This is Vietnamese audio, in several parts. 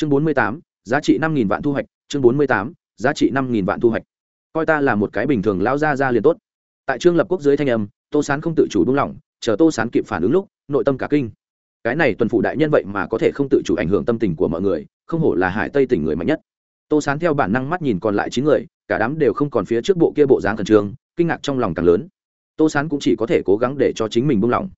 chương bốn mươi tám, giá trị năm nghìn vạn thu hoạch. Chương bốn mươi tám, giá trị năm nghìn vạn thu hoạch. Coi ta là một cái bình thường lao ra ra liền tốt. Tại trương lập quốc dưới thanh âm, tô sán không tự chủ buông lỏng, chờ tô sán kịp phản ứng lúc, nội tâm cả kinh. Cái này tuần phụ đại nhân vậy mà có thể không tự chủ ảnh hưởng tâm tình của mọi người, không hổ là hải tây tỉnh người mạnh nhất. Tô sán theo bản năng mắt nhìn còn lại chín người, cả đám đều không còn phía trước bộ kia bộ dáng khẩn trương, kinh ngạc trong lòng càng lớn. Tô sán cũng chỉ có thể cố gắng để cho chính mình buông lỏng.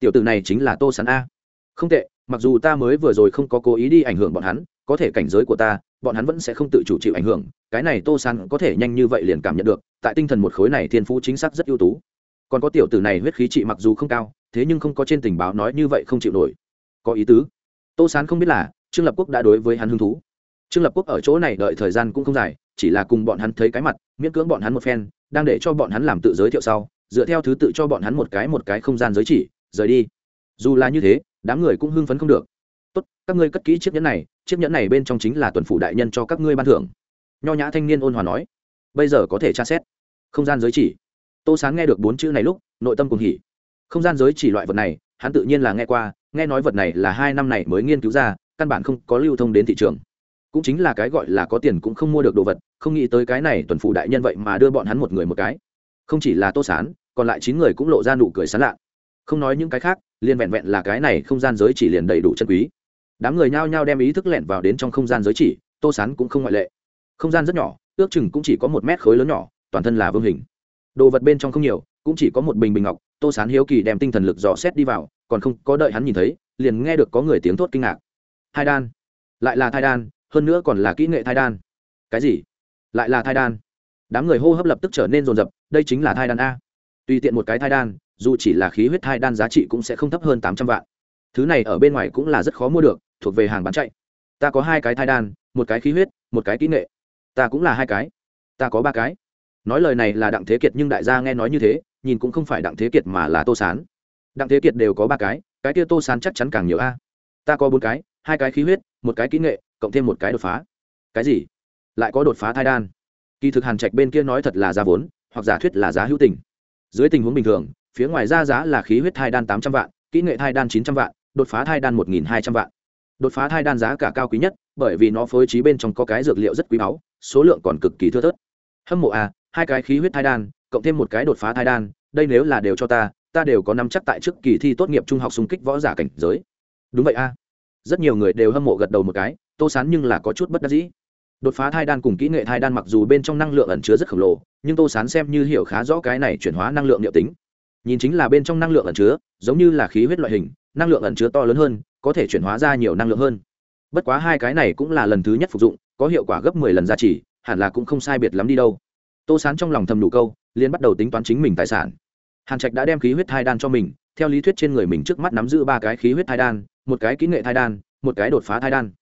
Tiểu t này chính là tô sán a. Không tệ mặc dù ta mới vừa rồi không có cố ý đi ảnh hưởng bọn hắn, có thể cảnh giới của ta, bọn hắn vẫn sẽ không tự chủ chịu ảnh hưởng, cái này tô San có thể nhanh như vậy liền cảm nhận được, tại tinh thần một khối này thiên phú chính xác rất ưu tú. Còn có tiểu tử này huyết khí trị mặc dù không cao, thế nhưng không có trên tình báo nói như vậy không chịu nổi. Có ý tứ. Tô sán không biết là, trương lập quốc đã đối với hắn hứng thú. Trương lập quốc ở chỗ này đợi thời gian cũng không dài, chỉ là cùng bọn hắn thấy cái mặt, miễn cưỡng bọn hắn một phen, đang để cho bọn hắn làm tự giới thiệu sau, dựa theo thứ tự cho bọn hắn một cái một cái không gian giới chỉ, rời đi. Dù là như thế đám người cũng hưng phấn không được. Tốt, các ngươi cất kỹ chiếc nhẫn này, chiếc nhẫn này bên trong chính là tuần phủ đại nhân cho các ngươi ban thưởng. Nho nhã thanh niên ôn hòa nói. Bây giờ có thể tra xét. Không gian giới chỉ. Tô sán nghe được bốn chữ này lúc, nội tâm cùng hỉ. Không gian giới chỉ loại vật này, hắn tự nhiên là nghe qua, nghe nói vật này là hai năm này mới nghiên cứu ra, căn bản không có lưu thông đến thị trường. Cũng chính là cái gọi là có tiền cũng không mua được đồ vật, không nghĩ tới cái này tuần phủ đại nhân vậy mà đưa bọn hắn một người một cái. Không chỉ là tô sán, còn lại chín người cũng lộ ra nụ cười sán lạ không nói những cái khác, liền vẹn vẹn là cái này không gian giới chỉ liền đầy đủ chân quý. Đám người nhao nhao đem ý thức lẻn vào đến trong không gian giới chỉ, tô sán cũng không ngoại lệ. Không gian rất nhỏ, ước chừng cũng chỉ có một mét khối lớn nhỏ, toàn thân là vương hình. Đồ vật bên trong không nhiều, cũng chỉ có một bình bình ngọc, tô sán hiếu kỳ đem tinh thần lực dò xét đi vào, còn không có đợi hắn nhìn thấy, liền nghe được có người tiếng thốt kinh ngạc. Thai đan. Lại là thai đan, hơn nữa còn là kỹ nghệ thai đan. Cái gì? Lại là thai đan. Đám người hô hấp lập tức trở nên rồn rập đây chính là thai đan a. Tùy tiện một cái thai đan dù chỉ là khí huyết thai đan giá trị cũng sẽ không thấp hơn tám trăm vạn. Thứ này ở bên ngoài cũng là rất khó mua được, thuộc về hàng bán chạy. Ta có hai cái thai đan, một cái khí huyết, một cái kỹ nghệ. Ta cũng là hai cái. Ta có ba cái. Nói lời này là đặng thế kiệt nhưng đại gia nghe nói như thế, nhìn cũng không phải đặng thế kiệt mà là tô sán. Đặng thế kiệt đều có ba cái cái kia tô sán chắc chắn càng nhiều a. Ta có bốn cái, hai cái khí huyết, một cái kỹ nghệ, cộng thêm một cái đột phá. Cái gì? Lại có đột phá thai đan. Kỳ thực hàn trạch bên kia nói thật là giá vốn, hoặc giả thuyết là giá hữu tình. Dưới tình huống bình thường phía ngoài ra giá là khí huyết thai đan tám trăm vạn, kỹ nghệ thai đan chín trăm vạn, đột phá thai đan một nghìn hai trăm vạn. Đột phá thai đan giá cả cao quý nhất, bởi vì nó phối trí bên trong có cái dược liệu rất quý báu, số lượng còn cực kỳ thưa thớt. Hâm mộ à hai cái khí huyết thai đan, cộng thêm một cái đột phá thai đan, đây nếu là đều cho ta ta đều có nắm chắc tại trước kỳ thi tốt nghiệp trung học xung kích võ giả cảnh giới. Đúng vậy a à. rất nhiều người đều hâm mộ gật đầu một cái, tô sán nhưng là có chút bất đắc dĩ. Đột phá thai đan cùng kỹ nghệ thai đan mặc dù bên trong năng lượng ẩn chứa rất khổng lồ, nhưng tô sán xem như hiểu khá rõ cái này chuyển hóa năng lượng liệu tính nhìn chính là bên trong năng lượng ẩn chứa, giống như là khí huyết loại hình, năng lượng ẩn chứa to lớn hơn, có thể chuyển hóa ra nhiều năng lượng hơn. Bất quá hai cái này cũng là lần thứ nhất phục dụng, có hiệu quả gấp mười lần giá trị hẳn là cũng không sai biệt lắm đi đâu. Tô sán trong lòng thầm đủ câu liên bắt đầu tính toán chính mình tài sản. Hàn trạch đã đem khí huyết thai đan cho mình, theo lý thuyết trên người mình trước mắt nắm giữ ba cái khí huyết thai đan, một cái kỹ nghệ thai đan, một cái đột phá thai đan.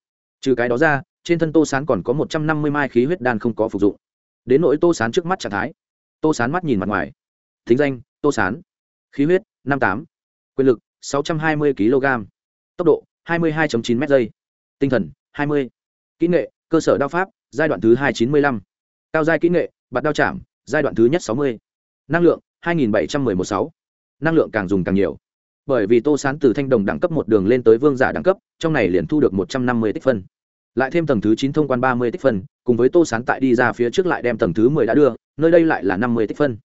Trừ cái đó ra, trên thân tô sán còn có một trăm năm mươi mai khí huyết đan không có phục dụng. Đến nỗi tô sán trước mắt trạng thái, tô sán mắt nhìn mặt ngoài. Thính danh, tô sán khí huyết, năm tám, quyền lực, sáu trăm hai mươi kg, tốc độ, hai mươi hai chín m giây, tinh thần, hai mươi, kỹ nghệ, cơ sở đao pháp, giai đoạn thứ hai chín mươi lăm, cao giai kỹ nghệ, bạt đao chạm, giai đoạn thứ nhất sáu mươi, năng lượng, hai nghìn bảy trăm m ư ơ i một sáu, năng lượng càng dùng càng nhiều. Bởi vì tô sán từ thanh đồng đẳng cấp một đường lên tới vương giả đẳng cấp, trong này liền thu được một trăm năm mươi tích phân. Lại thêm tầng thứ chín thông quan ba mươi tích phân, cùng với tô sán tại đi ra phía trước lại đem tầng thứ mười đã đưa, nơi đây lại là năm mươi tích phân.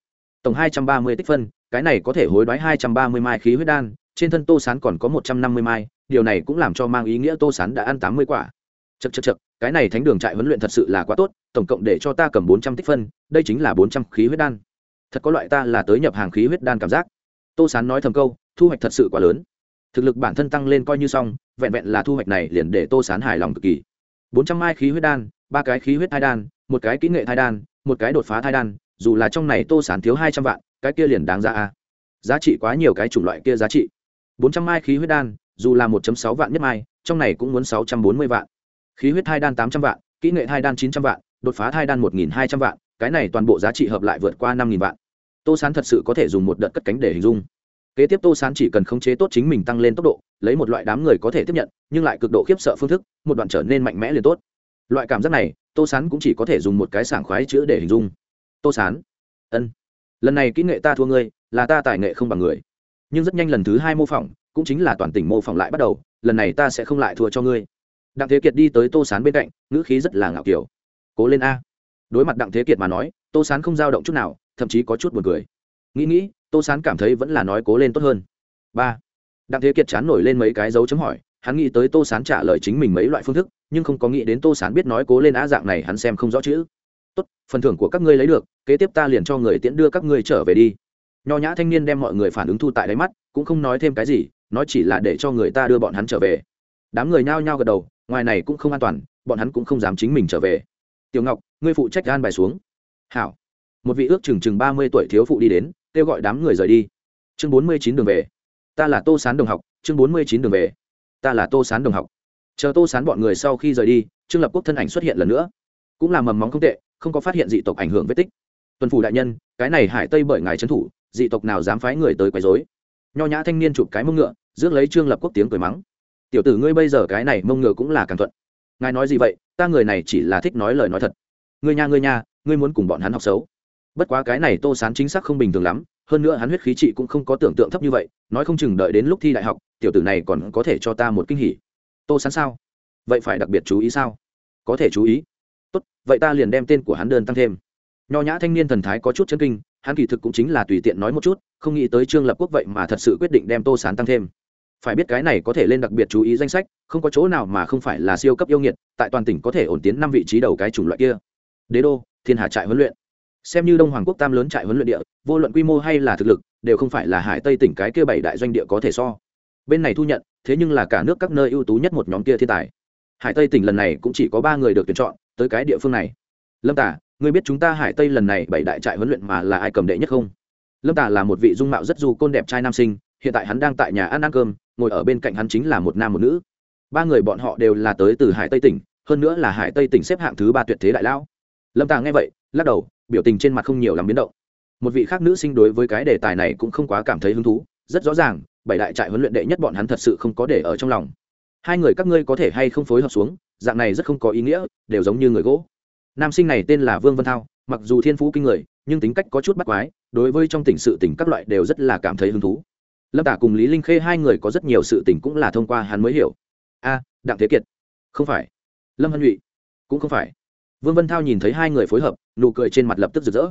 Tổng hai trăm ba mươi tích phân cái này có thể hối đoái hai trăm ba mươi mai khí huyết đan, trên thân tô sán còn có một trăm năm mươi mai, điều này cũng làm cho mang ý nghĩa tô sán đã ăn tám mươi quả. Chật chật chật cái này thánh đường trại huấn luyện thật sự là quá tốt, tổng cộng để cho ta cầm bốn trăm tích phân, đây chính là bốn trăm khí huyết đan. Thật có loại ta là tới nhập hàng khí huyết đan cảm giác. Tô sán nói thầm câu, thu hoạch thật sự quá lớn. Thực lực bản thân tăng lên coi như xong, vẹn vẹn là thu hoạch này liền để tô sán hài lòng cực kỳ. bốn trăm mai khí huyết đan, ba cái khí huyết thai đan, một cái kỹ nghệ thai đan, một cái đột phá thai đan, dù là trong này tô sán thiếu hai trăm vạn cái kia liền đáng ra a. Giá trị quá nhiều cái chủng loại kia giá trị. Bốn trăm mai khí huyết đan, dù là một sáu vạn nhất mai, trong này cũng muốn sáu trăm bốn mươi vạn. Khí huyết thai đan tám trăm vạn, kỹ nghệ thai đan chín trăm vạn, đột phá thai đan một nghìn hai trăm vạn, cái này toàn bộ giá trị hợp lại vượt qua năm nghìn vạn. Tô sán thật sự có thể dùng một đợt cất cánh để hình dung. Kế tiếp tô sán chỉ cần khống chế tốt chính mình tăng lên tốc độ, lấy một loại đám người có thể tiếp nhận, nhưng lại cực độ khiếp sợ phương thức, một đoạn trở nên mạnh mẽ liền tốt. Loại cảm giác này, tô sán cũng chỉ có thể dùng một cái sảng khoái chữ để hình dung. Tô sán. Ân lần này kỹ nghệ ta thua ngươi, là ta tài nghệ không bằng người. Nhưng rất nhanh lần thứ hai mô phỏng, cũng chính là toàn tỉnh mô phỏng lại bắt đầu, lần này ta sẽ không lại thua cho ngươi. Đặng thế kiệt đi tới tô sán bên cạnh, ngữ khí rất là ngạo kiểu cố lên a. Đối mặt đặng thế kiệt mà nói, tô sán không dao động chút nào, thậm chí có chút buồn cười. Nghĩ nghĩ, tô sán cảm thấy vẫn là nói cố lên tốt hơn. Ba. Đặng thế kiệt chán nổi lên mấy cái dấu chấm hỏi, hắn nghĩ tới tô sán trả lời chính mình mấy loại phương thức, nhưng không có nghĩ đến tô sán biết nói cố lên á dạng này hắn xem không rõ chữ. Tốt, phần thưởng của các ngươi lấy được kế tiếp ta liền cho người tiễn đưa các ngươi trở về đi. Nho nhã thanh niên đem mọi người phản ứng thu tại đáy mắt, cũng không nói thêm cái gì, nói chỉ là để cho người ta đưa bọn hắn trở về. Đám người nhao nhao gật đầu, ngoài này cũng không an toàn, bọn hắn cũng không dám chính mình trở về. Tiểu ngọc, ngươi phụ trách gan bài xuống. Hảo. Một vị ước chừng chừng ba mươi tuổi thiếu phụ đi đến, kêu gọi đám người rời đi. Chương bốn mươi chín đường về. Ta là tô sán đồng học, chương bốn mươi chín đường về. Ta là tô sán đồng học. Chờ tô sán bọn người sau khi rời đi, trương lập quốc thân ảnh xuất hiện lần nữa. Cũng là mầm móng không tệ, không có phát hiện dị tộc ảnh hưởng vết tích tuần phủ đại nhân, cái này hải tây bởi ngài trấn thủ, dị tộc nào dám phái người tới quấy dối nho nhã thanh niên chụp cái mông ngựa, rước lấy trương lập quốc tiếng cười mắng. Tiểu tử ngươi bây giờ cái này mông ngựa cũng là càng thuận. Ngài nói gì vậy? Ta người này chỉ là thích nói lời nói thật. Ngươi nha ngươi nha, ngươi muốn cùng bọn hắn học xấu. Bất quá cái này tô sán chính xác không bình thường lắm, hơn nữa hắn huyết khí trị cũng không có tưởng tượng thấp như vậy, nói không chừng đợi đến lúc thi đại học, tiểu tử này còn có thể cho ta một kinh hỉ. Tô sán sao? Vậy phải đặc biệt chú ý sao? Có thể chú ý. Tốt, vậy ta liền đem tên của hắn đơn tăng thêm nho nhã thanh niên thần thái có chút chân kinh, hắn kỳ thực cũng chính là tùy tiện nói một chút, không nghĩ tới trương lập quốc vậy mà thật sự quyết định đem tô sán tăng thêm. Phải biết cái này có thể lên đặc biệt chú ý danh sách, không có chỗ nào mà không phải là siêu cấp yêu nghiệt, tại toàn tỉnh có thể ổn tiến năm vị trí đầu cái chủng loại kia. Đế đô, thiên hà trại huấn luyện. Xem như đông hoàng quốc tam lớn trại huấn luyện địa, vô luận quy mô hay là thực lực, đều không phải là hải tây tỉnh cái kia bảy đại doanh địa có thể so. Bên này thu nhận, thế nhưng là cả nước các nơi ưu tú nhất một nhóm kia thiên tài. Hải tây tỉnh lần này cũng chỉ có ba người được tuyển chọn, tới cái địa phương này. Lâm tả ngươi biết chúng ta hải tây lần này bảy đại trại huấn luyện mà là ai cầm đệ nhất không? Lâm tả là một vị dung mạo rất du côn đẹp trai nam sinh, hiện tại hắn đang tại nhà ăn ăn cơm, ngồi ở bên cạnh hắn chính là một nam một nữ. Ba người bọn họ đều là tới từ hải tây tỉnh, hơn nữa là hải tây tỉnh xếp hạng thứ ba tuyệt thế đại lão. Lâm Tả nghe vậy, lắc đầu, biểu tình trên mặt không nhiều làm biến động. Một vị khác nữ sinh đối với cái đề tài này cũng không quá cảm thấy hứng thú, rất rõ ràng, bảy đại trại huấn luyện đệ nhất bọn hắn thật sự không có để ở trong lòng. Hai người các ngươi có thể hay không phối hợp xuống, dạng này rất không có ý nghĩa, đều giống như người gỗ nam sinh này tên là vương vân thao, mặc dù thiên phú kinh người, nhưng tính cách có chút bắt quái, đối với trong tỉnh sự tỉnh các loại đều rất là cảm thấy hứng thú. Lâm tả cùng lý linh khê hai người có rất nhiều sự tỉnh cũng là thông qua hắn mới hiểu. A, đặng thế kiệt. Không phải. Lâm hân nhụy. Cũng không phải. Vương vân thao nhìn thấy hai người phối hợp, nụ cười trên mặt lập tức rực rỡ.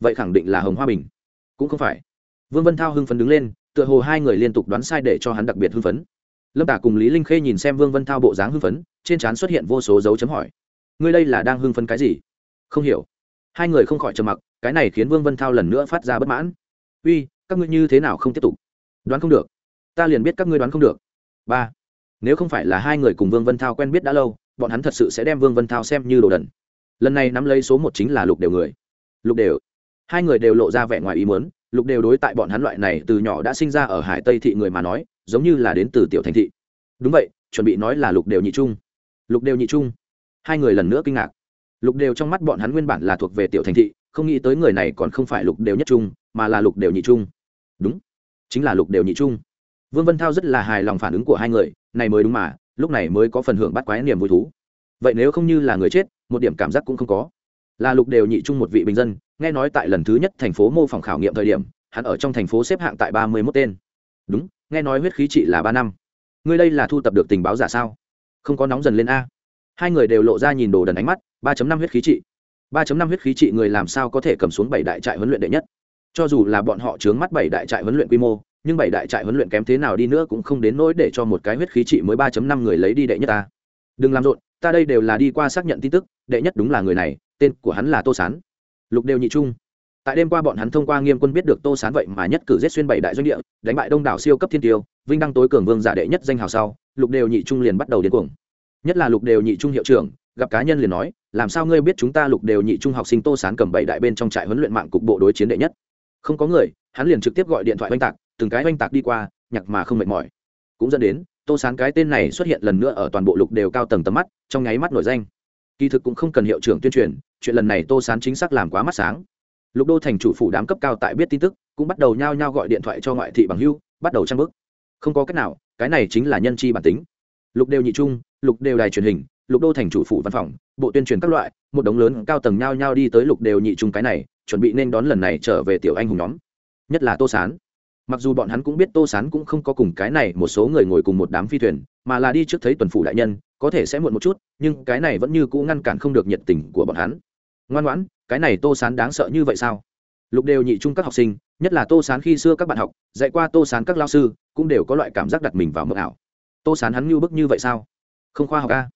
Vậy khẳng định là hồng hoa bình. Cũng không phải. Vương vân thao hưng phấn đứng lên, tựa hồ hai người liên tục đoán sai để cho hắn đặc biệt hưng phấn. Lâm tả cùng lý linh khê nhìn xem vương vân thao bộ dáng hưng phấn, trên trán xuất hiện vô số dấu chấm hỏi ngươi đây là đang hưng phấn cái gì? Không hiểu. Hai người không khỏi trầm mặc, cái này khiến vương vân thao lần nữa phát ra bất mãn. Uy, các ngươi như thế nào không tiếp tục? Đoán không được. Ta liền biết các ngươi đoán không được. Ba, nếu không phải là hai người cùng vương vân thao quen biết đã lâu, bọn hắn thật sự sẽ đem vương vân thao xem như đồ đần. Lần này nắm lấy số một chính là lục đều người. Lục đều. Hai người đều lộ ra vẻ ngoài ý muốn, lục đều đối tại bọn hắn loại này từ nhỏ đã sinh ra ở hải tây thị người mà nói, giống như là đến từ tiểu thành thị. Đúng vậy, chuẩn bị nói là lục đều nhị trung. Lục đều nhị trung hai người lần nữa kinh ngạc. Lục đều trong mắt bọn hắn nguyên bản là thuộc về tiểu thành thị, không nghĩ tới người này còn không phải lục đều nhất trung, mà là lục đều nhị trung. Đúng, chính là lục đều nhị trung. Vương vân thao rất là hài lòng phản ứng của hai người, này mới đúng mà, lúc này mới có phần hưởng bắt quái niềm vui thú. Vậy nếu không như là người chết, một điểm cảm giác cũng không có. Là lục đều nhị trung một vị bình dân, nghe nói tại lần thứ nhất thành phố mô phỏng khảo nghiệm thời điểm, hắn ở trong thành phố xếp hạng tại ba mươi mốt tên. Đúng, nghe nói huyết khí trị là ba năm. Ngươi đây là thu tập được tình báo giả sao? Không có nóng dần lên a hai người đều lộ ra nhìn đồ đần ánh mắt, ba năm huyết khí trị. Ba năm huyết khí trị người làm sao có thể cầm xuống bảy đại trại huấn luyện đệ nhất? Cho dù là bọn họ chướng mắt bảy đại trại huấn luyện quy mô, nhưng bảy đại trại huấn luyện kém thế nào đi nữa cũng không đến nỗi để cho một cái huyết khí trị mới ba năm người lấy đi đệ nhất ta. Đừng làm rộn, ta đây đều là đi qua xác nhận tin tức, đệ nhất đúng là người này, tên của hắn là tô sán. Lục đều nhị trung. Tại đêm qua bọn hắn thông qua nghiêm quân biết được tô sán vậy mà nhất cử giết xuyên bảy đại doanh địa, đánh bại đông đảo siêu cấp thiên tiêu, vinh đăng tối cường vương giả đệ nhất danh hào sau, lục đều nhị trung liền bắt đầu điên cuồng nhất là lục đều nhị trung hiệu trưởng, gặp cá nhân liền nói, làm sao ngươi biết chúng ta lục đều nhị trung học sinh tô sán cầm bảy đại bên trong trại huấn luyện mạng cục bộ đối chiến đệ nhất? Không có người, hắn liền trực tiếp gọi điện thoại oanh tạc, từng cái oanh tạc đi qua nhặt mà không mệt mỏi. Cũng dẫn đến, tô sán cái tên này xuất hiện lần nữa ở toàn bộ lục đều cao tầng tầm mắt, trong nháy mắt nổi danh. Kỳ thực cũng không cần hiệu trưởng tuyên truyền, chuyện lần này tô sán chính xác làm quá mắt sáng. Lục đô thành chủ phủ đám cấp cao tại biết tin tức, cũng bắt đầu nhao nhao gọi điện thoại cho ngoại thị bằng hưu, bắt đầu trang bức không có cách nào, cái này chính là nhân chi bản tính. Lục đều nhị trung lục đều đài truyền hình, lục đô thành chủ phủ văn phòng, bộ tuyên truyền các loại, một đống lớn cao tầng nhao nhao đi tới lục đều nhị trung cái này, chuẩn bị nên đón lần này trở về tiểu anh hùng nhóm. Nhất là tô sán. Mặc dù bọn hắn cũng biết tô sán cũng không có cùng cái này một số người ngồi cùng một đám phi thuyền, mà là đi trước thấy tuần phủ đại nhân, có thể sẽ muộn một chút, nhưng cái này vẫn như cũ ngăn cản không được nhiệt tình của bọn hắn. Ngoan ngoãn, cái này tô sán đáng sợ như vậy sao? Lục đều nhị trung các học sinh, nhất là tô sán khi xưa các bạn học, dạy qua tô sán các lao sư, cũng đều có loại cảm giác đặt mình vào mộng ảo. Tô sán hắn như bức như vậy sao? Không khoa học ca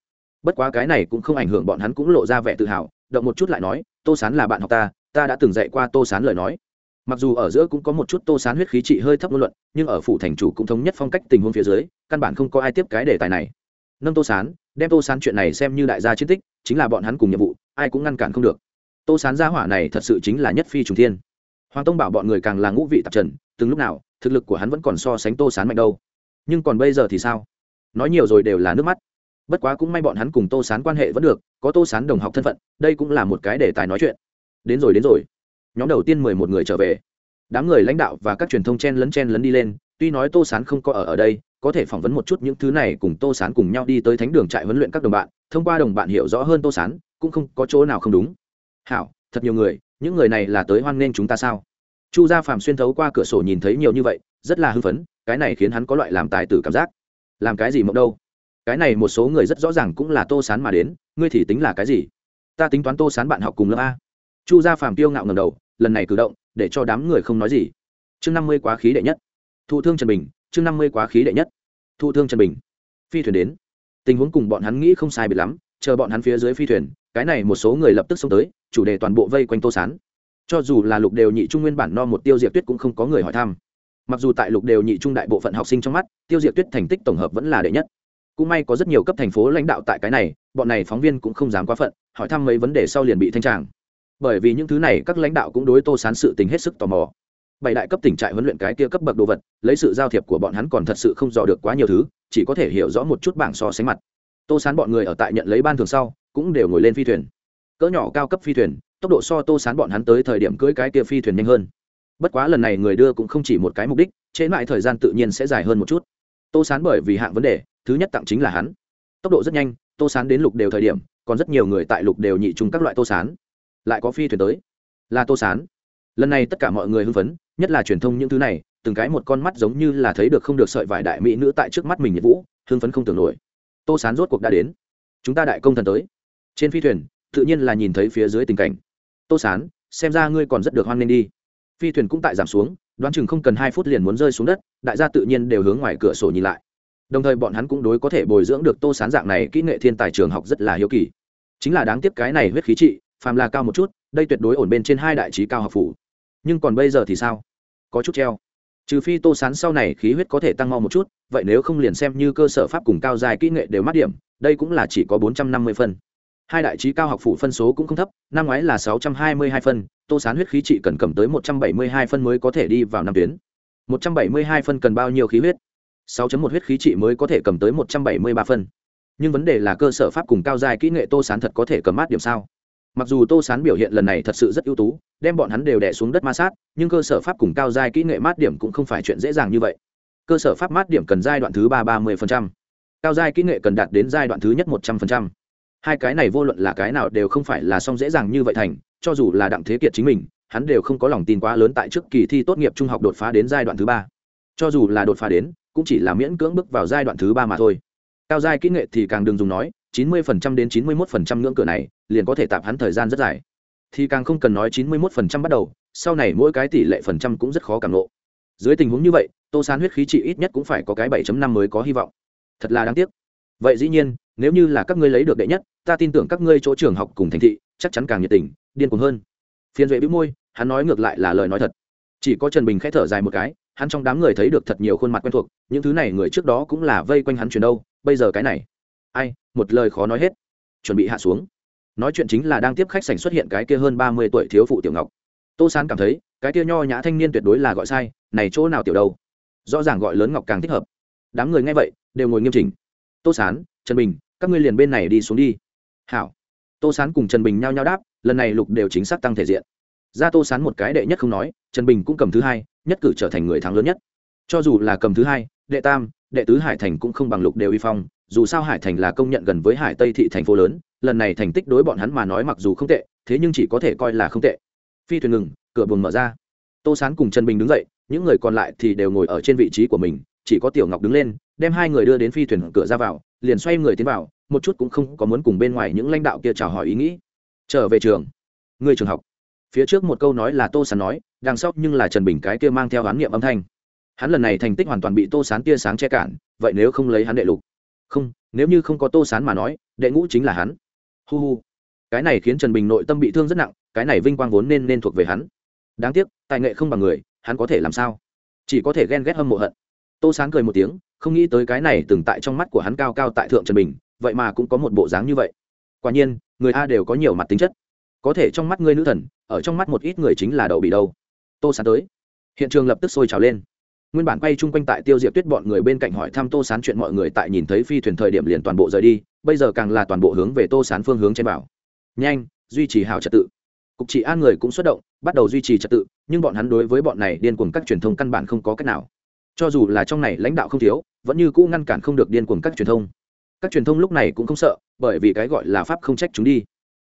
bất quá cái này cũng không ảnh hưởng bọn hắn cũng lộ ra vẻ tự hào, động một chút lại nói, tô sán là bạn học ta ta đã từng dạy qua tô sán lời nói. Mặc dù ở giữa cũng có một chút tô sán huyết khí trị hơi thấp ngôn luận, nhưng ở phủ thành chủ cũng thống nhất phong cách tình huống phía dưới, căn bản không có ai tiếp cái đề tài này. Nâng tô sán, đem tô sán chuyện này xem như đại gia chiến tích, chính là bọn hắn cùng nhiệm vụ, ai cũng ngăn cản không được. Tô sán gia hỏa này thật sự chính là nhất phi trùng thiên. Hoàng tông bảo bọn người càng là ngũ vị tạp trần, từng lúc nào, thực lực của hắn vẫn còn so sánh tô sán mạnh đâu. Nhưng còn bây giờ thì sao? Nói nhiều rồi đều là nước mắt bất quá cũng may bọn hắn cùng tô sán quan hệ vẫn được, có tô sán đồng học thân phận, đây cũng là một cái đề tài nói chuyện. Đến rồi đến rồi. Nhóm đầu tiên mười một người trở về. Đám người lãnh đạo và các truyền thông chen lấn chen lấn đi lên, tuy nói tô sán không có ở ở đây, có thể phỏng vấn một chút những thứ này cùng tô sán cùng nhau đi tới thánh đường trại huấn luyện các đồng bạn, thông qua đồng bạn hiểu rõ hơn tô sán, cũng không có chỗ nào không đúng. Hảo, thật nhiều người, những người này là tới hoan nghênh chúng ta sao? Chu gia phàm xuyên thấu qua cửa sổ nhìn thấy nhiều như vậy, rất là hưng phấn, cái này khiến hắn có loại làm tài tử cảm giác. Làm cái gì mộng đâu? Cái này một số người rất rõ ràng cũng là tô sán mà đến, ngươi thì tính là cái gì? Ta tính toán tô sán bạn học cùng lớp a. Chu gia phàm tiêu ngạo ngầm đầu, lần này cử động, để cho đám người không nói gì. Chương năm mươi quá khí đệ nhất. Thụ thương trần bình, chương năm mươi quá khí đệ nhất. Thụ thương trần bình. Phi thuyền đến. Tình huống cùng bọn hắn nghĩ không sai biệt lắm, chờ bọn hắn phía dưới phi thuyền, cái này một số người lập tức xông tới, chủ đề toàn bộ vây quanh tô sán. Cho dù là lục đều nhị trung nguyên bản no một tiêu diệt tuyết cũng không có người hỏi thăm. Mặc dù tại lục đều nhị trung đại bộ phận học sinh trong mắt, tiêu diệt tuyết thành tích tổng hợp vẫn là đệ nhất cũng may có rất nhiều cấp thành phố lãnh đạo tại cái này, bọn này phóng viên cũng không dám quá phận, hỏi thăm mấy vấn đề sau liền bị thanh tràng. Bởi vì những thứ này, các lãnh đạo cũng đối tô sán sự tình hết sức tò mò. Bảy đại cấp tỉnh trại huấn luyện cái kia cấp bậc đồ vật, lấy sự giao thiệp của bọn hắn còn thật sự không dò được quá nhiều thứ, chỉ có thể hiểu rõ một chút bảng so sánh mặt. Tô sán bọn người ở tại nhận lấy ban thường sau, cũng đều ngồi lên phi thuyền. Cỡ nhỏ cao cấp phi thuyền, tốc độ so tô sán bọn hắn tới thời điểm cưỡi cái kia phi thuyền nhanh hơn. Bất quá lần này người đưa cũng không chỉ một cái mục đích chế lại thời gian tự nhiên sẽ dài hơn một chút. Tô sán bởi vì hạng vấn đề thứ nhất tặng chính là hắn. Tốc độ rất nhanh, tô sán đến lục đều thời điểm, còn rất nhiều người tại lục đều nhị chung các loại tô sán. Lại có phi thuyền tới. Là tô sán. Lần này tất cả mọi người hưng phấn, nhất là truyền thông những thứ này, từng cái một con mắt giống như là thấy được không được sợi vải đại mỹ nữ tại trước mắt mình nhiệt vũ, hưng phấn không tưởng nổi. Tô sán rốt cuộc đã đến. Chúng ta đại công thần tới. Trên phi thuyền, tự nhiên là nhìn thấy phía dưới tình cảnh. Tô sán, xem ra ngươi còn rất được hoan nghênh đi. Phi thuyền cũng tại giảm xuống, đoán chừng không cần hai phút liền muốn rơi xuống đất, đại gia tự nhiên đều hướng ngoài cửa sổ nhìn lại đồng thời bọn hắn cũng đối có thể bồi dưỡng được tô sán dạng này kỹ nghệ thiên tài trường học rất là hiếu kỳ. Chính là đáng tiếc cái này huyết khí trị, phàm là cao một chút, đây tuyệt đối ổn bên trên hai đại trí cao học phủ. Nhưng còn bây giờ thì sao? Có chút treo. Trừ phi tô sán sau này khí huyết có thể tăng mau một chút, vậy nếu không liền xem như cơ sở pháp cùng cao dài kỹ nghệ đều mát điểm, đây cũng là chỉ có bốn trăm năm mươi phân. Hai đại trí cao học phủ phân số cũng không thấp, năm ngoái là sáu trăm hai mươi hai phân, tô sán huyết khí trị cần cầm tới một trăm bảy mươi hai phân mới có thể đi vào năm tuyến. một trăm bảy mươi hai phân cần bao nhiêu khí huyết? Sáu một huyết khí trị mới có thể cầm tới một trăm bảy mươi ba phân. Nhưng vấn đề là cơ sở pháp cùng cao dài kỹ nghệ tô sán thật có thể cầm mát điểm sao? Mặc dù tô sán biểu hiện lần này thật sự rất ưu tú, đem bọn hắn đều đè xuống đất ma sát, nhưng cơ sở pháp cùng cao giai kỹ nghệ mát điểm cũng không phải chuyện dễ dàng như vậy. Cơ sở pháp mát điểm cần giai đoạn thứ ba ba mươi cao giai kỹ nghệ cần đạt đến giai đoạn thứ nhất một trăm linh hai cái này vô luận là cái nào đều không phải là xong dễ dàng như vậy thành, cho dù là đặng thế kiệt chính mình, hắn đều không có lòng tin quá lớn tại trước kỳ thi tốt nghiệp trung học đột phá đến giai đoạn thứ ba. Cho dù là đột phá đến cũng chỉ là miễn cưỡng bước vào giai đoạn thứ ba mà thôi. Cao giai kỹ nghệ thì càng đừng dùng nói, chín mươi phần trăm đến chín mươi mốt phần trăm ngưỡng cửa này, liền có thể tạm hắn thời gian rất dài. Thì càng không cần nói chín mươi mốt phần trăm bắt đầu, sau này mỗi cái tỷ lệ phần trăm cũng rất khó cảm lộ. Dưới tình huống như vậy, tô sán huyết khí trị ít nhất cũng phải có cái bảy năm mới có hy vọng. Thật là đáng tiếc. Vậy dĩ nhiên, nếu như là các ngươi lấy được đệ nhất, ta tin tưởng các ngươi chỗ trường học cùng thành thị chắc chắn càng nhiệt tình, điên cuồng hơn. Phiên duệ bĩu môi, hắn nói ngược lại là lời nói thật. Chỉ có trần bình k h ẽ thở dài một cái hắn trong đám người thấy được thật nhiều khuôn mặt quen thuộc, những thứ này người trước đó cũng là vây quanh hắn chuyển đâu, bây giờ cái này. Ai, một lời khó nói hết. Chuẩn bị hạ xuống. Nói chuyện chính là đang tiếp khách sảnh xuất hiện cái kia hơn ba mươi tuổi thiếu phụ tiểu ngọc. Tô sán cảm thấy, cái kia nho nhã thanh niên tuyệt đối là gọi sai, này chỗ nào tiểu đâu? Rõ ràng gọi lớn ngọc càng thích hợp. Đám người nghe vậy, đều ngồi nghiêm chỉnh. Tô sán, trần bình, các ngươi liền bên này đi xuống đi. Hảo. Tô sán cùng trần bình nhao nhao đáp, lần này lục đều chính xác tăng thể diện. Ra tô sán một cái đệ nhất không nói, trần bình cũng cầm thứ hai nhất cử trở thành người thắng lớn nhất. Cho dù là cầm thứ hai, đệ tam, đệ tứ hải thành cũng không bằng lục đều uy phong, dù sao hải thành là công nhận gần với hải tây thị thành phố lớn, lần này thành tích đối bọn hắn mà nói mặc dù không tệ, thế nhưng chỉ có thể coi là không tệ. Phi thuyền ngừng, cửa buồng mở ra. Tô sán cùng trần bình đứng dậy, những người còn lại thì đều ngồi ở trên vị trí của mình, chỉ có tiểu ngọc đứng lên, đem hai người đưa đến phi thuyền cửa ra vào, liền xoay người tiến vào, một chút cũng không có muốn cùng bên ngoài những lãnh đạo kia chào hỏi ý nghĩ. Trở về trường. Người trường học. Phía trước một câu nói là tô sán nói đằng sau nhưng là trần bình cái kia mang theo oán niệm âm thanh. Hắn lần này thành tích hoàn toàn bị tô sán tia sáng che cản, vậy nếu không lấy hắn đệ lục? Không, nếu như không có tô sán mà nói, đệ ngũ chính là hắn. Hu hu. Cái này khiến trần bình nội tâm bị thương rất nặng, cái này vinh quang vốn nên nên thuộc về hắn. Đáng tiếc, tài nghệ không bằng người, hắn có thể làm sao? Chỉ có thể ghen ghét hâm mộ hận. Tô sán cười một tiếng, không nghĩ tới cái này từng tại trong mắt của hắn cao cao tại thượng trần bình, vậy mà cũng có một bộ dáng như vậy. Quả nhiên, người a đều có nhiều mặt tính chất. Có thể trong mắt ngươi nữ thần, ở trong mắt một ít người chính là đậu bị đâu tô sán tới. Hiện trường lập tức sôi trào lên. Nguyên bản quay chung quanh tại tiêu diệp tuyết bọn người bên cạnh hỏi thăm tô sán chuyện mọi người tại nhìn thấy phi thuyền thời điểm liền toàn bộ rời đi, bây giờ càng là toàn bộ hướng về tô sán phương hướng trên bảo nhanh, duy trì hào trật tự. Cục trị an người cũng xuất động, bắt đầu duy trì trật tự, nhưng bọn hắn đối với bọn này điên cuồng các truyền thông căn bản không có cách nào. Cho dù là trong này lãnh đạo không thiếu, vẫn như cũ ngăn cản không được điên cuồng các truyền thông. Các truyền thông lúc này cũng không sợ, bởi vì cái gọi là pháp không trách chúng đi.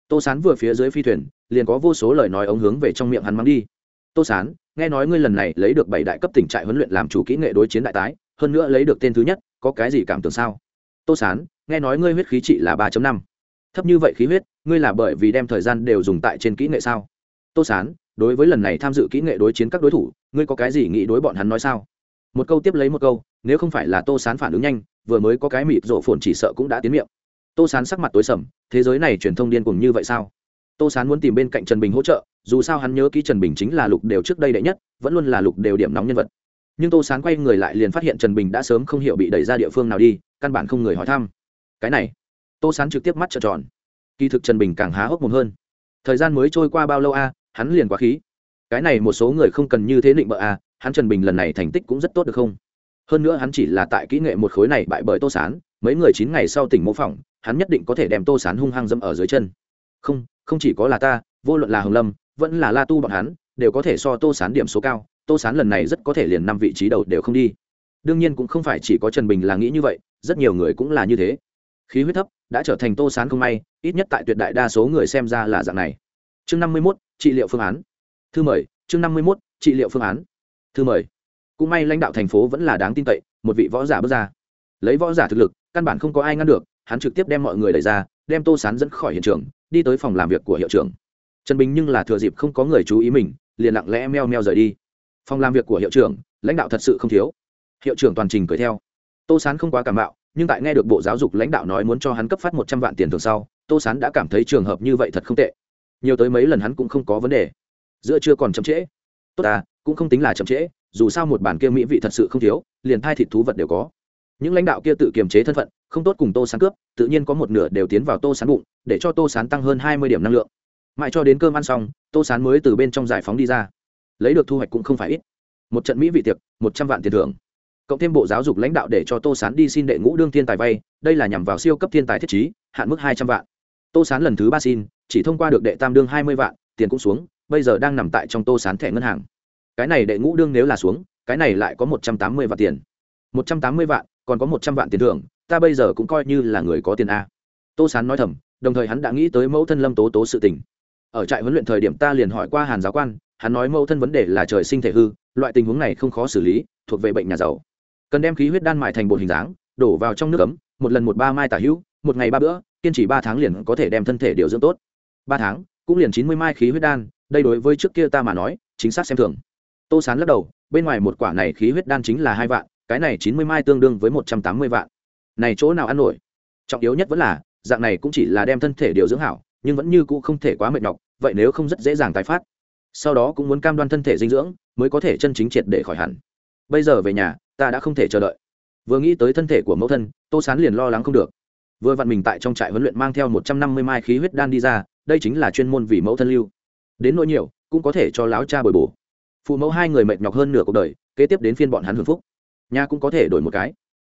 Tô sán vừa phía dưới phi thuyền, liền có vô số lời nói ống hướng về trong miệng hắn mắng đi tô sán, nghe nói ngươi lần này lấy được bảy đại cấp tỉnh trại huấn luyện làm chủ kỹ nghệ đối chiến đại tái, hơn nữa lấy được tên thứ nhất, có cái gì cảm tưởng sao? Tô sán, nghe nói ngươi huyết khí trị là ba năm. Thấp như vậy khí huyết, ngươi là bởi vì đem thời gian đều dùng tại trên kỹ nghệ sao? Tô sán, đối với lần này tham dự kỹ nghệ đối chiến các đối thủ, ngươi có cái gì nghĩ đối bọn hắn nói sao? Một câu tiếp lấy một câu, nếu không phải là tô sán phản ứng nhanh, vừa mới có cái mịt rộ phồn chỉ sợ cũng đã tiến miệng. Tô sán sắc mặt tối sầm, thế giới này truyền thông điên cùng như vậy sao? Tô sán muốn tìm bên cạnh trần bình hỗ trợ, dù sao hắn nhớ kỹ trần bình chính là lục đều trước đây đệ nhất, vẫn luôn là lục đều điểm nóng nhân vật. Nhưng tô sán quay người lại liền phát hiện trần bình đã sớm không hiểu bị đẩy ra địa phương nào đi, căn bản không người hỏi thăm. Cái này, tô sán trực tiếp mắt trợn tròn. Kỳ thực trần bình càng há hốc mồm hơn. Thời gian mới trôi qua bao lâu a, hắn liền quá khí. Cái này một số người không cần như thế định bợ a, hắn trần bình lần này thành tích cũng rất tốt được không? Hơn nữa hắn chỉ là tại kỹ nghệ một khối này bại bởi tô sán, mấy người chín ngày sau tỉnh mô phỏng, hắn nhất định có thể đem tô sán hung hăng dâm ở dưới chân. Không không chỉ có là ta, vô luận là hồng lâm, vẫn là la tu bọn hắn, đều có thể so tô sán điểm số cao. Tô sán lần này rất có thể liền năm vị trí đầu đều không đi. Đương nhiên cũng không phải chỉ có trần bình là nghĩ như vậy, rất nhiều người cũng là như thế. Khí huyết thấp, đã trở thành tô sán không may, ít nhất tại tuyệt đại đa số người xem ra là dạng này. Chương năm mươi mốt, trị liệu phương án. Thư mời, chương năm mươi mốt, trị liệu phương án. Thư mời. Cũng may lãnh đạo thành phố vẫn là đáng tin cậy, một vị võ giả bước ra. Lấy võ giả thực lực, căn bản không có ai ngăn được, hắn trực tiếp đem mọi người đẩy ra, đem tô sán dẫn khỏi hiện trường đi tới phòng làm việc của hiệu trưởng. Trần bình nhưng là thừa dịp không có người chú ý mình, liền lặng lẽ meo meo rời đi. Phòng làm việc của hiệu trưởng, lãnh đạo thật sự không thiếu. Hiệu trưởng toàn trình cười theo. Tô sán không quá cảm bạo nhưng tại nghe được bộ giáo dục lãnh đạo nói muốn cho hắn cấp phát một trăm vạn tiền thường sau, tô sán đã cảm thấy trường hợp như vậy thật không tệ. Nhiều tới mấy lần hắn cũng không có vấn đề. Giữa chưa còn chậm trễ. Tốt à cũng không tính là chậm trễ, dù sao một bản kia mỹ vị thật sự không thiếu, liền thai thịt thú vật đều có những lãnh đạo kia tự kiềm chế thân phận, không tốt cùng tô sán cướp, tự nhiên có một nửa đều tiến vào tô sán bụng, để cho tô sán tăng hơn hai mươi điểm năng lượng. Mãi cho đến cơm ăn xong, tô sán mới từ bên trong giải phóng đi ra. Lấy được thu hoạch cũng không phải ít. Một trận mỹ vị tiệc, một trăm vạn tiền thưởng. Cộng thêm bộ giáo dục lãnh đạo để cho tô sán đi xin đệ ngũ đương thiên tài vay, đây là nhằm vào siêu cấp thiên tài thiết chí hạn mức hai trăm vạn. Tô sán lần thứ ba xin, chỉ thông qua được đệ tam đương hai mươi vạn, tiền cũng xuống, bây giờ đang nằm tại trong tô sán thẻ ngân hàng. Cái này đệ ngũ đương nếu là xuống, cái này lại có một trăm tám mươi vạn tiền một trăm tám mươi vạn, còn có một trăm vạn tiền thưởng, ta bây giờ cũng coi như là người có tiền a. Tô sán nói thầm, đồng thời hắn đã nghĩ tới mẫu thân lâm tố tố sự tình. Ở trại huấn luyện thời điểm ta liền hỏi qua hàn giáo quan, hắn nói mẫu thân vấn đề là trời sinh thể hư, loại tình huống này không khó xử lý, thuộc về bệnh nhà giàu. Cần đem khí huyết đan mại thành bột hình dáng, đổ vào trong nước ấm, một lần một ba mai tả hữu, một ngày ba bữa, kiên trì ba tháng liền có thể đem thân thể điều dưỡng tốt. Ba tháng, cũng liền chín mươi mai khí huyết đan, đây đối với trước kia ta mà nói, chính xác xem thường. Tô sán lắc đầu, bên ngoài một quả này khí huyết đan chính là hai vạn cái này chín mươi mai tương đương với một trăm tám mươi vạn. Này chỗ nào ăn nổi? Trọng yếu nhất vẫn là, dạng này cũng chỉ là đem thân thể điều dưỡng hảo, nhưng vẫn như cũ không thể quá mệt nhọc, vậy nếu không rất dễ dàng tái phát. Sau đó cũng muốn cam đoan thân thể dinh dưỡng, mới có thể chân chính triệt để khỏi hẳn. Bây giờ về nhà, ta đã không thể chờ đợi. Vừa nghĩ tới thân thể của mẫu thân, tô sán liền lo lắng không được. Vừa vặn mình tại trong trại huấn luyện mang theo một trăm năm mươi mai khí huyết đan đi ra, đây chính là chuyên môn vì mẫu thân lưu. Đến nỗi nhiều, cũng có thể cho láo cha bồi bổ. Phụ mẫu hai người mệt nhọc hơn nửa cuộc đời, kế tiếp đến phiên bọn hắn hưởng phúc nhà cũng có thể đổi một cái.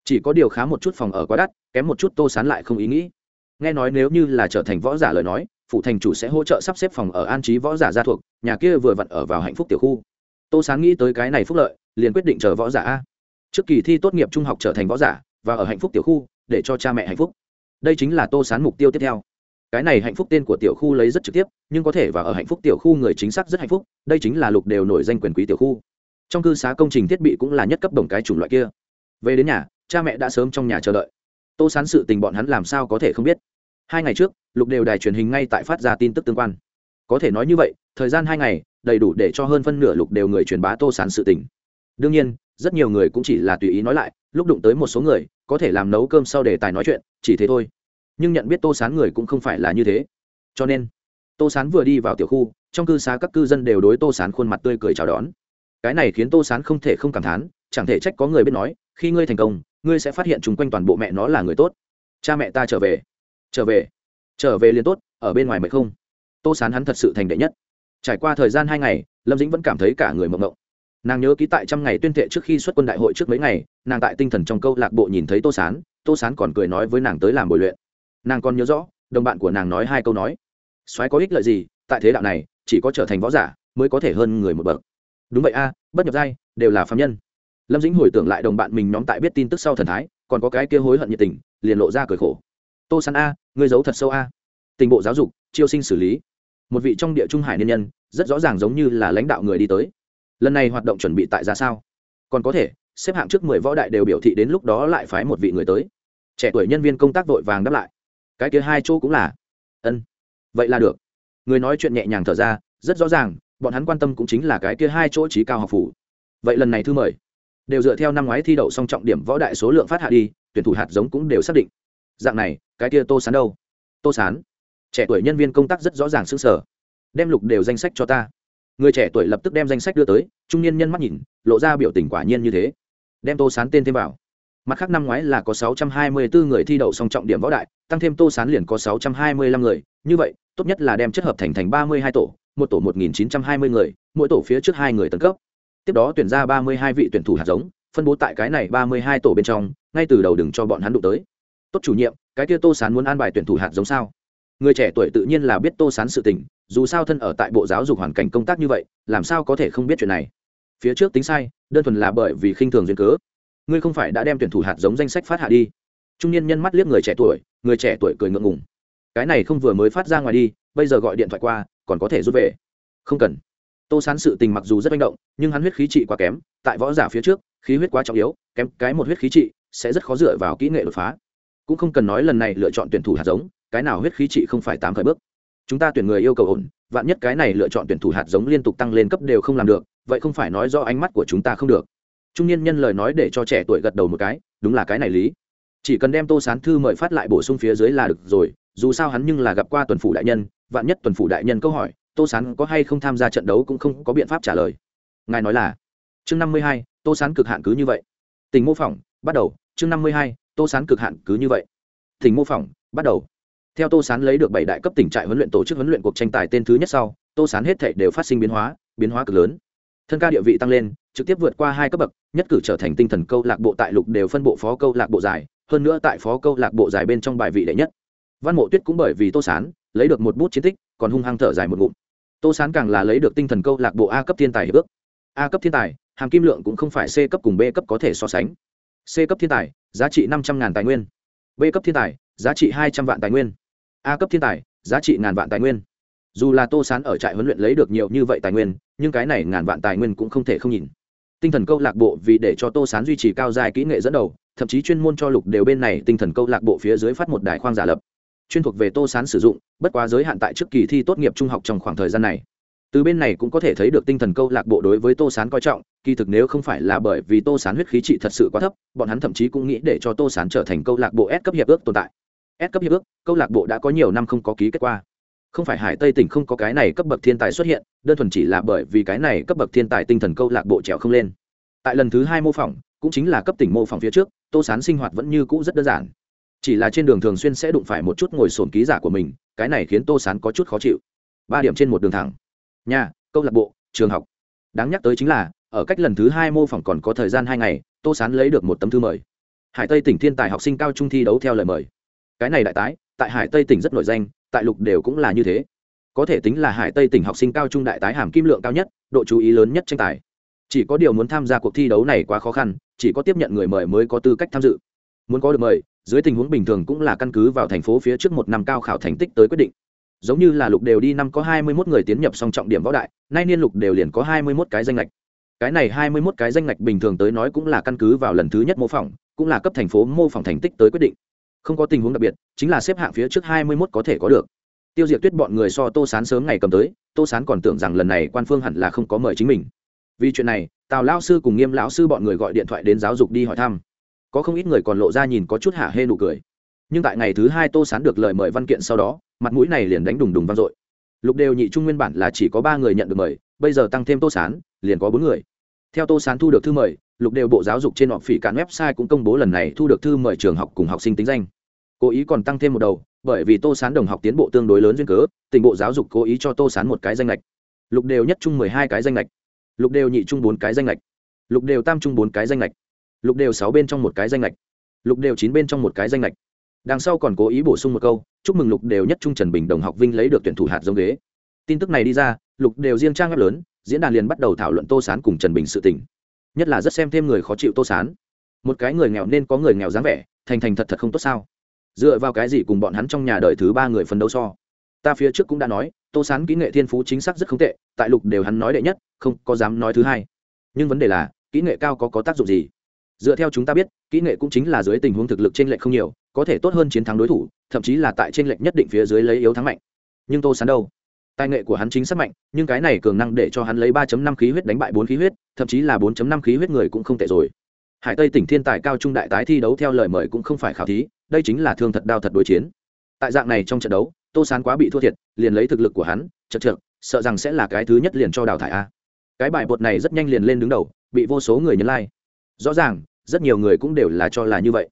Chỉ có điều khá một chút phòng ở quá đắt, kém một chút tô sán lại không ý nghĩ. Nghe nói nếu như là trở thành võ giả lời nói, phụ thành chủ sẽ hỗ trợ sắp xếp phòng ở an trí võ giả gia thuộc, nhà kia vừa vặn ở vào hạnh phúc tiểu khu. Tô sán nghĩ tới cái này phúc lợi, liền quyết định chờ võ giả a. Trước kỳ thi tốt nghiệp trung học trở thành võ giả, và ở hạnh phúc tiểu khu, để cho cha mẹ hạnh phúc. Đây chính là tô sán mục tiêu tiếp theo. Cái này hạnh phúc tên của tiểu khu lấy rất trực tiếp, nhưng có thể và ở hạnh phúc tiểu khu người chính xác rất hạnh phúc, đây chính là lục đều nổi danh quyền quý tiểu khu trong cư xá công trình thiết bị cũng là nhất cấp đồng cái chủng loại kia. Về đến nhà, cha mẹ đã sớm trong nhà chờ đợi. Tô sán sự tình bọn hắn làm sao có thể không biết. Hai ngày trước, lục đều đài truyền hình ngay tại phát ra tin tức tương quan. Có thể nói như vậy, thời gian hai ngày, đầy đủ để cho hơn phân nửa lục đều người truyền bá tô sán sự tình. Đương nhiên, rất nhiều người cũng chỉ là tùy ý nói lại, lúc đụng tới một số người, có thể làm nấu cơm sau đề tài nói chuyện, chỉ thế thôi. Nhưng nhận biết tô sán người cũng không phải là như thế. Cho nên, tô sán vừa đi vào tiểu khu, trong cư xá các cư dân đều đối tô sán khuôn mặt tươi cười chào đón cái này khiến tô sán không thể không cảm thán, chẳng thể trách có người biết nói, khi ngươi thành công, ngươi sẽ phát hiện chung quanh toàn bộ mẹ nó là người tốt. Cha mẹ ta trở về. Trở về. Trở về liền tốt, ở bên ngoài mệt không? Tô sán hắn thật sự thành đệ nhất. Trải qua thời gian hai ngày, lâm dĩnh vẫn cảm thấy cả người mộng mộng. Nàng nhớ ký tại trăm ngày tuyên thệ trước khi xuất quân đại hội trước mấy ngày, nàng tại tinh thần trong câu lạc bộ nhìn thấy tô sán tô sán còn cười nói với nàng tới làm bồi luyện. Nàng còn nhớ rõ, đồng bạn của nàng nói hai câu nói. Soái có ích lợi gì, tại thế đạo này, chỉ có trở thành võ giả, mới có thể hơn người một bậc đúng vậy a, bất nhập giai, đều là phạm nhân. Lâm dĩnh hồi tưởng lại đồng bạn mình nhóm tại biết tin tức sau thần thái, còn có cái kia hối hận nhiệt tình, liền lộ ra cười khổ. Tô săn a, ngươi giấu thật sâu a. Tình bộ giáo dục, chiêu sinh xử lý. Một vị trong địa trung hải niên nhân, rất rõ ràng giống như là lãnh đạo người đi tới. Lần này hoạt động chuẩn bị tại ra sao? Còn có thể, xếp hạng trước mười võ đại đều biểu thị đến lúc đó lại phái một vị người tới. Trẻ tuổi nhân viên công tác vội vàng đáp lại. Cái kia hai chỗ cũng là. Ân, vậy là được. Người nói chuyện nhẹ nhàng thở ra, rất rõ ràng bọn hắn quan tâm cũng chính là cái kia hai chỗ trí cao học phủ. Vậy lần này thư mời, đều dựa theo năm ngoái thi đậu song trọng điểm võ đại số lượng phát hạ đi, tuyển thủ hạt giống cũng đều xác định. Dạng này, cái kia tô sán đâu? Tô sán, trẻ tuổi nhân viên công tác rất rõ ràng xứng sở đem lục đều danh sách cho ta. Người trẻ tuổi lập tức đem danh sách đưa tới, trung niên nhân mắt nhìn, lộ ra biểu tình quả nhiên như thế. Đem tô sán tên thêm vào. Mặt khác năm ngoái là có 624 người thi đậu song trọng điểm võ đại, tăng thêm tô sán liền có 625 người. Như vậy, tốt nhất là đem chất hợp thành thành 32 tổ một tổ 1920 người, mỗi tổ phía trước hai người tấn cấp. Tiếp đó tuyển ra 32 vị tuyển thủ hạt giống, phân bố tại cái này 32 tổ bên trong, ngay từ đầu đừng cho bọn hắn đụng tới. Tốt chủ nhiệm, cái kia tô sán muốn an bài tuyển thủ hạt giống sao? Người trẻ tuổi tự nhiên là biết tô sán sự tình, dù sao thân ở tại bộ giáo dục hoàn cảnh công tác như vậy, làm sao có thể không biết chuyện này? Phía trước tính sai, đơn thuần là bởi vì khinh thường duyên cớ. Ngươi không phải đã đem tuyển thủ hạt giống danh sách phát hạ đi. Trung niên nhân mắt liếc người trẻ tuổi, người trẻ tuổi cười ngượng ngùng. Cái này không vừa mới phát ra ngoài đi, bây giờ gọi điện thoại qua còn có thể rút về. Không cần. Tô sán sự tình mặc dù rất manh động, nhưng hắn huyết khí trị quá kém, tại võ giả phía trước, khí huyết quá trọng yếu, kém cái một huyết khí trị sẽ rất khó dựa vào kỹ nghệ đột phá. Cũng không cần nói lần này lựa chọn tuyển thủ hạt giống, cái nào huyết khí trị không phải tám khởi bước. Chúng ta tuyển người yêu cầu ổn, vạn nhất cái này lựa chọn tuyển thủ hạt giống liên tục tăng lên cấp đều không làm được, vậy không phải nói do ánh mắt của chúng ta không được. Trung niên nhân lời nói để cho trẻ tuổi gật đầu một cái, đúng là cái này lý. Chỉ cần đem tô sán thư mời phát lại bổ sung phía dưới là được rồi, dù sao hắn nhưng là gặp qua tuần phủ đại nhân vạn nhất tuần phủ đại nhân câu hỏi, tô sán có hay không tham gia trận đấu cũng không có biện pháp trả lời. Ngài nói là, chương năm mươi hai, tô sán cực hạn cứ như vậy. Tình mô phỏng, bắt đầu, chương năm mươi hai, tô sán cực hạn cứ như vậy. Tình mô phỏng, bắt đầu. Theo tô sán lấy được bảy đại cấp tỉnh trại huấn luyện tổ chức huấn luyện cuộc tranh tài tên thứ nhất sau, tô sán hết thể đều phát sinh biến hóa biến hóa cực lớn. Thân ca địa vị tăng lên, trực tiếp vượt qua hai cấp bậc, nhất cử trở thành tinh thần câu lạc bộ tại lục đều phân bộ phó câu lạc bộ dài hơn nữa tại phó câu lạc bộ dài bên trong bài vị đệ nhất văn mộ tuyết cũng bởi vì tô sán, lấy được một bút chiến tích, còn hung hăng thở dài một ngụm. Tô sán càng là lấy được tinh thần câu lạc bộ a cấp thiên tài hiệp ước. A cấp thiên tài, hàm kim lượng cũng không phải c cấp cùng b cấp có thể so sánh. C cấp thiên tài, giá trị năm trăm ngàn tài nguyên. B cấp thiên tài, giá trị hai trăm vạn tài nguyên. A cấp thiên tài, giá trị ngàn vạn tài nguyên. Dù là tô sán ở trại huấn luyện lấy được nhiều như vậy tài nguyên, nhưng cái này ngàn vạn tài nguyên cũng không thể không nhìn. Tinh thần câu lạc bộ vì để cho tô sán duy trì cao dài kỹ nghệ dẫn đầu, thậm chí chuyên môn cho lục đều bên này tinh thần câu lạc bộ phía dưới phát một đài khoang giả lập chuyên thuộc về tô sán sử dụng, bất quá giới hạn tại trước kỳ thi tốt nghiệp trung học trong khoảng thời gian này. Từ bên này cũng có thể thấy được tinh thần câu lạc bộ đối với tô sán coi trọng, kỳ thực nếu không phải là bởi vì tô sán huyết khí trị thật sự quá thấp, bọn hắn thậm chí cũng nghĩ để cho tô sán trở thành câu lạc bộ s cấp hiệp ước tồn tại. S cấp hiệp ước, câu lạc bộ đã có nhiều năm không có ký kết quả không phải hải tây tỉnh không có cái này cấp bậc thiên tài xuất hiện, đơn thuần chỉ là bởi vì cái này cấp bậc thiên tài tinh thần câu lạc bộ trèo không lên. Tại lần thứ hai mô phỏng, cũng chính là cấp tỉnh mô phỏng phía trước, tô sán sinh hoạt vẫn như cũ rất đơn giản chỉ là trên đường thường xuyên sẽ đụng phải một chút ngồi sổn ký giả của mình, cái này khiến tô sán có chút khó chịu. Ba điểm trên một đường thẳng. Nhà câu lạc bộ, trường học. Đáng nhắc tới chính là, ở cách lần thứ hai mô phỏng còn có thời gian hai ngày, tô sán lấy được một tấm thư mời. Hải tây tỉnh thiên tài học sinh cao trung thi đấu theo lời mời. Cái này đại tái, tại hải tây tỉnh rất nổi danh, tại lục đều cũng là như thế. Có thể tính là hải tây tỉnh học sinh cao trung đại tái hàm kim lượng cao nhất, độ chú ý lớn nhất tranh tài. Chỉ có điều muốn tham gia cuộc thi đấu này quá khó khăn, chỉ có tiếp nhận người mời mới có tư cách tham dự. Muốn có được mời dưới tình huống bình thường cũng là căn cứ vào thành phố phía trước một năm cao khảo thành tích tới quyết định. Giống như là lục đều đi năm có hai mươi 21 người tiến nhập song trọng điểm võ đại, nay niên lục đều liền có hai mươi 21 cái danh lệch cái này hai mươi 21 cái danh lệch bình thường tới nói cũng là căn cứ vào lần thứ nhất mô phỏng, cũng là cấp thành phố mô phỏng thành tích tới quyết định. Không có tình huống đặc biệt, chính là xếp hạng phía trước hai mươi 21 có thể có được. Tiêu diệt tuyết bọn người so tô sán sớm ngày cầm tới, tô sán còn tưởng rằng lần này quan phương hẳn là không có mời chính mình. Vì chuyện này, tào lao sư cùng nghiêm lão sư bọn người gọi điện thoại đến giáo dục đi hỏi thăm có không ít người còn lộ ra nhìn có chút hạ hê nụ cười. Nhưng tại ngày thứ hai tô sán được lời mời văn kiện sau đó, mặt mũi này liền đánh đùng đùng vang dội. Lục đều nhị trung nguyên bản là chỉ có ba người nhận được mời, bây giờ tăng thêm tô sán, liền có bốn người. Theo tô sán thu được thư mời, lục đều bộ giáo dục trên họ phỉ cản website cũng công bố lần này thu được thư mời trường học cùng học sinh tính danh. Cố ý còn tăng thêm một đầu, bởi vì tô sán đồng học tiến bộ tương đối lớn duyên cớ, tỉnh bộ giáo dục cố ý cho tô sán một cái danh lệch. Lục đều nhất trung mười hai cái danh lệch. Lục đều nhị trung bốn cái danh lệch. Lục đều tam trung bốn cái danh lệch lục đều sáu bên trong một cái danh lệch. Lục đều chín bên trong một cái danh lệch. Đằng sau còn cố ý bổ sung một câu, chúc mừng lục đều nhất trung trần bình đồng học vinh lấy được tuyển thủ hạt giống ghế. Tin tức này đi ra, lục đều riêng trang web lớn, diễn đàn liền bắt đầu thảo luận tô sán cùng trần bình sự tình. Nhất là rất xem thêm người khó chịu tô sán. Một cái người nghèo nên có người nghèo dáng vẻ, thành thành thật thật không tốt sao? Dựa vào cái gì cùng bọn hắn trong nhà đời thứ ba người phấn đấu so? Ta phía trước cũng đã nói, tô sán kỹ nghệ thiên phú chính xác rất không tệ, tại lục đều hắn nói đệ nhất, không có dám nói thứ hai. Nhưng vấn đề là, kỹ nghệ cao có có tác dụng gì? Dựa theo chúng ta biết, kỹ nghệ cũng chính là dưới tình huống thực lực t r ê n lệch không nhiều, có thể tốt hơn chiến thắng đối thủ, thậm chí là tại t r ê n lệch nhất định phía dưới lấy yếu thắng mạnh. Nhưng tô sán đâu? Tài nghệ của hắn chính xác mạnh, nhưng cái này cường năng để cho hắn lấy ba năm khí huyết đánh bại bốn khí huyết, thậm chí là bốn năm khí huyết người cũng không tệ rồi. Hải tây tỉnh thiên tài cao trung đại tái thi đấu theo lời mời cũng không phải khảo thí, đây chính là thương thật đao thật đối chiến. Tại dạng này trong trận đấu, tô sán quá bị thua thiệt, liền lấy thực lực của hắn, chật trượt, sợ rằng sẽ là cái thứ nhất liền cho đào thải a. Cái bài bột này rất nhanh liền lên đứng đầu, bị vô số người nhấn lai、like. Rõ ràng rất nhiều người cũng đều là cho là như vậy.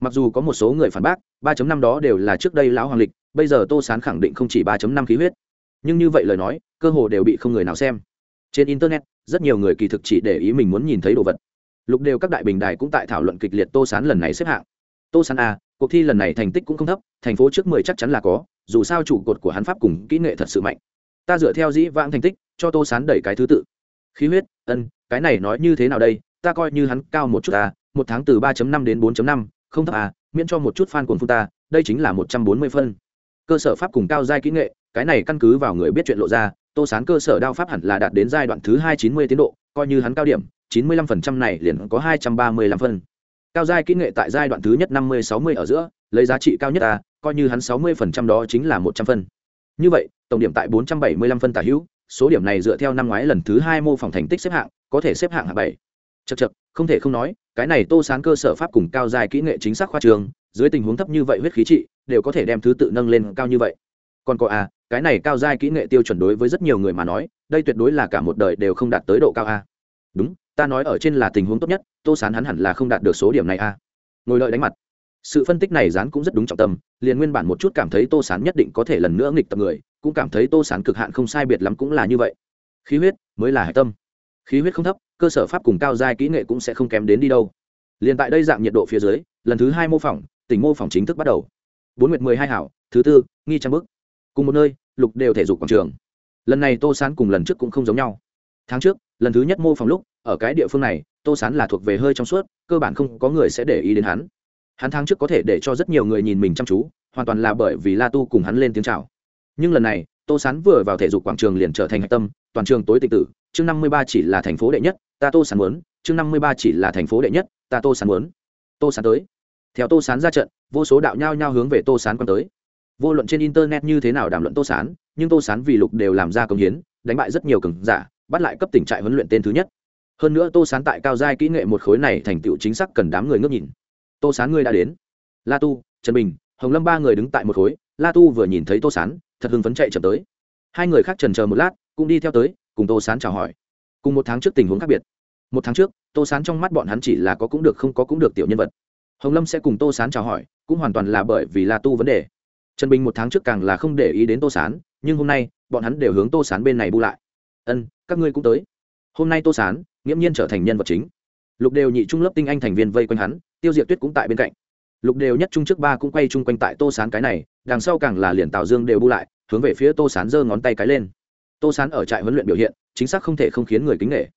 Mặc dù có một số người phản bác 3 năm đó đều là trước đây lão hoàng lịch, bây giờ tô sán khẳng định không chỉ 3 năm khí huyết. Nhưng như vậy lời nói, cơ hồ đều bị không người nào xem. Trên internet, rất nhiều người kỳ thực chỉ để ý mình muốn nhìn thấy đồ vật. Lục đều các đại bình đài cũng tại thảo luận kịch liệt tô sán lần này xếp hạng. Tô sán a, cuộc thi lần này thành tích cũng không thấp, thành phố trước mười chắc chắn là có, dù sao chủ cột của hắn pháp cùng kỹ nghệ thật sự mạnh. Ta dựa theo dĩ vãng thành tích, cho tô sán đẩy cái thứ tự. Khí huyết, ân, cái này nói như thế nào đây? Ta coi như hắn cao một chút à, một tháng từ 3.5 đến 4.5, không thấp à miễn cho một chút fan cuồng phun ta đây chính là một trăm bốn mươi phân. Cơ sở pháp cùng cao giai kỹ nghệ cái này căn cứ vào người biết chuyện lộ ra tô sán cơ sở đao pháp hẳn là đạt đến giai đoạn thứ hai chín mươi tiến độ coi như hắn cao điểm chín mươi lăm phần trăm này liền có hai trăm ba mươi lăm phân. Cao giai kỹ nghệ tại giai đoạn thứ nhất năm mươi sáu mươi ở giữa lấy giá trị cao nhất ta coi như hắn sáu mươi phần trăm đó chính là một trăm phân. Như vậy tổng điểm tại bốn trăm bảy mươi lăm phân tả hữu số điểm này dựa theo năm ngoái lần thứ hai mô phỏng thành tích xếp hạng có thể xếp hạng hạng bảy chật chật không thể không nói, cái này tô sán cơ sở pháp cùng cao dài kỹ nghệ chính xác khoa trường, dưới tình huống thấp như vậy huyết khí trị, đều có thể đem thứ tự nâng lên cao như vậy. Còn có a cái này cao dài kỹ nghệ tiêu chuẩn đối với rất nhiều người mà nói, đây tuyệt đối là cả một đời đều không đạt tới độ cao a. Đúng, ta nói ở trên là tình huống tốt nhất, tô sán hắn hẳn là không đạt được số điểm này a. Ngồi lợi đánh mặt. Sự phân tích này dán cũng rất đúng trọng tâm, liền nguyên bản một chút cảm thấy tô sán nhất định có thể lần nữa nghịch tập người, cũng cảm thấy tô sán cực hạn không sai biệt lắm cũng là như vậy. Khí huyết mới là hải tâm. Khí huyết không thấp cơ sở pháp cùng cao giai kỹ nghệ cũng sẽ không kém đến đi đâu. Liền tại đây dạng nhiệt độ phía dưới, lần thứ hai mô phỏng, tỉnh mô phỏng chính thức bắt đầu. Bốn nguyệt mười hai hảo, thứ tư, nghi trang bức. Cùng một nơi, lục đều thể dục quảng trường. Lần này tô sán cùng lần trước cũng không giống nhau. Tháng trước, lần thứ nhất mô phỏng lúc, ở cái địa phương này, tô sán là thuộc về hơi trong suốt, cơ bản không có người sẽ để ý đến hắn. Hắn tháng trước có thể để cho rất nhiều người nhìn mình chăm chú, hoàn toàn là bởi vì la tu cùng hắn lên tiếng c h à o nhưng lần này, tô sán vừa vào thể dục quảng trường liền trở thành hạch tâm, toàn trường tối tịch tử, chương năm mươi ba chỉ là thành phố đệ nhất ta tô sán muốn, chương năm mươi ba chỉ là thành phố đệ nhất, ta tô sán muốn. Tô sán tới. Theo tô sán ra trận, vô số đạo nhao nhao hướng về tô sán quan tới. Vô luận trên internet như thế nào đàm luận tô sán, nhưng tô sán vì lục đều làm ra công hiến, đánh bại rất nhiều cường giả, bắt lại cấp tỉnh trại huấn luyện tên thứ nhất. Hơn nữa tô sán tại cao giai kỹ nghệ một khối này thành tựu chính xác cần đám người ngước nhìn. Tô sán ngươi đã đến. La tu, trần bình, hồng lâm ba người đứng tại một khối, la tu vừa nhìn thấy tô sán, thật hưng phấn chạy chậm tới. Hai người khác trần chờ một lát, cũng đi theo tới, cùng tô sán chào hỏi cùng một tháng trước tình huống khác biệt. Một tháng trước, tô sán trong mắt bọn hắn chỉ là có cũng được không có cũng được tiểu nhân vật. Hồng lâm sẽ cùng tô sán chào hỏi, cũng hoàn toàn là bởi vì là tu vấn đề. Trần bình một tháng trước càng là không để ý đến tô sán, nhưng hôm nay, bọn hắn đều hướng tô sán bên này bu lại. Ân, các ngươi cũng tới. Hôm nay tô sán, nghiễm nhiên trở thành nhân vật chính. Lục đều nhị trung lớp tinh anh thành viên vây quanh hắn, tiêu diệt tuyết cũng tại bên cạnh. Lục đều nhất trung trước ba cũng quay chung quanh tại tô sán cái này, đằng sau càng là liền tào dương đều bu lại, hướng về phía tô sán giơ ngón tay cái lên tô sán ở trại huấn luyện biểu hiện, chính xác không thể không khiến người kính nghệ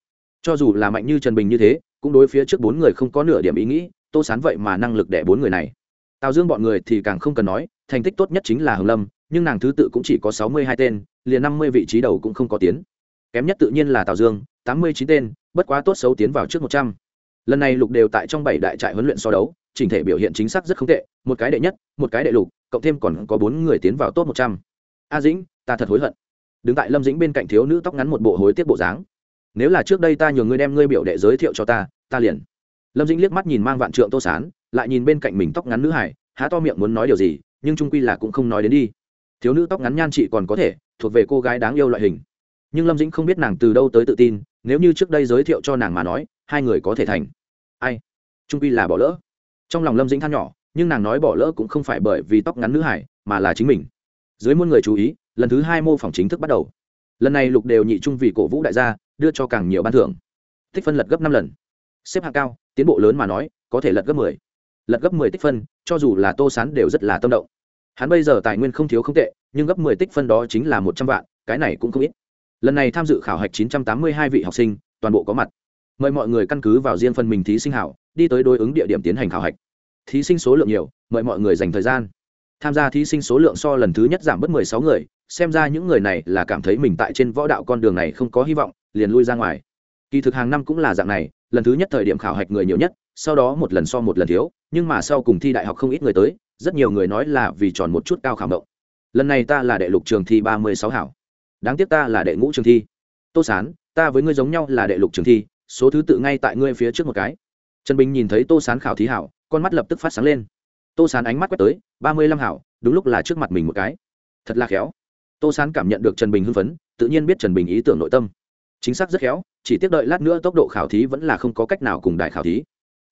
cho dù là mạnh như trần bình như thế, cũng đối phía trước bốn người không có nửa điểm ý nghĩ, tô sán vậy mà năng lực đẻ bốn người này. Tào dương bọn người thì càng không cần nói, thành tích tốt nhất chính là hồng lâm, nhưng nàng thứ tự cũng chỉ có sáu mươi hai tên, liền năm mươi vị trí đầu cũng không có tiến. Kém nhất tự nhiên là tào dương, tám mươi chín tên, bất quá tốt xấu tiến vào trước một trăm. Lần này lục đều tại trong bảy đại trại huấn luyện so đấu, chỉnh thể biểu hiện chính xác rất không tệ, một cái đệ nhất, một cái đệ lục, cộng thêm còn có bốn người tiến vào top một trăm. A dĩnh, ta thật hối hận đứng tại lâm dĩnh bên cạnh thiếu nữ tóc ngắn một bộ hối tiếc bộ dáng. Nếu là trước đây ta nhường ngươi đem ngươi biểu đệ giới thiệu cho ta ta liền. Lâm dĩnh liếc mắt nhìn mang vạn trượng tô sán, lại nhìn bên cạnh mình tóc ngắn nữ hải há to miệng muốn nói điều gì, nhưng trung quy là cũng không nói đến đi. Thiếu nữ tóc ngắn nhan chị còn có thể, thuộc về cô gái đáng yêu loại hình. Nhưng lâm dĩnh không biết nàng từ đâu tới tự tin, nếu như trước đây giới thiệu cho nàng mà nói, hai người có thể thành. Ai? Trung quy là bỏ lỡ. Trong lòng lâm dĩnh than nhỏ, nhưng nàng nói bỏ lỡ cũng không phải bởi vì tóc ngắn nữ hải mà là chính mình. Dưới muôn người chú ý lần thứ hai mô phỏng chính thức bắt đầu. Lần này lục đều nhị trung vì cổ vũ đại gia, đưa cho càng nhiều ban thưởng. Tích phân lật gấp năm lần. Xếp hạng cao, tiến bộ lớn mà nói, có thể lật gấp mười. Lật gấp mười tích phân, cho dù là tô sán đều rất là tâm động. Hắn bây giờ tài nguyên không thiếu không tệ, nhưng gấp mười tích phân đó chính là một trăm vạn, cái này cũng không ít. Lần này tham dự khảo hạch chín trăm tám mươi hai vị học sinh, toàn bộ có mặt. Mời mọi người căn cứ vào riêng phần mình thí sinh hảo, đi tới đối ứng địa điểm tiến hành khảo hạch. Thí sinh số lượng nhiều, mời mọi người dành thời gian. Tham gia thí sinh số lượng so lần thứ nhất giảm bớt mười sáu người xem ra những người này là cảm thấy mình tại trên võ đạo con đường này không có hy vọng, liền lui ra ngoài. Kỳ thực hàng năm cũng là dạng này, lần thứ nhất thời điểm khảo hạch người nhiều nhất, sau đó một lần so một lần thiếu, nhưng mà sau cùng thi đại học không ít người tới, rất nhiều người nói là vì tròn một chút cao khảo mộng. Lần này ta là đệ lục trường thi ba mươi sáu hảo. Đáng tiếc ta là đệ ngũ trường thi. Tô sán, ta với ngươi giống nhau là đệ lục trường thi, số thứ tự ngay tại ngươi phía trước một cái. Trần bình nhìn thấy tô sán khảo thí hảo, con mắt lập tức phát sáng lên. Tô sán ánh mắt quét tới, ba mươi lăm hảo, đúng lúc là trước mặt mình một cái. Thật là khéo tô sán cảm nhận được trần bình hưng phấn, tự nhiên biết trần bình ý tưởng nội tâm. Chính xác rất khéo, chỉ tiếp đợi lát nữa tốc độ khảo thí vẫn là không có cách nào cùng đại khảo thí.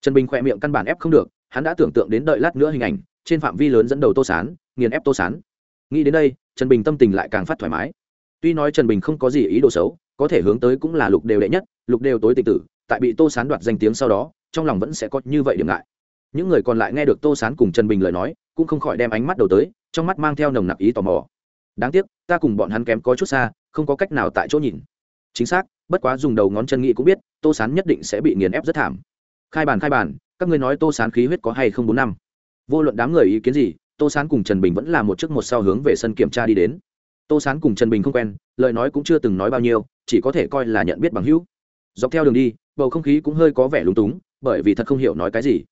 Trần bình khỏe miệng căn bản ép không được, hắn đã tưởng tượng đến đợi lát nữa hình ảnh, trên phạm vi lớn dẫn đầu tô sán, nghiền ép tô sán. Nghĩ đến đây, trần bình tâm tình lại càng phát thoải mái. Tuy nói trần bình không có gì ý đồ xấu, có thể hướng tới cũng là lục đều đệ nhất, lục đều tối tịch tử, tại bị tô sán đoạt danh tiếng sau đó, trong lòng vẫn sẽ có như vậy điểm ngại. Những người còn lại nghe được tô sán cùng trần bình lời nói, cũng không khỏi đem ánh mắt đầu tới, trong mắt mang theo nồng nặc ý tò mò đáng tiếc, ta cùng bọn hắn kém có chút xa, không có cách nào tại chỗ nhìn. Chính xác, bất quá dùng đầu ngón chân nghĩ cũng biết, tô sán nhất định sẽ bị nghiền ép rất thảm. Khai bàn khai bàn các ngươi nói tô sán khí huyết có hay không bốn năm? Vô luận đám người ý kiến gì, tô sán cùng trần bình vẫn là một chiếc một sau hướng về sân kiểm tra đi đến. Tô sán cùng trần bình không quen, lời nói cũng chưa từng nói bao nhiêu, chỉ có thể coi là nhận biết bằng hữu. Dọc theo đường đi, bầu không khí cũng hơi có vẻ lúng túng, bởi vì thật không hiểu nói cái gì.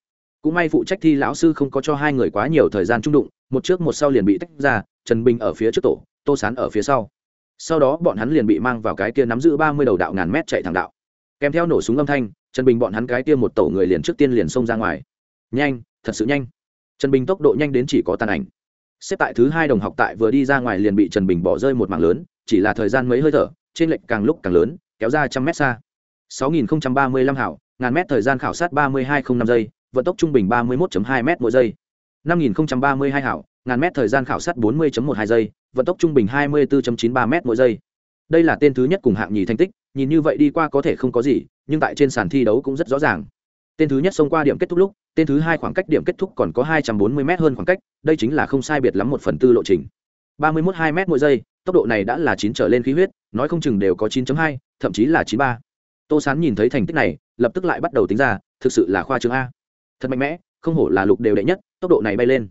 Cũng may phụ trách thi lão sư không có cho hai người quá nhiều thời gian trung đụng, một trước một sau liền bị tách ra trần bình ở phía trước tổ, tô sán ở phía sau. Sau đó bọn hắn liền bị mang vào cái kia nắm giữ ba mươi đầu đạo ngàn mét chạy thẳng đạo. Kèm theo nổ súng âm thanh, trần bình bọn hắn cái kia một tổ người liền trước tiên liền xông ra ngoài. Nhanh, thật sự nhanh. Trần bình tốc độ nhanh đến chỉ có tàn ảnh. Xếp tại thứ hai đồng học tại vừa đi ra ngoài liền bị trần bình bỏ rơi một mảng lớn, chỉ là thời gian mấy hơi thở, trên lệnh càng lúc càng lớn, kéo ra trăm mét xa. sáu nghìn ba mươi lăm hảo, ngàn mét thời gian khảo sát ba mươi hai không năm giây, vận tốc trung bình ba mươi một hai m mỗi giây. năm nghìn ba mươi hai hảo ngàn mét thời gian khảo sát bốn mươi một hai giây vận tốc trung bình 24.93 mét mỗi giây. Đây là tên thứ nhất cùng hạng nhì thành tích nhìn như vậy đi qua có thể không có gì nhưng tại trên sàn thi đấu cũng rất rõ ràng. Tên thứ nhất xông qua điểm kết thúc lúc tên thứ hai khoảng cách điểm kết thúc còn có 240 mét hơn khoảng cách đây chính là không sai biệt lắm một phần tư lộ trình. 31.2 mét mỗi giây tốc độ này đã là chín trở lên khí huyết nói không chừng đều có 9.2, thậm chí là chín ba. Tô sán nhìn thấy thành tích này lập tức lại bắt đầu tính ra thực sự là khoa trương a. Thật mạnh mẽ không hổ là lục đều đệ nhất tốc độ này bay lên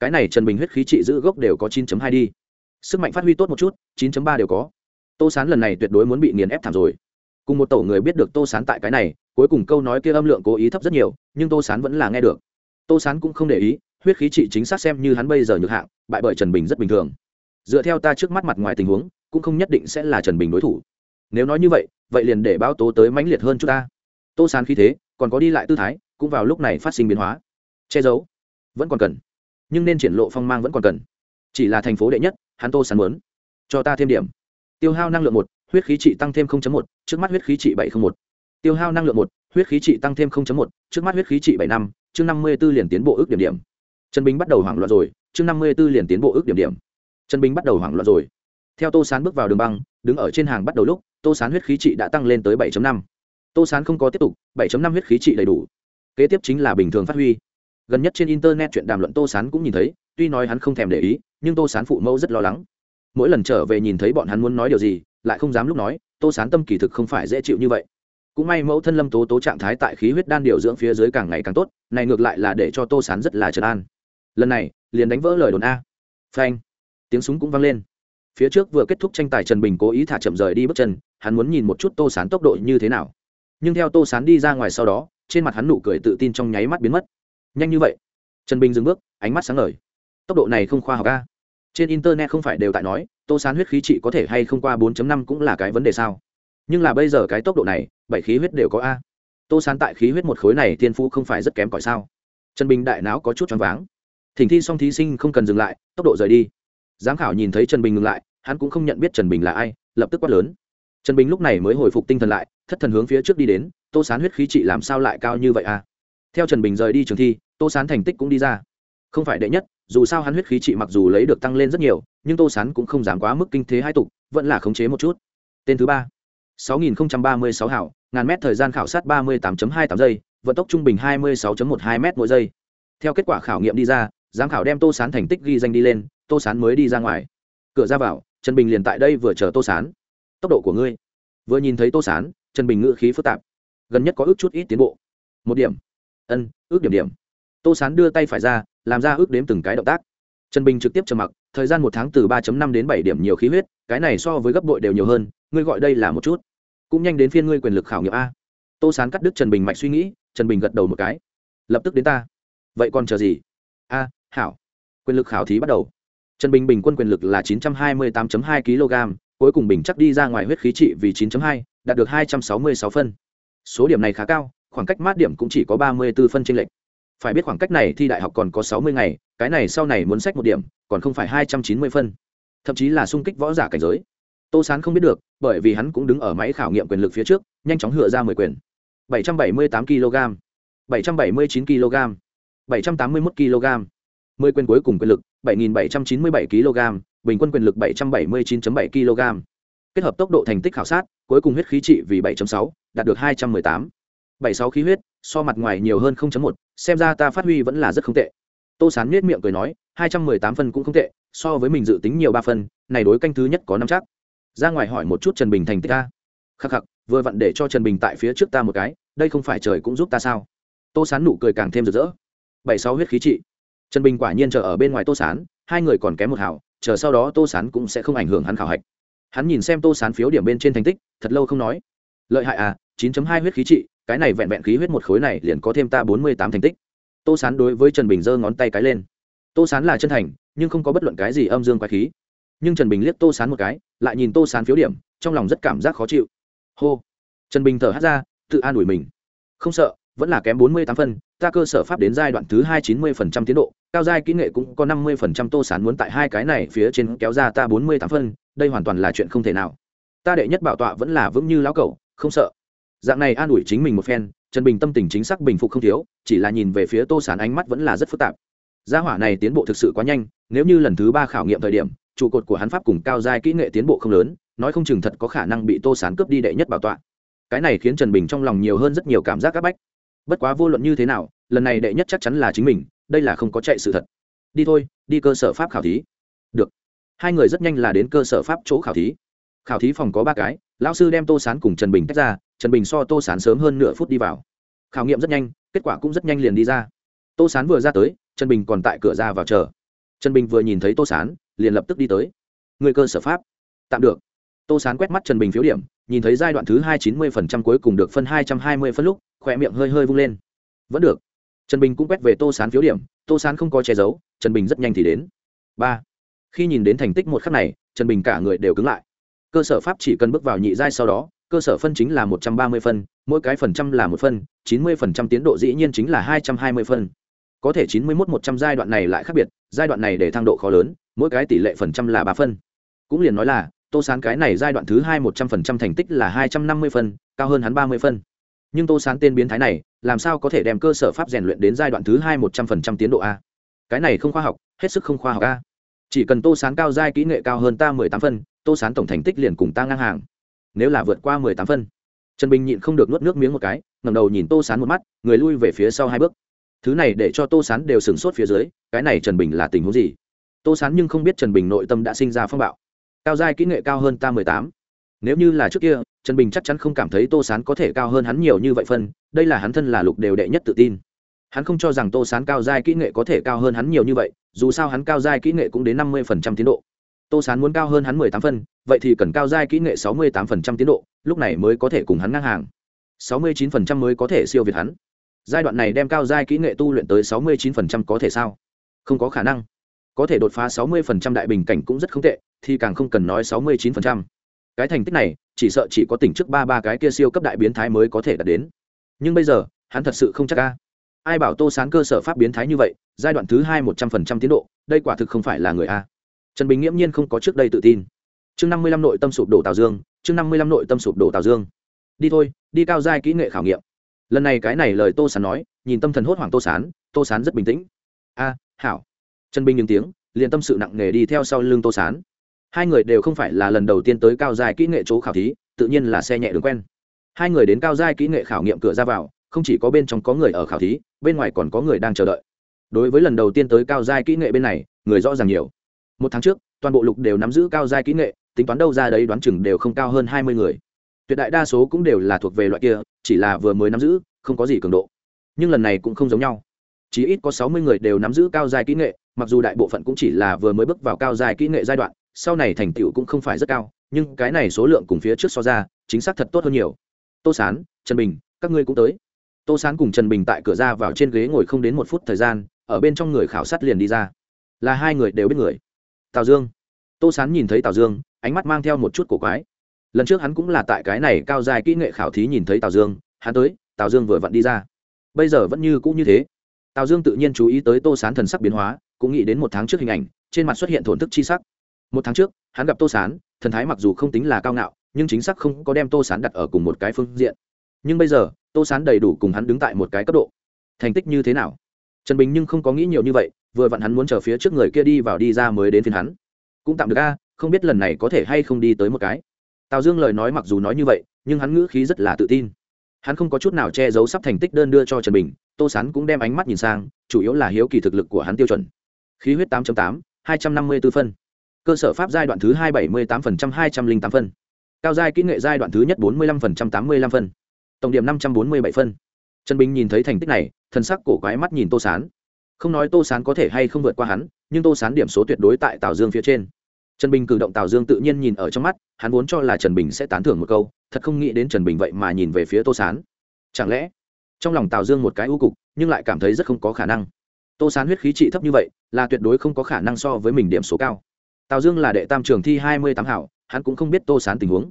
cái này trần bình huyết khí trị giữ gốc đều có 9 hai đi. Sức mạnh phát huy tốt một chút 9 ba đều có. Tô sán lần này tuyệt đối muốn bị nghiền ép thảm rồi. Cùng một tổ người biết được tô sán tại cái này, cuối cùng câu nói kia âm lượng cố ý thấp rất nhiều, nhưng tô sán vẫn là nghe được. Tô sán cũng không để ý, huyết khí trị chính xác xem như hắn bây giờ nhược hạng, bại bởi trần bình rất bình thường. Dựa theo ta trước mắt mặt ngoài tình huống, cũng không nhất định sẽ là trần bình đối thủ. Nếu nói như vậy vậy liền để báo tố tới mãnh liệt hơn chúng ta. Tô sán khí thế, còn có đi lại tư thái, cũng vào lúc này phát sinh biến hóa. Che giấu. Vẫn còn cần nhưng nên triển lộ phong mang vẫn còn cần. Chỉ là thành phố đệ nhất, hắn tô sán muốn. Cho ta thêm điểm. Tiêu hao năng lượng một, huyết khí trị tăng thêm một, trước mắt huyết khí trị bảy một. Tiêu hao năng lượng một, huyết khí trị tăng thêm một, trước mắt huyết khí trị bảy năm, chương năm mươi b ố liền tiến bộ ước điểm điểm. Trần bình bắt đầu hoảng loạn rồi, chương năm mươi b ố liền tiến bộ ước điểm điểm. Trần bình bắt đầu hoảng loạn rồi. Theo tô sán bước vào đường băng, đứng ở trên hàng bắt đầu lúc, tô sán huyết khí trị đã tăng lên tới 7 năm. Tô sán không có tiếp tục 7 năm huyết khí trị đầy đủ. Kế tiếp chính là bình thường phát huy gần nhất trên internet chuyện đàm luận tô sán cũng nhìn thấy, tuy nói hắn không thèm để ý, nhưng tô sán phụ mẫu rất lo lắng. Mỗi lần trở về nhìn thấy bọn hắn muốn nói điều gì, lại không dám lúc nói, tô sán tâm kỳ thực không phải dễ chịu như vậy. Cũng may mẫu thân lâm tố tố trạng thái tại khí huyết đan điều dưỡng phía dưới càng ngày càng tốt, này ngược lại là để cho tô sán rất là trấn an. Lần này, liền đánh vỡ lời đồn a. Phanh. Tiếng súng cũng vang lên. Phía trước vừa kết thúc tranh tài trần bình cố ý thả chậm rời đi bước chân, hắn muốn nhìn một chút tô sán tốc độ như thế nào. Nhưng theo tô sán đi ra ngoài sau đó, trên mặt hắn nụ cười tự tin trong nháy mắt biến mất nhanh như vậy? Trần bình dừng bước, ánh mắt sáng ngời. Tốc độ này không khoa học ca trên internet không phải đều tại nói, tô sán huyết khí trị có thể hay không qua 4 năm cũng là cái vấn đề sao? Nhưng là bây giờ cái tốc độ này, bảy khí huyết đều có a. Tô sán tại khí huyết một khối này thiên phú không phải rất kém cỏi sao? Trần bình đại não có chút choáng váng. Thỉnh thi xong thí sinh không cần dừng lại, tốc độ rời đi. Giám khảo nhìn thấy trần bình ngừng lại, hắn cũng không nhận biết trần bình là ai, lập tức quát lớn. Trần bình lúc này mới hồi phục tinh thần lại, thất thần hướng phía trước đi đến, tô sán huyết khí trị làm sao lại cao như vậy à theo trần bình rời đi trường thi tô sán thành tích cũng đi ra không phải đệ nhất dù sao hắn huyết khí trị mặc dù lấy được tăng lên rất nhiều nhưng tô sán cũng không giảm quá mức kinh thế hai tục vẫn là khống chế một chút tên thứ ba 6036 hảo, ngàn mét thời gian khảo sát 38.28 giây, vận tốc trung bình 26.12 mét mỗi giây. Theo kết quả khảo nghiệm đi ra, giám khảo đem Tô Sán thành tích ghi danh đi lên, Tô Sán mới đi ra ngoài. Cửa ra vào, Trần Bình liền tại đây vừa chờ Tô Sán. Tốc độ của ngươi. Vừa nhìn thấy Tô Sán, Trần Bình ngữ khí phức tạp. Gần nhất có ước chút ít tiến bộ. Một điểm. Ân, ước điểm điểm. Tô Sán đưa tay phải ra, làm ra ước đếm từng cái động tác. Trần Bình trực tiếp trầm mặc, thời gian một tháng từ 3.5 đến bảy điểm nhiều khí huyết, cái này so với gấp bội đều nhiều hơn, ngươi gọi đây là một chút. Cũng nhanh đến phiên ngươi quyền lực khảo nghiệm a. Tô sán cắt đứt trần bình mạch suy nghĩ trần bình gật đầu một cái. Lập tức đến ta. Vậy còn chờ gì? A hảo. Quyền lực khảo thí bắt đầu. Trần bình bình quân quyền lực là 928.2 kg cuối cùng bình chắc đi ra ngoài huyết khí trị vì 9.2, đạt được 266 phân. Số điểm này khá cao khoảng cách mát điểm cũng chỉ có 34 phân tranh lệch phải biết khoảng cách này thi đại học còn có 60 ngày cái này sau này muốn sách một điểm còn không phải 290 phân. Thậm chí là sung kích võ giả cảnh giới. Tô sán không biết được bởi vì hắn cũng đứng ở máy khảo nghiệm quyền lực phía trước nhanh chóng hựa ra mười quyền. bảy trăm bảy mươi tám kg. bảy trăm bảy mươi chín kg. bảy trăm tám mươi một kg. mười quyền cuối cùng quyền lực bảy nghìn bảy trăm chín mươi bảy kg. Bình quân quyền lực bảy trăm bảy mươi chín bảy kg. Kết hợp tốc độ thành tích khảo sát cuối cùng huyết khí trị vì 7.6, đạt được 218. 76 khí huyết, so mặt ngoài nhiều hơn 0.1, xem ra ta phát huy vẫn là rất không tệ. Tô Sán nhếch miệng cười nói, 218 phân cũng không tệ, so với mình dự tính nhiều ba phân, này đối canh thứ nhất có năm chắc. Ra ngoài hỏi một chút trần bình thành tích ta. Khắc khắc vừa vặn để cho trần bình tại phía trước ta một cái đây không phải trời cũng giúp ta sao? Tô sán nụ cười càng thêm rực rỡ. bảy sáu huyết khí trị. Trần bình quả nhiên chờ ở bên ngoài tô sán hai người còn kém một hảo chờ sau đó tô sán cũng sẽ không ảnh hưởng hắn khảo hạch. Hắn nhìn xem tô sán phiếu điểm bên trên thành tích thật lâu không nói. Lợi hại à 9 hai huyết khí trị cái này vẹn vẹn khí huyết một khối này liền có thêm ta bốn mươi tám thành tích. Tô sán đối với trần bình giơ ngón tay cái lên. Tô sán là chân thành, nhưng không có bất luận cái gì âm dương quái khí. Nhưng trần bình liếc tô sán một cái, lại nhìn tô sán phiếu điểm, trong lòng rất cảm giác khó chịu. Hô! Trần bình thở hát ra, tự an ủi mình. Không sợ, vẫn là kém bốn mươi tám phân, ta cơ sở pháp đến giai đoạn thứ hai chín mươi phần trăm tiến độ, cao giai kỹ nghệ cũng có năm mươi phần trăm tô sán muốn tại hai cái này phía trên kéo ra ta bốn mươi tám phân, đây hoàn toàn là chuyện không thể nào. Ta đệ nhất bảo tọa vẫn là vững như lão cẩu, không sợ dạng này an ủi chính mình một phen, trần bình tâm tình chính xác bình phục không thiếu, chỉ là nhìn về phía tô sán ánh mắt vẫn là rất phức tạp. Gia hỏa này tiến bộ thực sự quá nhanh, nếu như lần thứ ba khảo nghiệm thời điểm, trụ cột của hắn pháp cùng cao giai kỹ nghệ tiến bộ không lớn, nói không chừng thật có khả năng bị tô sán cướp đi đệ nhất bảo tọa. Cái này khiến trần bình trong lòng nhiều hơn rất nhiều cảm giác áp bách. Bất quá vô luận như thế nào, lần này đệ nhất chắc chắn là chính mình, đây là không có chạy sự thật. Đi thôi, đi cơ sở pháp khảo thí. Được. Hai người rất nhanh là đến cơ sở pháp chỗ khảo thí. Khảo thí phòng có ba cái lão sư đem tô sán cùng trần bình tách ra, trần bình so tô sán sớm hơn nửa phút đi vào. Khảo nghiệm rất nhanh, kết quả cũng rất nhanh liền đi ra. Tô sán vừa ra tới, trần bình còn tại cửa ra vào chờ. Trần bình vừa nhìn thấy tô sán, liền lập tức đi tới. Người cơ sở pháp. Tạm được. Tô sán quét mắt trần bình phiếu điểm, nhìn thấy giai đoạn thứ hai chín mươi phần trăm cuối cùng được phân hai trăm hai mươi phân lúc, khỏe miệng hơi hơi vung lên. Vẫn được. Trần bình cũng quét về tô sán phiếu điểm, tô sán không có che giấu, trần bình rất nhanh thì đến. Ba. Khi nhìn đến thành tích một khắc này, trần bình cả người đều cứng lại cơ sở pháp chỉ cần bước vào nhị giai sau đó, cơ sở phân chính là một trăm ba mươi phân, mỗi cái phần trăm là một phân, chín mươi phần trăm tiến độ dĩ nhiên chính là hai trăm hai mươi phân. Có thể chín mươi mốt một trăm giai đoạn này lại khác biệt, giai đoạn này để thang độ khó lớn, mỗi cái tỷ lệ phần trăm là ba phân. Cũng liền nói là, tô sán cái này giai đoạn thứ hai một trăm phần trăm thành tích là hai trăm năm mươi phân, cao hơn hắn ba mươi phân. Nhưng tô sán tên biến thái này, làm sao có thể đem cơ sở pháp rèn luyện đến giai đoạn thứ hai một trăm phần trăm tiến độ a? Cái này không khoa học, hết sức không khoa học a. Chỉ cần tô sán cao giai kỹ nghệ cao hơn ta mười tám phân tô sán tổng thành tích liền cùng ta ngang hàng. Nếu là vượt qua mười tám phân. Trần bình nhịn không được nuốt nước miếng một cái ngầm đầu nhìn tô sán một mắt, người lui về phía sau hai bước. Thứ này để cho tô sán đều sửng sốt phía dưới, cái này trần bình là tình huống gì? Tô sán nhưng không biết trần bình nội tâm đã sinh ra phong bạo. Cao giai kỹ nghệ cao hơn ta mười tám. Nếu như là trước kia, trần bình chắc chắn không cảm thấy tô sán có thể cao hơn hắn nhiều như vậy phân, đây là hắn thân là lục đều đệ nhất tự tin. Hắn không cho rằng tô sán cao giai kỹ nghệ có thể cao hơn hắn nhiều như vậy, dù sao hắn cao giai kỹ nghệ cũng đến năm mươi phần trăm tiến độ tô sán muốn cao hơn hắn mười tám phân, vậy thì cần cao giai kỹ nghệ sáu mươi tám phần trăm tiến độ, lúc này mới có thể cùng hắn ngang hàng. Sáu mươi chín phần trăm mới có thể siêu việt hắn. Giai đoạn này đem cao giai kỹ nghệ tu luyện tới sáu mươi chín phần trăm có thể sao? Không có khả năng. Có thể đột phá sáu mươi phần trăm đại bình cảnh cũng rất không tệ, thì càng không cần nói sáu mươi chín phần trăm. Cái thành tích này, chỉ sợ chỉ có tỉnh trước ba ba cái kia siêu cấp đại biến thái mới có thể đạt đến. Nhưng bây giờ, hắn thật sự không chắc ca ai bảo tô sán cơ sở pháp biến thái như vậy, giai đoạn thứ hai một trăm phần trăm tiến độ, đây quả thực không phải là người a trần bình nghiễm nhiên không có trước đây tự tin. Chương năm mươi lăm nội tâm sụp đổ tào dương, chương năm mươi lăm nội tâm sụp đổ tào dương. Đi thôi, đi cao giai kỹ nghệ khảo nghiệm. Lần này cái này lời tô sán nói, nhìn tâm thần hốt hoảng tô sán tô sán rất bình tĩnh. A, hảo. Trần bình những tiếng, liền tâm sự nặng nề đi theo sau lưng tô sán. Hai người đều không phải là lần đầu tiên tới cao giai kỹ nghệ chỗ khảo thí, tự nhiên là xe nhẹ đường quen. Hai người đến cao giai kỹ nghệ khảo nghiệm cửa ra vào, không chỉ có bên trong có người ở khảo thí, bên ngoài còn có người đang chờ đợi. Đối với lần đầu tiên tới cao giai kỹ nghệ bên này, người rõ ràng nhiều một tháng trước, toàn bộ lục đều nắm giữ cao giai kỹ nghệ, tính toán đâu ra đấy đoán chừng đều không cao hơn hai mươi người. Tuyệt đại đa số cũng đều là thuộc về loại kia, chỉ là vừa mới nắm giữ, không có gì cường độ. Nhưng lần này cũng không giống nhau. Chỉ ít có sáu mươi người đều nắm giữ cao giai kỹ nghệ, mặc dù đại bộ phận cũng chỉ là vừa mới bước vào cao giai kỹ nghệ giai đoạn, sau này thành tựu cũng không phải rất cao, nhưng cái này số lượng cùng phía trước so ra, chính xác thật tốt hơn nhiều. Tô sán, trần bình, các ngươi cũng tới. Tô sán cùng trần bình tại cửa ra vào trên ghế ngồi không đến một phút thời gian, ở bên trong người khảo sát liền đi ra. Là hai người đều biết người tào dương. Tô sán nhìn thấy tào dương, ánh mắt mang theo một chút cổ quái. Lần trước hắn cũng là tại cái này cao dài kỹ nghệ khảo thí nhìn thấy tào dương, hắn tới, tào dương vừa vặn đi ra. Bây giờ vẫn như cũng như thế. Tào dương tự nhiên chú ý tới tô sán thần sắc biến hóa, cũng nghĩ đến một tháng trước hình ảnh, trên mặt xuất hiện thổn thức chi sắc. Một tháng trước, hắn gặp tô sán, thần thái mặc dù không tính là cao ngạo, nhưng chính xác không có đem tô sán đặt ở cùng một cái phương diện. Nhưng bây giờ, tô sán đầy đủ cùng hắn đứng tại một cái cấp độ. Thành tích như thế nào? Trần bình nhưng không có nghĩ nhiều như vậy vừa vặn hắn muốn chờ phía trước người kia đi vào đi ra mới đến phiên hắn. Cũng tạm được a, không biết lần này có thể hay không đi tới một cái. Tào dương lời nói mặc dù nói như vậy, nhưng hắn ngữ khí rất là tự tin. Hắn không có chút nào che giấu sắp thành tích đơn đưa cho trần bình, tô sán cũng đem ánh mắt nhìn sang, chủ yếu là hiếu kỳ thực lực của hắn tiêu chuẩn. Khí huyết 8 tám, hai trăm năm mươi 254 phân. Cơ sở pháp giai đoạn thứ hai bảy mươi tám phần trăm, hai trăm linh tám phân. Cao giai kỹ nghệ giai đoạn thứ nhất bốn mươi lăm phần trăm, tám mươi lăm phân. Tổng điểm năm trăm bốn mươi bảy phân. Trần bình nhìn thấy thành tích này thân sắc cổ quái mắt nhìn tô sán không nói tô sán có thể hay không vượt qua hắn, nhưng tô sán điểm số tuyệt đối tại tào dương phía trên. Trần bình cử động tào dương tự nhiên nhìn ở trong mắt, hắn vốn cho là trần bình sẽ tán thưởng một câu, thật không nghĩ đến trần bình vậy mà nhìn về phía tô sán. Chẳng lẽ, trong lòng tào dương một cái ưu cục, nhưng lại cảm thấy rất không có khả năng. Tô sán huyết khí trị thấp như vậy, là tuyệt đối không có khả năng so với mình điểm số cao. Tào dương là đệ tam trường thi hai mươi tám hảo, hắn cũng không biết tô sán tình huống.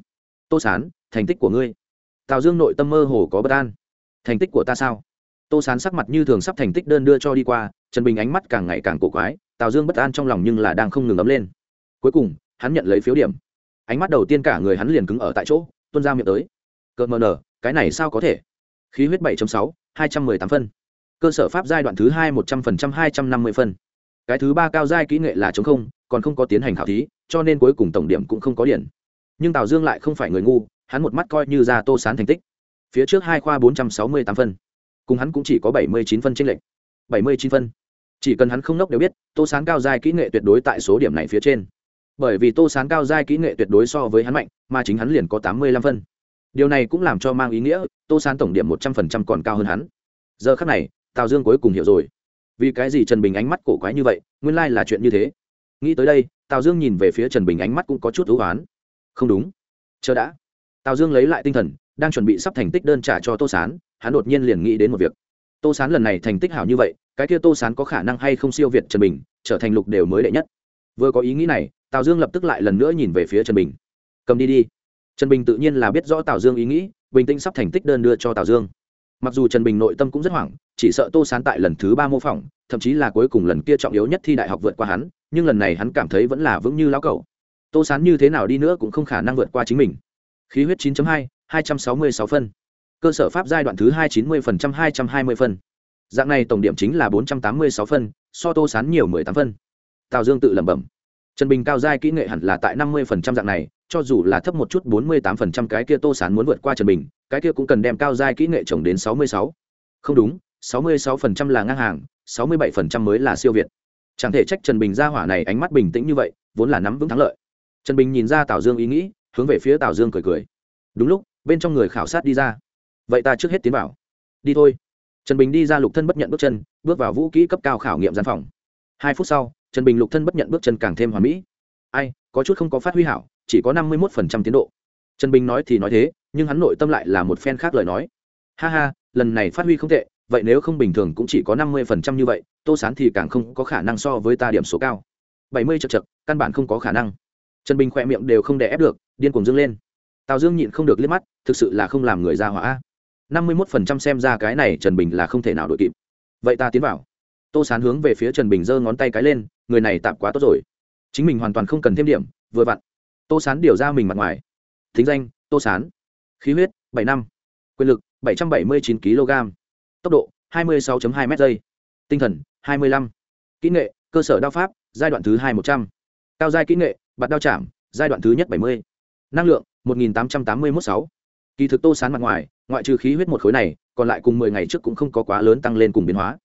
Tô sán, thành tích của ngươi. Tào dương nội tâm mơ hồ có bất an. Thành tích của ta sao? Tô sán sắc mặt như thường sắp thành tích đơn đưa cho đi qua, trần bình ánh mắt càng ngày càng cổ quái, tào dương bất an trong lòng nhưng là đang không ngừng ấm lên. Cuối cùng, hắn nhận lấy phiếu điểm. Ánh mắt đầu tiên cả người hắn liền cứng ở tại chỗ tuân ra miệng tới. Cợt mờ nở, cái này sao có thể? Khí huyết 7 sáu, hai trăm mười tám phân. Cơ sở pháp giai đoạn thứ hai một trăm phần trăm, hai trăm năm mươi phân. Cái thứ ba cao giai kỹ nghệ là chống không, còn không có tiến hành khảo thí, cho nên cuối cùng tổng điểm cũng không có điểm nhưng tào dương lại không phải người ngu, hắn một mắt coi như ra tô sán thành tích. Phía trước hai khoa bốn trăm sáu mươi tám phân cùng hắn cũng chỉ có bảy mươi chín phân tranh lệch. bảy mươi chín phân. Chỉ cần hắn không nốc đều biết, tô sán cao giai kỹ nghệ tuyệt đối tại số điểm này phía trên. Bởi vì tô sán cao giai kỹ nghệ tuyệt đối so với hắn mạnh, mà chính hắn liền có tám mươi lăm phân. Điều này cũng làm cho mang ý nghĩa, tô sán tổng điểm một trăm phần trăm còn cao hơn hắn. Giờ khắc này, tào dương cuối cùng hiểu rồi. Vì cái gì trần bình ánh mắt cổ quái như vậy, nguyên lai là chuyện như thế. Nghĩ tới đây, tào dương nhìn về phía trần bình ánh mắt cũng có chút thú oán không đúng. Chờ đã. Tào dương lấy lại tinh thần, đang chuẩn bị sắp thành tích đơn trả cho tô sán hắn đột nhiên liền nghĩ đến một việc. Tô sán lần này thành tích hảo như vậy, cái kia tô sán có khả năng hay không siêu việt trần bình, trở thành lục đều mới đệ nhất. Vừa có ý nghĩ này, tào dương lập tức lại lần nữa nhìn về phía trần bình. Cầm đi đi. Trần bình tự nhiên là biết rõ tào dương ý nghĩ, bình tĩnh sắp thành tích đơn đưa cho tào dương. Mặc dù trần bình nội tâm cũng rất hoảng, chỉ sợ tô sán tại lần thứ ba mô phỏng, thậm chí là cuối cùng lần kia trọng yếu nhất thi đại học vượt qua hắn, nhưng lần này hắn cảm thấy vẫn là vững như lão cẩu. Tô sán như thế nào đi nữa cũng không khả năng vượt qua chính mình. Khí huyết 9 hai hai trăm sáu mươi sáu phân cơ sở pháp giai đoạn thứ hai chín mươi phần trăm, hai trăm hai mươi phân. Dạng này tổng điểm chính là bốn trăm tám mươi sáu phân, so tô sán nhiều mười tám phân. Tào dương tự lẩm bẩm. Trần bình cao giai kỹ nghệ hẳn là tại năm mươi phần trăm dạng này, cho dù là thấp một chút bốn mươi tám phần trăm cái kia tô sán muốn vượt qua trần bình, cái kia cũng cần đem cao giai kỹ nghệ trồng đến sáu mươi sáu. Không đúng, sáu mươi sáu phần trăm là ngang hàng, sáu mươi bảy phần trăm mới là siêu việt. Chẳng thể trách trần bình ra hỏa này ánh mắt bình tĩnh như vậy, vốn là nắm vững thắng lợi. Trần bình nhìn ra tào dương ý nghĩ, hướng về phía tào dương cười cười. Đúng lúc, bên trong người khảo sát đi ra vậy ta trước hết tiến vào. Đi thôi. Trần bình đi ra lục thân bất nhận bước chân, bước vào vũ kỹ cấp cao khảo nghiệm gian phòng. Hai phút sau, trần bình lục thân bất nhận bước chân càng thêm hoàn mỹ. Ai, có chút không có phát huy hảo, chỉ có năm mươi một phần trăm tiến độ. Trần bình nói thì nói thế, nhưng hắn nội tâm lại là một phen khác lời nói. Ha ha, lần này phát huy không tệ, vậy nếu không bình thường cũng chỉ có năm mươi phần trăm như vậy, tô sán thì càng không có khả năng so với ta điểm số cao. bảy mươi chật chật căn bản không có khả năng. Trần bình khỏe miệng đều không đè ép được, điên cuồng dương lên. Tào dương nhịn không được liếc mắt, thực sự là không làm người ra hỏa năm mươi mốt phần trăm xem ra cái này trần bình là không thể nào đội kịp. Vậy ta tiến vào. Tô sán hướng về phía trần bình giơ ngón tay cái lên, người này tạm quá tốt rồi. Chính mình hoàn toàn không cần thêm điểm, vừa vặn. Tô sán điều ra mình mặt ngoài. Thính danh, tô sán. Khí huyết, bảy năm. Quyền lực, bảy trăm bảy mươi chín kg. Tốc độ, hai mươi sáu hai m giây. Tinh thần, hai mươi lăm. Kỹ nghệ, cơ sở đao pháp, giai đoạn thứ hai một trăm. Cao giai kỹ nghệ, bạt đao chạm, giai đoạn thứ nhất bảy mươi. Năng lượng, một nghìn tám trăm tám mươi mốt sáu. Kỳ thực tô sán mặt ngoài ngoại trừ khí huyết một khối này, còn lại cùng mười ngày trước cũng không có quá lớn tăng lên cùng biến hóa.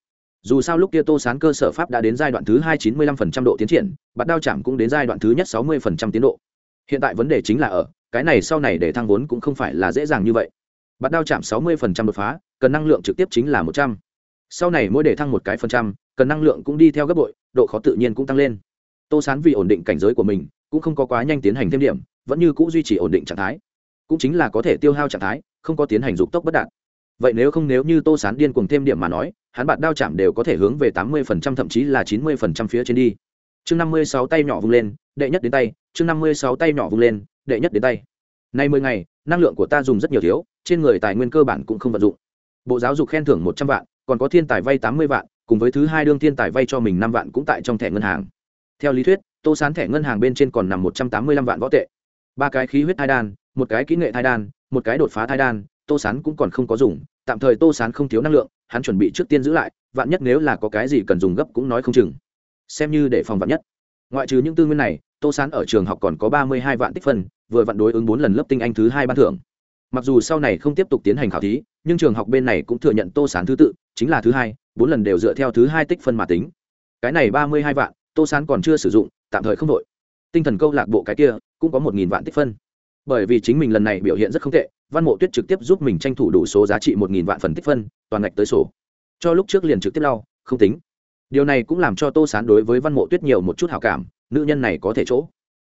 Dù sao lúc kia tô sán cơ sở pháp đã đến giai đoạn thứ hai chín mươi lăm phần trăm độ tiến triển, bạt đao chạm cũng đến giai đoạn thứ nhất sáu mươi phần trăm tiến độ. Hiện tại vấn đề chính là ở, cái này sau này để thăng vốn cũng không phải là dễ dàng như vậy. Bạt đao chạm sáu mươi phần trăm đột phá, cần năng lượng trực tiếp chính là một trăm. Sau này mỗi để thăng một cái phần trăm, cần năng lượng cũng đi theo gấp bội, độ khó tự nhiên cũng tăng lên. Tô sán vì ổn định cảnh giới của mình, cũng không có quá nhanh tiến hành thêm điểm, vẫn như c ũ duy trì ổn định trạng thái. Cũng chính là có thể tiêu hao trạng thái không có tiến hành dục tốc bất đạt. Vậy nếu không nếu như tô sán điên cùng thêm điểm mà nói, hắn bạn đao chạm đều có thể hướng về tám mươi phần trăm, thậm chí là chín mươi phần trăm phía trên đi. Chương năm mươi sáu tay nhỏ vung lên, đệ nhất đến tay. Chương năm mươi sáu tay nhỏ vung lên, đệ nhất đến tay. Nay mười ngày, năng lượng của ta dùng rất nhiều thiếu, trên người tài nguyên cơ bản cũng không vận dụng. Bộ giáo dục khen thưởng một trăm vạn, còn có thiên tài vay tám mươi vạn, cùng với thứ hai đương thiên tài vay cho mình năm vạn cũng tại trong thẻ ngân hàng. Theo lý thuyết, tô sán thẻ ngân hàng bên trên còn nằm một trăm tám mươi lăm vạn võ tệ. Ba cái khí huyết thai đan, một cái kỹ nghệ thai đan một cái đột phá thai đan, tô sán cũng còn không có dùng, tạm thời tô sán không thiếu năng lượng, hắn chuẩn bị trước tiên giữ lại, vạn nhất nếu là có cái gì cần dùng gấp cũng nói không chừng. Xem như để phòng vạn nhất. Ngoại trừ những tư nguyên này, tô sán ở trường học còn có ba mươi hai vạn tích phân, vừa vặn đối ứng bốn lần lớp tinh anh thứ hai ban thưởng. Mặc dù sau này không tiếp tục tiến hành khảo thí, nhưng trường học bên này cũng thừa nhận tô sán thứ tự, chính là thứ hai, bốn lần đều dựa theo thứ hai tích phân mà tính. Cái này ba mươi hai vạn, tô sán còn chưa sử dụng, tạm thời không đội tinh thần câu lạc bộ cái kia cũng có một nghìn vạn tích phân bởi vì chính mình lần này biểu hiện rất không tệ, văn mộ tuyết trực tiếp giúp mình tranh thủ đủ số giá trị một nghìn vạn phần tích phân, toàn ngạch tới sổ. Cho lúc trước liền trực tiếp lau, không tính. Điều này cũng làm cho tô sán đối với văn mộ tuyết nhiều một chút hào cảm, nữ nhân này có thể chỗ.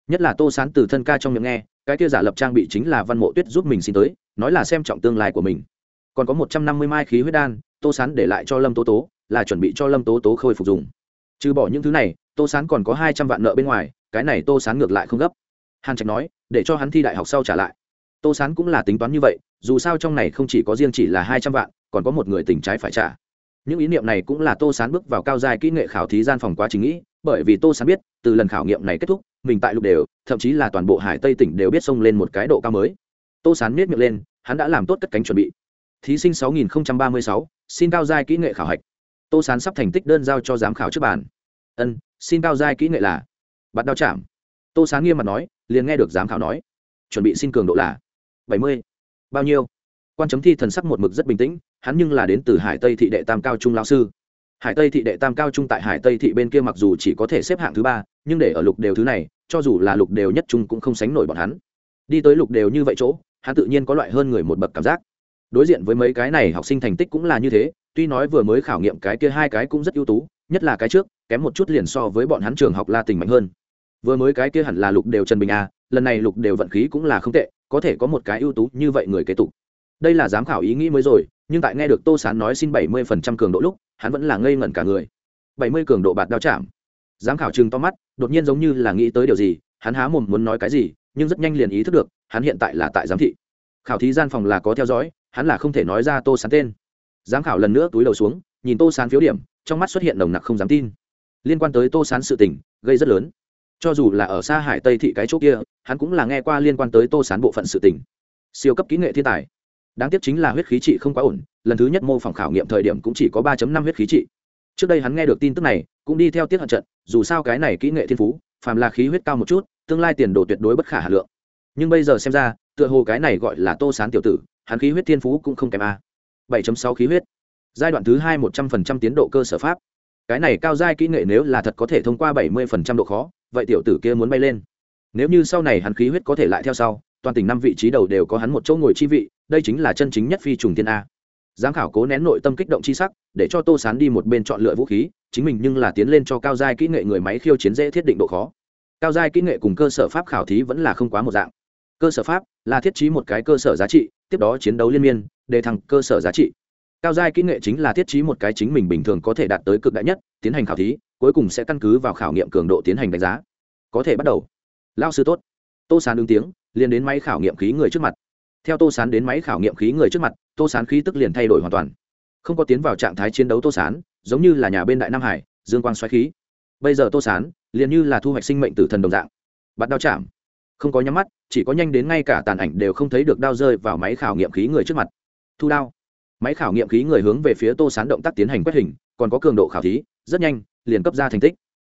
Nhất là tô sán từ thân ca trong miệng nghe, cái kia giả lập trang bị chính là văn mộ tuyết giúp mình xin tới, nói là xem trọng tương lai của mình. Còn có một trăm năm mươi mai khí huyết đan, tô sán để lại cho lâm tố tố, là chuẩn bị cho lâm tố tố khôi phục dùng. Trừ bỏ những thứ này, tô sán còn có hai trăm vạn nợ bên ngoài, cái này tô sán ngược lại không gấp. Hàn trạch nói để cho hắn thi đại học sau trả lại. Tô sán cũng là tính toán như vậy, dù sao trong này không chỉ có riêng chỉ là hai trăm vạn, còn có một người tình trái phải trả. Những ý niệm này cũng là tô sán bước vào cao dài kỹ nghệ khảo thí gian phòng quá trình nghĩ, bởi vì tô sán biết, từ lần khảo nghiệm này kết thúc, mình tại lục đều, thậm chí là toàn bộ hải tây tỉnh đều biết xông lên một cái độ cao mới. Tô sán miết miệng lên, hắn đã làm tốt cất cánh chuẩn bị. Thí sinh sáu nghìn ba mươi sáu, xin cao giai kỹ nghệ khảo hạch. Tô sán sắp thành tích đơn giao cho giám khảo trước bàn. Ân, xin cao giai kỹ nghệ là. Bắt đao chạm. Tô sán nghiêm mặt nói liền nghe được giám khảo nói, chuẩn bị xin cường độ là bảy mươi. Bao nhiêu? Quan chấm thi thần sắc một mực rất bình tĩnh, hắn nhưng là đến từ hải tây thị đệ tam cao trung lao sư. Hải tây thị đệ tam cao trung tại hải tây thị bên kia mặc dù chỉ có thể xếp hạng thứ ba, nhưng để ở lục đều thứ này, cho dù là lục đều nhất trung cũng không sánh nổi bọn hắn. Đi tới lục đều như vậy chỗ, hắn tự nhiên có loại hơn người một bậc cảm giác. Đối diện với mấy cái này học sinh thành tích cũng là như thế, tuy nói vừa mới khảo nghiệm cái kia hai cái cũng rất ưu tú, nhất là cái trước, kém một chút liền so với bọn hắn trường học la tình mạnh hơn vừa mới cái kia hẳn là lục đều trần bình a lần này lục đều vận khí cũng là không tệ, có thể có một cái ưu tú như vậy người kế tục. Đây là giám khảo ý nghĩ mới rồi, nhưng tại nghe được tô sán nói xin bảy mươi phần trăm cường độ lúc, hắn vẫn là ngây ngẩn cả người. bảy mươi cường độ bạt đao chạm. Giám khảo chừng to mắt, đột nhiên giống như là nghĩ tới điều gì, hắn há mồm muốn nói cái gì, nhưng rất nhanh liền ý thức được, hắn hiện tại là tại giám thị. Khảo thí gian phòng là có theo dõi, hắn là không thể nói ra tô sán tên. Giám khảo lần nữa túi đầu xuống, nhìn tô sán phiếu điểm, trong mắt xuất hiện nồng nặc không dám tin. Liên quan tới tô sán sự tình, gây rất lớn cho dù là ở xa hải tây thị cái chỗ kia, hắn cũng là nghe qua liên quan tới tô sán bộ phận sự tình. Siêu cấp kỹ nghệ thiên tài. Đáng tiếc chính là huyết khí trị không quá ổn, lần thứ nhất mô phỏng khảo nghiệm thời điểm cũng chỉ có ba năm huyết khí trị. Trước đây hắn nghe được tin tức này, cũng đi theo tiết hận trận, dù sao cái này kỹ nghệ thiên phú, phàm là khí huyết cao một chút, tương lai tiền đồ tuyệt đối bất khả hà lượng. Nhưng bây giờ xem ra, tựa hồ cái này gọi là tô sán tiểu tử, hắn khí huyết thiên phú cũng không kém a. Bảy sáu khí huyết. Giai đoạn thứ hai một trăm phần trăm tiến độ cơ sở pháp cái này cao giai kỹ nghệ nếu là thật có thể thông qua bảy mươi phần trăm độ khó, vậy tiểu tử kia muốn bay lên. Nếu như sau này hắn khí huyết có thể lại theo sau, toàn tỉnh năm vị trí đầu đều có hắn một chỗ ngồi chi vị, đây chính là chân chính nhất phi trùng thiên a. Giám khảo cố nén nội tâm kích động chi sắc, để cho tô sán đi một bên chọn lựa vũ khí, chính mình nhưng là tiến lên cho cao giai kỹ nghệ người máy khiêu chiến dễ thiết định độ khó. Cao giai kỹ nghệ cùng cơ sở pháp khảo thí vẫn là không quá một dạng. Cơ sở pháp là thiết trí một cái cơ sở giá trị, tiếp đó chiến đấu liên miên, để thăng cơ sở giá trị cao giai kỹ nghệ chính là thiết trí một cái chính mình bình thường có thể đạt tới cực đại nhất, tiến hành khảo thí, cuối cùng sẽ căn cứ vào khảo nghiệm cường độ tiến hành đánh giá. Có thể bắt đầu. Lao sư tốt. Tô sán ứng tiếng, liền đến máy khảo nghiệm khí người trước mặt. Theo tô sán đến máy khảo nghiệm khí người trước mặt, tô sán khí tức liền thay đổi hoàn toàn. Không có tiến vào trạng thái chiến đấu tô sán, giống như là nhà bên đại nam hải, dương quang xoáy khí. Bây giờ tô sán, liền như là thu hoạch sinh mệnh tử thần đồng dạng. Bắt đao chạm. Không có nhắm mắt, chỉ có nhanh đến ngay cả tàn ảnh đều không thấy được đao rơi vào máy khảo nghiệm khí người trước mặt. Thu đao máy khảo nghiệm khí người hướng về phía tô sán động tác tiến hành quét hình, còn có cường độ khảo thí, rất nhanh, liền cấp ra thành tích.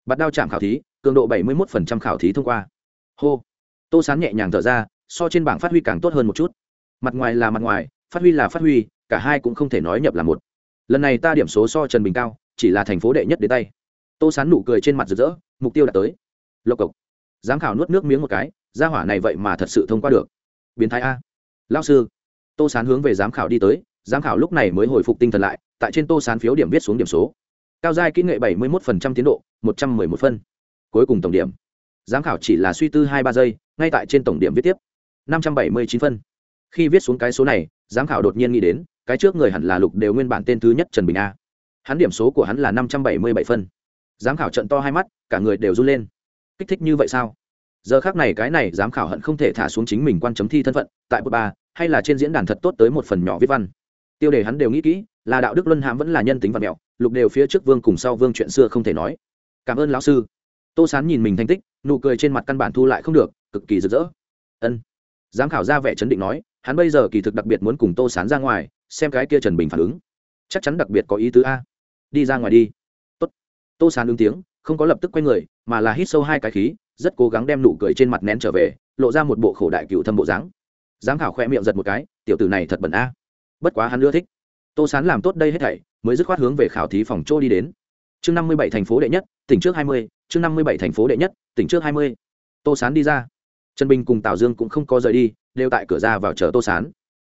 Bắt đao chạm khảo thí, cường độ bảy mươi một khảo thí thông qua. Hô. Tô sán nhẹ nhàng thở ra, so trên bảng phát huy càng tốt hơn một chút. Mặt ngoài là mặt ngoài, phát huy là phát huy, cả hai cũng không thể nói nhập là một. Lần này ta điểm số so trần bình cao, chỉ là thành phố đệ nhất đến tay. Tô sán nụ cười trên mặt rực rỡ, mục tiêu đã tới. Lộc cộc. Giám khảo nuốt nước miếng một cái, gia hỏa này vậy mà thật sự thông qua được. Biến thái a. Lao sư. Tô sán hướng về giám khảo đi tới giám khảo lúc này mới hồi phục tinh thần lại, tại trên tô sán phiếu điểm viết xuống điểm số. Cao giai kỹ nghệ bảy mươi một tiến độ, một trăm m ư ơ i một phân. Cuối cùng tổng điểm. Giám khảo chỉ là suy tư hai ba giây, ngay tại trên tổng điểm viết tiếp. năm trăm bảy mươi chín phân. Khi viết xuống cái số này, giám khảo đột nhiên nghĩ đến, cái trước người hẳn là lục đều nguyên bản tên thứ nhất trần bình a. Hắn điểm số của hắn là năm trăm bảy mươi bảy phân. Giám khảo trận to hai mắt, cả người đều run lên. Kích thích như vậy sao? Giờ khác này cái này giám khảo hận không thể thả xuống chính mình quan chấm thi thân phận, tại bờ ba, hay là trên diễn đàn thật tốt tới một phần nhỏ viết văn tiêu đề hắn đều nghĩ kỹ, là đạo đức luân hãm vẫn là nhân tính và mẹo, lục đều phía trước vương cùng sau vương chuyện xưa không thể nói. Cảm ơn lão sư. Tô sán nhìn mình thành tích, nụ cười trên mặt căn bản thu lại không được, cực kỳ rực rỡ. Ân. Giám khảo ra vẻ chấn định nói, hắn bây giờ kỳ thực đặc biệt muốn cùng tô sán ra ngoài, xem cái kia trần bình phản ứng. Chắc chắn đặc biệt có ý tứ a. Đi ra ngoài đi. Tốt. Tô sán ứng tiếng, không có lập tức quay người, mà là hít sâu hai cái khí, rất cố gắng đem nụ cười trên mặt nén trở về, lộ ra một bộ khổ đại cựu thâm bộ dáng. Giám khảo khoe miệng giật một cái, tiểu tử này thật bẩn a bất quá hắn ưa thích. Tô sán làm tốt đây hết thảy, mới dứt khoát hướng về khảo thí phòng chỗ đi đến. Chương năm mươi bảy thành phố đệ nhất, tỉnh trước hai mươi, chương năm mươi bảy thành phố đệ nhất, tỉnh trước hai mươi. Tô sán đi ra. Trần bình cùng tào dương cũng không có rời đi, đều tại cửa ra vào chờ tô sán.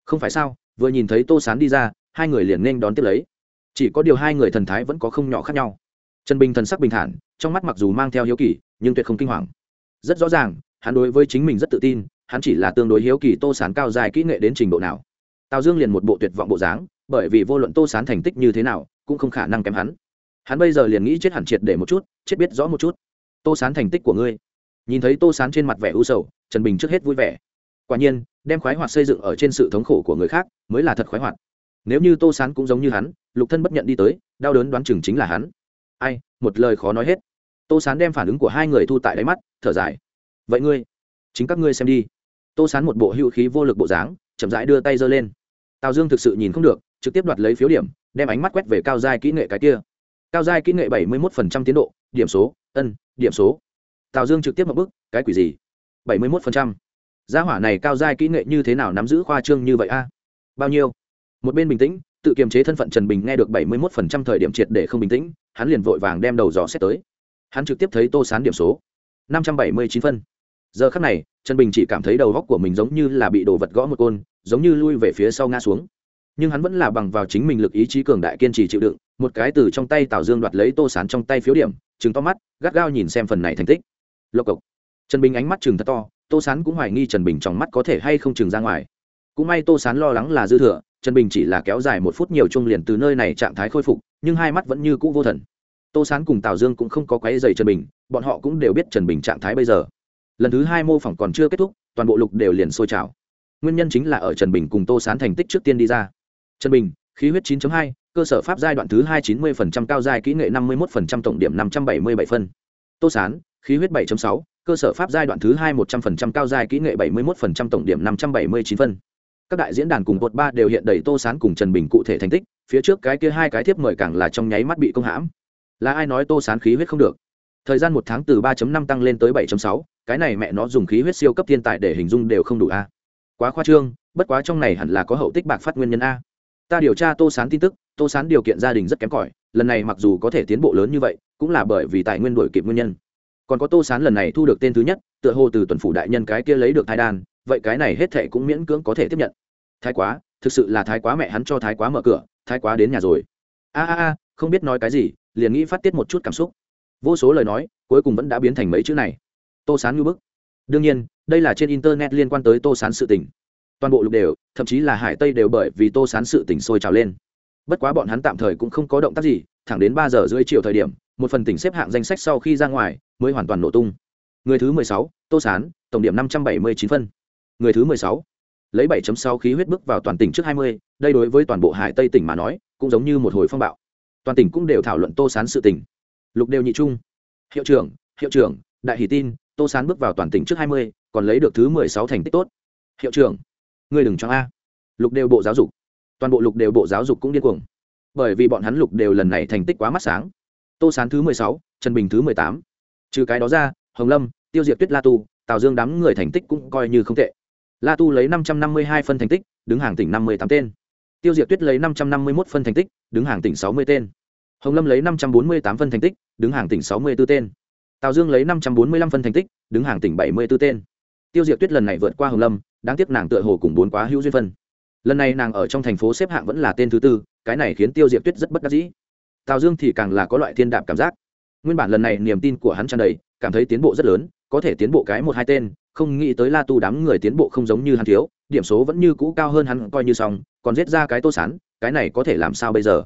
Không phải sao, vừa nhìn thấy tô sán đi ra, hai người liền nên đón tiếp lấy. Chỉ có điều hai người thần thái vẫn có không nhỏ khác nhau. Trần bình thần sắc bình thản, trong mắt mặc dù mang theo hiếu kỳ, nhưng tuyệt không kinh hoàng. Rất rõ ràng, hắn đối với chính mình rất tự tin, hắn chỉ là tương đối hiếu kỳ tô sán cao dài kỹ nghệ đến trình độ nào tào dương liền một bộ tuyệt vọng bộ dáng, bởi vì vô luận tô sán thành tích như thế nào, cũng không khả năng kém hắn. Hắn bây giờ liền nghĩ chết hẳn triệt để một chút, chết biết rõ một chút. Tô sán thành tích của ngươi. Nhìn thấy tô sán trên mặt vẻ u sầu, trần bình trước hết vui vẻ. Quả nhiên, đem khoái hoạt xây dựng ở trên sự thống khổ của người khác mới là thật khoái hoạt. Nếu như tô sán cũng giống như hắn, lục thân bất nhận đi tới, đau đớn đoán chừng chính là hắn. Ai, một lời khó nói hết. Tô sán đem phản ứng của hai người thu tại đáy mắt, thở dài. Vậy ngươi, chính các ngươi xem đi. Tô sán một bộ hữu khí vô lực bộ dáng, chậm rãi đưa tay giơ lên tào dương thực sự nhìn không được, trực tiếp đoạt lấy phiếu điểm, đem ánh mắt quét về cao giai kỹ nghệ cái kia. Cao giai kỹ nghệ bảy mươi một tiến độ, điểm số, ân, điểm số. Tào dương trực tiếp một bức cái quỷ gì? bảy mươi một gia hỏa này cao giai kỹ nghệ như thế nào nắm giữ khoa trương như vậy a? Bao nhiêu? Một bên bình tĩnh, tự kiềm chế thân phận trần bình nghe được bảy mươi một thời điểm triệt để không bình tĩnh, hắn liền vội vàng đem đầu dò xét tới. Hắn trực tiếp thấy tô sán điểm số, năm trăm bảy mươi chín phân. Giờ khắc này, trần bình chỉ cảm thấy đầu góc của mình giống như là bị đồ vật gõ một côn giống như lui về phía sau ngã xuống. Nhưng hắn vẫn là bằng vào chính mình lực ý chí cường đại kiên trì chịu đựng, một cái từ trong tay tào dương đoạt lấy tô sán trong tay phiếu điểm chứng to mắt, gắt gao nhìn xem phần này thành tích. Lộc cộc. Trần bình ánh mắt chừng thật to, tô sán cũng hoài nghi trần bình trong mắt có thể hay không chừng ra ngoài. Cũng may tô sán lo lắng là dư thừa, trần bình chỉ là kéo dài một phút nhiều chung liền từ nơi này trạng thái khôi phục, nhưng hai mắt vẫn như cũ vô thần. Tô sán cùng tào dương cũng không có quáy dày trần bình, bọn họ cũng đều biết trần bình trạng thái bây giờ. Lần thứ hai mô phỏng còn chưa kết thúc, toàn bộ lục đều liền sôi trào nguyên nhân chính là ở trần bình cùng tô sán thành tích trước tiên đi ra. Trần bình khí huyết 9.2, cơ sở pháp giai đoạn thứ hai 90% cao giai kỹ nghệ 51% tổng điểm 577 phân. Tô sán khí huyết 7.6, cơ sở pháp giai đoạn thứ hai 100% cao giai kỹ nghệ 71% tổng điểm 579 phân. Các đại diễn đàn cùng bột ba đều hiện đầy tô sán cùng trần bình cụ thể thành tích phía trước cái kia hai cái thiếp mời càng là trong nháy mắt bị công hãm. Là ai nói tô sán khí huyết không được? Thời gian một tháng từ 3.5 tăng lên tới 7.6, cái này mẹ nó dùng khí huyết siêu cấp thiên tài để hình dung đều không đủ a quá khoa trương, bất quá trong này hẳn là có hậu tích bạc phát nguyên nhân a. Ta điều tra tô sán tin tức, tô sán điều kiện gia đình rất kém cỏi, lần này mặc dù có thể tiến bộ lớn như vậy, cũng là bởi vì tài nguyên đổi kịp nguyên nhân. Còn có tô sán lần này thu được tên thứ nhất, tựa hồ từ tuần phủ đại nhân cái kia lấy được thai đan, vậy cái này hết thệ cũng miễn cưỡng có thể tiếp nhận. Thái quá, thực sự là thái quá mẹ hắn cho thái quá mở cửa, thái quá đến nhà rồi. A a a, không biết nói cái gì, liền nghĩ phát tiết một chút cảm xúc. Vô số lời nói, cuối cùng vẫn đã biến thành mấy chữ này. Tô sán như bức đương nhiên đây là trên internet liên quan tới tô sán sự tình toàn bộ lục đều thậm chí là hải tây đều bởi vì tô sán sự tình sôi trào lên bất quá bọn hắn tạm thời cũng không có động tác gì thẳng đến ba giờ rưỡi chiều thời điểm một phần tỉnh xếp hạng danh sách sau khi ra ngoài mới hoàn toàn nổ tung người thứ mười sáu tô sán tổng điểm năm trăm bảy mươi chín phân người thứ mười sáu lấy 7.6 khí huyết bước vào toàn tỉnh trước 20, đây đối với toàn bộ Hải Tây tỉnh mà nói, cũng giống như một hồi phong bạo. Toàn tỉnh cũng đều thảo luận Tô Sán sự tình. Lục đều nhị trung. Hiệu trưởng, hiệu trưởng, đại hỷ tin, Tô Sán bước vào toàn tỉnh trước 20, còn lấy được thứ 16 thành tích tốt. Hiệu trưởng, người đừng cho a. Lục đều bộ giáo dục. Toàn bộ lục đều bộ giáo dục cũng điên cuồng. Bởi vì bọn hắn lục đều lần này thành tích quá mắt sáng. Tô Sán thứ 16, Trần Bình thứ 18. Trừ cái đó ra, Hồng Lâm, Tiêu Diệt Tuyết La Tu, Tào Dương đám người thành tích cũng coi như không tệ la tu lấy năm trăm năm mươi hai phân thành tích đứng hàng tỉnh năm mươi tám tên tiêu diệt tuyết lấy năm trăm năm mươi một phân thành tích đứng hàng tỉnh sáu mươi tên hồng lâm lấy năm trăm bốn mươi tám phân thành tích đứng hàng tỉnh sáu mươi b ố tên tào dương lấy năm trăm bốn mươi lăm phân thành tích, đứng hàng tỉnh bảy mươi b ố tên. Tiêu diệt tuyết lần này vượt qua hồng lâm, đáng tiếc nàng tựa hồ cùng bốn quá hữu duyên phân. Lần này nàng ở trong thành phố xếp hạng vẫn là tên thứ tư, cái này khiến tiêu diệt tuyết rất bất đắc dĩ. Tào dương thì càng là có loại thiên đạm cảm giác. Nguyên bản lần này niềm tin của hắn tràn đầy, cảm thấy tiến bộ rất lớn, có thể tiến bộ cái một hai tên, không nghĩ tới la tu đám người tiến bộ không giống như hắn thiếu, điểm số vẫn như cũ cao hơn hắn coi như xong, còn giết ra cái tô sán, cái này có thể làm sao bây giờ?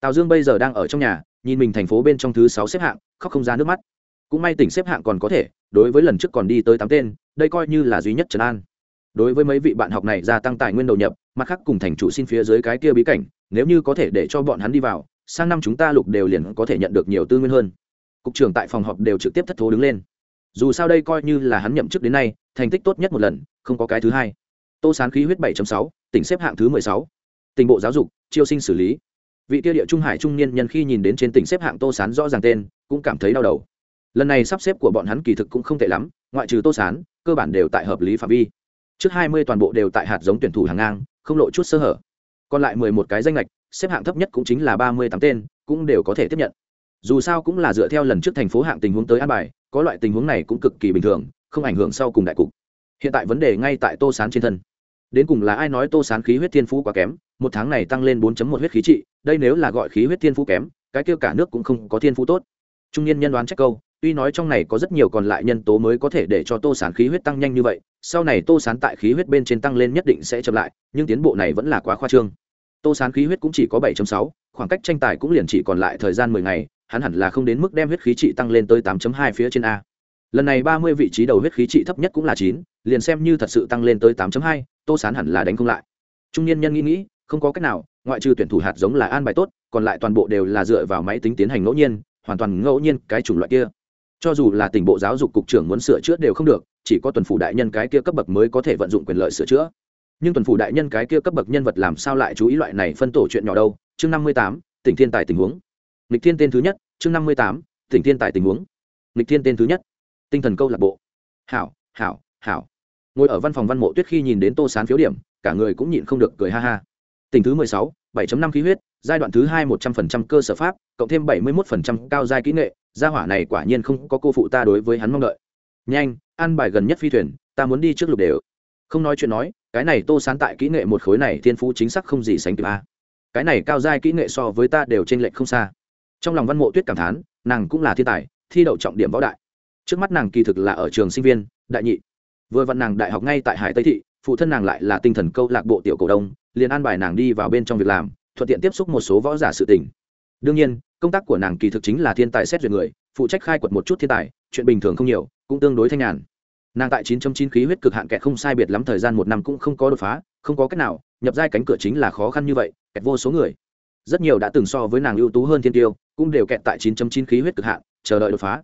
Tào dương bây giờ đang ở trong nhà, nhìn mình thành phố bên trong thứ sáu xếp hạng, khóc không ra nước mắt cũng may tỉnh xếp hạng còn có thể đối với lần trước còn đi tới tám tên đây coi như là duy nhất trần an. Đối với mấy vị bạn học này gia tăng tài nguyên đầu nhập mặt khác cùng thành chủ xin phía dưới cái kia bí cảnh nếu như có thể để cho bọn hắn đi vào sang năm chúng ta lục đều liền có thể nhận được nhiều tư nguyên hơn. Cục trưởng tại phòng họp đều trực tiếp thất thố đứng lên. Dù sao đây coi như là hắn nhậm chức đến nay thành tích tốt nhất một lần không có cái thứ hai. Tô sán khí huyết 7.6, tỉnh xếp hạng thứ 16. tỉnh bộ giáo dục chiêu sinh xử lý. Vị tiêu địa trung hải trung niên nhân khi nhìn đến trên tỉnh xếp hạng tô sán rõ ràng tên cũng cảm thấy đau đầu lần này sắp xếp của bọn hắn kỳ thực cũng không tệ lắm, ngoại trừ tô sán, cơ bản đều tại hợp lý phạm vi. Trước 20 toàn bộ đều tại hạt giống tuyển thủ hàng ngang, không lộ chút sơ hở. Còn lại 11 cái danh lệch, xếp hạng thấp nhất cũng chính là 38 tên, cũng đều có thể tiếp nhận. Dù sao cũng là dựa theo lần trước thành phố hạng tình huống tới an bài, có loại tình huống này cũng cực kỳ bình thường, không ảnh hưởng sau cùng đại cục. Hiện tại vấn đề ngay tại tô sán trên thân. Đến cùng là ai nói tô sán khí huyết thiên phú quá kém, một tháng này tăng lên 4 một huyết khí trị, đây nếu là gọi khí huyết thiên phú kém, cái kia cả nước cũng không có thiên phú tốt. Trung niên nhân đoán trách câu tuy nói trong này có rất nhiều còn lại nhân tố mới có thể để cho tô sán khí huyết tăng nhanh như vậy sau này tô sán tại khí huyết bên trên tăng lên nhất định sẽ chậm lại nhưng tiến bộ này vẫn là quá khoa trương. Tô sán khí huyết cũng chỉ có 7.6, khoảng cách tranh tài cũng liền chỉ còn lại thời gian 10 ngày hắn hẳn là không đến mức đem huyết khí trị tăng lên tới 8.2 phía trên a. Lần này 30 vị trí đầu huyết khí trị thấp nhất cũng là 9, liền xem như thật sự tăng lên tới 8.2, tô sán hẳn là đánh không lại. Trung niên nhân nghĩ nghĩ không có cách nào ngoại trừ tuyển thủ hạt giống là an bài tốt còn lại toàn bộ đều là dựa vào máy tính tiến hành ngẫu nhiên hoàn toàn ngẫu nhiên cái chủng loại kia cho dù là tỉnh bộ giáo dục cục trưởng muốn sửa chữa đều không được, chỉ có tuần phủ đại nhân cái kia cấp bậc mới có thể vận dụng quyền lợi sửa chữa. Nhưng tuần phủ đại nhân cái kia cấp bậc nhân vật làm sao lại chú ý loại này phân tổ chuyện nhỏ đâu? Chương năm mươi tám, tỉnh thiên tài tình huống. Lịch thiên tên thứ nhất, chương năm mươi tám, tỉnh thiên tài tình huống. Lịch thiên tên thứ nhất, tinh thần câu lạc bộ. Hảo hảo hảo. Ngồi ở văn phòng văn mộ tuyết khi nhìn đến tô sán phiếu điểm, cả người cũng nhịn không được cười ha ha. Tỉnh thứ mười sáu, bảy năm khí huyết, giai đoạn thứ hai một trăm phần trăm cơ sở pháp, cộng thêm bảy mươi một phần trăm cao giai kỹ nghệ gia hỏa này quả nhiên không có cô phụ ta đối với hắn mong đợi. Nhanh, ăn bài gần nhất phi thuyền, ta muốn đi trước lục đều. Không nói chuyện nói, cái này tô sán tại kỹ nghệ một khối này thiên phú chính xác không gì sánh kịp a. Cái này cao giai kỹ nghệ so với ta đều t r ê n lệch không xa. Trong lòng văn mộ tuyết cảm thán, nàng cũng là thiên tài, thi đậu trọng điểm võ đại. Trước mắt nàng kỳ thực là ở trường sinh viên, đại nhị. Vừa vặn nàng đại học ngay tại hải tây thị, phụ thân nàng lại là tinh thần câu lạc bộ tiểu cổ đông, liền an bài nàng đi vào bên trong việc làm, thuận tiện tiếp xúc một số võ giả sự tình đương nhiên, công tác của nàng kỳ thực chính là thiên tài xét duyệt người, phụ trách khai quật một chút thiên tài, chuyện bình thường không nhiều, cũng tương đối thanh nhàn. Nàng tại 9.9 khí huyết cực hạn kẹt không sai biệt lắm thời gian một năm cũng không có đột phá, không có cách nào, nhập giai cánh cửa chính là khó khăn như vậy, kẹt vô số người. Rất nhiều đã từng so với nàng ưu tú hơn thiên tiêu, cũng đều kẹt tại 9.9 khí huyết cực hạn, chờ đợi đột phá.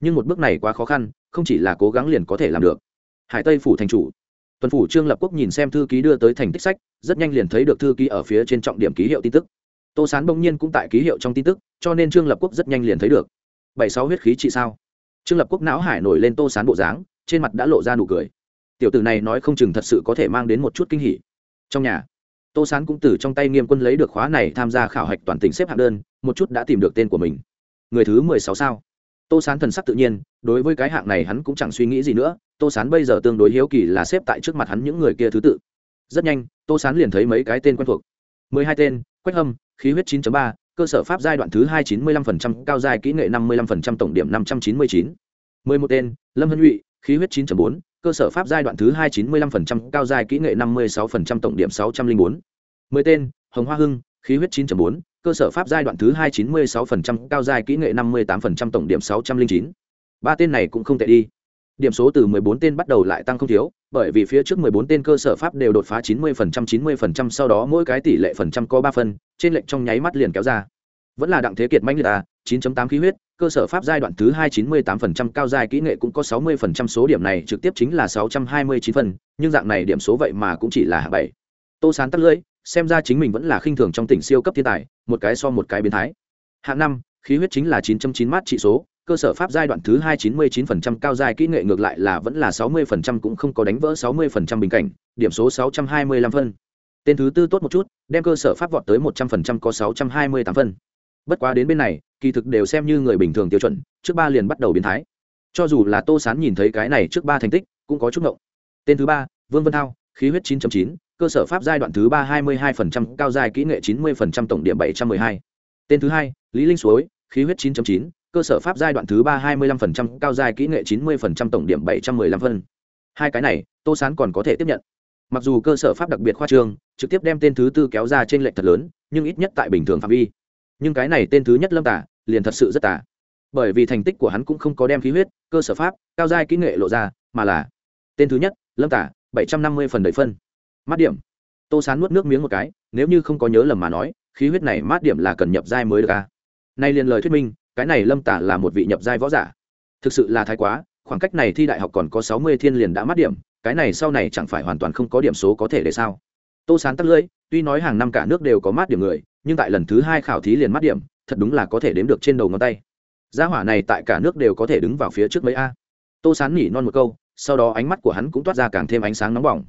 Nhưng một bước này quá khó khăn, không chỉ là cố gắng liền có thể làm được. Hải tây phủ thành chủ. Tuần phủ trương lập quốc nhìn xem thư ký đưa tới thành tích sách, rất nhanh liền thấy được thư ký ở phía trên trọng điểm ký hiệu tin tức tô sán bỗng nhiên cũng tại ký hiệu trong tin tức, cho nên trương lập quốc rất nhanh liền thấy được. Bảy sáu huyết khí trị sao? Trương lập quốc não hải nổi lên tô sán bộ dáng, trên mặt đã lộ ra nụ cười. Tiểu tử này nói không chừng thật sự có thể mang đến một chút kinh hỉ. Trong nhà, tô sán cũng từ trong tay nghiêm quân lấy được khóa này tham gia khảo hạch toàn tỉnh xếp hạng đơn, một chút đã tìm được tên của mình. Người thứ mười sáu sao? Tô sán thần sắc tự nhiên, đối với cái hạng này hắn cũng chẳng suy nghĩ gì nữa, tô sán bây giờ tương đối hiếu kỳ là xếp tại trước mặt hắn những người kia thứ tự. Rất nhanh, tô sán liền thấy mấy cái tên quen thuộc. Mười hai tên quách hâm khí huyết 9.3, cơ sở pháp giai đoạn thứ hai chín mươi lăm phần trăm cao giai kỹ nghệ năm mươi lăm phần trăm tổng điểm năm trăm chín mươi chín mười một tên lâm hân nhụy khí huyết 9.4, cơ sở pháp giai đoạn thứ hai 95%, cao giai kỹ nghệ 56%, tổng điểm 604. 10 tên hồng hoa hưng khí huyết 9.4, cơ sở pháp giai đoạn thứ hai 96%, cao giai kỹ nghệ 58%, tổng điểm 609. ba tên này cũng không tệ đi điểm số từ 14 tên bắt đầu lại tăng không thiếu bởi vì phía trước 14 tên cơ sở pháp đều đột phá 90%, 90% sau đó mỗi cái tỷ lệ phần trăm có 3 phần, trên lệnh trong nháy mắt liền kéo ra. Vẫn là đặng thế kiệt mãnh liệt à 9.8 khí huyết cơ sở pháp giai đoạn thứ hai 98% cao giai kỹ nghệ cũng có 60% số điểm này trực tiếp chính là 629 phần nhưng dạng này điểm số vậy mà cũng chỉ là hạng bảy. Tô sán tắt lưỡi xem ra chính mình vẫn là khinh thường trong tỉnh siêu cấp thiên tài một cái so một cái biến thái. Hạng 5, khí huyết chính là 9.9 mát trị số cơ sở pháp giai đoạn thứ hai 99% cao giai kỹ nghệ ngược lại là vẫn là 60% cũng không có đánh vỡ 60% bình cảnh điểm số 625 phân. Tên thứ tư tốt một chút đem cơ sở pháp vọt tới 100% có 628 phân. Bất quá đến bên này kỳ thực đều xem như người bình thường tiêu chuẩn trước ba liền bắt đầu biến thái. Cho dù là tô sán nhìn thấy cái này trước ba thành tích cũng có chút ngộng. Tên thứ ba vương vân thao khí huyết 9.9, cơ sở pháp giai đoạn thứ ba 22%, cao giai kỹ nghệ 90%, tổng điểm 712. tên thứ hai lý linh suối khí huyết 9.9, cơ sở pháp giai đoạn thứ ba 25%, cao giai kỹ nghệ 90%, tổng điểm 715 phân. Hai cái này tô sán còn có thể tiếp nhận. Mặc dù cơ sở pháp đặc biệt khoa trương trực tiếp đem tên thứ tư kéo ra trên lệnh thật lớn nhưng ít nhất tại bình thường phạm vi. Nhưng cái này tên thứ nhất lâm tả liền thật sự rất tả bởi vì thành tích của hắn cũng không có đem khí huyết cơ sở pháp cao giai kỹ nghệ lộ ra mà là tên thứ nhất lâm tả bảy trăm năm mươi phần đầy phân. Mát điểm. Tô sán nuốt nước miếng một cái nếu như không có nhớ lầm mà nói khí huyết này mát điểm là cần nhập giai mới được ca nay liền lời thuyết minh cái này lâm tả là một vị nhập giai võ giả. Thực sự là thái quá, khoảng cách này thi đại học còn có sáu mươi thiên liền đã mất điểm, cái này sau này chẳng phải hoàn toàn không có điểm số có thể để sao. Tô sán tắt lưỡi, tuy nói hàng năm cả nước đều có mát điểm người, nhưng tại lần thứ hai khảo thí liền mát điểm, thật đúng là có thể đếm được trên đầu ngón tay. Gia hỏa này tại cả nước đều có thể đứng vào phía trước mấy a. Tô sán nhỉ non một câu, sau đó ánh mắt của hắn cũng toát ra càng thêm ánh sáng nóng bỏng.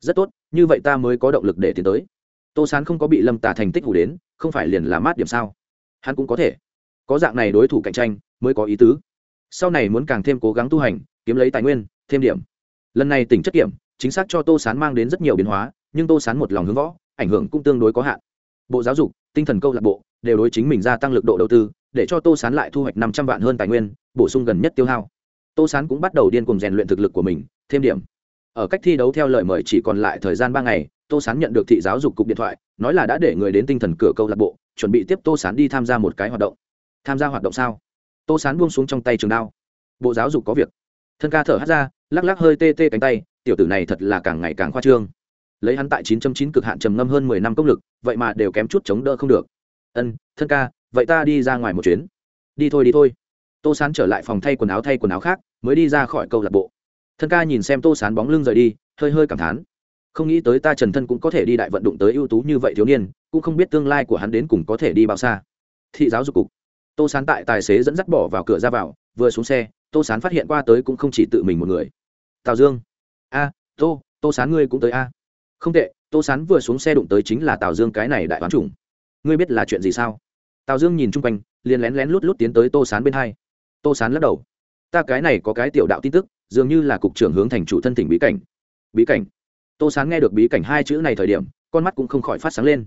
Rất tốt, như vậy ta mới có động lực để tiến tới. Tô sán không có bị lâm tả thành tích hủ đến, không phải liền là mát điểm sao? Hắn cũng có thể có dạng này đối thủ cạnh tranh mới có ý tứ. Sau này muốn càng thêm cố gắng tu hành, kiếm lấy tài nguyên, thêm điểm. Lần này tỉnh chất kiểm, chính xác cho tô sán mang đến rất nhiều biến hóa, nhưng tô sán một lòng hướng võ, ảnh hưởng cũng tương đối có hạn. Bộ giáo dục, tinh thần câu lạc bộ đều đối chính mình gia tăng lực độ đầu tư, để cho tô sán lại thu hoạch năm trăm vạn hơn tài nguyên, bổ sung gần nhất tiêu hao. Tô sán cũng bắt đầu điên cùng rèn luyện thực lực của mình, thêm điểm. Ở cách thi đấu theo lời mời chỉ còn lại thời gian ba ngày, tô sán nhận được thị giáo dục cục điện thoại, nói là đã để người đến tinh thần cửa câu lạc bộ, chuẩn bị tiếp tô sán đi tham gia một cái hoạt động tham gia hoạt động sao? Tô sán buông xuống trong tay trường đao. Bộ giáo dục có việc. Thân ca thở hắt ra, lắc lắc hơi tê tê cánh tay, tiểu tử này thật là càng ngày càng khoa trương. Lấy hắn tại 9.9 cực hạn trầm ngâm hơn 10 năm công lực, vậy mà đều kém chút chống đỡ không được. Ân, thân ca, vậy ta đi ra ngoài một chuyến. Đi thôi đi thôi. Tô sán trở lại phòng thay quần áo, thay quần áo khác, mới đi ra khỏi câu lạc bộ. Thân ca nhìn xem tô sán bóng lưng rời đi, hơi hơi cảm thán. Không nghĩ tới ta trần thân cũng có thể đi đại vận động tới ưu tú như vậy thiếu niên, cũng không biết tương lai của hắn đến cùng có thể đi bao xa. Thị giáo dục cục tô sán tại tài xế dẫn dắt bỏ vào cửa ra vào, vừa xuống xe, tô sán phát hiện qua tới cũng không chỉ tự mình một người. Tào dương. A, tô tô sán ngươi cũng tới a. Không tệ, tô sán vừa xuống xe đụng tới chính là tào dương cái này đại toán chủng. Ngươi biết là chuyện gì sao? Tào dương nhìn chung quanh, liền lén lén lút lút tiến tới tô sán bên hai. Tô sán lắc đầu. Ta cái này có cái tiểu đạo tin tức, dường như là cục trưởng hướng thành chủ thân tỉnh bí cảnh. Bí cảnh? Tô sán nghe được bí cảnh hai chữ này thời điểm, con mắt cũng không khỏi phát sáng lên.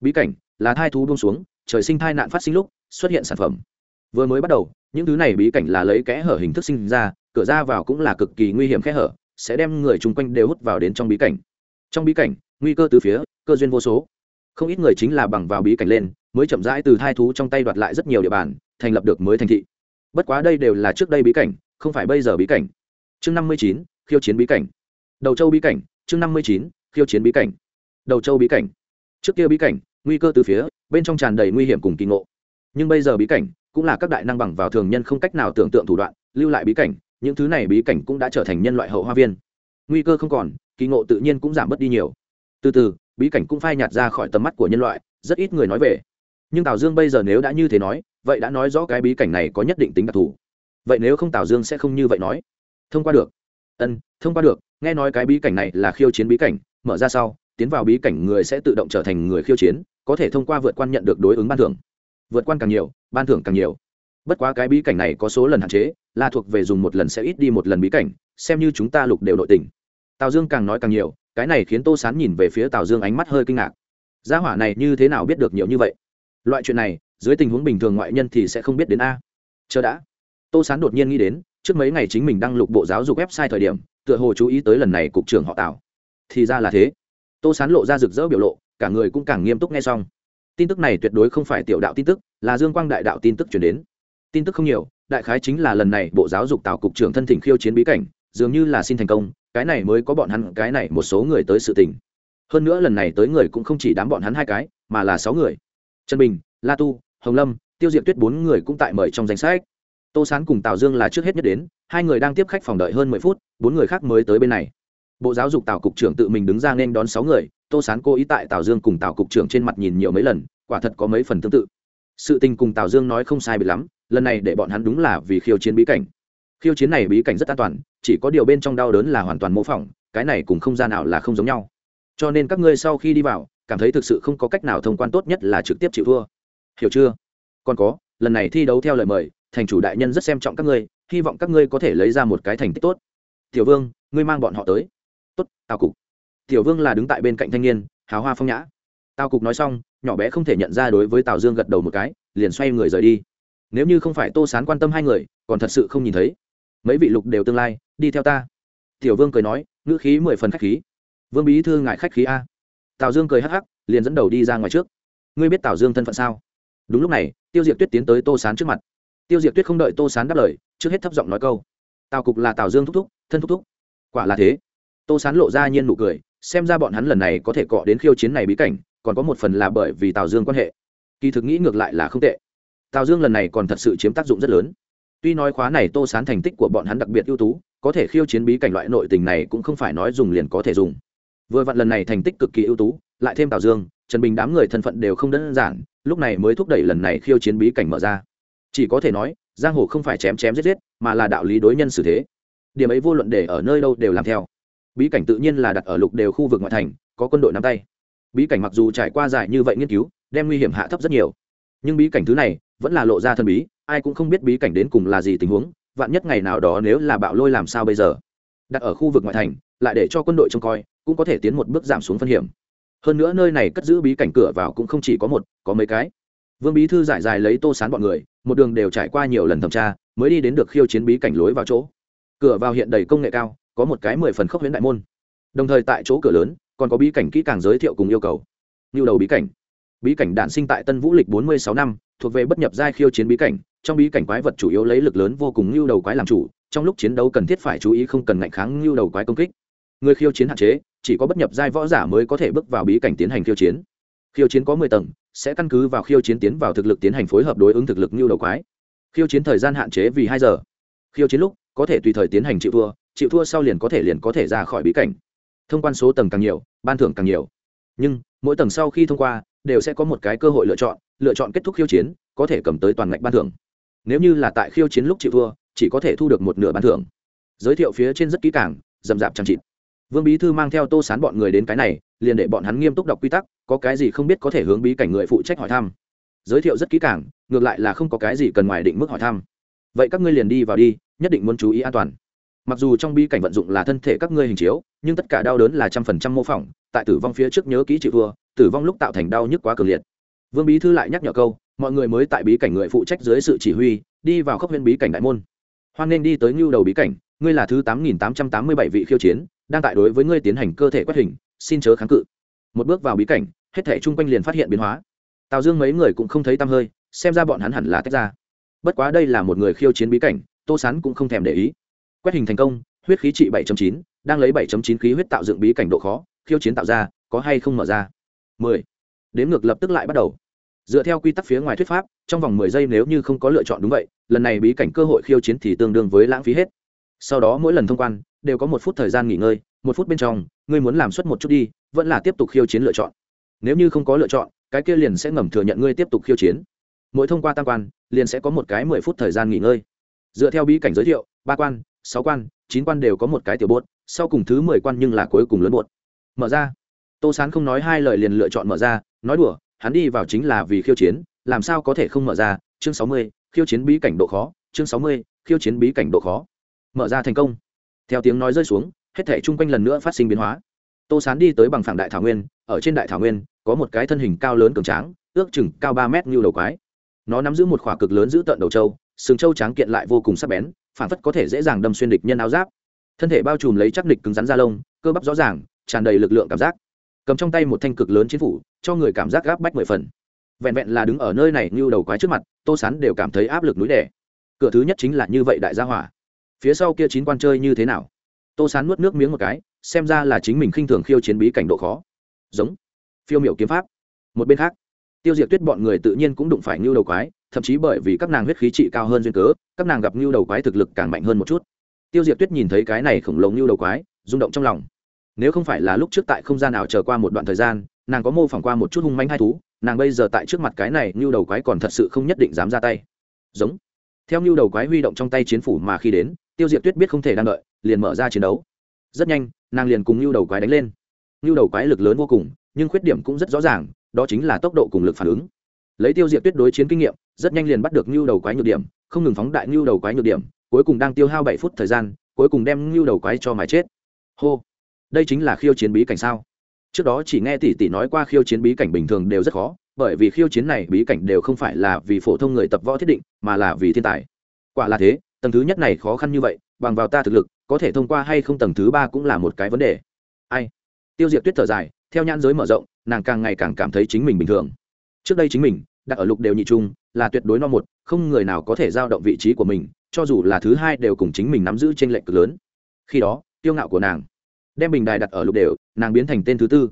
Bí cảnh, là thai thú buông xuống, trời sinh thai nạn phát sinh lúc xuất hiện sản phẩm. Vừa mới bắt đầu, những thứ này bí cảnh là lấy kẽ hở hình thức sinh ra, cửa ra vào cũng là cực kỳ nguy hiểm kẽ hở, sẽ đem người chung quanh đều hút vào đến trong bí cảnh. Trong bí cảnh, nguy cơ từ phía, cơ duyên vô số. Không ít người chính là bằng vào bí cảnh lên, mới chậm rãi từ thai thú trong tay đoạt lại rất nhiều địa bàn, thành lập được mới thành thị. Bất quá đây đều là trước đây bí cảnh, không phải bây giờ bí cảnh. Chương năm mươi chín, khiêu chiến bí cảnh. Đầu châu bí cảnh, chương năm mươi chín, khiêu chiến bí cảnh. Đầu châu bí cảnh. Trước kia bí cảnh, nguy cơ từ phía, bên trong tràn đầy nguy hiểm cùng kỳ ngộ nhưng bây giờ bí cảnh cũng là các đại năng bằng vào thường nhân không cách nào tưởng tượng thủ đoạn, lưu lại bí cảnh, những thứ này bí cảnh cũng đã trở thành nhân loại hậu hoa viên. Nguy cơ không còn, kỳ ngộ tự nhiên cũng giảm bớt đi nhiều. Từ từ, bí cảnh cũng phai nhạt ra khỏi tầm mắt của nhân loại, rất ít người nói về. Nhưng tào dương bây giờ nếu đã như thế nói, vậy đã nói rõ cái bí cảnh này có nhất định tính đặc thù. Vậy nếu không tào dương sẽ không như vậy nói. Thông qua được. Ân, thông qua được, nghe nói cái bí cảnh này là khiêu chiến bí cảnh, mở ra sau, tiến vào bí cảnh người sẽ tự động trở thành người khiêu chiến, có thể thông qua vượt quan nhận được đối ứng ban thưởng vượt quan càng nhiều, ban thưởng càng nhiều. Bất quá cái bí cảnh này có số lần hạn chế là thuộc về dùng một lần sẽ ít đi một lần bí cảnh, xem như chúng ta lục đều nội tình. Tào dương càng nói càng nhiều, cái này khiến tô sán nhìn về phía tào dương ánh mắt hơi kinh ngạc. Gia hỏa này như thế nào biết được nhiều như vậy? Loại chuyện này, dưới tình huống bình thường ngoại nhân thì sẽ không biết đến a. Chờ đã. Tô sán đột nhiên nghĩ đến, trước mấy ngày chính mình đăng lục bộ giáo dục website thời điểm, tựa hồ chú ý tới lần này cục trưởng họ tào. Thì ra là thế. Tô sán lộ ra rực rỡ biểu lộ, cả người cũng càng nghiêm túc nghe xong tin tức này tuyệt đối không phải tiểu đạo tin tức, là dương quang đại đạo tin tức chuyển đến. Tin tức không nhiều, đại khái chính là lần này bộ giáo dục tào cục trưởng thân thỉnh khiêu chiến bí cảnh, dường như là xin thành công, cái này mới có bọn hắn, cái này một số người tới sự tình. Hơn nữa lần này tới người cũng không chỉ đám bọn hắn hai cái, mà là sáu người. Trần bình, la tu, hồng lâm, tiêu diệp tuyết bốn người cũng tại mời trong danh sách. Tô sán cùng tào dương là trước hết nhất đến, hai người đang tiếp khách phòng đợi hơn mười phút, bốn người khác mới tới bên này. Bộ giáo dục tào cục trưởng tự mình đứng ra nên đón sáu người tô sán cố ý tại tào dương cùng tào cục trưởng trên mặt nhìn nhiều mấy lần, quả thật có mấy phần tương tự. Sự tình cùng tào dương nói không sai bị lắm, lần này để bọn hắn đúng là vì khiêu chiến bí cảnh. Khiêu chiến này bí cảnh rất an toàn, chỉ có điều bên trong đau đớn là hoàn toàn mô phỏng, cái này cùng không gian nào là không giống nhau. Cho nên các ngươi sau khi đi vào, cảm thấy thực sự không có cách nào thông quan tốt nhất là trực tiếp chịu thua. Hiểu chưa? Còn có, lần này thi đấu theo lời mời, thành chủ đại nhân rất xem trọng các ngươi, hy vọng các ngươi có thể lấy ra một cái thành tích tốt. Tiểu vương, ngươi mang bọn họ tới. Tốt, tào cục tiểu vương là đứng tại bên cạnh thanh niên hào hoa phong nhã. Tào cục nói xong, nhỏ bé không thể nhận ra đối với tào dương gật đầu một cái, liền xoay người rời đi. Nếu như không phải tô sán quan tâm hai người, còn thật sự không nhìn thấy. Mấy vị lục đều tương lai, đi theo ta. Tiểu vương cười nói, ngữ khí mười phần khách khí. Vương bí thư ngại khách khí a. Tào dương cười hắc hắc, liền dẫn đầu đi ra ngoài trước. Ngươi biết tào dương thân phận sao? Đúng lúc này, tiêu diệt tuyết tiến tới tô sán trước mặt. Tiêu diệt tuyết không đợi tô sán đáp lời, trước hết thấp giọng nói câu. Tào cục là tào dương thúc thúc, thân thúc thúc. Quả là thế. Tô sán lộ ra nhiên nụ cười xem ra bọn hắn lần này có thể cọ đến khiêu chiến này bí cảnh, còn có một phần là bởi vì tào dương quan hệ. Kỳ thực nghĩ ngược lại là không tệ. Tào dương lần này còn thật sự chiếm tác dụng rất lớn. Tuy nói khóa này tô sán thành tích của bọn hắn đặc biệt ưu tú, có thể khiêu chiến bí cảnh loại nội tình này cũng không phải nói dùng liền có thể dùng. Vừa vặn lần này thành tích cực kỳ ưu tú, lại thêm tào dương, trần bình đám người thân phận đều không đơn giản, lúc này mới thúc đẩy lần này khiêu chiến bí cảnh mở ra. Chỉ có thể nói, giang hồ không phải chém chém giết giết, mà là đạo lý đối nhân xử thế. Điểm ấy vô luận để ở nơi đâu đều làm theo bí cảnh tự nhiên là đặt ở lục đều khu vực ngoại thành, có quân đội nắm tay. Bí cảnh mặc dù trải qua dài như vậy nghiên cứu, đem nguy hiểm hạ thấp rất nhiều. Nhưng bí cảnh thứ này vẫn là lộ ra thần bí, ai cũng không biết bí cảnh đến cùng là gì tình huống, vạn nhất ngày nào đó nếu là bạo lôi làm sao bây giờ? Đặt ở khu vực ngoại thành, lại để cho quân đội trông coi, cũng có thể tiến một bước giảm xuống phân hiểm. Hơn nữa nơi này cất giữ bí cảnh cửa vào cũng không chỉ có một, có mấy cái. Vương bí thư giải dài lấy tô sán bọn người, một đường đều trải qua nhiều lần thẩm tra, mới đi đến được khiêu chiến bí cảnh lối vào chỗ. Cửa vào hiện đầy công nghệ cao có một cái mười phần khốc huyễn đại môn. Đồng thời tại chỗ cửa lớn, còn có bí cảnh kỹ càng giới thiệu cùng yêu cầu. Như đầu bí cảnh. Bí cảnh đản sinh tại tân vũ lịch bốn mươi sáu năm, thuộc về bất nhập giai khiêu chiến bí cảnh, trong bí cảnh quái vật chủ yếu lấy lực lớn vô cùng như đầu quái làm chủ, trong lúc chiến đấu cần thiết phải chú ý không cần ngạnh kháng như đầu quái công kích. Người khiêu chiến hạn chế, chỉ có bất nhập giai võ giả mới có thể bước vào bí cảnh tiến hành khiêu chiến. Khiêu chiến có mười tầng, sẽ căn cứ vào khiêu chiến tiến vào thực lực tiến hành phối hợp đối ứng thực lực như đầu quái. Khiêu chiến thời gian hạn chế vì hai giờ. Khiêu chiến lúc, có thể tùy thời tiến hành chịu thua chịu thua sau liền có thể liền có thể ra khỏi bí cảnh. Thông quan số tầng càng nhiều, ban thưởng càng nhiều. Nhưng, mỗi tầng sau khi thông qua, đều sẽ có một cái cơ hội lựa chọn lựa chọn kết thúc khiêu chiến, có thể cầm tới toàn ngạch ban thưởng. Nếu như là tại khiêu chiến lúc chịu thua, chỉ có thể thu được một nửa ban thưởng. Giới thiệu phía trên rất kỹ càng, rậm rạp chẳng chịt. Vương bí thư mang theo tô sán bọn người đến cái này, liền để bọn hắn nghiêm túc đọc quy tắc, có cái gì không biết có thể hướng bí cảnh người phụ trách hỏi thăm. Giới thiệu rất kỹ càng, ngược lại là không có cái gì cần ngoài định mức hỏi thăm. Vậy các ngươi liền đi vào đi, nhất định muốn chú ý an toàn mặc dù trong bi cảnh vận dụng là thân thể các ngươi hình chiếu, nhưng tất cả đau đớn là trăm phần trăm mô phỏng, tại tử vong phía trước nhớ kỹ chịu thua, tử vong lúc tạo thành đau nhức quá cường liệt. Vương bí thư lại nhắc nhở câu, mọi người mới tại bí cảnh người phụ trách dưới sự chỉ huy, đi vào khốc huyên bí cảnh đại môn. Hoan nên đi tới ngưu đầu bí cảnh, ngươi là thứ tám nghìn tám trăm tám mươi bảy vị khiêu chiến, đang tại đối với ngươi tiến hành cơ thể quét hình, xin chớ kháng cự. Một bước vào bí cảnh, hết thể chung quanh liền phát hiện biến hóa. Tào dương mấy người cũng không thấy tăm hơi, xem ra bọn hắn hẳn là tách ra. Bất quá đây là một người khiêu chiến bí cảnh, tô sán cũng không thèm để ý quét hình thành công huyết khí trị 7.9, đang lấy 7.9 khí huyết tạo dựng bí cảnh độ khó khiêu chiến tạo ra có hay không mở ra? 10. Đếm ngược lập tức lại bắt đầu. Dựa theo quy tắc phía ngoài thuyết pháp trong vòng 10 giây nếu như không có lựa chọn đúng vậy lần này bí cảnh cơ hội khiêu chiến thì tương đương với lãng phí hết. Sau đó mỗi lần thông quan đều có một phút thời gian nghỉ ngơi một phút bên trong ngươi muốn làm suất một chút đi vẫn là tiếp tục khiêu chiến lựa chọn. Nếu như không có lựa chọn cái kia liền sẽ ngầm thừa nhận ngươi tiếp tục khiêu chiến. Mỗi thông qua tam quan liền sẽ có một cái mười phút thời gian nghỉ ngơi. Dựa theo bí cảnh giới thiệu ba quan sáu quan, chín quan đều có một cái tiểu bột, sau cùng thứ mười quan nhưng là cuối cùng lớn bột. Mở ra. Tô sán không nói hai lời liền lựa chọn mở ra, nói đùa, hắn đi vào chính là vì khiêu chiến, làm sao có thể không mở ra, chương sáu mươi, khiêu chiến bí cảnh độ khó, chương sáu mươi, khiêu chiến bí cảnh độ khó. Mở ra thành công. Theo tiếng nói rơi xuống, hết thể chung quanh lần nữa phát sinh biến hóa. Tô sán đi tới bằng phẳng đại thảo nguyên, ở trên đại thảo nguyên, có một cái thân hình cao lớn cường tráng, ước chừng cao ba mét như đầu quái. Nó nắm giữ một khỏa cực lớn giữ tận đầu trâu, sừng trâu tráng kiện lại vô cùng sắc bén phản phất có thể dễ dàng đâm xuyên địch nhân áo giáp. Thân thể bao trùm lấy chắc địch cứng rắn da lông, cơ bắp rõ ràng, tràn đầy lực lượng cảm giác. Cầm trong tay một thanh cực lớn chiến phủ, cho người cảm giác gáp bách mười phần. Vẹn vẹn là đứng ở nơi này như đầu quái trước mặt, tô sán đều cảm thấy áp lực núi đẻ cửa thứ nhất chính là như vậy đại gia hỏa. Phía sau kia chín quan chơi như thế nào? Tô sán nuốt nước miếng một cái, xem ra là chính mình khinh thường khiêu chiến bí cảnh độ khó. Giống. Phiêu miểu kiếm pháp. Một bên khác, tiêu diệt tuyết bọn người tự nhiên cũng đụng phải như đầu quái thậm chí bởi vì các nàng huyết khí trị cao hơn duyên cớ, các nàng gặp ngưu đầu quái thực lực càng mạnh hơn một chút. Tiêu diệt tuyết nhìn thấy cái này khổng lồ ngưu đầu quái, rung động trong lòng. Nếu không phải là lúc trước tại không gian nào chờ qua một đoạn thời gian, nàng có mô phỏng qua một chút hung manh hai thú, nàng bây giờ tại trước mặt cái này ngưu đầu quái còn thật sự không nhất định dám ra tay. Giống. Theo ngưu đầu quái huy động trong tay chiến phủ mà khi đến, tiêu diệt tuyết biết không thể đang đợi, liền mở ra chiến đấu. Rất nhanh, nàng liền cùng ngưu đầu quái đánh lên. Ngưu đầu quái lực lớn vô cùng, nhưng khuyết điểm cũng rất rõ ràng, đó chính là tốc độ cùng lực phản ứng. Lấy tiêu diệt tuyết đối chiến kinh nghiệm rất nhanh liền bắt được nhu đầu quái nhược điểm, không ngừng phóng đại nhu đầu quái nhược điểm, cuối cùng đang tiêu hao bảy phút thời gian, cuối cùng đem nhu đầu quái cho mài chết. Hô, đây chính là khiêu chiến bí cảnh sao? Trước đó chỉ nghe tỷ tỷ nói qua khiêu chiến bí cảnh bình thường đều rất khó, bởi vì khiêu chiến này bí cảnh đều không phải là vì phổ thông người tập võ thiết định, mà là vì thiên tài. Quả là thế, tầng thứ nhất này khó khăn như vậy, bằng vào ta thực lực, có thể thông qua hay không tầng thứ ba cũng là một cái vấn đề. Ai? Tiêu diệt tuyết thở dài, theo nhãn giới mở rộng, nàng càng ngày càng cảm thấy chính mình bình thường. Trước đây chính mình đặt ở lục đều nhị trung, là tuyệt đối no một, không người nào có thể giao động vị trí của mình, cho dù là thứ hai đều cùng chính mình nắm giữ trên lệnh cực lớn. Khi đó, tiêu ngạo của nàng đem bình đài đặt ở lục đều, nàng biến thành tên thứ tư.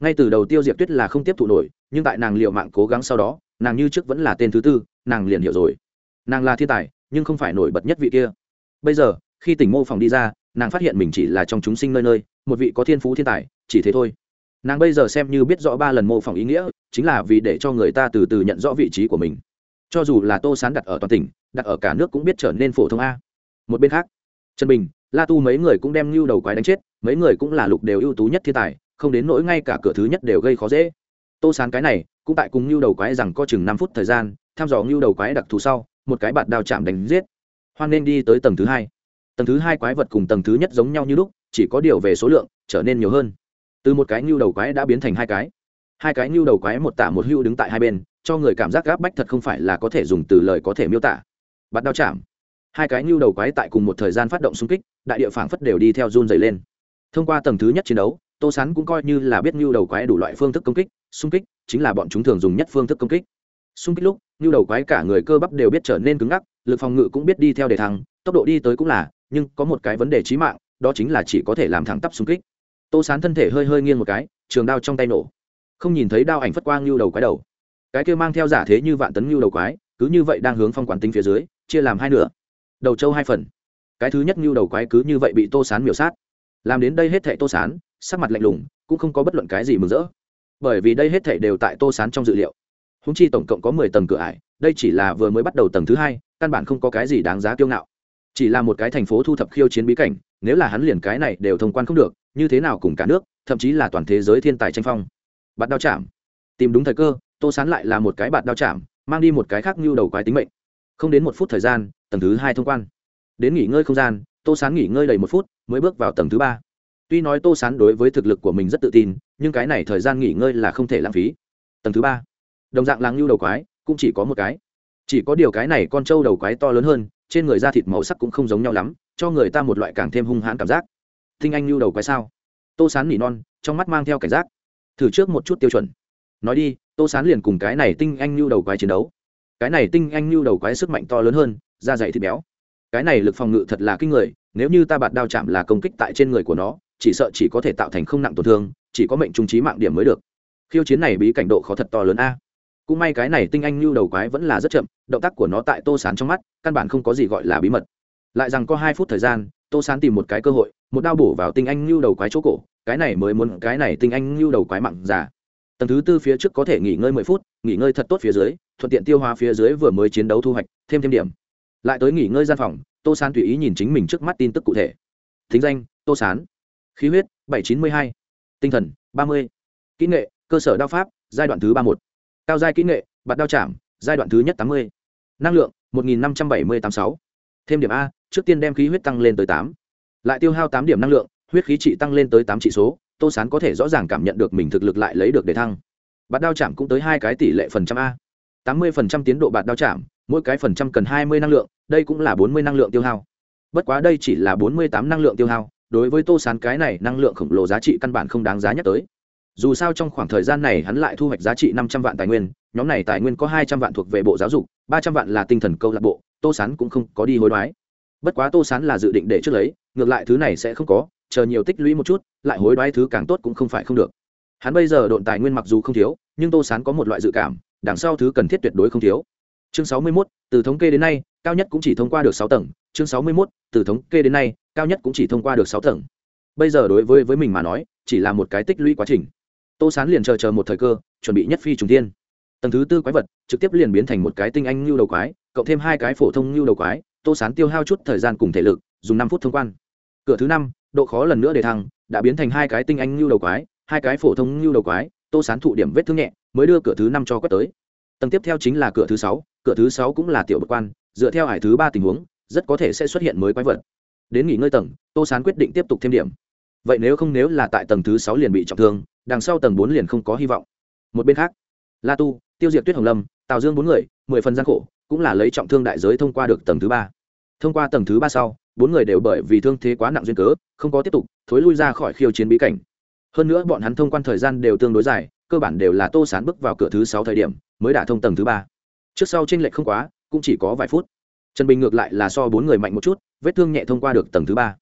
Ngay từ đầu tiêu diệp tuyết là không tiếp thụ nổi, nhưng tại nàng liệu mạng cố gắng sau đó, nàng như trước vẫn là tên thứ tư, nàng liền hiểu rồi. Nàng là thiên tài, nhưng không phải nổi bật nhất vị kia. Bây giờ, khi tỉnh mô phòng đi ra, nàng phát hiện mình chỉ là trong chúng sinh nơi nơi, một vị có thiên phú thiên tài, chỉ thế thôi nàng bây giờ xem như biết rõ ba lần mô phỏng ý nghĩa, chính là vì để cho người ta từ từ nhận rõ vị trí của mình. Cho dù là tô sán đặt ở toàn tỉnh, đặt ở cả nước cũng biết trở nên phổ thông a. Một bên khác, trần bình, la tu mấy người cũng đem lưu đầu quái đánh chết, mấy người cũng là lục đều ưu tú nhất thiên tài, không đến nỗi ngay cả cửa thứ nhất đều gây khó dễ. Tô sán cái này, cũng tại cùng lưu đầu quái rằng có chừng năm phút thời gian thăm dò lưu đầu quái đặc thù sau, một cái bạt đao chạm đánh giết. Hoan nên đi tới tầng thứ hai. Tầng thứ hai quái vật cùng tầng thứ nhất giống nhau như lúc, chỉ có điều về số lượng, trở nên nhiều hơn từ một cái nhu đầu quái đã biến thành hai cái. Hai cái nhu đầu quái một tả một hưu đứng tại hai bên, cho người cảm giác gáp bách thật không phải là có thể dùng từ lời có thể miêu tả. Bắt đao chạm. Hai cái nhu đầu quái tại cùng một thời gian phát động xung kích, đại địa phảng phất đều đi theo run dày lên. Thông qua tầng thứ nhất chiến đấu, tô sán cũng coi như là biết nhu đầu quái đủ loại phương thức công kích, xung kích chính là bọn chúng thường dùng nhất phương thức công kích. Xung kích lúc nhu đầu quái cả người cơ bắp đều biết trở nên cứng ngắc, lực phòng ngự cũng biết đi theo đề thăng, tốc độ đi tới cũng là, nhưng có một cái vấn đề trí mạng, đó chính là chỉ có thể làm thẳng tắp xung kích tô sán thân thể hơi hơi nghiêng một cái, trường đao trong tay nổ. Không nhìn thấy đao ảnh phất quang như đầu quái đầu. Cái kia mang theo giả thế như vạn tấn như đầu quái, cứ như vậy đang hướng phong quán tính phía dưới, chia làm hai nửa. Đầu trâu hai phần. Cái thứ nhất như đầu quái cứ như vậy bị tô sán miểu sát. Làm đến đây hết thệ tô sán, sắc mặt lạnh lùng, cũng không có bất luận cái gì mừng rỡ. Bởi vì đây hết thệ đều tại tô sán trong dự liệu. Húng chi tổng cộng có mười tầng cửa ải, đây chỉ là vừa mới bắt đầu tầng thứ hai, căn bản không có cái gì đáng giá kiêu ngạo. Chỉ là một cái thành phố thu thập khiêu chiến bí cảnh, nếu là hắn liền cái này đều thông quan không được như thế nào cùng cả nước, thậm chí là toàn thế giới thiên tài tranh phong. Bạt đao chạm. Tìm đúng thời cơ, tô sán lại là một cái bạt đao chạm, mang đi một cái khác như đầu quái tính mệnh. Không đến một phút thời gian, tầng thứ hai thông quan. Đến nghỉ ngơi không gian, tô sán nghỉ ngơi đầy một phút, mới bước vào tầng thứ ba. Tuy nói tô sán đối với thực lực của mình rất tự tin, nhưng cái này thời gian nghỉ ngơi là không thể lãng phí. Tầng thứ ba. Đồng dạng làng lưu đầu quái, cũng chỉ có một cái. Chỉ có điều cái này con trâu đầu quái to lớn hơn, trên người da thịt màu sắc cũng không giống nhau lắm, cho người ta một loại càng thêm hung hãn cảm giác tinh anh lưu đầu quái sao? Tô sán nỉ non, trong mắt mang theo cảnh giác. Thử trước một chút tiêu chuẩn. Nói đi, tô sán liền cùng cái này tinh anh lưu đầu quái chiến đấu. Cái này tinh anh lưu đầu quái sức mạnh to lớn hơn, da dày thịt béo. Cái này lực phòng ngự thật là kinh người, nếu như ta bạt đao chạm là công kích tại trên người của nó, chỉ sợ chỉ có thể tạo thành không nặng tổn thương, chỉ có mệnh trung trí mạng điểm mới được. Khiêu chiến này bí cảnh độ khó thật to lớn a. Cũng may cái này tinh anh lưu đầu quái vẫn là rất chậm, động tác của nó tại tô sán trong mắt, căn bản không có gì gọi là bí mật lại rằng có hai phút thời gian, tô sán tìm một cái cơ hội, một đao bổ vào tinh anh lưu đầu quái chỗ cổ, cái này mới muốn, cái này tinh anh lưu đầu quái mặn già. Tầng thứ tư phía trước có thể nghỉ ngơi mười phút, nghỉ ngơi thật tốt phía dưới, thuận tiện tiêu hóa phía dưới vừa mới chiến đấu thu hoạch, thêm thêm điểm. Lại tới nghỉ ngơi gian phòng, tô sán tùy ý nhìn chính mình trước mắt tin tức cụ thể. Thính danh, tô sán. Khí huyết, bảy chín mươi hai. Tinh thần, ba mươi. Kỹ nghệ, cơ sở đao pháp, giai đoạn thứ ba một. Cao giai kỹ nghệ, bạt đao chạm, giai đoạn thứ nhất tám mươi. Năng lượng, một nghìn năm trăm bảy mươi tám sáu thêm điểm a, trước tiên đem khí huyết tăng lên tới tám. Lại tiêu hao tám điểm năng lượng, huyết khí trị tăng lên tới tám trị số, tô sán có thể rõ ràng cảm nhận được mình thực lực lại lấy được để thăng. Bạt đao chạm cũng tới hai cái tỷ lệ phần trăm a. tám mươi phần trăm tiến độ bạt đao chạm, mỗi cái phần trăm cần hai mươi năng lượng, đây cũng là bốn mươi năng lượng tiêu hao. Bất quá đây chỉ là bốn mươi tám năng lượng tiêu hao, đối với tô sán cái này năng lượng khổng lồ giá trị căn bản không đáng giá nhắc tới. Dù sao trong khoảng thời gian này hắn lại thu hoạch giá trị năm trăm vạn tài nguyên, nhóm này tài nguyên có hai trăm vạn thuộc về bộ giáo dục, ba trăm vạn là tinh thần câu lạc bộ tô sán cũng không có đi hối đoái. Bất quá tô sán là dự định để trước lấy ngược lại thứ này sẽ không có chờ nhiều tích lũy một chút lại hối đoái thứ càng tốt cũng không phải không được. Hắn bây giờ độn tài nguyên mặc dù không thiếu nhưng tô sán có một loại dự cảm đằng sau thứ cần thiết tuyệt đối không thiếu. Chương sáu mươi 61, từ thống kê đến nay cao nhất cũng chỉ thông qua được sáu tầng. Chương sáu mươi 61, từ thống kê đến nay cao nhất cũng chỉ thông qua được sáu tầng. Bây giờ đối với với mình mà nói chỉ là một cái tích lũy quá trình. Tô sán liền chờ chờ một thời cơ chuẩn bị nhất phi trùng tiên tầng thứ tư quái vật trực tiếp liền biến thành một cái tinh anh lưu đầu quái cộng thêm hai cái phổ thông như đầu quái, tô sán tiêu hao chút thời gian cùng thể lực, dùng năm phút thông quan. Cửa thứ năm, độ khó lần nữa để thăng, đã biến thành hai cái tinh anh như đầu quái, hai cái phổ thông như đầu quái, tô sán thụ điểm vết thương nhẹ, mới đưa cửa thứ năm cho quét tới. Tầng tiếp theo chính là cửa thứ sáu, cửa thứ sáu cũng là tiểu bậc quan, dựa theo hải thứ ba tình huống, rất có thể sẽ xuất hiện mới quái vật. Đến nghỉ ngơi tầng, tô sán quyết định tiếp tục thêm điểm. Vậy nếu không nếu là tại tầng thứ sáu liền bị trọng thương, đằng sau tầng bốn liền không có hy vọng. Một bên khác, la tu, tiêu diệt tuyết hồng lâm, tào dương bốn người, mười phần gian khổ cũng là lấy trọng thương đại giới thông qua được tầng thứ ba. Thông qua tầng thứ ba sau, bốn người đều bởi vì thương thế quá nặng duyên cớ, không có tiếp tục, thối lui ra khỏi khiêu chiến bí cảnh. Hơn nữa bọn hắn thông quan thời gian đều tương đối dài, cơ bản đều là tô sán bước vào cửa thứ sáu thời điểm, mới đả thông tầng thứ ba. Trước sau tranh lệch không quá, cũng chỉ có vài phút. Trần bình ngược lại là so bốn người mạnh một chút, vết thương nhẹ thông qua được tầng thứ ba.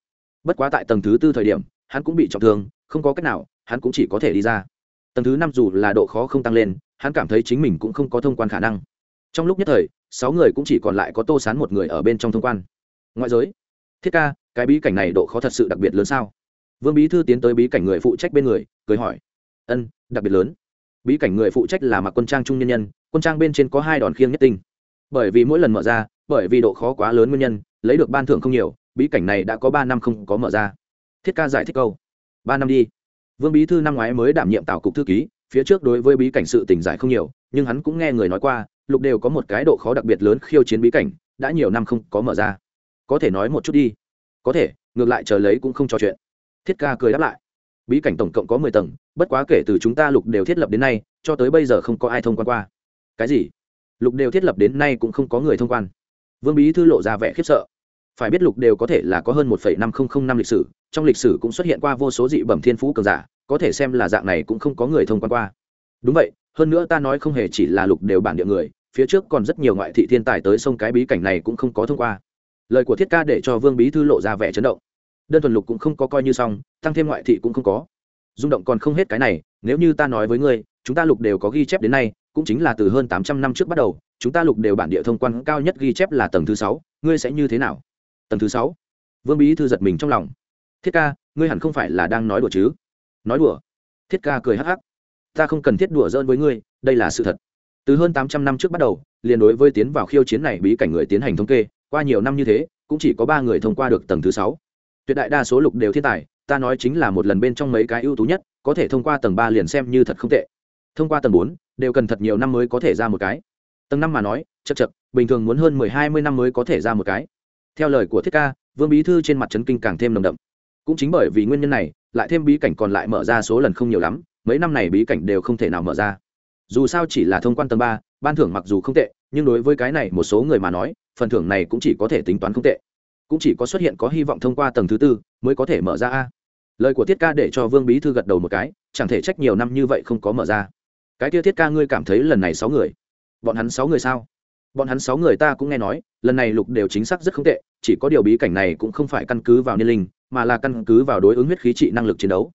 Bất quá tại tầng thứ tư thời điểm, hắn cũng bị trọng thương, không có cách nào, hắn cũng chỉ có thể đi ra. Tầng thứ năm dù là độ khó không tăng lên, hắn cảm thấy chính mình cũng không có thông quan khả năng. Trong lúc nhất thời sáu người cũng chỉ còn lại có tô sán một người ở bên trong thông quan. Ngoại giới, thiết ca, cái bí cảnh này độ khó thật sự đặc biệt lớn sao? Vương bí thư tiến tới bí cảnh người phụ trách bên người, cười hỏi. Ân, đặc biệt lớn. Bí cảnh người phụ trách là mặc quân trang trung nhân nhân, quân trang bên trên có hai đòn khiêng nhất tinh. Bởi vì mỗi lần mở ra, bởi vì độ khó quá lớn nguyên nhân, lấy được ban thưởng không nhiều, bí cảnh này đã có ba năm không có mở ra. Thiết ca giải thích câu. Ba năm đi. Vương bí thư năm ngoái mới đảm nhiệm tạo cục thư ký, phía trước đối với bí cảnh sự tỉnh giải không nhiều, nhưng hắn cũng nghe người nói qua lục đều có một cái độ khó đặc biệt lớn khiêu chiến bí cảnh, đã nhiều năm không có mở ra. Có thể nói một chút đi. Có thể, ngược lại chờ lấy cũng không trò chuyện. Thiết ca cười đáp lại. Bí cảnh tổng cộng có mười tầng, bất quá kể từ chúng ta lục đều thiết lập đến nay, cho tới bây giờ không có ai thông quan qua. Cái gì? Lục đều thiết lập đến nay cũng không có người thông quan. Vương bí thư lộ ra vẻ khiếp sợ. Phải biết lục đều có thể là có hơn một năm nghìn năm lịch sử, trong lịch sử cũng xuất hiện qua vô số dị bẩm thiên phú cường giả, có thể xem là dạng này cũng không có người thông quan qua. Đúng vậy, hơn nữa ta nói không hề chỉ là lục đều bản địa người phía trước còn rất nhiều ngoại thị thiên tài tới sông cái bí cảnh này cũng không có thông qua. Lời của thiết ca để cho vương bí thư lộ ra vẻ chấn động. Đơn thuần lục cũng không có coi như xong, tăng thêm ngoại thị cũng không có. Rung động còn không hết cái này, nếu như ta nói với ngươi, chúng ta lục đều có ghi chép đến nay, cũng chính là từ hơn tám trăm năm trước bắt đầu, chúng ta lục đều bản địa thông quan cao nhất ghi chép là tầng thứ sáu, ngươi sẽ như thế nào? Tầng thứ sáu? Vương bí thư giật mình trong lòng. Thiết ca, ngươi hẳn không phải là đang nói đùa chứ? Nói đùa. Thiết ca cười hắc hắc. Ta không cần thiết đùa dơn với ngươi, đây là sự thật từ hơn tám trăm năm trước bắt đầu, liền đối với tiến vào khiêu chiến này bí cảnh người tiến hành thống kê, qua nhiều năm như thế, cũng chỉ có ba người thông qua được tầng thứ sáu. Tuyệt đại đa số lục đều thiên tài, ta nói chính là một lần bên trong mấy cái ưu tú nhất, có thể thông qua tầng ba liền xem như thật không tệ. Thông qua tầng bốn, đều cần thật nhiều năm mới có thể ra một cái. Tầng năm mà nói chật chật bình thường muốn hơn mười hai mươi năm mới có thể ra một cái. Theo lời của thiết ca, vương bí thư trên mặt trấn kinh càng thêm nồng đậm. Cũng chính bởi vì nguyên nhân này, lại thêm bí cảnh còn lại mở ra số lần không nhiều lắm, mấy năm này bí cảnh đều không thể nào mở ra dù sao chỉ là thông quan tầng ba, ban thưởng mặc dù không tệ, nhưng đối với cái này một số người mà nói, phần thưởng này cũng chỉ có thể tính toán không tệ. Cũng chỉ có xuất hiện có hy vọng thông qua tầng thứ tư mới có thể mở ra a. Lời của thiết ca để cho vương bí thư gật đầu một cái, chẳng thể trách nhiều năm như vậy không có mở ra. Cái kia thiết ca ngươi cảm thấy lần này sáu người? Bọn hắn sáu người sao? Bọn hắn sáu người ta cũng nghe nói, lần này lục đều chính xác rất không tệ, chỉ có điều bí cảnh này cũng không phải căn cứ vào niên linh, mà là căn cứ vào đối ứng huyết khí trị năng lực chiến đấu.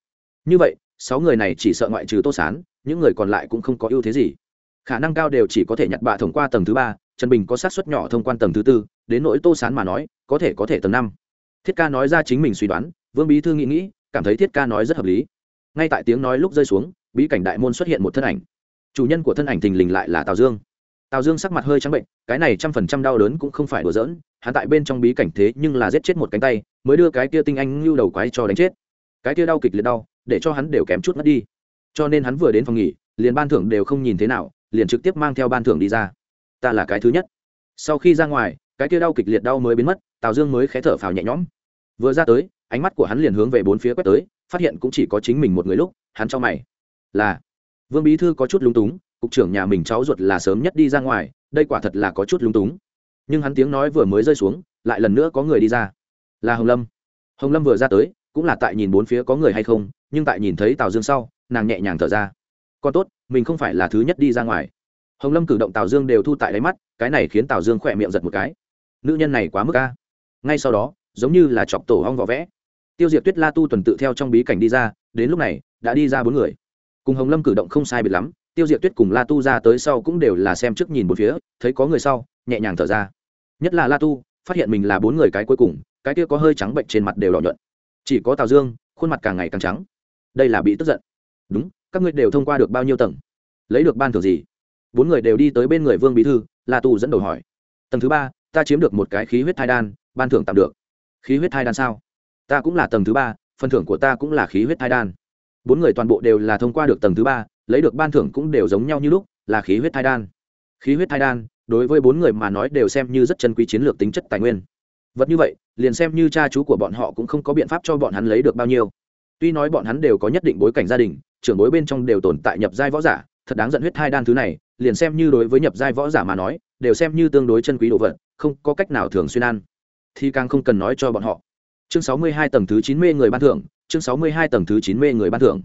Như vậy, sáu người này chỉ sợ ngoại trừ tô sán những người còn lại cũng không có ưu thế gì. Khả năng cao đều chỉ có thể nhặt bạ thông qua tầng thứ ba, trần bình có sát xuất nhỏ thông quan tầng thứ tư, đến nỗi tô sán mà nói, có thể có thể tầng năm. Thiết ca nói ra chính mình suy đoán, vương bí thư nghĩ nghĩ, cảm thấy thiết ca nói rất hợp lý. Ngay tại tiếng nói lúc rơi xuống, bí cảnh đại môn xuất hiện một thân ảnh. Chủ nhân của thân ảnh thình lình lại là tào dương. Tào dương sắc mặt hơi trắng bệnh, cái này trăm phần trăm đau đớn cũng không phải đùa giỡn, hắn tại bên trong bí cảnh thế nhưng là giết chết một cánh tay, mới đưa cái kia tinh anh lưu đầu quái cho đánh chết. Cái kia đau kịch liệt đau, để cho hắn đều kém chút mất đi cho nên hắn vừa đến phòng nghỉ, liền ban thưởng đều không nhìn thế nào, liền trực tiếp mang theo ban thưởng đi ra. Ta là cái thứ nhất. Sau khi ra ngoài, cái kia đau kịch liệt đau mới biến mất, tào dương mới khé thở phào nhẹ nhõm. Vừa ra tới, ánh mắt của hắn liền hướng về bốn phía quét tới, phát hiện cũng chỉ có chính mình một người lúc, hắn cho mày. Là, vương bí thư có chút lúng túng, cục trưởng nhà mình cháu ruột là sớm nhất đi ra ngoài, đây quả thật là có chút lúng túng. Nhưng hắn tiếng nói vừa mới rơi xuống, lại lần nữa có người đi ra. Là hồng lâm. Hồng lâm vừa ra tới, cũng là tại nhìn bốn phía có người hay không, nhưng tại nhìn thấy tào dương sau nàng nhẹ nhàng thở ra. Còn tốt, mình không phải là thứ nhất đi ra ngoài. Hồng lâm cử động tào dương đều thu tại đáy mắt, cái này khiến tào dương khỏe miệng giật một cái. Nữ nhân này quá mức ca ngay sau đó, giống như là chọc tổ hong vỏ vẽ. Tiêu diệt tuyết la tu tuần tự theo trong bí cảnh đi ra, đến lúc này, đã đi ra bốn người. Cùng hồng lâm cử động không sai biệt lắm, tiêu diệt tuyết cùng la tu ra tới sau cũng đều là xem trước nhìn một phía, thấy có người sau, nhẹ nhàng thở ra. Nhất là la tu, phát hiện mình là bốn người cái cuối cùng, cái kia có hơi trắng bệnh trên mặt đều đỏ nhuận. Chỉ có tào dương, khuôn mặt càng ngày càng trắng. Đây là bị tức giận đúng, các ngươi đều thông qua được bao nhiêu tầng? Lấy được ban thưởng gì? Bốn người đều đi tới bên người vương bí thư, la tu dẫn đầu hỏi. Tầng thứ ba, ta chiếm được một cái khí huyết thai đan, ban thưởng tạm được. Khí huyết thai đan sao? Ta cũng là tầng thứ ba, phần thưởng của ta cũng là khí huyết thai đan. Bốn người toàn bộ đều là thông qua được tầng thứ ba, lấy được ban thưởng cũng đều giống nhau như lúc, là khí huyết thai đan. Khí huyết thai đan, đối với bốn người mà nói đều xem như rất chân quý chiến lược tính chất tài nguyên. Vật như vậy, liền xem như cha chú của bọn họ cũng không có biện pháp cho bọn hắn lấy được bao nhiêu. Tuy nói bọn hắn đều có nhất định bối cảnh gia đình trưởng bối bên trong đều tồn tại nhập giai võ giả, thật đáng giận huyết thai đan thứ này, liền xem như đối với nhập giai võ giả mà nói, đều xem như tương đối chân quý đồ vật, không có cách nào thường xuyên ăn. Thì càng không cần nói cho bọn họ. Chương sáu mươi hai tầng thứ chín mê người ban thưởng, chương sáu mươi hai tầng thứ chín mê người ban thưởng.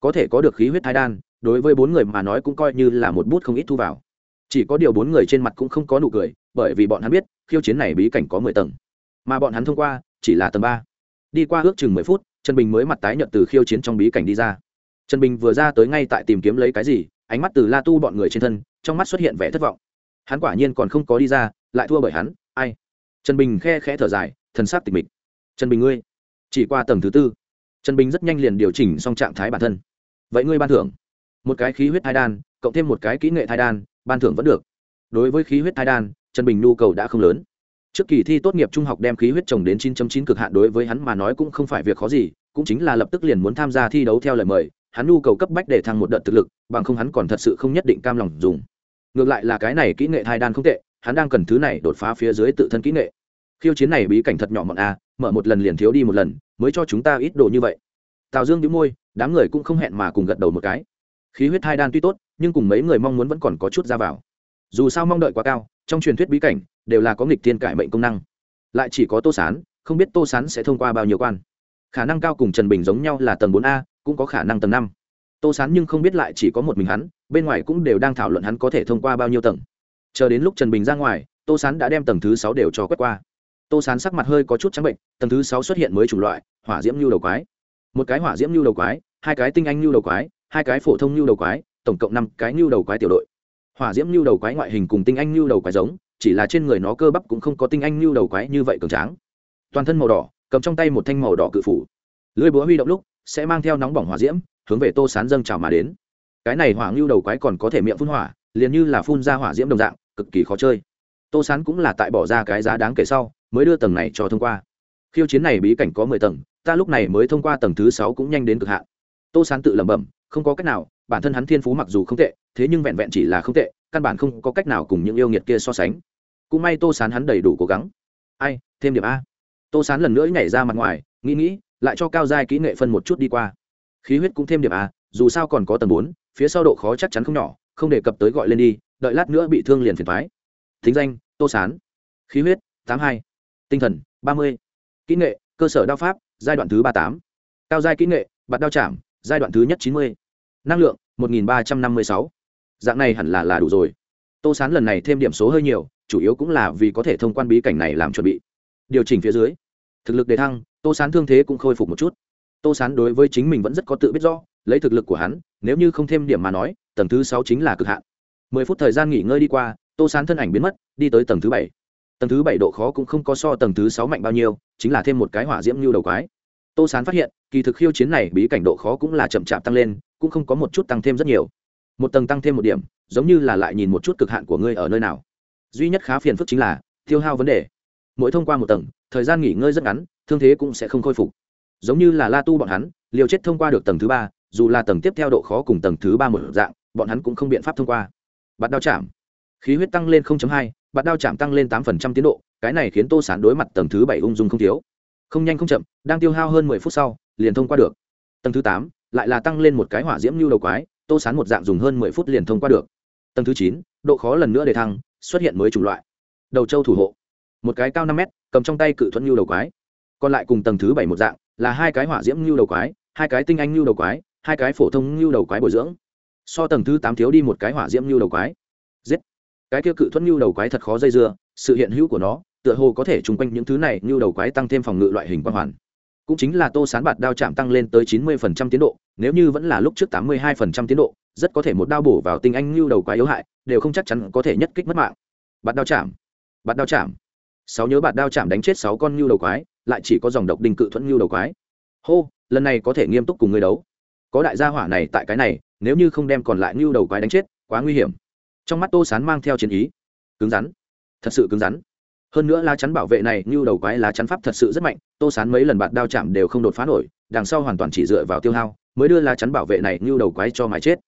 Có thể có được khí huyết thai đan, đối với bốn người mà nói cũng coi như là một bút không ít thu vào. Chỉ có điều bốn người trên mặt cũng không có nụ cười, bởi vì bọn hắn biết, khiêu chiến này bí cảnh có mười tầng. Mà bọn hắn thông qua, chỉ là tầng ba. Đi qua ước chừng mười phút, trần bình mới mặt tái nhợt từ khiêu chiến trong bí cảnh đi ra trần bình vừa ra tới ngay tại tìm kiếm lấy cái gì, ánh mắt từ la tu bọn người trên thân, trong mắt xuất hiện vẻ thất vọng. Hắn quả nhiên còn không có đi ra, lại thua bởi hắn, ai? Trần bình khe khẽ thở dài, thần sắc tịch mịch. Trần bình ngươi, chỉ qua tầng thứ tư. Trần bình rất nhanh liền điều chỉnh xong trạng thái bản thân. Vậy ngươi ban thưởng. Một cái khí huyết thai đan, cộng thêm một cái kỹ nghệ thai đan, ban thưởng vẫn được. Đối với khí huyết thai đan, trần bình nhu cầu đã không lớn. Trước kỳ thi tốt nghiệp trung học đem khí huyết trồng đến 9.9 cực hạn đối với hắn mà nói cũng không phải việc khó gì, cũng chính là lập tức liền muốn tham gia thi đấu theo lời mời hắn nhu cầu cấp bách để thăng một đợt thực lực, bằng không hắn còn thật sự không nhất định cam lòng dùng. Ngược lại là cái này kỹ nghệ thai đan không tệ, hắn đang cần thứ này đột phá phía dưới tự thân kỹ nghệ. Khiêu chiến này bí cảnh thật nhỏ mọn a, mở một lần liền thiếu đi một lần, mới cho chúng ta ít đồ như vậy. Tào dương đĩu môi, đám người cũng không hẹn mà cùng gật đầu một cái. Khí huyết thai đan tuy tốt, nhưng cùng mấy người mong muốn vẫn còn có chút ra vào. Dù sao mong đợi quá cao, trong truyền thuyết bí cảnh đều là có nghịch thiên cải mệnh công năng. Lại chỉ có tô sán, không biết tô sán sẽ thông qua bao nhiêu quan. Khả năng cao cùng trần bình giống nhau là tầng bốn a cũng có khả năng tầng năm. Tô sán nhưng không biết lại chỉ có một mình hắn, bên ngoài cũng đều đang thảo luận hắn có thể thông qua bao nhiêu tầng. Chờ đến lúc trần bình ra ngoài, tô sán đã đem tầng thứ sáu đều cho quét qua. Tô sán sắc mặt hơi có chút trắng bệnh, tầng thứ sáu xuất hiện mới chủng loại, hỏa diễm lưu đầu quái. Một cái hỏa diễm lưu đầu quái, hai cái tinh anh lưu đầu quái, hai cái phổ thông lưu đầu quái, tổng cộng năm cái lưu đầu quái tiểu đội. Hỏa diễm lưu đầu quái ngoại hình cùng tinh anh lưu đầu quái giống, chỉ là trên người nó cơ bắp cũng không có tinh anh lưu đầu quái như vậy cường tráng. Toàn thân màu đỏ, cầm trong tay một thanh màu đỏ cự phủ. Lưỡi búa huy động lúc sẽ mang theo nóng bỏng hỏa diễm, hướng về tô sán dâng trào mà đến. Cái này hỏa lưu đầu quái còn có thể miệng phun hỏa, liền như là phun ra hỏa diễm đồng dạng, cực kỳ khó chơi. Tô sán cũng là tại bỏ ra cái giá đáng kể sau, mới đưa tầng này cho thông qua. Khiêu chiến này bí cảnh có mười tầng, ta lúc này mới thông qua tầng thứ sáu cũng nhanh đến cực hạn. Tô sán tự lẩm bẩm, không có cách nào, bản thân hắn thiên phú mặc dù không tệ, thế nhưng vẹn vẹn chỉ là không tệ, căn bản không có cách nào cùng những yêu nghiệt kia so sánh. Cũng may tô sán hắn đầy đủ cố gắng. Ai, thêm điểm a. Tô sán lần nữa nhảy ra mặt ngoài, nghĩ nghĩ lại cho cao giai kỹ nghệ phân một chút đi qua. Khí huyết cũng thêm điểm a, dù sao còn có tầng bốn, phía sau độ khó chắc chắn không nhỏ, không đề cập tới gọi lên đi, đợi lát nữa bị thương liền phiền thoái thính danh, tô sán. Khí huyết, tám hai. Tinh thần, ba mươi. Kỹ nghệ, cơ sở đao pháp, giai đoạn thứ ba tám. Cao giai kỹ nghệ, bạt đao chạm, giai đoạn thứ nhất chín mươi. Năng lượng, một nghìn ba trăm năm mươi sáu. Dạng này hẳn là là đủ rồi. Tô sán lần này thêm điểm số hơi nhiều, chủ yếu cũng là vì có thể thông quan bí cảnh này làm chuẩn bị. Điều chỉnh phía dưới. Thực lực đề thăng tô sán thương thế cũng khôi phục một chút. Tô sán đối với chính mình vẫn rất có tự biết rõ, lấy thực lực của hắn, nếu như không thêm điểm mà nói, tầng thứ sáu chính là cực hạn. Mười phút thời gian nghỉ ngơi đi qua, tô sán thân ảnh biến mất, đi tới tầng thứ bảy. Tầng thứ bảy độ khó cũng không có so tầng thứ sáu mạnh bao nhiêu, chính là thêm một cái hỏa diễm như đầu quái. Tô sán phát hiện, kỳ thực khiêu chiến này bí cảnh độ khó cũng là chậm chạp tăng lên, cũng không có một chút tăng thêm rất nhiều. Một tầng tăng thêm một điểm, giống như là lại nhìn một chút cực hạn của ngươi ở nơi nào. Duy nhất khá phiền phức chính là tiêu hao vấn đề. Mỗi thông qua một tầng, thời gian nghỉ ngơi rất ngắn thương thế cũng sẽ không khôi phục. Giống như là la tu bọn hắn liều chết thông qua được tầng thứ ba dù là tầng tiếp theo độ khó cùng tầng thứ ba một dạng bọn hắn cũng không biện pháp thông qua. Bạt đao chạm. Khí huyết tăng lên 0.2, bạt đao chạm tăng lên 8% tiến độ cái này khiến tô sán đối mặt tầng thứ bảy ung dung không thiếu. Không nhanh không chậm đang tiêu hao hơn mười phút sau liền thông qua được. Tầng thứ tám lại là tăng lên một cái hỏa diễm lưu đầu quái tô sán một dạng dùng hơn mười phút liền thông qua được. Tầng thứ chín độ khó lần nữa để thăng xuất hiện mới chủng loại. Đầu châu thủ hộ. Một cái cao năm mét cầm trong tay cự thuẫn lưu đầu quái còn lại cùng tầng thứ bảy một dạng, là hai cái hỏa diễm lưu đầu quái, hai cái tinh anh lưu đầu quái, hai cái phổ thông lưu đầu quái bồi dưỡng. So tầng thứ tám thiếu đi một cái hỏa diễm lưu đầu quái. Giết. Cái kia cự thuẫn lưu đầu quái thật khó dây dưa, sự hiện hữu của nó, tựa hồ có thể chung quanh những thứ này lưu đầu quái tăng thêm phòng ngự loại hình quang hoàn. Cũng chính là tô sán bạt đao chạm tăng lên tới chín mươi phần trăm tiến độ, nếu như vẫn là lúc trước tám mươi hai phần trăm tiến độ, rất có thể một đao bổ vào tinh anh lưu đầu quái yếu hại, đều không chắc chắn có thể nhất kích mất mạng. Bạt đao chạm. Bạt đao chạm. Sáu nhớ bạt đao chạm đánh chết sáu con lưu đầu quái lại chỉ có dòng độc đinh cự thuẫn ngưu đầu quái. Hô, lần này có thể nghiêm túc cùng người đấu. Có đại gia hỏa này tại cái này, nếu như không đem còn lại ngưu đầu quái đánh chết, quá nguy hiểm. Trong mắt tô sán mang theo chiến ý. Cứng rắn. Thật sự cứng rắn. Hơn nữa lá chắn bảo vệ này như đầu quái lá chắn pháp thật sự rất mạnh, tô sán mấy lần bạt đao chạm đều không đột phá nổi, đằng sau hoàn toàn chỉ dựa vào tiêu hao, mới đưa lá chắn bảo vệ này như đầu quái cho mãi chết.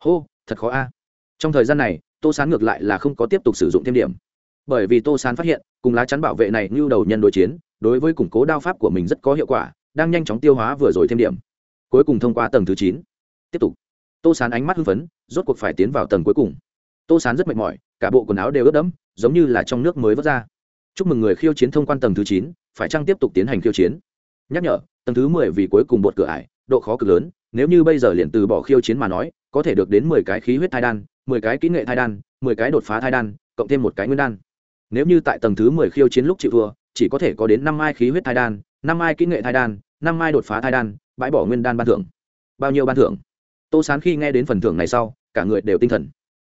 Hô, thật khó a. Trong thời gian này, tô sán ngược lại là không có tiếp tục sử dụng thêm điểm. Bởi vì tô sán phát hiện, cùng lá chắn bảo vệ này như đầu nhân đối chiến đối với củng cố đao pháp của mình rất có hiệu quả, đang nhanh chóng tiêu hóa vừa rồi thêm điểm. Cuối cùng thông qua tầng thứ chín. Tiếp tục. Tô sán ánh mắt hưng phấn, rốt cuộc phải tiến vào tầng cuối cùng. Tô sán rất mệt mỏi, cả bộ quần áo đều ướt đẫm, giống như là trong nước mới vớt ra. Chúc mừng người khiêu chiến thông quan tầng thứ chín, phải chăng tiếp tục tiến hành khiêu chiến? Nhắc nhở, tầng thứ mười vì cuối cùng bột cửa ải, độ khó cực lớn, nếu như bây giờ liền từ bỏ khiêu chiến mà nói, có thể được đến mười cái khí huyết thai đan, mười cái kỹ nghệ thai đan, mười cái đột phá thai đan, cộng thêm một cái nguyên đan. Nếu như tại tầng thứ mười khiêu chiến lúc chịu thua chỉ có thể có đến năm mai khí huyết thai đan, năm mai kỹ nghệ thai đan, năm mai đột phá thai đan, bãi bỏ nguyên đan ban thưởng. Bao nhiêu ban thưởng? Tô sán khi nghe đến phần thưởng này sau, cả người đều tinh thần.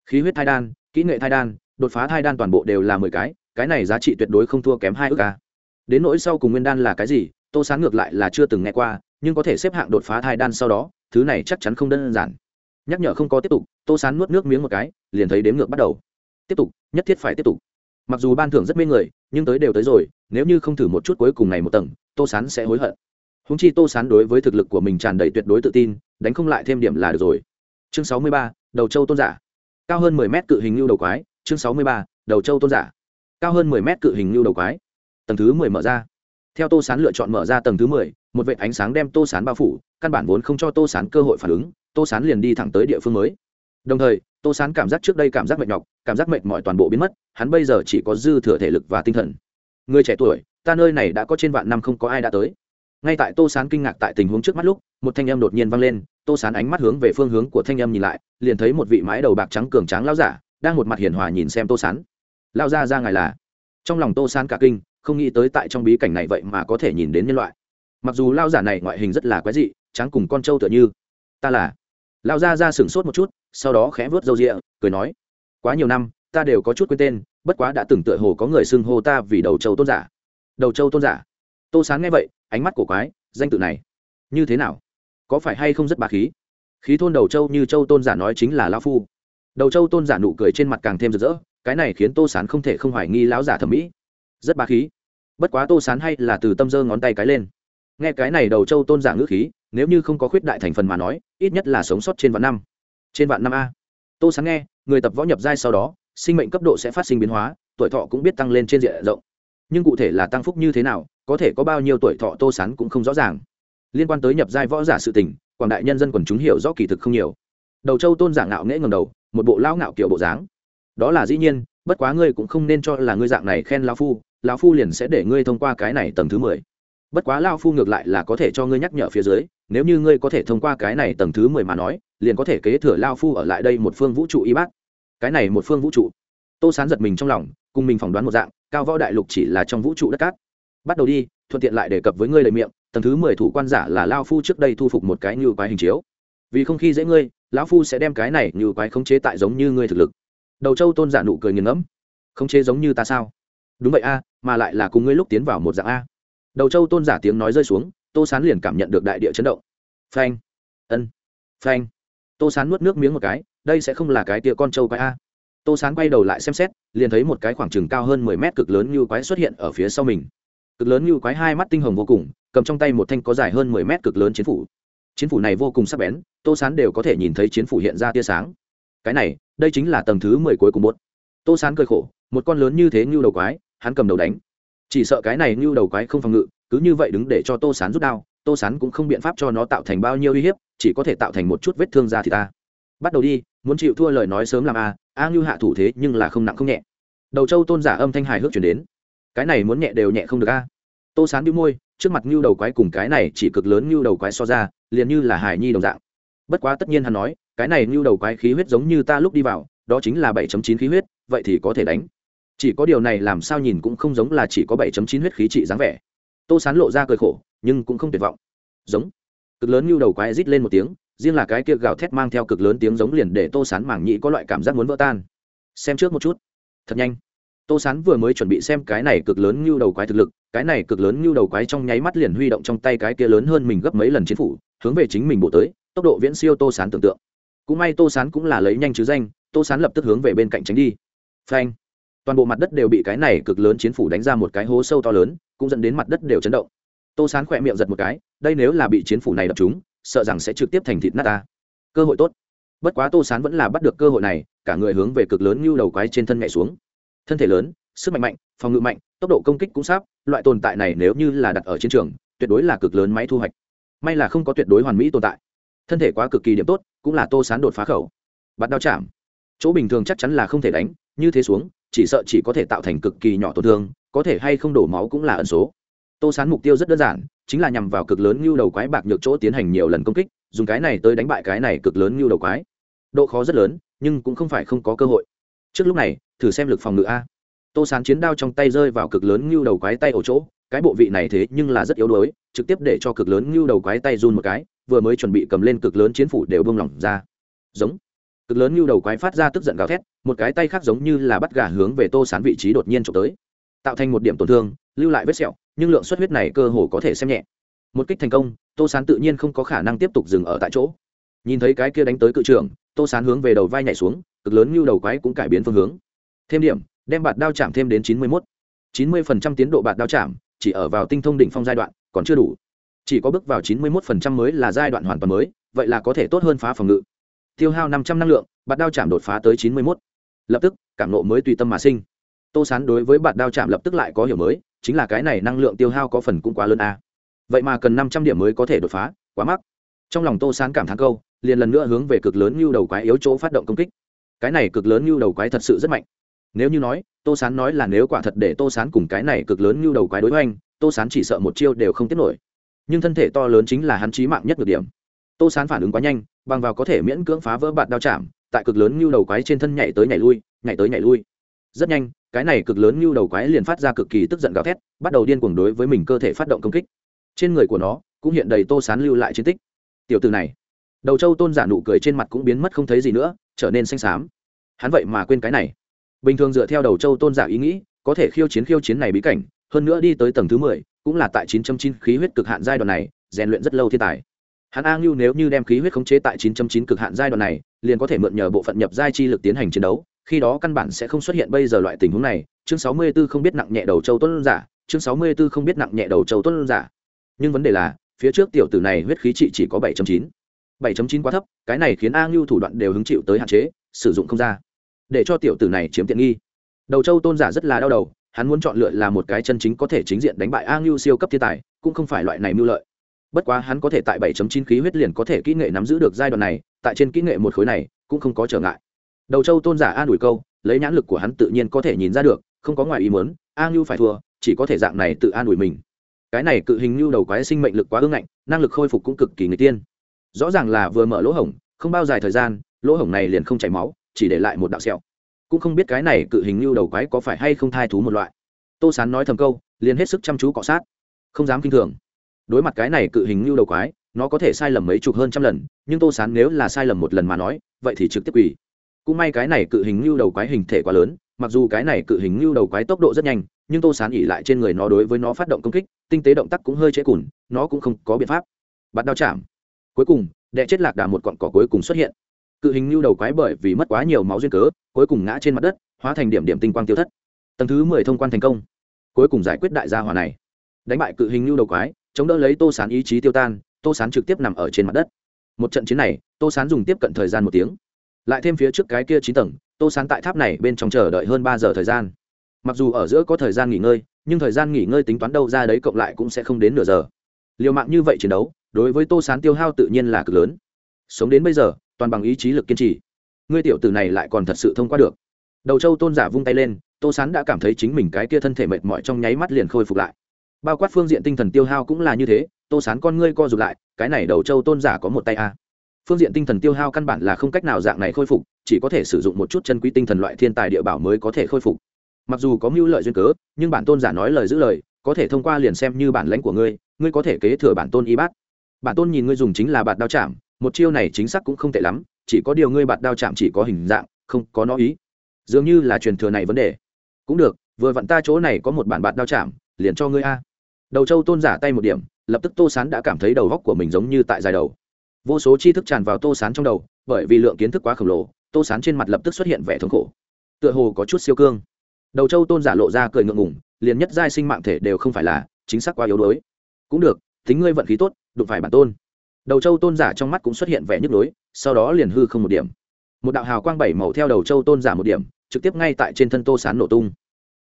Khí huyết thai đan, kỹ nghệ thai đan, đột phá thai đan toàn bộ đều là mười cái cái này giá trị tuyệt đối không thua kém hai ước ca đến nỗi sau cùng nguyên đan là cái gì, tô sán ngược lại là chưa từng nghe qua, nhưng có thể xếp hạng đột phá thai đan sau đó, thứ này chắc chắn không đơn giản. Nhắc nhở không có tiếp tục, tô sán nuốt nước miếng một cái, liền thấy đếm ngược bắt đầu. Tiếp tục, nhất thiết phải tiếp tục mặc dù ban thưởng rất mê người, nhưng tới đều tới rồi, nếu như không thử một chút cuối cùng này một tầng, tô sán sẽ hối hận. Húng chi tô sán đối với thực lực của mình tràn đầy tuyệt đối tự tin, đánh không lại thêm điểm là được rồi. Chương sáu mươi ba, đầu châu tôn giả. Cao hơn mười mét cự hình lưu đầu quái, chương sáu mươi ba, đầu châu tôn giả. Cao hơn mười mét cự hình lưu đầu quái. Tầng thứ mười mở ra. Theo tô sán lựa chọn mở ra tầng thứ mười, một vệ ánh sáng đem tô sán bao phủ, căn bản vốn không cho tô sán cơ hội phản ứng, tô sán liền đi thẳng tới địa phương mới. Đồng thời tô sán cảm giác trước đây cảm giác mệt nhọc, cảm giác mệt mỏi toàn bộ biến mất, hắn bây giờ chỉ có dư thừa thể lực và tinh thần. Người trẻ tuổi, ta nơi này đã có trên vạn năm không có ai đã tới. Ngay tại tô sán kinh ngạc tại tình huống trước mắt lúc, một thanh âm đột nhiên vang lên, tô sán ánh mắt hướng về phương hướng của thanh âm nhìn lại, liền thấy một vị mái đầu bạc trắng cường tráng lao giả, đang một mặt hiền hòa nhìn xem tô sán. Lao ra ra ngài là? Trong lòng tô sán cả kinh, không nghĩ tới tại trong bí cảnh này vậy mà có thể nhìn đến nhân loại. Mặc dù lao giả này ngoại hình rất là quái dị, trắng cùng con trâu tựa như. Ta là lao ra ra sửng sốt một chút, sau đó khẽ vớt râu rịa, cười nói, quá nhiều năm, ta đều có chút quên tên, bất quá đã từng tựa hồ có người xưng hô ta vì đầu châu tôn giả. Đầu châu tôn giả? Tô sán nghe vậy, ánh mắt của quái, danh tự này, như thế nào? Có phải hay không rất bà khí? Khí thôn đầu châu như châu tôn giả nói chính là lao phu. Đầu châu tôn giả nụ cười trên mặt càng thêm rực rỡ, cái này khiến tô sán không thể không hoài nghi lão giả thẩm mỹ. Rất bà khí. Bất quá tô sán hay là từ tâm dơ ngón tay cái lên. Nghe cái này đầu châu tôn giả ngữ khí nếu như không có khuyết đại thành phần mà nói, ít nhất là sống sót trên vạn năm. Trên vạn năm a. Tô sán nghe, người tập võ nhập giai sau đó, sinh mệnh cấp độ sẽ phát sinh biến hóa, tuổi thọ cũng biết tăng lên trên diện rộng. Nhưng cụ thể là tăng phúc như thế nào, có thể có bao nhiêu tuổi thọ tô sán cũng không rõ ràng. Liên quan tới nhập giai võ giả sự tình, quảng đại nhân dân quần chúng hiểu rõ kỳ thực không nhiều. Đầu châu tôn giả ngạo nghễ ngầm đầu, một bộ lao ngạo kiểu bộ dáng. Đó là dĩ nhiên, bất quá ngươi cũng không nên cho là ngươi dạng này khen lao phu lao phu liền sẽ để ngươi thông qua cái này tầng thứ mười bất quá lao phu ngược lại là có thể cho ngươi nhắc nhở phía dưới, nếu như ngươi có thể thông qua cái này tầng thứ mười mà nói, liền có thể kế thừa lao phu ở lại đây một phương vũ trụ y bác cái này một phương vũ trụ. Tô sán giật mình trong lòng, cùng mình phỏng đoán một dạng, cao võ đại lục chỉ là trong vũ trụ đất cát. Bắt đầu đi, thuận tiện lại đề cập với ngươi lời miệng, tầng thứ mười thủ quan giả là lao phu trước đây thu phục một cái như quái hình chiếu. Vì không khi dễ ngươi, lão phu sẽ đem cái này như quái khống chế tại giống như ngươi thực lực. Đầu châu tôn giả nụ cười nghiền ngẫm. Khống chế giống như ta sao? Đúng vậy a, mà lại là cùng ngươi lúc tiến vào một dạng a đầu châu tôn giả tiếng nói rơi xuống, tô sán liền cảm nhận được đại địa chấn động. Phanh, ân, phanh. Tô sán nuốt nước miếng một cái, đây sẽ không là cái tia con trâu quái a. Tô sán quay đầu lại xem xét, liền thấy một cái khoảng trừng cao hơn mười mét cực lớn như quái xuất hiện ở phía sau mình. Cực lớn như quái hai mắt tinh hồng vô cùng, cầm trong tay một thanh có dài hơn mười mét cực lớn chiến phủ. Chiến phủ này vô cùng sắc bén, tô sán đều có thể nhìn thấy chiến phủ hiện ra tia sáng. Cái này, đây chính là tầng thứ mười cuối cùng bốt tô sán cười khổ, một con lớn như thế như đầu quái, hắn cầm đầu đánh chỉ sợ cái này như đầu quái không phòng ngự, cứ như vậy đứng để cho tô sán rút đao, tô sán cũng không biện pháp cho nó tạo thành bao nhiêu uy hiếp, chỉ có thể tạo thành một chút vết thương ra thì ta. Bắt đầu đi, muốn chịu thua lời nói sớm làm a a ngưu hạ thủ thế nhưng là không nặng không nhẹ. Đầu châu tôn giả âm thanh hài hước chuyển đến. Cái này muốn nhẹ đều nhẹ không được a. Tô sán đĩu môi, trước mặt ngưu đầu quái cùng cái này chỉ cực lớn ngưu đầu quái so ra, liền như là hải nhi đồng dạng. Bất quá tất nhiên hắn nói, cái này ngưu đầu quái khí huyết giống như ta lúc đi vào, đó chính là 7.9 khí huyết, vậy thì có thể đánh chỉ có điều này làm sao nhìn cũng không giống là chỉ có 7.9 huyết khí trị dáng vẻ. Tô sán lộ ra cười khổ, nhưng cũng không tuyệt vọng. Giống. Cực lớn như đầu quái rít lên một tiếng, riêng là cái kia gào thét mang theo cực lớn tiếng giống liền để tô sán mảng nhị có loại cảm giác muốn vỡ tan. Xem trước một chút. Thật nhanh. Tô sán vừa mới chuẩn bị xem cái này cực lớn như đầu quái thực lực, cái này cực lớn như đầu quái trong nháy mắt liền huy động trong tay cái kia lớn hơn mình gấp mấy lần chiến phủ, hướng về chính mình bộ tới, tốc độ viễn siêu tô sán tưởng tượng. Cũng may tô sán cũng là lấy nhanh chứ danh, tô sán lập tức hướng về bên cạnh tránh đi. Phanh toàn bộ mặt đất đều bị cái này cực lớn chiến phủ đánh ra một cái hố sâu to lớn cũng dẫn đến mặt đất đều chấn động. Tô sán khỏe miệng giật một cái đây nếu là bị chiến phủ này đập chúng sợ rằng sẽ trực tiếp thành thịt nát ta. Cơ hội tốt. Bất quá tô sán vẫn là bắt được cơ hội này cả người hướng về cực lớn như đầu quái trên thân nhảy xuống. Thân thể lớn sức mạnh mạnh phòng ngự mạnh tốc độ công kích cũng sáp, loại tồn tại này nếu như là đặt ở chiến trường tuyệt đối là cực lớn máy thu hoạch. May là không có tuyệt đối hoàn mỹ tồn tại. Thân thể quá cực kỳ điểm tốt cũng là tô sán đột phá khẩu. Bắt đao chạm. Chỗ bình thường chắc chắn là không thể đánh như thế xuống chỉ sợ chỉ có thể tạo thành cực kỳ nhỏ tổn thương, có thể hay không đổ máu cũng là ẩn số. Tô sán mục tiêu rất đơn giản, chính là nhằm vào cực lớn như đầu quái bạc nhược chỗ tiến hành nhiều lần công kích, dùng cái này tới đánh bại cái này cực lớn như đầu quái. Độ khó rất lớn, nhưng cũng không phải không có cơ hội. Trước lúc này, thử xem lực phòng ngự a. Tô sán chiến đao trong tay rơi vào cực lớn như đầu quái tay ở chỗ, cái bộ vị này thế nhưng là rất yếu đuối, trực tiếp để cho cực lớn như đầu quái tay run một cái, vừa mới chuẩn bị cầm lên cực lớn chiến phủ đều bông lỏng ra. Giống cực lớn như đầu quái phát ra tức giận gào thét, một cái tay khác giống như là bắt gà hướng về tô sán vị trí đột nhiên trộm tới, tạo thành một điểm tổn thương, lưu lại vết sẹo, nhưng lượng xuất huyết này cơ hồ có thể xem nhẹ. Một kích thành công, tô sán tự nhiên không có khả năng tiếp tục dừng ở tại chỗ. Nhìn thấy cái kia đánh tới cự trưởng, tô sán hướng về đầu vai nhảy xuống, cực lớn như đầu quái cũng cải biến phương hướng. Thêm điểm, đem bạt đao chạm thêm đến chín mươi mốt. chín mươi phần trăm tiến độ bạt đao chạm, chỉ ở vào tinh thông đỉnh phong giai đoạn, còn chưa đủ. Chỉ có bước vào chín mươi mốt phần trăm mới là giai đoạn hoàn toàn mới, vậy là có thể tốt hơn phá phòng ngự tiêu hao năm trăm năng lượng bạt đao chạm đột phá tới chín mươi mốt. Lập tức cảm nộ mới tùy tâm mà sinh. Tô sán đối với bạt đao chạm lập tức lại có hiểu mới chính là cái này năng lượng tiêu hao có phần cũng quá lớn a vậy mà cần năm trăm điểm mới có thể đột phá quá mắc. Trong lòng tô sán cảm thán câu liền lần nữa hướng về cực lớn như đầu quái yếu chỗ phát động công kích. Cái này cực lớn như đầu quái thật sự rất mạnh. Nếu như nói tô sán nói là nếu quả thật để tô sán cùng cái này cực lớn như đầu quái đối hoành, tô sán chỉ sợ một chiêu đều không tiết nổi. Nhưng thân thể to lớn chính là hắn trí mạng nhất được điểm. Tô sán phản ứng quá nhanh bằng vào có thể miễn cưỡng phá vỡ bạt đao chạm, tại cực lớn như đầu quái trên thân nhảy tới nhảy lui, nhảy tới nhảy lui. Rất nhanh, cái này cực lớn như đầu quái liền phát ra cực kỳ tức giận gào thét, bắt đầu điên cuồng đối với mình cơ thể phát động công kích. Trên người của nó cũng hiện đầy tô sán lưu lại chiến tích. Tiểu từ này, đầu châu tôn giả nụ cười trên mặt cũng biến mất không thấy gì nữa, trở nên xanh xám. Hắn vậy mà quên cái này. Bình thường dựa theo đầu châu tôn giả ý nghĩ, có thể khiêu chiến khiêu chiến này bí cảnh, hơn nữa đi tới tầng thứ mười, cũng là tại chín trăm chín khí huyết cực hạn giai đoạn này, rèn luyện rất lâu thiên tài hắn a ngưu nếu như đem khí huyết khống chế tại chín trăm chín cực hạn giai đoạn này, liền có thể mượn nhờ bộ phận nhập giai chi lực tiến hành chiến đấu, khi đó căn bản sẽ không xuất hiện bây giờ loại tình huống này. Chương sáu mươi b ố không biết nặng nhẹ đầu châu tôn giả, chương sáu mươi b ố không biết nặng nhẹ đầu châu tôn giả. Nhưng vấn đề là, phía trước tiểu tử này huyết khí trị chỉ có bảy chín. 7.9 quá thấp, cái này khiến a ngưu thủ đoạn đều hứng chịu tới hạn chế, sử dụng không ra. Để cho tiểu tử này chiếm tiện nghi. Đầu châu tôn giả rất là đau đầu, hắn muốn chọn lựa là một cái chân chính có thể chính diện đánh bại a ngưu siêu cấp thiên tài, cũng không phải loại này mưu lợi bất quá hắn có thể tại 7.9 khí huyết liền có thể kỹ nghệ nắm giữ được giai đoạn này, tại trên kỹ nghệ một khối này, cũng không có trở ngại. Đầu châu tôn giả an ủi câu, lấy nhãn lực của hắn tự nhiên có thể nhìn ra được, không có ngoài ý muốn, a ngưu phải thua, chỉ có thể dạng này tự an ủi mình. Cái này cự hình như đầu quái sinh mệnh lực quá ương ngạnh, năng lực khôi phục cũng cực kỳ người tiên. Rõ ràng là vừa mở lỗ hổng, không bao dài thời gian, lỗ hổng này liền không chảy máu, chỉ để lại một đạo sẹo. Cũng không biết cái này cự hình lưu đầu quái có phải hay không thai thú một loại. Tô sán nói thầm câu, liền hết sức chăm chú cọ sát. Không dám kinh thường đối mặt cái này cự hình lưu đầu quái, nó có thể sai lầm mấy chục hơn trăm lần, nhưng tô sán nếu là sai lầm một lần mà nói, vậy thì trực tiếp quỳ. Cũng may cái này cự hình lưu đầu quái hình thể quá lớn, mặc dù cái này cự hình lưu đầu quái tốc độ rất nhanh, nhưng tô sán ỉ lại trên người nó đối với nó phát động công kích, tinh tế động tác cũng hơi chế cùn, nó cũng không có biện pháp. Bắt đao chạm. Cuối cùng, đệ chết lạc đà một cọn cỏ cuối cùng xuất hiện. Cự hình như đầu quái bởi vì mất quá nhiều máu duyên cớ, cuối cùng ngã trên mặt đất, hóa thành điểm điểm tinh quang tiêu thất. Tầng thứ mười thông quan thành công. Cuối cùng giải quyết đại gia hỏa này. Đánh bại cự hình như đầu quái chống đỡ lấy tô sán ý chí tiêu tan, tô sán trực tiếp nằm ở trên mặt đất. Một trận chiến này, tô sán dùng tiếp cận thời gian một tiếng. Lại thêm phía trước cái kia chín tầng, tô sán tại tháp này bên trong chờ đợi hơn ba giờ thời gian. Mặc dù ở giữa có thời gian nghỉ ngơi, nhưng thời gian nghỉ ngơi tính toán đâu ra đấy cộng lại cũng sẽ không đến nửa giờ. Liều mạng như vậy chiến đấu, đối với tô sán tiêu hao tự nhiên là cực lớn. Sống đến bây giờ, toàn bằng ý chí lực kiên trì. Ngươi tiểu tử này lại còn thật sự thông qua được. Đầu châu tôn giả vung tay lên, tô sán đã cảm thấy chính mình cái kia thân thể mệt mỏi trong nháy mắt liền khôi phục lại bao quát phương diện tinh thần tiêu hao cũng là như thế, tô sán con ngươi co rụt lại, cái này đầu châu tôn giả có một tay a. Phương diện tinh thần tiêu hao căn bản là không cách nào dạng này khôi phục, chỉ có thể sử dụng một chút chân quý tinh thần loại thiên tài địa bảo mới có thể khôi phục. Mặc dù có mưu lợi duyên cớ, nhưng bản tôn giả nói lời giữ lời, có thể thông qua liền xem như bản lãnh của ngươi ngươi có thể kế thừa bản tôn y bát. Bản tôn nhìn ngươi dùng chính là bạt đao chạm, một chiêu này chính xác cũng không tệ lắm, chỉ có điều ngươi bạt đao chạm chỉ có hình dạng, không có nó ý. Dường như là truyền thừa này vấn đề. Cũng được, vừa vặn ta chỗ này có một bản bạt đao chạm, liền cho ngươi a đầu châu tôn giả tay một điểm, lập tức tô sán đã cảm thấy đầu góc của mình giống như tại dài đầu. Vô số tri thức tràn vào tô sán trong đầu, bởi vì lượng kiến thức quá khổng lồ, tô sán trên mặt lập tức xuất hiện vẻ thống khổ. Tựa hồ có chút siêu cương. Đầu châu tôn giả lộ ra cười ngượng ngủng liền nhất giai sinh mạng thể đều không phải là chính xác quá yếu đuối. Cũng được, tính ngươi vận khí tốt, đụng phải bản tôn. Đầu châu tôn giả trong mắt cũng xuất hiện vẻ nhức lối sau đó liền hư không một điểm. Một đạo hào quang bảy màu theo đầu châu tôn giả một điểm, trực tiếp ngay tại trên thân tô sán nổ tung.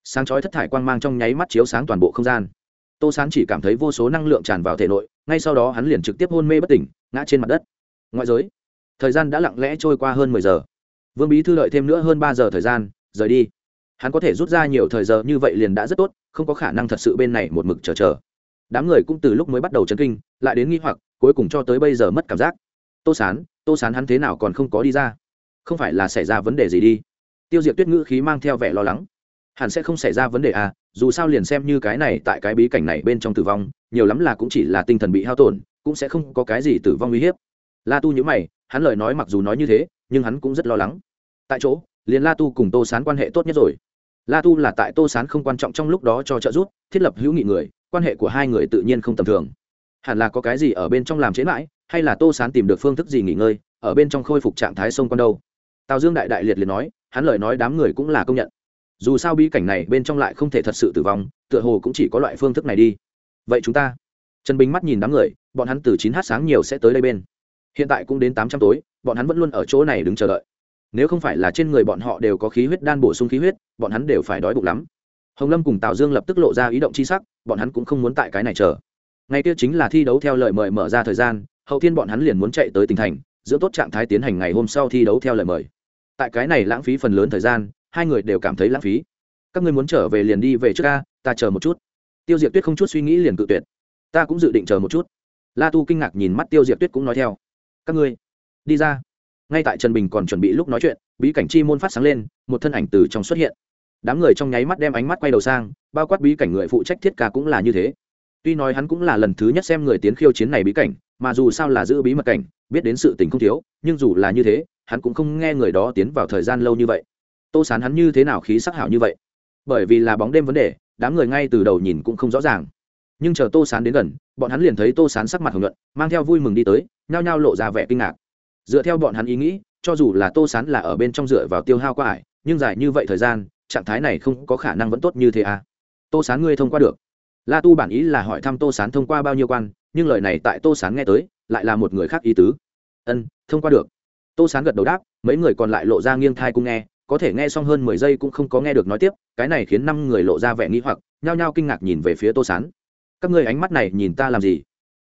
Sáng chói thất thải quang mang trong nháy mắt chiếu sáng toàn bộ không gian tô sán chỉ cảm thấy vô số năng lượng tràn vào thể nội, ngay sau đó hắn liền trực tiếp hôn mê bất tỉnh, ngã trên mặt đất. Ngoại giới, thời gian đã lặng lẽ trôi qua hơn mười giờ. Vương bí thư đợi thêm nữa hơn ba giờ thời gian, rời đi. Hắn có thể rút ra nhiều thời giờ như vậy liền đã rất tốt, không có khả năng thật sự bên này một mực chờ chờ. Đám người cũng từ lúc mới bắt đầu chấn kinh, lại đến nghi hoặc, cuối cùng cho tới bây giờ mất cảm giác. Tô sán tô sán hắn thế nào còn không có đi ra? Không phải là xảy ra vấn đề gì đi. Tiêu diệt tuyết ngữ khí mang theo vẻ lo lắng. Hẳn sẽ không xảy ra vấn đề à dù sao liền xem như cái này tại cái bí cảnh này bên trong tử vong, nhiều lắm là cũng chỉ là tinh thần bị hao tổn, cũng sẽ không có cái gì tử vong uy hiếp. La tu nhữ mày, hắn lời nói mặc dù nói như thế, nhưng hắn cũng rất lo lắng. Tại chỗ, liền la tu cùng tô sán quan hệ tốt nhất rồi. La tu là tại tô sán không quan trọng trong lúc đó cho trợ giúp, thiết lập hữu nghị người, quan hệ của hai người tự nhiên không tầm thường. Hẳn là có cái gì ở bên trong làm chế mãi, hay là tô sán tìm được phương thức gì nghỉ ngơi, ở bên trong khôi phục trạng thái sông con đâu? Tào dương đại đại liệt liệt nói, hắn lời nói đám người cũng là công nhận dù sao bi cảnh này bên trong lại không thể thật sự tử vong, tựa hồ cũng chỉ có loại phương thức này đi. Vậy chúng ta, trần bình mắt nhìn đám người, bọn hắn từ chín h sáng nhiều sẽ tới đây bên. Hiện tại cũng đến tám trăm tối, bọn hắn vẫn luôn ở chỗ này đứng chờ đợi. Nếu không phải là trên người bọn họ đều có khí huyết đan bổ sung khí huyết, bọn hắn đều phải đói bụng lắm. Hồng lâm cùng tào dương lập tức lộ ra ý động c h i sắc, bọn hắn cũng không muốn tại cái này chờ. Ngày kia chính là thi đấu theo lời mời mở ra thời gian, hậu thiên bọn hắn liền muốn chạy tới tỉnh thành, giữa tốt trạng thái tiến hành ngày hôm sau thi đấu theo lời mời. Tại cái này lãng phí phần lớn thời gian hai người đều cảm thấy lãng phí. Các ngươi muốn trở về liền đi về trước ca, ta chờ một chút. Tiêu diệt tuyết không chút suy nghĩ liền cự tuyệt. Ta cũng dự định chờ một chút. La tu kinh ngạc nhìn mắt tiêu diệt tuyết cũng nói theo. Các ngươi, đi ra. Ngay tại trần bình còn chuẩn bị lúc nói chuyện, bí cảnh chi môn phát sáng lên, một thân ảnh từ trong xuất hiện. Đám người trong nháy mắt đem ánh mắt quay đầu sang, bao quát bí cảnh người phụ trách thiết ca cũng là như thế. Tuy nói hắn cũng là lần thứ nhất xem người tiến khiêu chiến này bí cảnh, mà dù sao là giữ bí mật cảnh, biết đến sự tình không thiếu, nhưng dù là như thế, hắn cũng không nghe người đó tiến vào thời gian lâu như vậy tô sán hắn như thế nào khí sắc hảo như vậy? Bởi vì là bóng đêm vấn đề, đám người ngay từ đầu nhìn cũng không rõ ràng. Nhưng chờ tô sán đến gần, bọn hắn liền thấy tô sán sắc mặt hồng nhuận, mang theo vui mừng đi tới, nhao nhao lộ ra vẻ kinh ngạc. Dựa theo bọn hắn ý nghĩ, cho dù là tô sán là ở bên trong dựa vào tiêu hao qua ải, nhưng dài như vậy thời gian, trạng thái này không có khả năng vẫn tốt như thế à? Tô sán ngươi thông qua được. La tu bản ý là hỏi thăm tô sán thông qua bao nhiêu quan, nhưng lời này tại tô sán nghe tới, lại là một người khác ý tứ. Ân, thông qua được. Tô sán gật đầu đáp, mấy người còn lại lộ ra nghiêng thai cũng nghe có thể nghe xong hơn mười giây cũng không có nghe được nói tiếp, cái này khiến năm người lộ ra vẻ nghi hoặc, nhao nhao kinh ngạc nhìn về phía tô sán. Các ngươi ánh mắt này nhìn ta làm gì?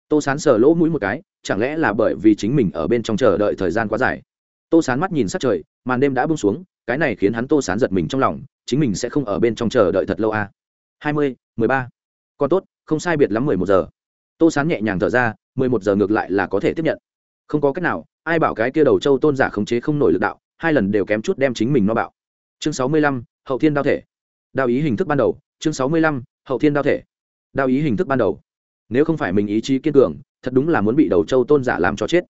Tô sán sờ lỗ mũi một cái, chẳng lẽ là bởi vì chính mình ở bên trong chờ đợi thời gian quá dài? Tô sán mắt nhìn sát trời, màn đêm đã bung xuống, cái này khiến hắn tô sán giật mình trong lòng, chính mình sẽ không ở bên trong chờ đợi thật lâu à. hai mươi, mười ba. Còn tốt, không sai biệt lắm mười một giờ. Tô sán nhẹ nhàng thở ra, mười một giờ ngược lại là có thể tiếp nhận. Không có cách nào, ai bảo cái kia đầu châu tôn giả khống chế không nổi lực đạo hai lần đều kém chút đem chính mình no bạo. Chương sáu mươi lăm, hậu thiên đao thể. Đao ý hình thức ban đầu, chương sáu mươi lăm, hậu thiên đao thể. Đao ý hình thức ban đầu. Nếu không phải mình ý chí kiên cường, thật đúng là muốn bị đầu châu tôn giả làm cho chết.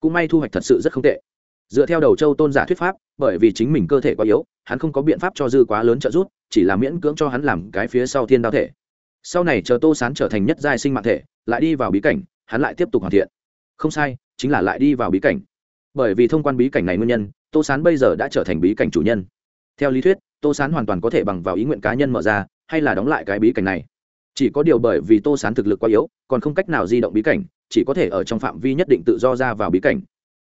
Cũng may thu hoạch thật sự rất không tệ. Dựa theo đầu châu tôn giả thuyết pháp, bởi vì chính mình cơ thể quá yếu, hắn không có biện pháp cho dư quá lớn trợ giúp, chỉ là miễn cưỡng cho hắn làm cái phía sau thiên đao thể. Sau này chờ tô sán trở thành nhất giai sinh mạng thể, lại đi vào bí cảnh, hắn lại tiếp tục hoàn thiện. Không sai, chính là lại đi vào bí cảnh. Bởi vì thông quan bí cảnh này nguyên nhân tô sán bây giờ đã trở thành bí cảnh chủ nhân. Theo lý thuyết, tô sán hoàn toàn có thể bằng vào ý nguyện cá nhân mở ra, hay là đóng lại cái bí cảnh này. Chỉ có điều bởi vì tô sán thực lực quá yếu, còn không cách nào di động bí cảnh, chỉ có thể ở trong phạm vi nhất định tự do ra vào bí cảnh.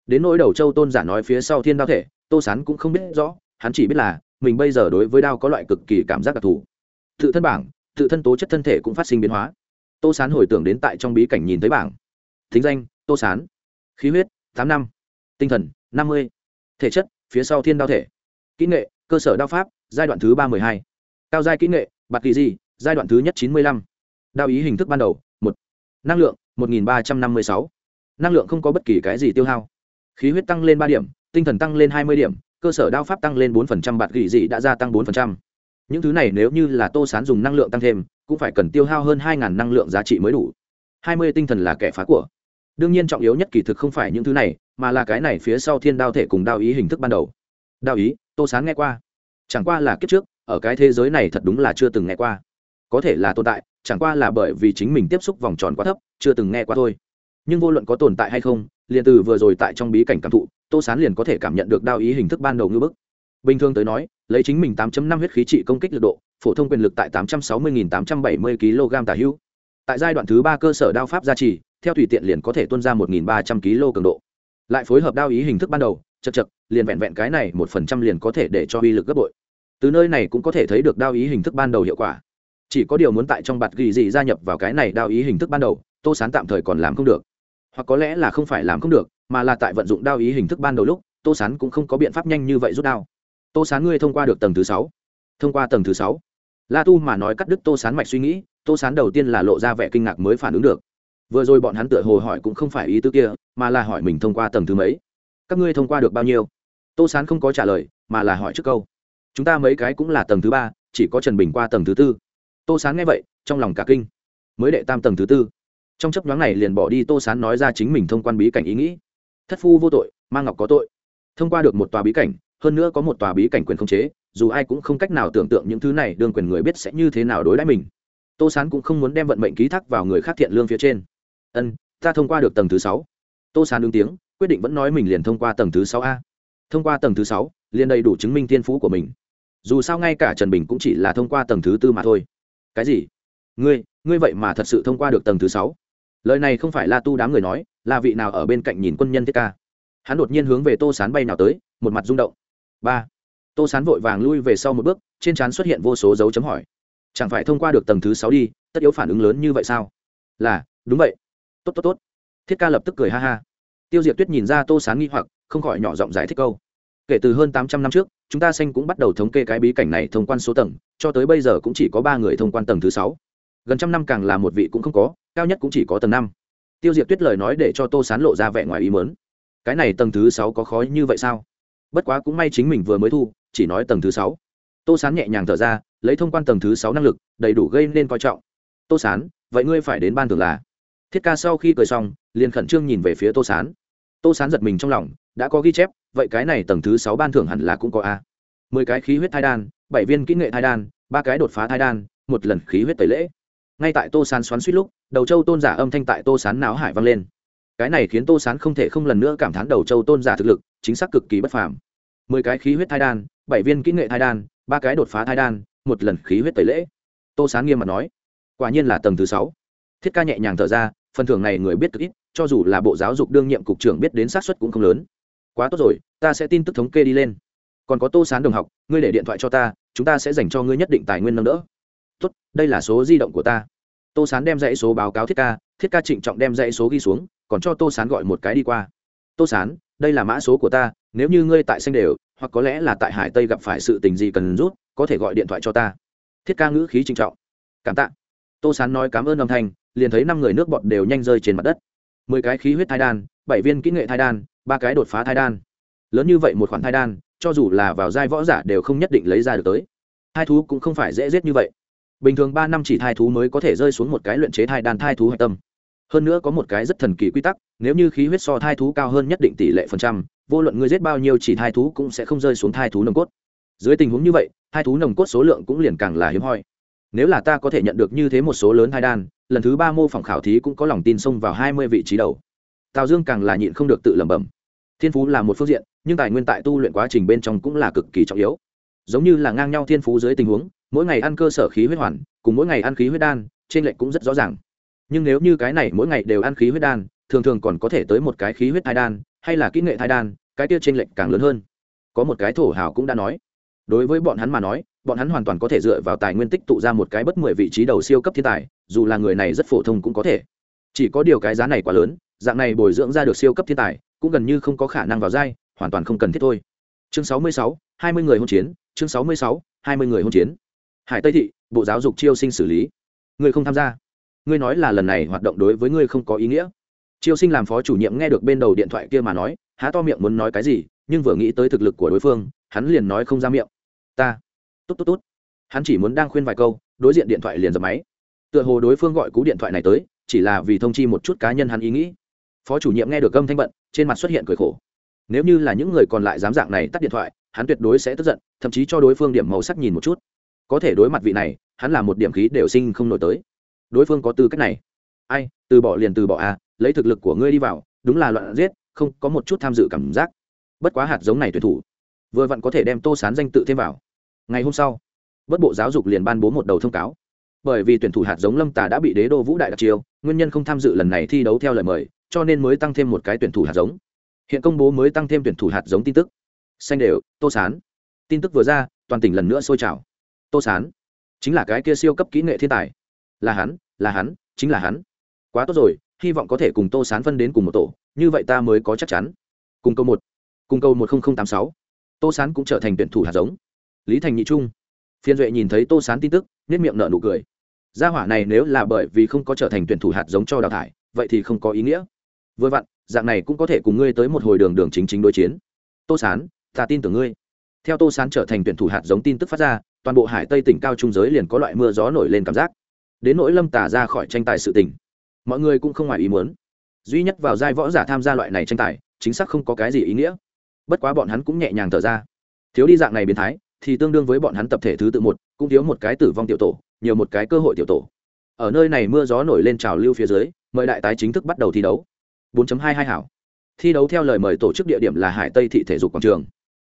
Đến nỗi đầu châu tôn giả nói phía sau thiên đao thể, tô sán cũng không biết rõ, hắn chỉ biết là, mình bây giờ đối với đao có loại cực kỳ cảm giác đặc thù. Tự thân bảng, tự thân tố chất thân thể cũng phát sinh biến hóa. Tô sán hồi tưởng đến tại trong bí cảnh nhìn thấy bảng. Thính danh, tô sán. Khí huyết, tám năm. Tinh thần, năm mươi thể chất, phía sau thiên đao thể. Kỹ nghệ, cơ sở đao pháp, giai đoạn thứ ba mươi hai. Cao giai kỹ nghệ, bạc kỳ di, giai đoạn thứ nhất chín mươi lăm. Đao ý hình thức ban đầu, một. Năng lượng, một nghìn ba trăm năm mươi sáu. Năng lượng không có bất kỳ cái gì tiêu hao. Khí huyết tăng lên ba điểm, tinh thần tăng lên hai mươi điểm, cơ sở đao pháp tăng lên bốn phần trăm bạt kỳ dị đã gia tăng bốn phần trăm. Những thứ này nếu như là tô sán dùng năng lượng tăng thêm, cũng phải cần tiêu hao hơn hai năng lượng giá trị mới đủ. hai mươi tinh thần là kẻ phá của đương nhiên trọng yếu nhất kỳ thực không phải những thứ này, mà là cái này phía sau thiên đao thể cùng đao ý hình thức ban đầu. Đao ý, tô sán nghe qua. Chẳng qua là kiếp trước, ở cái thế giới này thật đúng là chưa từng nghe qua. Có thể là tồn tại, chẳng qua là bởi vì chính mình tiếp xúc vòng tròn quá thấp, chưa từng nghe qua thôi. Nhưng vô luận có tồn tại hay không, liền từ vừa rồi tại trong bí cảnh cảm thụ, tô sán liền có thể cảm nhận được đao ý hình thức ban đầu ngư bức. Bình thường tới nói, lấy chính mình 8 năm huyết khí trị công kích lực độ, phổ thông quyền lực tại 860.870 kg tả hữu. Tại giai đoạn thứ ba cơ sở đao pháp gia trì theo tùy tiện liền có thể tuân ra 1.300 kg cường độ. Lại phối hợp đao ý hình thức ban đầu, chật chật, liền vẹn vẹn cái này một phần trăm liền có thể để cho uy lực gấp bội. Từ nơi này cũng có thể thấy được đao ý hình thức ban đầu hiệu quả. Chỉ có điều muốn tại trong bạt ghi gì gia nhập vào cái này đao ý hình thức ban đầu, tô sán tạm thời còn làm không được. Hoặc có lẽ là không phải làm không được, mà là tại vận dụng đao ý hình thức ban đầu lúc, tô sán cũng không có biện pháp nhanh như vậy rút đao. Tô sán ngươi thông qua được tầng thứ sáu. Thông qua tầng thứ sáu. La tu mà nói cắt đứt tô sán mạch suy nghĩ, tô sán đầu tiên là lộ ra vẻ kinh ngạc mới phản ứng được vừa rồi bọn hắn tựa hồ hỏi cũng không phải ý tứ kia, mà là hỏi mình thông qua tầng thứ mấy. Các ngươi thông qua được bao nhiêu? Tô sán không có trả lời, mà là hỏi trước câu. Chúng ta mấy cái cũng là tầng thứ ba, chỉ có trần bình qua tầng thứ tư. Tô sán nghe vậy, trong lòng cả kinh. Mới đệ tam tầng thứ tư. Trong chấp nhoáng này liền bỏ đi tô sán nói ra chính mình thông quan bí cảnh ý nghĩ. Thất phu vô tội mang ngọc có tội. Thông qua được một tòa bí cảnh, hơn nữa có một tòa bí cảnh quyền không chế, dù ai cũng không cách nào tưởng tượng những thứ này đương quyền người biết sẽ như thế nào đối đãi mình. Tô sán cũng không muốn đem vận mệnh ký thác vào người khác thiện lương phía trên ân, ta thông qua được tầng thứ sáu. Tô sán ứng tiếng, quyết định vẫn nói mình liền thông qua tầng thứ sáu a. Thông qua tầng thứ sáu, liền đầy đủ chứng minh thiên phú của mình. Dù sao ngay cả trần bình cũng chỉ là thông qua tầng thứ tư mà thôi. Cái gì? Ngươi ngươi vậy mà thật sự thông qua được tầng thứ sáu? Lời này không phải là tu đám người nói, là vị nào ở bên cạnh nhìn quân nhân thiết ca? Hắn đột nhiên hướng về tô sán bay nào tới, một mặt rung động. Ba. Tô sán vội vàng lui về sau một bước, trên trán xuất hiện vô số dấu chấm hỏi. Chẳng phải thông qua được tầng thứ sáu đi, tất yếu phản ứng lớn như vậy sao? Là, đúng vậy tốt tốt tốt. Thiết ca lập tức cười ha ha. Tiêu diệt tuyết nhìn ra tô sán nghi hoặc, không khỏi nhỏ giọng giải thích câu. Kể từ hơn tám trăm năm trước, chúng ta xanh cũng bắt đầu thống kê cái bí cảnh này thông quan số tầng, cho tới bây giờ cũng chỉ có ba người thông quan tầng thứ sáu. Gần trăm năm càng là một vị cũng không có, cao nhất cũng chỉ có tầng năm. Tiêu diệt tuyết lời nói để cho tô sán lộ ra vẻ ngoài ý mớn cái này tầng thứ sáu có khó như vậy sao? Bất quá cũng may chính mình vừa mới thu, chỉ nói tầng thứ sáu. Tô sán nhẹ nhàng thở ra, lấy thông quan tầng thứ sáu năng lực, đầy đủ gây nên coi trọng. Tô sán, vậy ngươi phải đến ban thường là? Thiết ca sau khi cười xong, liền khẩn trương nhìn về phía tô sán. Tô sán giật mình trong lòng, đã có ghi chép, vậy cái này tầng thứ sáu ban thưởng hẳn là cũng có a. Mười cái khí huyết thai đan, bảy viên kỹ nghệ thai đan, ba cái đột phá thai đan, một lần khí huyết tẩy lễ. Ngay tại tô sán xoắn suýt lúc, đầu châu tôn giả âm thanh tại tô sán não hải vang lên. Cái này khiến tô sán không thể không lần nữa cảm thán đầu châu tôn giả thực lực, chính xác cực kỳ bất phàm. Mười cái khí huyết thai đan, bảy viên kỹ nghệ thai đan, ba cái đột phá thai đan, một lần khí huyết tẩy lễ. Tô sán nghiêm mặt nói, quả nhiên là tầng thứ sáu thiết ca nhẹ nhàng thở ra, phần thưởng này người biết cực ít, cho dù là bộ giáo dục đương nhiệm cục trưởng biết đến xác suất cũng không lớn. Quá tốt rồi, ta sẽ tin tức thống kê đi lên. Còn có tô sán đồng học, ngươi để điện thoại cho ta, chúng ta sẽ dành cho ngươi nhất định tài nguyên nâng đỡ. Tốt, đây là số di động của ta. Tô sán đem dãy số báo cáo thiết ca thiết ca trịnh trọng đem dãy số ghi xuống, còn cho tô sán gọi một cái đi qua. Tô sán, đây là mã số của ta, nếu như ngươi tại xanh đều, hoặc có lẽ là tại hải tây gặp phải sự tình gì cần rút, có thể gọi điện thoại cho ta. Thiết ca ngữ khí trịnh trọng. Cảm tạ. Tô sán nói cảm ơn âm thanh liền thấy năm người nước bọt đều nhanh rơi trên mặt đất. Mười cái khí huyết thai đan, bảy viên kỹ nghệ thai đan, ba cái đột phá thai đan. Lớn như vậy một khoản thai đan, cho dù là vào giai võ giả đều không nhất định lấy ra được tới. Thai thú cũng không phải dễ giết như vậy. Bình thường ba năm chỉ thai thú mới có thể rơi xuống một cái luyện chế thai đan thai thú hạch tâm. Hơn nữa có một cái rất thần kỳ quy tắc, nếu như khí huyết so thai thú cao hơn nhất định tỷ lệ phần trăm, vô luận ngươi giết bao nhiêu chỉ thai thú cũng sẽ không rơi xuống thai thú nồng cốt. Dưới tình huống như vậy, thai thú nồng cốt số lượng cũng liền càng là hiếm hoi nếu là ta có thể nhận được như thế một số lớn thai đan, lần thứ ba mô phỏng khảo thí cũng có lòng tin xông vào hai mươi vị trí đầu. Tào dương càng là nhịn không được tự lẩm bẩm. Thiên phú là một phương diện, nhưng tài nguyên tại tu luyện quá trình bên trong cũng là cực kỳ trọng yếu. Giống như là ngang nhau thiên phú dưới tình huống, mỗi ngày ăn cơ sở khí huyết hoàn, cùng mỗi ngày ăn khí huyết đan, trên lệnh cũng rất rõ ràng. Nhưng nếu như cái này mỗi ngày đều ăn khí huyết đan, thường thường còn có thể tới một cái khí huyết thai đan, hay là kỹ nghệ thai đan, cái kia trên lệnh càng lớn hơn. Có một cái thổ hào cũng đã nói. Đối với bọn hắn mà nói bọn hắn hoàn toàn có thể dựa vào tài nguyên tích tụ ra một cái bất mười vị trí đầu siêu cấp thiên tài, dù là người này rất phổ thông cũng có thể. Chỉ có điều cái giá này quá lớn, dạng này bồi dưỡng ra được siêu cấp thiên tài, cũng gần như không có khả năng vào dai hoàn toàn không cần thiết thôi. Chương sáu mươi sáu, hai mươi người hôn chiến, chương sáu mươi sáu, hai mươi người hôn chiến. Hải tây thị, bộ giáo dục chiêu sinh xử lý. Người không tham gia. Ngươi nói là lần này hoạt động đối với ngươi không có ý nghĩa. Chiêu sinh làm phó chủ nhiệm nghe được bên đầu điện thoại kia mà nói, há to miệng muốn nói cái gì, nhưng vừa nghĩ tới thực lực của đối phương, hắn liền nói không ra miệng. Ta tốt tốt tốt hắn chỉ muốn đang khuyên vài câu, đối diện điện thoại liền dập máy. Tựa hồ đối phương gọi cú điện thoại này tới, chỉ là vì thông chi một chút cá nhân hắn ý nghĩ. Phó chủ nhiệm nghe được âm thanh bận, trên mặt xuất hiện cười khổ. Nếu như là những người còn lại dám dạng này tắt điện thoại, hắn tuyệt đối sẽ tức giận, thậm chí cho đối phương điểm màu sắc nhìn một chút. Có thể đối mặt vị này, hắn là một điểm khí đều sinh không nổi tới. Đối phương có tư cách này. Ai, từ bỏ liền từ bỏ à lấy thực lực của ngươi đi vào, đúng là loạn giết, không, có một chút tham dự cảm giác. Bất quá hạt giống này tuyển thủ, vừa vặn có thể đem tô sán danh tự thêm vào ngày hôm sau, bất bộ giáo dục liền ban bố một đầu thông cáo. Bởi vì tuyển thủ hạt giống lâm tà đã bị đế đô vũ đại đặc chiêu, nguyên nhân không tham dự lần này thi đấu theo lời mời, cho nên mới tăng thêm một cái tuyển thủ hạt giống. Hiện công bố mới tăng thêm tuyển thủ hạt giống tin tức. Xanh đều, tô sán. Tin tức vừa ra, toàn tỉnh lần nữa sôi trào. Tô sán chính là cái kia siêu cấp kỹ nghệ thiên tài. Là hắn là hắn, chính là hắn. Quá tốt rồi, hy vọng có thể cùng tô sán phân đến cùng một tổ, như vậy ta mới có chắc chắn. Cùng câu một, cùng câu một nghìn tám sáu. Tô sán cũng trở thành tuyển thủ hạt giống lý thành nhị trung. Phiên duệ nhìn thấy tô sán tin tức nết miệng nở nụ cười. Gia hỏa này nếu là bởi vì không có trở thành tuyển thủ hạt giống cho đào thải, vậy thì không có ý nghĩa. Vừa vặn, dạng này cũng có thể cùng ngươi tới một hồi đường đường chính chính đối chiến. Tô sán, ta tin tưởng ngươi. Theo tô sán trở thành tuyển thủ hạt giống tin tức phát ra, toàn bộ hải tây tỉnh cao trung giới liền có loại mưa gió nổi lên cảm giác. Đến nỗi lâm tả ra khỏi tranh tài sự tỉnh mọi người cũng không ngoài ý muốn. Duy nhất vào giai võ giả tham gia loại này tranh tài, chính xác không có cái gì ý nghĩa. Bất quá bọn hắn cũng nhẹ nhàng thở ra. Thiếu đi dạng này biến thái thì tương đương với bọn hắn tập thể thứ tự một, cũng thiếu một cái tử vong tiểu tổ, nhiều một cái cơ hội tiểu tổ. Ở nơi này mưa gió nổi lên trào lưu phía dưới, mời đại tái chính thức bắt đầu thi đấu. 4.22 hảo. Thi đấu theo lời mời tổ chức địa điểm là hải tây thị thể dục quảng trường.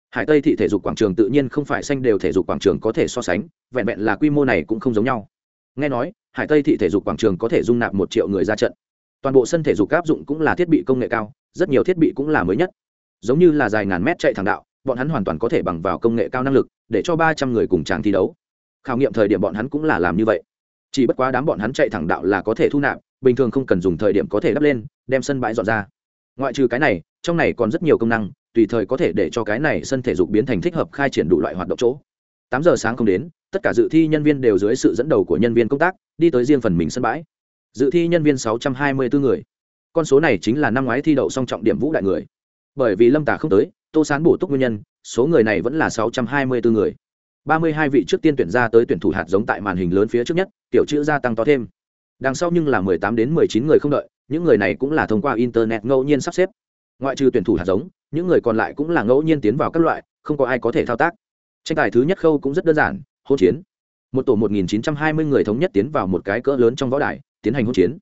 Hải tây thị thể dục quảng trường tự nhiên không phải xanh đều thể dục quảng trường có thể so sánh, vẹn vẹn là quy mô này cũng không giống nhau. Nghe nói, hải tây thị thể dục quảng trường có thể dung nạp một triệu người ra trận. Toàn bộ sân thể dục áp dụng cũng là thiết bị công nghệ cao, rất nhiều thiết bị cũng là mới nhất. Giống như là dài ngàn mét chạy thẳng đạo bọn hắn hoàn toàn có thể bằng vào công nghệ cao năng lực để cho ba trăm người cùng tràng thi đấu. Khảo nghiệm thời điểm bọn hắn cũng là làm như vậy. Chỉ bất quá đám bọn hắn chạy thẳng đạo là có thể thu nạp, bình thường không cần dùng thời điểm có thể đắp lên, đem sân bãi dọn ra. Ngoại trừ cái này, trong này còn rất nhiều công năng, tùy thời có thể để cho cái này sân thể dục biến thành thích hợp khai triển đủ loại hoạt động chỗ. Tám giờ sáng không đến, tất cả dự thi nhân viên đều dưới sự dẫn đầu của nhân viên công tác, đi tới riêng phần mình sân bãi. Dự thi nhân viên sáu trăm hai mươi bốn người. Con số này chính là năm ngoái thi đậu song trọng điểm vũ đại người. Bởi vì lâm tả không tới tô sán bổ túc nguyên nhân, số người này vẫn là sáu trăm hai mươi bốn người. Ba mươi hai vị trước tiên tuyển ra tới tuyển thủ hạt giống tại màn hình lớn phía trước nhất, tiểu chữ gia tăng to thêm. Đằng sau nhưng là mười tám đến mười chín người không đợi, những người này cũng là thông qua internet ngẫu nhiên sắp xếp. Ngoại trừ tuyển thủ hạt giống, những người còn lại cũng là ngẫu nhiên tiến vào các loại, không có ai có thể thao tác. Tranh tài thứ nhất khâu cũng rất đơn giản, hỗn chiến. Một tổ một nghìn chín trăm hai mươi người thống nhất tiến vào một cái cỡ lớn trong võ đài, tiến hành hỗn chiến.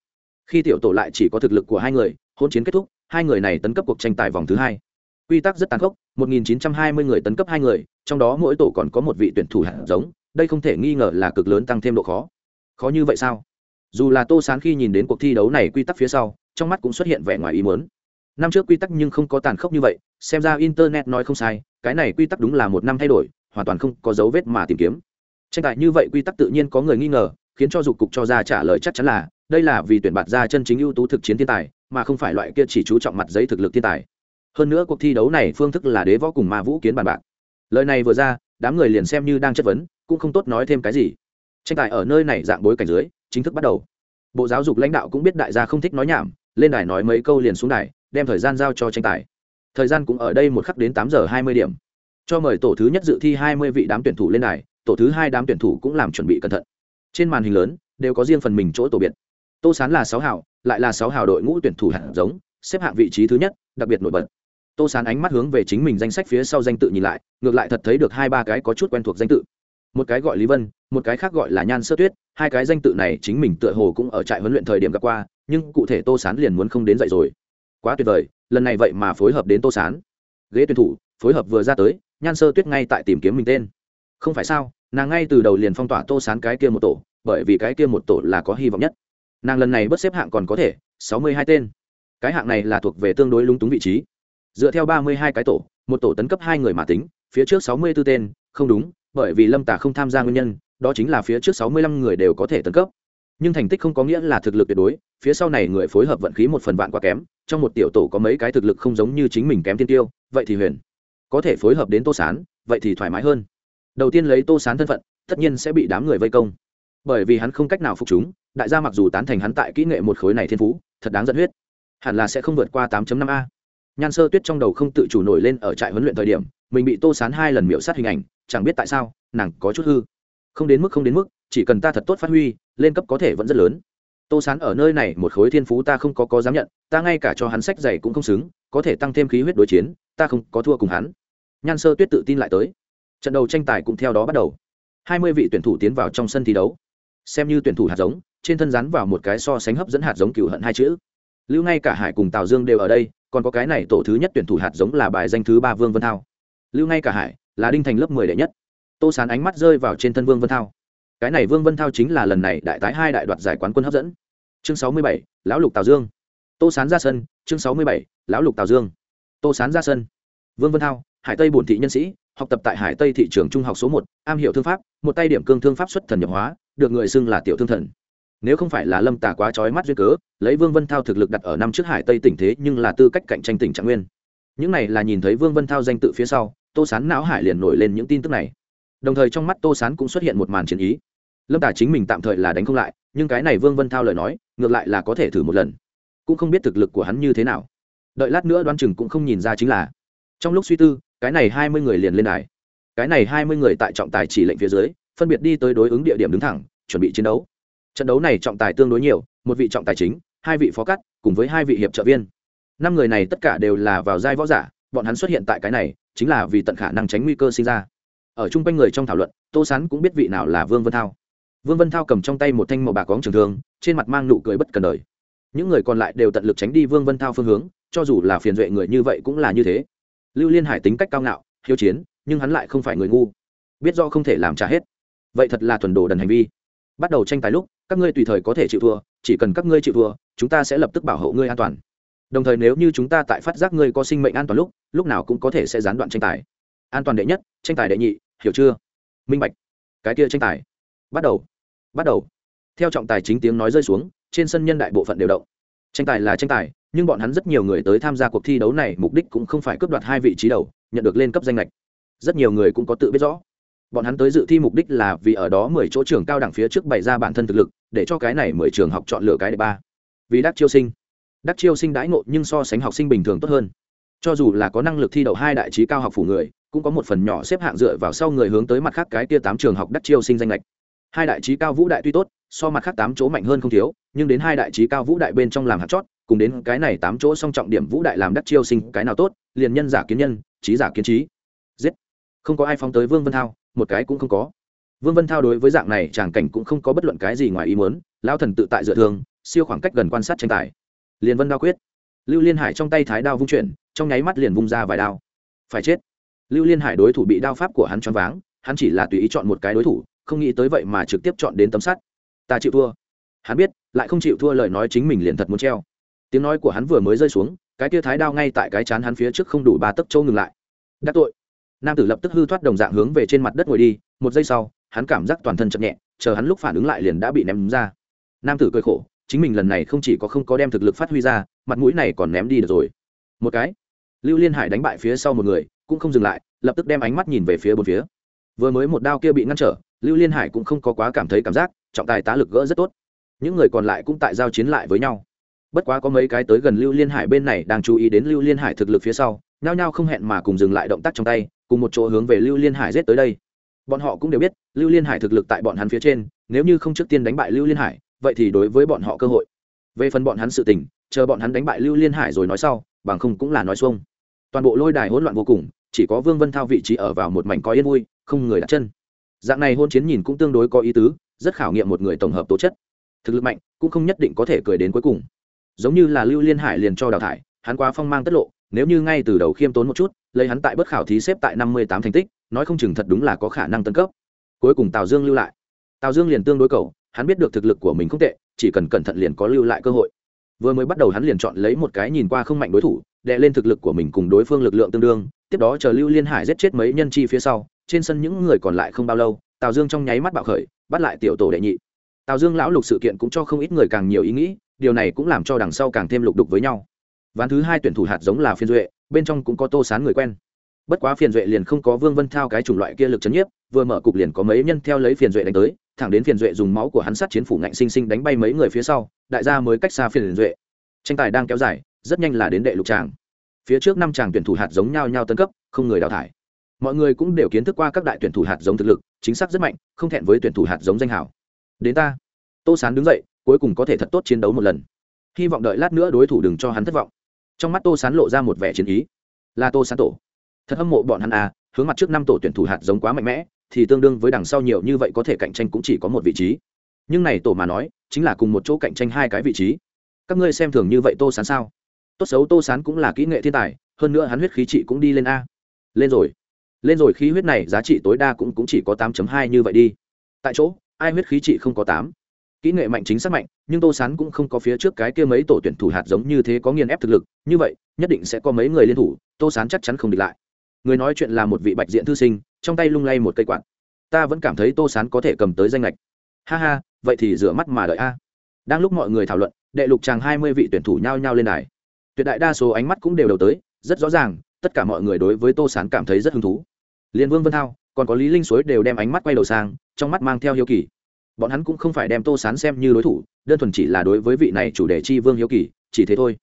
Khi tiểu tổ lại chỉ có thực lực của hai người, hỗn chiến kết thúc, hai người này tấn cấp cuộc tranh tài vòng thứ hai quy tắc rất tàn khốc 1920 người tấn cấp hai người, trong đó mỗi tổ còn có một vị tuyển thủ hạt giống, đây không thể nghi ngờ là cực lớn tăng thêm độ khó. Khó như vậy sao? Dù là tô sán khi nhìn đến cuộc thi đấu này quy tắc phía sau, trong mắt cũng xuất hiện vẻ ngoài ý muốn. Năm trước quy tắc nhưng không có tàn khốc như vậy, xem ra internet nói không sai, cái này quy tắc đúng là một năm thay đổi, hoàn toàn không có dấu vết mà tìm kiếm. Tranh tài như vậy quy tắc tự nhiên có người nghi ngờ, khiến cho dục cục cho ra trả lời chắc chắn là, đây là vì tuyển bạt ra chân chính ưu tú thực chiến thiên tài, mà không phải loại kia chỉ chú trọng mặt giấy thực lực thiên tài hơn nữa cuộc thi đấu này phương thức là đế võ cùng ma vũ kiến bàn bạc. Lời này vừa ra, đám người liền xem như đang chất vấn, cũng không tốt nói thêm cái gì. Tranh tài ở nơi này dạng bối cảnh dưới, chính thức bắt đầu. Bộ giáo dục lãnh đạo cũng biết đại gia không thích nói nhảm, lên đài nói mấy câu liền xuống đài, đem thời gian giao cho tranh tài. Thời gian cũng ở đây một khắc đến tám giờ hai mươi điểm. Cho mời tổ thứ nhất dự thi hai mươi vị đám tuyển thủ lên đài, tổ thứ hai đám tuyển thủ cũng làm chuẩn bị cẩn thận. Trên màn hình lớn, đều có riêng phần mình chỗ tổ biệt. Tô sán là sáu hào, lại là sáu hào đội ngũ tuyển thủ hạt giống, xếp hạng vị trí thứ nhất, đặc biệt nổi bật tô sán ánh mắt hướng về chính mình danh sách phía sau danh tự nhìn lại, ngược lại thật thấy được hai ba cái có chút quen thuộc danh tự. Một cái gọi lý vân, một cái khác gọi là nhan sơ tuyết, hai cái danh tự này chính mình tựa hồ cũng ở trại huấn luyện thời điểm gặp qua, nhưng cụ thể tô sán liền muốn không đến dậy rồi. Quá tuyệt vời, lần này vậy mà phối hợp đến tô sán. Ghế tuyển thủ, phối hợp vừa ra tới, nhan sơ tuyết ngay tại tìm kiếm mình tên. Không phải sao, nàng ngay từ đầu liền phong tỏa tô sán cái kia một tổ, bởi vì cái kia một tổ là có hy vọng nhất. Nàng lần này bất xếp hạng còn có thể, sáu mươi hai tên. Cái hạng này là thuộc về tương đối lúng túng vị trí dựa theo ba mươi hai cái tổ, một tổ tấn cấp hai người mà tính, phía trước sáu mươi b ố tên, không đúng, bởi vì lâm tả không tham gia nguyên nhân, đó chính là phía trước sáu mươi lăm người đều có thể tấn cấp. Nhưng thành tích không có nghĩa là thực lực tuyệt đối, phía sau này người phối hợp vận khí một phần vạn quá kém, trong một tiểu tổ có mấy cái thực lực không giống như chính mình kém tiên tiêu, vậy thì huyền. Có thể phối hợp đến tô sán, vậy thì thoải mái hơn. Đầu tiên lấy tô sán thân phận, tất nhiên sẽ bị đám người vây công. Bởi vì hắn không cách nào phục chúng, đại gia mặc dù tán thành hắn tại kỹ nghệ một khối này thiên phú, thật đáng dẫn huyết. Hẳn là sẽ không vượt qua 8 năm a nhan sơ tuyết trong đầu không tự chủ nổi lên ở trại huấn luyện thời điểm, mình bị tô sán hai lần miễu sát hình ảnh, chẳng biết tại sao, nàng có chút hư. Không đến mức, không đến mức, chỉ cần ta thật tốt phát huy, lên cấp có thể vẫn rất lớn. Tô sán ở nơi này, một khối thiên phú ta không có có dám nhận, ta ngay cả cho hắn sách dày cũng không xứng, có thể tăng thêm khí huyết đối chiến, ta không có thua cùng hắn. Nhan sơ tuyết tự tin lại tới. Trận đầu tranh tài cũng theo đó bắt đầu. Hai mươi vị tuyển thủ tiến vào trong sân thi đấu. Xem như tuyển thủ hạt giống, trên thân rắn vào một cái so sánh hấp dẫn hạt giống cựu hận hai chữ. Lưu ngay cả hải cùng tào dương đều ở đây còn có cái này tổ thứ nhất tuyển thủ hạt giống là bài danh thứ ba vương vân thao. Lưu ngay cả hải, là đinh thành lớp mười đệ nhất. Tô sán ánh mắt rơi vào trên thân vương vân thao. Cái này vương vân thao chính là lần này đại tái hai đại đoạt giải quán quân hấp dẫn. Chương sáu mươi bảy, lão lục tào dương. Tô sán ra sân, chương sáu mươi bảy, lão lục tào dương. Tô sán ra sân. Vương vân thao, hải tây bổn thị nhân sĩ, học tập tại hải tây thị trường trung học số một, am hiểu thương pháp, một tay điểm cương thương pháp xuất thần nhập hóa, được người xưng là tiểu thương thần nếu không phải là lâm tà quá trói mắt duyên cớ, lấy vương vân thao thực lực đặt ở năm trước hải tây tỉnh thế nhưng là tư cách cạnh tranh tỉnh trạng nguyên. Những này là nhìn thấy vương vân thao danh tự phía sau, tô sán não hải liền nổi lên những tin tức này. Đồng thời trong mắt tô sán cũng xuất hiện một màn chiến ý. Lâm tả chính mình tạm thời là đánh không lại, nhưng cái này vương vân thao lời nói, ngược lại là có thể thử một lần. Cũng không biết thực lực của hắn như thế nào. Đợi lát nữa đoán chừng cũng không nhìn ra chính là. Trong lúc suy tư, cái này hai mươi người liền lên đài. Cái này hai mươi người tại trọng tài chỉ lệnh phía dưới, phân biệt đi tới đối ứng địa điểm đứng thẳng, chuẩn bị chiến đấu trận đấu này trọng tài tương đối nhiều, một vị trọng tài chính, hai vị phó cắt, cùng với hai vị hiệp trợ viên. Năm người này tất cả đều là vào giai võ giả, bọn hắn xuất hiện tại cái này, chính là vì tận khả năng tránh nguy cơ sinh ra. Ở chung quanh người trong thảo luận, tô sán cũng biết vị nào là vương vân thao. Vương vân thao cầm trong tay một thanh màu bạc cóng trường thương, trên mặt mang nụ cười bất cần đời. Những người còn lại đều tận lực tránh đi vương vân thao phương hướng, cho dù là phiền duệ người như vậy cũng là như thế. Lưu liên hải tính cách cao ngạo, hiếu chiến, nhưng hắn lại không phải người ngu. Biết do không thể làm trả hết. Vậy thật là thuần đồ đần hành vi. Bắt đầu tranh tài lúc các ngươi tùy thời có thể chịu thua, chỉ cần các ngươi chịu thua, chúng ta sẽ lập tức bảo hộ ngươi an toàn. Đồng thời nếu như chúng ta tại phát giác ngươi có sinh mệnh an toàn lúc lúc nào cũng có thể sẽ gián đoạn tranh tài. An toàn đệ nhất, tranh tài đệ nhị, hiểu chưa? Minh bạch. Cái kia tranh tài. Bắt đầu. Bắt đầu. Theo trọng tài chính tiếng nói rơi xuống, trên sân nhân đại bộ phận đều động. Tranh tài là tranh tài, nhưng bọn hắn rất nhiều người tới tham gia cuộc thi đấu này, mục đích cũng không phải cướp đoạt hai vị trí đầu, nhận được lên cấp danh lệch rất nhiều người cũng có tự biết rõ bọn hắn tới dự thi mục đích là vì ở đó mười chỗ trường cao đẳng phía trước bày ra bản thân thực lực, để cho cái này mười trường học chọn lựa cái đệ ba. Vì đắc chiêu sinh. Đắc chiêu sinh đãi ngộ nhưng so sánh học sinh bình thường tốt hơn. Cho dù là có năng lực thi đậu hai đại trí cao học phủ người, cũng có một phần nhỏ xếp hạng dựa vào sau người hướng tới mặt khác cái tia tám trường học đắc chiêu sinh danh lệch. Hai đại trí cao vũ đại tuy tốt, so mặt khác tám chỗ mạnh hơn không thiếu, nhưng đến hai đại trí cao vũ đại bên trong làm hạt chót, cùng đến cái này tám chỗ song trọng điểm vũ đại làm đắc chiêu sinh cái nào tốt, liền nhân giả kiến nhân, trí giả kiến trí. Giết. Không có ai phóng tới vương vân thao một cái cũng không có. Vương vân thao đối với dạng này tràng cảnh cũng không có bất luận cái gì ngoài ý muốn, lão thần tự tại dựa thương siêu khoảng cách gần quan sát tranh tài. Liền vân đao quyết. Lưu liên hải trong tay thái đao vung chuyển, trong nháy mắt liền vung ra vài đao. Phải chết. Lưu liên hải đối thủ bị đao pháp của hắn choáng váng, hắn chỉ là tùy ý chọn một cái đối thủ, không nghĩ tới vậy mà trực tiếp chọn đến tấm sắt. Ta chịu thua. Hắn biết, lại không chịu thua lời nói chính mình liền thật muốn treo. Tiếng nói của hắn vừa mới rơi xuống, cái tia thái đao ngay tại cái chán hắn phía trước không đủ ba tấc châu ngừng lại. Đắc tội nam tử lập tức hư thoát đồng dạng hướng về trên mặt đất ngồi đi, một giây sau, hắn cảm giác toàn thân chậm nhẹ, chờ hắn lúc phản ứng lại liền đã bị ném ra. Nam tử cười khổ, chính mình lần này không chỉ có không có đem thực lực phát huy ra, mặt mũi này còn ném đi được rồi. Một cái, lưu liên hải đánh bại phía sau một người, cũng không dừng lại, lập tức đem ánh mắt nhìn về phía bốn phía. Vừa mới một đao kia bị ngăn trở, lưu liên hải cũng không có quá cảm thấy cảm giác, trọng tài tá lực gỡ rất tốt. Những người còn lại cũng tại giao chiến lại với nhau. Bất quá có mấy cái tới gần lưu liên hải bên này đang chú ý đến lưu liên hải thực lực phía sau, nhao nhao không hẹn mà cùng dừng lại động tác trong tay cùng một chỗ hướng về lưu liên hải giết tới đây. Bọn họ cũng đều biết, lưu liên hải thực lực tại bọn hắn phía trên, nếu như không trước tiên đánh bại lưu liên hải, vậy thì đối với bọn họ cơ hội. Về phần bọn hắn sự tình, chờ bọn hắn đánh bại lưu liên hải rồi nói sau, bằng không cũng là nói xuông. Toàn bộ lôi đài hỗn loạn vô cùng, chỉ có vương vân thao vị trí ở vào một mảnh có yên vui, không người đặt chân. Dạng này hôn chiến nhìn cũng tương đối có ý tứ, rất khảo nghiệm một người tổng hợp tố chất. Thực lực mạnh, cũng không nhất định có thể cười đến cuối cùng. Giống như là lưu liên hải liền cho đào thải, hắn quá phong mang tất lộ nếu như ngay từ đầu khiêm tốn một chút, lấy hắn tại bất khảo thí xếp tại năm mươi tám thành tích, nói không chừng thật đúng là có khả năng tân cấp. Cuối cùng tào dương lưu lại. Tào dương liền tương đối cầu, hắn biết được thực lực của mình không tệ, chỉ cần cẩn thận liền có lưu lại cơ hội. Vừa mới bắt đầu hắn liền chọn lấy một cái nhìn qua không mạnh đối thủ đệ lên thực lực của mình cùng đối phương lực lượng tương đương, tiếp đó chờ lưu liên hải giết chết mấy nhân chi phía sau, trên sân những người còn lại không bao lâu, tào dương trong nháy mắt bạo khởi, bắt lại tiểu tổ đệ nhị. Tào dương lão lục sự kiện cũng cho không ít người càng nhiều ý nghĩ, điều này cũng làm cho đằng sau càng thêm lục đục với nhau ván thứ hai tuyển thủ hạt giống là phiên duệ, bên trong cũng có tô sán người quen. Bất quá phiền duệ liền không có vương vân thao cái chủng loại kia lực c h ấ n nhiếp, vừa mở cục liền có mấy nhân theo lấy phiền duệ đánh tới, thẳng đến phiền duệ dùng máu của hắn sát chiến phủ ngạnh sinh sinh đánh bay mấy người phía sau, đại gia mới cách xa phiền duệ. Tranh tài đang kéo dài, rất nhanh là đến đệ lục tràng. Phía trước năm tràng tuyển thủ hạt giống nhau nhau tân cấp, không người đào thải. Mọi người cũng đều kiến thức qua các đại tuyển thủ hạt giống thực lực, chính xác rất mạnh, không thẹn với tuyển thủ hạt giống danh hảo đến ta. Tô sán đứng dậy, cuối cùng có thể thật tốt chiến đấu một lần. Hy vọng đợi lát nữa đối thủ đừng cho hắn thất vọng trong mắt tô sán lộ ra một vẻ chiến ý. Là tô sán tổ. Thật hâm mộ bọn hắn à hướng mặt trước năm tổ tuyển thủ hạt giống quá mạnh mẽ thì tương đương với đằng sau nhiều như vậy có thể cạnh tranh cũng chỉ có một vị trí. Nhưng này tổ mà nói chính là cùng một chỗ cạnh tranh hai cái vị trí. Các ngươi xem thường như vậy tô sán sao? Tốt xấu tô sán cũng là kỹ nghệ thiên tài hơn nữa hắn huyết khí trị cũng đi lên a. Lên rồi. Lên rồi khí huyết này giá trị tối đa cũng, cũng chỉ có tám hai như vậy đi. Tại chỗ ai huyết khí trị không có tám? Kỹ nghệ mạnh chính xác mạnh, nhưng tô sán cũng không có phía trước cái kia mấy tổ tuyển thủ hạt giống như thế có nghiền ép thực lực, như vậy, nhất định sẽ có mấy người liên thủ, tô sán chắc chắn không địch lại. Người nói chuyện là một vị bạch diện thư sinh, trong tay lung lay một cây quạt. Ta vẫn cảm thấy tô sán có thể cầm tới danh lệch ha ha, vậy thì rửa mắt mà đợi a. À. Đang lúc mọi người thảo luận, đệ lục chàng hai mươi vị tuyển thủ nhao nhao lên đài. Tuyệt đại đa số ánh mắt cũng đều đầu tới, rất rõ ràng, tất cả mọi người đối với tô sán cảm thấy rất hứng thú. Liên vương vân thao, còn có lý linh suối đều đem ánh mắt quay đầu sang, trong mắt mang theo hiếu kỳ bọn hắn cũng không phải đem tô sán xem như đối thủ, đơn thuần chỉ là đối với vị này chủ đề chi vương hiếu kỳ, chỉ thế thôi.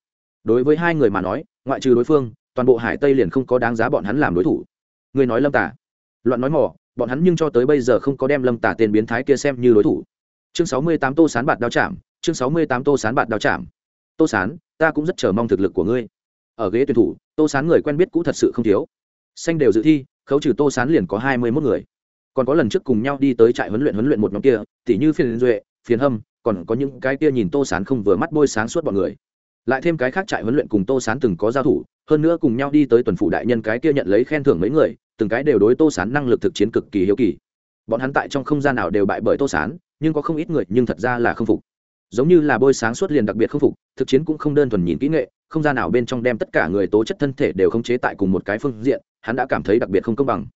Đối với hai người mà nói, ngoại trừ đối phương, toàn bộ hải tây liền không có đáng giá bọn hắn làm đối thủ. Người nói lâm tả loạn nói mỏ bọn hắn nhưng cho tới bây giờ không có đem lâm tả tên biến thái kia xem như đối thủ. Chương sáu mươi tám tô sán bạt đao chạm, chương sáu mươi tám tô sán bạt đao chạm. Tô sán, ta cũng rất chờ mong thực lực của ngươi. Ở ghế tuyển thủ, tô sán người quen biết cũ thật sự không thiếu. Xanh đều dự thi, khấu trừ tô sán liền có hai mươi mốt người còn có lần trước cùng nhau đi tới trại huấn luyện huấn luyện một nhóm kia, tỉ như phiền duệ, phiền hâm, còn có những cái kia nhìn tô sán không vừa mắt bôi sáng suốt bọn người. Lại thêm cái khác trại huấn luyện cùng tô sán từng có giao thủ, hơn nữa cùng nhau đi tới tuần phủ đại nhân cái kia nhận lấy khen thưởng mấy người, từng cái đều đối tô sán năng lực thực chiến cực kỳ hiếu kỳ. Bọn hắn tại trong không gian nào đều bại bởi tô sán, nhưng có không ít người nhưng thật ra là không phục. Giống như là bôi sáng suốt liền đặc biệt không phục, thực chiến cũng không đơn thuần nhìn kỹ nghệ, không gian nào bên trong đem tất cả người tố chất thân thể đều khống chế tại cùng một cái phương diện, hắn đã cảm thấy đặc biệt không công bằng.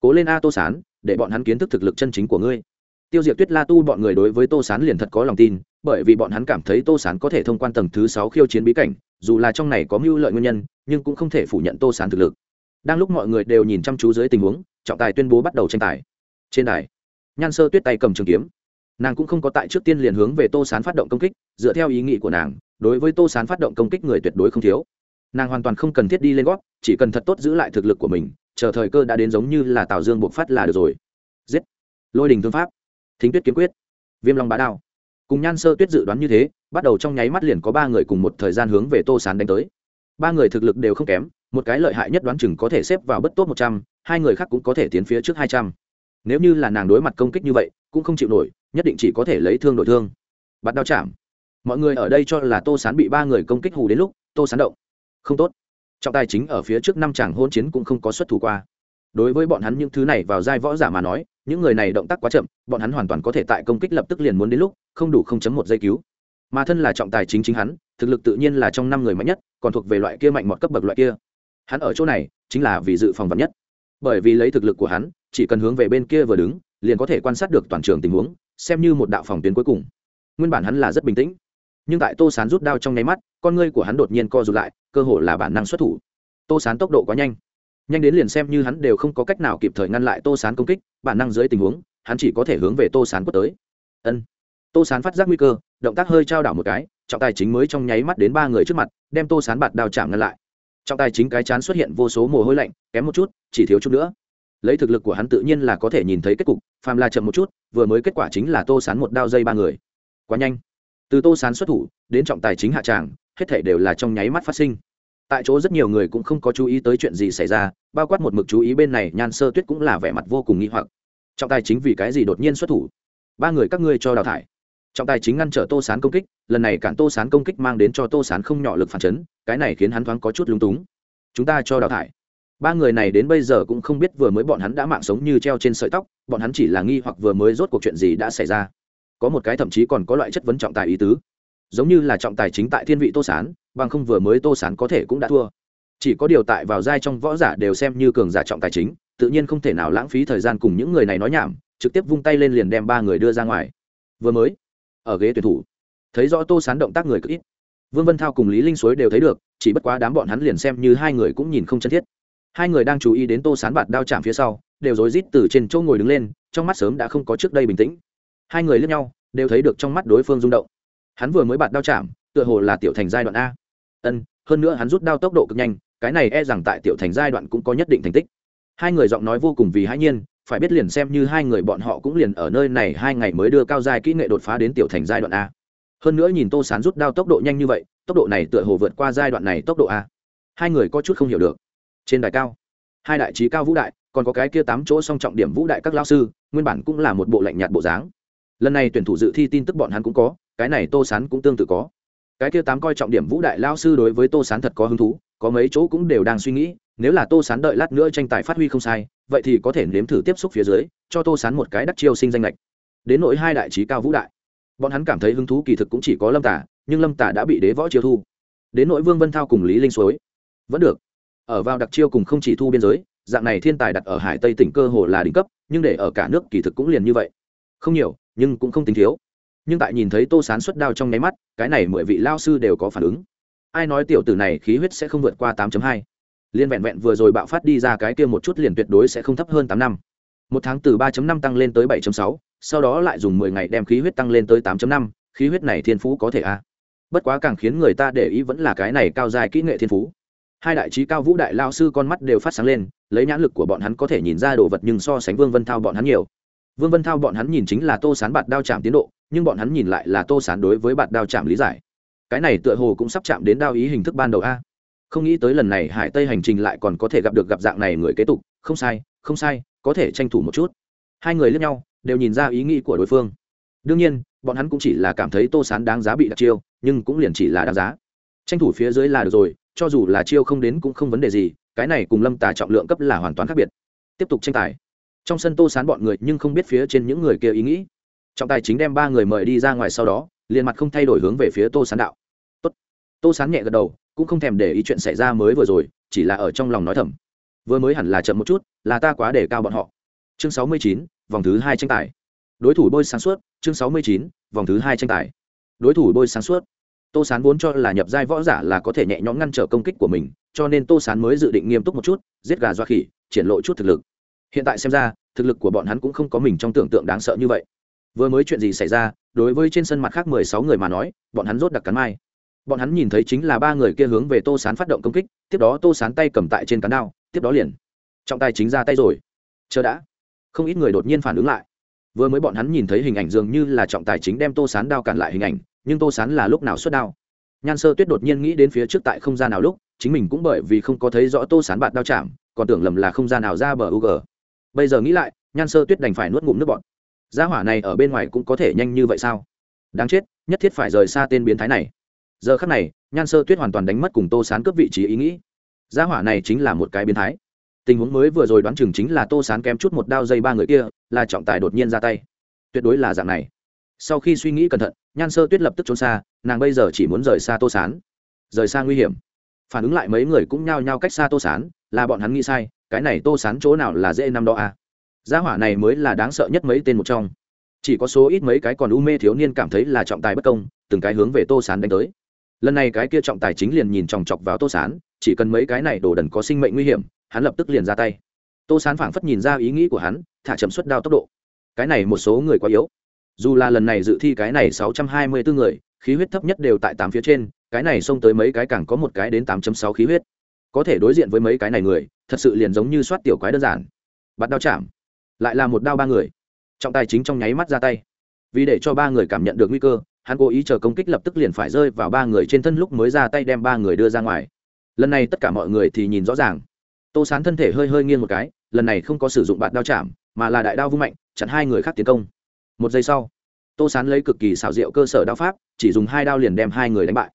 Cố lên a tô sán để bọn hắn kiến thức thực lực chân chính của ngươi. Tiêu diệt tuyết la tu bọn người đối với tô sán liền thật có lòng tin, bởi vì bọn hắn cảm thấy tô sán có thể thông quan tầng thứ sáu khiêu chiến bí cảnh, dù là trong này có mưu lợi nguyên nhân, nhưng cũng không thể phủ nhận tô sán thực lực. Đang lúc mọi người đều nhìn chăm chú dưới tình huống, trọng tài tuyên bố bắt đầu tranh tài. Trên đài, nhan sơ tuyết tay cầm trường kiếm. Nàng cũng không có tại trước tiên liền hướng về tô sán phát động công kích, dựa theo ý nghĩ của nàng, đối với tô sán phát động công kích người tuyệt đối không thiếu. Nàng hoàn toàn không cần thiết đi lên gót, chỉ cần thật tốt giữ lại thực lực của mình chờ thời cơ đã đến giống như là tào dương buộc phát là được rồi. Giết. Lôi đình thương pháp. Thính tuyết kiếm quyết. Viêm long bá đao. Cùng nhan sơ tuyết dự đoán như thế, bắt đầu trong nháy mắt liền có ba người cùng một thời gian hướng về tô sán đánh tới. Ba người thực lực đều không kém, một cái lợi hại nhất đoán chừng có thể xếp vào bất tốt một trăm, hai người khác cũng có thể tiến phía trước hai trăm. Nếu như là nàng đối mặt công kích như vậy, cũng không chịu nổi, nhất định chỉ có thể lấy thương đổi thương. Bắt đao chạm. Mọi người ở đây cho là tô sán bị ba người công kích hù đến lúc, tô sán động. Không tốt trọng tài chính ở phía trước năm chàng hôn chiến cũng không có xuất thủ qua. Đối với bọn hắn những thứ này vào giai võ giả mà nói, những người này động tác quá chậm, bọn hắn hoàn toàn có thể tại công kích lập tức liền muốn đến lúc, không đủ không chấm một giây cứu. Mà thân là trọng tài chính chính hắn, thực lực tự nhiên là trong năm người mạnh nhất, còn thuộc về loại kia mạnh một cấp bậc loại kia. Hắn ở chỗ này, chính là vì dự phòng vật nhất. Bởi vì lấy thực lực của hắn, chỉ cần hướng về bên kia vừa đứng, liền có thể quan sát được toàn trường tình huống, xem như một đạo phòng tuyến cuối cùng. Nguyên bản hắn là rất bình tĩnh nhưng tại tô sán rút đao trong nháy mắt, con ngươi của hắn đột nhiên co rụt lại, cơ hội là bản năng xuất thủ. Tô sán tốc độ quá nhanh. Nhanh đến liền xem như hắn đều không có cách nào kịp thời ngăn lại tô sán công kích, bản năng dưới tình huống, hắn chỉ có thể hướng về tô sán quất tới. Ân. Tô sán phát giác nguy cơ, động tác hơi trao đảo một cái, trọng tài chính mới trong nháy mắt đến ba người trước mặt, đem tô sán bạt đao chạm ngăn lại. Trọng tài chính cái chán xuất hiện vô số mồ hôi lạnh, kém một chút, chỉ thiếu chút nữa. Lấy thực lực của hắn tự nhiên là có thể nhìn thấy kết cục, phàm là chậm một chút, vừa mới kết quả chính là tô sán một đao dây ba người. Quá nhanh từ tô sán xuất thủ, đến trọng tài chính hạ tràng, hết thể đều là trong nháy mắt phát sinh. Tại chỗ rất nhiều người cũng không có chú ý tới chuyện gì xảy ra, bao quát một mực chú ý bên này, nhan sơ tuyết cũng là vẻ mặt vô cùng nghi hoặc. Trọng tài chính vì cái gì đột nhiên xuất thủ? Ba người các ngươi cho đào thải. Trọng tài chính ngăn trở tô sán công kích, lần này cản tô sán công kích mang đến cho tô sán không nhỏ lực phản chấn, cái này khiến hắn thoáng có chút lúng túng. Chúng ta cho đào thải. Ba người này đến bây giờ cũng không biết vừa mới bọn hắn đã mạng sống như treo trên sợi tóc, bọn hắn chỉ là nghi hoặc vừa mới rốt cuộc chuyện gì đã xảy ra có một cái thậm chí còn có loại chất vấn trọng tài ý tứ. Giống như là trọng tài chính tại thiên vị tô sán, bằng không vừa mới tô sán có thể cũng đã thua. Chỉ có điều tại vào giai trong võ giả đều xem như cường giả trọng tài chính, tự nhiên không thể nào lãng phí thời gian cùng những người này nói nhảm, trực tiếp vung tay lên liền đem ba người đưa ra ngoài. Vừa mới, ở ghế tuyển thủ, thấy rõ tô sán động tác người cực ít. Vương vân thao cùng lý linh suối đều thấy được, chỉ bất quá đám bọn hắn liền xem như hai người cũng nhìn không chân thiết. Hai người đang chú ý đến tô sán bạt đao chạm phía sau, đều rối rít từ trên chỗ ngồi đứng lên, trong mắt sớm đã không có trước đây bình tĩnh hai người lướt nhau, đều thấy được trong mắt đối phương rung động. Hắn vừa mới bạt đao chạm, tựa hồ là tiểu thành giai đoạn a. Ân, hơn nữa hắn rút đao tốc độ cực nhanh, cái này e rằng tại tiểu thành giai đoạn cũng có nhất định thành tích. Hai người giọng nói vô cùng vì hãi nhiên, phải biết liền xem như hai người bọn họ cũng liền ở nơi này hai ngày mới đưa cao giai kỹ nghệ đột phá đến tiểu thành giai đoạn a. Hơn nữa nhìn tô sán rút đao tốc độ nhanh như vậy, tốc độ này tựa hồ vượt qua giai đoạn này tốc độ a. Hai người có chút không hiểu được. Trên đài cao, hai đại trí cao vũ đại, còn có cái kia tám chỗ song trọng điểm vũ đại các lao sư, nguyên bản cũng là một bộ lạnh nhạt bộ dáng lần này tuyển thủ dự thi tin tức bọn hắn cũng có, cái này tô sán cũng tương tự có. Cái kia tám coi trọng điểm vũ đại lao sư đối với tô sán thật có hứng thú, có mấy chỗ cũng đều đang suy nghĩ, nếu là tô sán đợi lát nữa tranh tài phát huy không sai, vậy thì có thể nếm thử tiếp xúc phía dưới, cho tô sán một cái đắc chiêu sinh danh lệch. Đến nỗi hai đại trí cao vũ đại, bọn hắn cảm thấy hứng thú kỳ thực cũng chỉ có lâm tả, nhưng lâm tả đã bị đế võ chiêu thu. Đến nỗi vương vân thao cùng lý linh suối, vẫn được. Ở vào đặc chiêu cùng không chỉ thu biên giới, dạng này thiên tài đặt ở hải tây tỉnh cơ hồ là đỉnh cấp, nhưng để ở cả nước kỳ thực cũng liền như vậy. Không nhiều nhưng cũng không tính thiếu. Nhưng tại nhìn thấy tô sán xuất đao trong nháy mắt cái này mười vị lao sư đều có phản ứng. Ai nói tiểu tử này khí huyết sẽ không vượt qua tám hai? Liên vẹn vẹn vừa rồi bạo phát đi ra cái kia một chút liền tuyệt đối sẽ không thấp hơn tám năm. Một tháng từ ba năm tăng lên tới bảy sáu, sau đó lại dùng mười ngày đem khí huyết tăng lên tới tám năm, khí huyết này thiên phú có thể a à. bất quá càng khiến người ta để ý vẫn là cái này cao dài kỹ nghệ thiên phú. Hai đại trí cao vũ đại lao sư con mắt đều phát sáng lên lấy nhãn lực của bọn hắn có thể nhìn ra đồ vật nhưng so sánh vương vân thao bọn hắn nhiều vương vân thao bọn hắn nhìn chính là tô sán bạt đao chạm tiến độ, nhưng bọn hắn nhìn lại là tô sán đối với bạt đao chạm lý giải. Cái này tựa hồ cũng sắp chạm đến đao ý hình thức ban đầu a. Không nghĩ tới lần này hải tây hành trình lại còn có thể gặp được gặp dạng này người kế tục, không sai không sai, có thể tranh thủ một chút. Hai người lướt nhau, đều nhìn ra ý nghĩ của đối phương. Đương nhiên, bọn hắn cũng chỉ là cảm thấy tô sán đáng giá bị đặt chiêu, nhưng cũng liền chỉ là đáng giá. Tranh thủ phía dưới là được rồi, cho dù là chiêu không đến cũng không vấn đề gì, cái này cùng lâm tà trọng lượng cấp là hoàn toàn khác biệt. Tiếp tục tranh tài trong sân tô sán bọn người nhưng không biết phía trên những người kia ý nghĩ. Trọng tài chính đem ba người mời đi ra ngoài sau đó, liền mặt không thay đổi hướng về phía tô sán đạo. Tốt. tô sán nhẹ gật đầu, cũng không thèm để ý chuyện xảy ra mới vừa rồi, chỉ là ở trong lòng nói thầm. Vừa mới hẳn là chậm một chút, là ta quá để cao bọn họ. Chương sáu mươi chín, vòng thứ hai tranh tài. Đối thủ bôi sáng suốt, chương sáu mươi chín, vòng thứ hai tranh tài. Đối thủ bôi sáng suốt. Tô sán vốn cho là nhập giai võ giả là có thể nhẹ nhõm ngăn trở công kích của mình, cho nên tô sán mới dự định nghiêm túc một chút, giết gà doa khỉ, triển lộ chút thực lực hiện tại xem ra, thực lực của bọn hắn cũng không có mình trong tưởng tượng đáng sợ như vậy. Vừa mới chuyện gì xảy ra, đối với trên sân mặt khác mười sáu người mà nói, bọn hắn rốt đặc cắn mai. Bọn hắn nhìn thấy chính là ba người kia hướng về tô sán phát động công kích, tiếp đó tô sán tay cầm tại trên cán đao, tiếp đó liền trọng tài chính ra tay rồi. Chờ đã. Không ít người đột nhiên phản ứng lại. Vừa mới bọn hắn nhìn thấy hình ảnh dường như là trọng tài chính đem tô sán đao cản lại hình ảnh, nhưng tô sán là lúc nào xuất đao? Nhan sơ tuyết đột nhiên nghĩ đến phía trước tại không gian nào lúc, chính mình cũng bởi vì không có thấy rõ tô sán bạt đao chạm, còn tưởng lầm là không gian nào ra bờ u g bây giờ nghĩ lại, nhan sơ tuyết đành phải nuốt ngụm nước bọn gia hỏa này ở bên ngoài cũng có thể nhanh như vậy sao? Đáng chết, nhất thiết phải rời xa tên biến thái này. Giờ khắc này, nhan sơ tuyết hoàn toàn đánh mất cùng tô sán cướp vị trí ý nghĩ. Gia hỏa này chính là một cái biến thái. Tình huống mới vừa rồi đoán chừng chính là tô sán kém chút một đao dây ba người kia, là trọng tài đột nhiên ra tay. Tuyệt đối là dạng này. Sau khi suy nghĩ cẩn thận, nhan sơ tuyết lập tức trốn xa, nàng bây giờ chỉ muốn rời xa tô sán. Rời xa nguy hiểm. Phản ứng lại mấy người cũng nhao nhao cách xa tô sán, là bọn hắn nghĩ sai cái này tô sán chỗ nào là dễ năm đó à. gia hỏa này mới là đáng sợ nhất mấy tên một trong. Chỉ có số ít mấy cái còn u mê thiếu niên cảm thấy là trọng tài bất công, từng cái hướng về tô sán đánh tới. Lần này cái kia trọng tài chính liền nhìn chòng chọc vào tô sán, chỉ cần mấy cái này đổ đần có sinh mệnh nguy hiểm, hắn lập tức liền ra tay. Tô sán phảng phất nhìn ra ý nghĩ của hắn, thả chậm suất đao tốc độ. Cái này một số người quá yếu. Dù là lần này dự thi cái này sáu trăm hai mươi bốn người, khí huyết thấp nhất đều tại tám phía trên, cái này xông tới mấy cái càng có một cái đến tám sáu khí huyết có thể đối diện với mấy cái này người, thật sự liền giống như soát tiểu quái đơn giản. Bắt đao chạm, lại là một đao ba người. Trọng tài chính trong nháy mắt ra tay. Vì để cho ba người cảm nhận được nguy cơ, hắn cố ý chờ công kích lập tức liền phải rơi vào ba người trên thân lúc mới ra tay đem ba người đưa ra ngoài. Lần này tất cả mọi người thì nhìn rõ ràng. Tô sán thân thể hơi hơi nghiêng một cái, lần này không có sử dụng bạt đao chạm, mà là đại đao vung mạnh, chặn hai người khác tiến công. Một giây sau, tô sán lấy cực kỳ xảo diệu cơ sở đao pháp, chỉ dùng hai đao liền đem hai người đánh bại.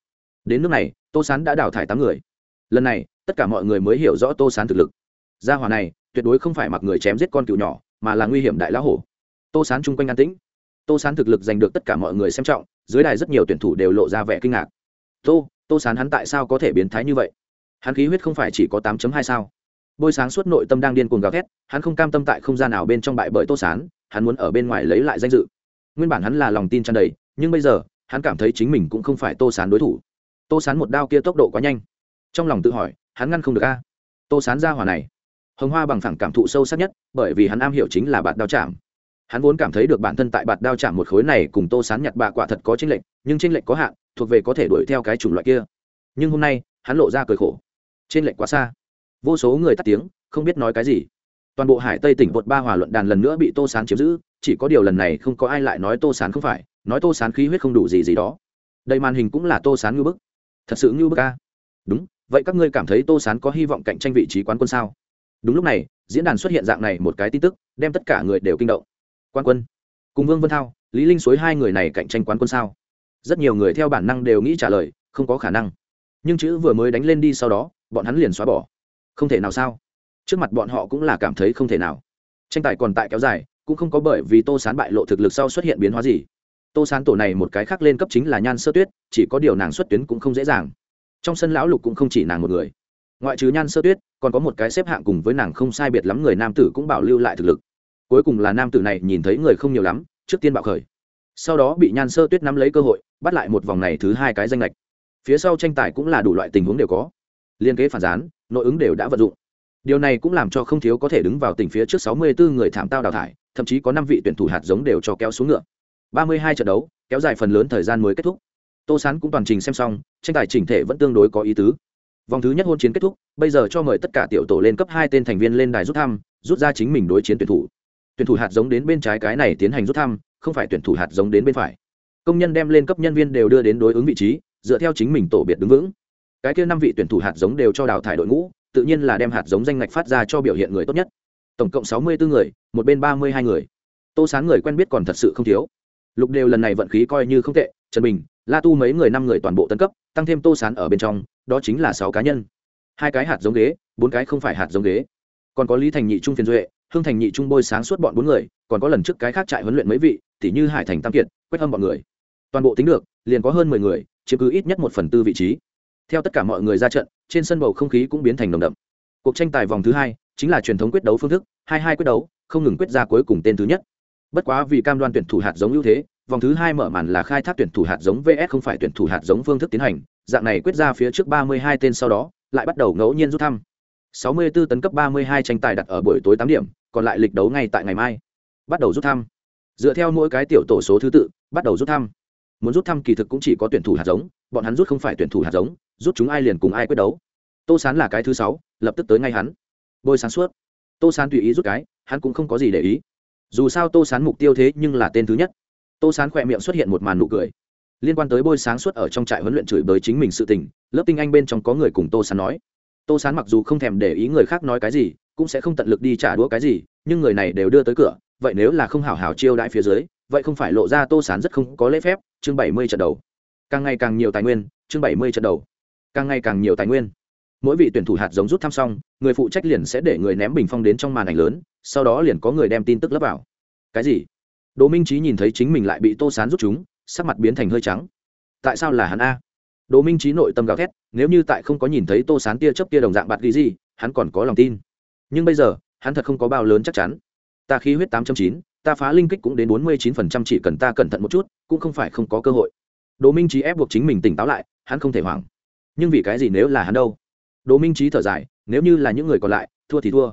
Đến nước này, tô sán đã đào thải tám người. Lần này tất cả mọi người mới hiểu rõ tô sán thực lực. Gia hòa này, tuyệt đối không phải mặc người chém giết con cựu nhỏ, mà là nguy hiểm đại lão hổ. Tô sán chung quanh an tĩnh. Tô sán thực lực giành được tất cả mọi người xem trọng, dưới đài rất nhiều tuyển thủ đều lộ ra vẻ kinh ngạc. Tô tô sán hắn tại sao có thể biến thái như vậy? Hắn khí huyết không phải chỉ có tám hai sao? Bôi sáng suốt nội tâm đang điên cuồng gào thét, hắn không cam tâm tại không gian nào bên trong bại bởi tô sán, hắn muốn ở bên ngoài lấy lại danh dự. Nguyên bản hắn là lòng tin tràn đầy, nhưng bây giờ, hắn cảm thấy chính mình cũng không phải tô sán đối thủ. Tô sán một đao kia tốc độ quá nhanh. Trong lòng tự hỏi hắn ngăn không được a. Tô sán ra hỏa này. Hồng hoa bằng phẳng cảm thụ sâu sắc nhất, bởi vì hắn am hiểu chính là bạt đao chạm. Hắn vốn cảm thấy được bản thân tại bạt đao chạm một khối này cùng tô sán nhặt bạ quả thật có tranh lệch, nhưng tranh lệch có hạn, thuộc về có thể đuổi theo cái chủng loại kia. Nhưng hôm nay, hắn lộ ra cười khổ. Trên lệch quá xa. Vô số người tắt tiếng, không biết nói cái gì. Toàn bộ hải tây tỉnh vượt ba hòa luận đàn lần nữa bị tô sán chiếm giữ, chỉ có điều lần này không có ai lại nói tô sán không phải, nói tô sán khí huyết không đủ gì gì đó. Đây màn hình cũng là tô sán ngưu bức. Thật sự ngưu bức ca đúng vậy các ngươi cảm thấy tô sán có hy vọng cạnh tranh vị trí quán quân sao? Đúng lúc này, diễn đàn xuất hiện dạng này một cái tin tức, đem tất cả người đều kinh động. Quan quân. Cùng vương vân thao, lý linh suối hai người này cạnh tranh quán quân sao? Rất nhiều người theo bản năng đều nghĩ trả lời, không có khả năng. Nhưng chữ vừa mới đánh lên đi sau đó, bọn hắn liền xóa bỏ. Không thể nào sao? Trước mặt bọn họ cũng là cảm thấy không thể nào. Tranh tài còn tại kéo dài, cũng không có bởi vì tô sán bại lộ thực lực sau xuất hiện biến hóa gì. Tô sán tổ này một cái khác lên cấp chính là nhan sơ tuyết, chỉ có điều nàng xuất tuyến cũng không dễ dàng trong sân lão lục cũng không chỉ nàng một người. Ngoại trừ nhan sơ tuyết, còn có một cái xếp hạng cùng với nàng không sai biệt lắm người nam tử cũng bảo lưu lại thực lực. Cuối cùng là nam tử này nhìn thấy người không nhiều lắm, trước tiên bạo khởi. Sau đó bị nhan sơ tuyết nắm lấy cơ hội, bắt lại một vòng này thứ hai cái danh lệch. Phía sau tranh tài cũng là đủ loại tình huống đều có. Liên kế phản gián, nội ứng đều đã vận dụng. Điều này cũng làm cho không thiếu có thể đứng vào tỉnh phía trước 64 người thảm tao đào thải, thậm chí có năm vị tuyển thủ hạt giống đều cho kéo xuống ngựa. 32 trận đấu, kéo dài phần lớn thời gian mới kết thúc tô sán cũng toàn trình xem xong, tranh tài chỉnh thể vẫn tương đối có ý tứ. Vòng thứ nhất hôn chiến kết thúc, bây giờ cho mời tất cả tiểu tổ lên cấp hai tên thành viên lên đài rút thăm, rút ra chính mình đối chiến tuyển thủ. Tuyển thủ hạt giống đến bên trái cái này tiến hành rút thăm, không phải tuyển thủ hạt giống đến bên phải. Công nhân đem lên cấp nhân viên đều đưa đến đối ứng vị trí, dựa theo chính mình tổ biệt đứng vững. Cái kia năm vị tuyển thủ hạt giống đều cho đào thải đội ngũ, tự nhiên là đem hạt giống danh ngạch phát ra cho biểu hiện người tốt nhất. Tổng cộng sáu mươi bốn người, một bên ba mươi hai người. Tô sán người quen biết còn thật sự không thiếu. Lục đều lần này vận khí coi như không tệ, trần bình la tu mấy người năm người toàn bộ tân cấp, tăng thêm tô sán ở bên trong, đó chính là sáu cá nhân. Hai cái hạt giống ghế, bốn cái không phải hạt giống ghế. Còn có lý thành nhị trung phiền duệ, hương thành nhị trung bôi sáng suốt bọn bốn người, còn có lần trước cái khác trại huấn luyện mấy vị tỉ như hải thành tam kiệt quét âm bọn người. Toàn bộ tính được, liền có hơn mười người, chiếm cứ ít nhất một phần tư vị trí. Theo tất cả mọi người ra trận, trên sân bầu không khí cũng biến thành nồng đậm. Cuộc tranh tài vòng thứ hai, chính là truyền thống quyết đấu phương thức, hai hai quyết đấu, không ngừng quyết ra cuối cùng tên thứ nhất. Bất quá vì cam đoan tuyển thủ hạt giống ưu thế vòng thứ hai mở màn là khai thác tuyển thủ hạt giống vs không phải tuyển thủ hạt giống phương thức tiến hành dạng này quyết ra phía trước ba mươi hai tên sau đó lại bắt đầu ngẫu nhiên rút thăm 64 tấn cấp 32 tranh tài đặt ở buổi tối 8 điểm, còn lại lịch đấu ngay tại ngày mai. Bắt đầu rút thăm. Dựa theo mỗi cái tiểu tổ số thứ tự, bắt đầu rút thăm. Muốn rút thăm kỳ thực cũng chỉ có tuyển thủ hạt giống, bọn hắn rút không phải tuyển thủ hạt giống, rút chúng ai liền cùng ai quyết đấu. Tô Sán là cái thứ sáu lập tức tới ngay hắn. Bôi sáng suốt. Tô Sán tùy ý rút cái, hắn cũng không có gì để ý. Dù sao Tô Sán mục tiêu thế nhưng là tên thứ nhất. Tô Sán khỏe miệng xuất hiện một màn nụ cười. Liên quan tới bôi sáng suốt ở trong trại huấn luyện chửi bới chính mình sự tình, lớp tinh anh bên trong có người cùng Tô Sán nói. Tô sán mặc dù không thèm để ý người khác nói cái gì cũng sẽ không tận lực đi trả đũa cái gì nhưng người này đều đưa tới cửa vậy nếu là không hảo hảo chiêu đãi phía dưới vậy không phải lộ ra tô sán rất không có lễ phép chương bảy mươi trận đầu. Càng ngày càng nhiều tài nguyên chương bảy mươi trận đầu. Càng ngày càng nhiều tài nguyên. Mỗi vị tuyển thủ hạt giống rút thăm xong người phụ trách liền sẽ để người ném bình phong đến trong màn ảnh lớn sau đó liền có người đem tin tức lấp vào. Cái gì? Đỗ minh trí nhìn thấy chính mình lại bị tô sán rút chúng sắc mặt biến thành hơi trắng tại sao là hắn a Đỗ Minh Chí nội tâm gào thét, nếu như tại không có nhìn thấy Tô Sán tia chớp tia đồng dạng bạt ghi gì, hắn còn có lòng tin. Nhưng bây giờ, hắn thật không có bao lớn chắc chắn. Ta khí huyết 8.9, ta phá linh kích cũng đến 49% chỉ cần ta cẩn thận một chút, cũng không phải không có cơ hội. Đỗ Minh Chí ép buộc chính mình tỉnh táo lại, hắn không thể hoảng. Nhưng vì cái gì nếu là hắn đâu? Đỗ Minh Chí thở dài, nếu như là những người còn lại, thua thì thua.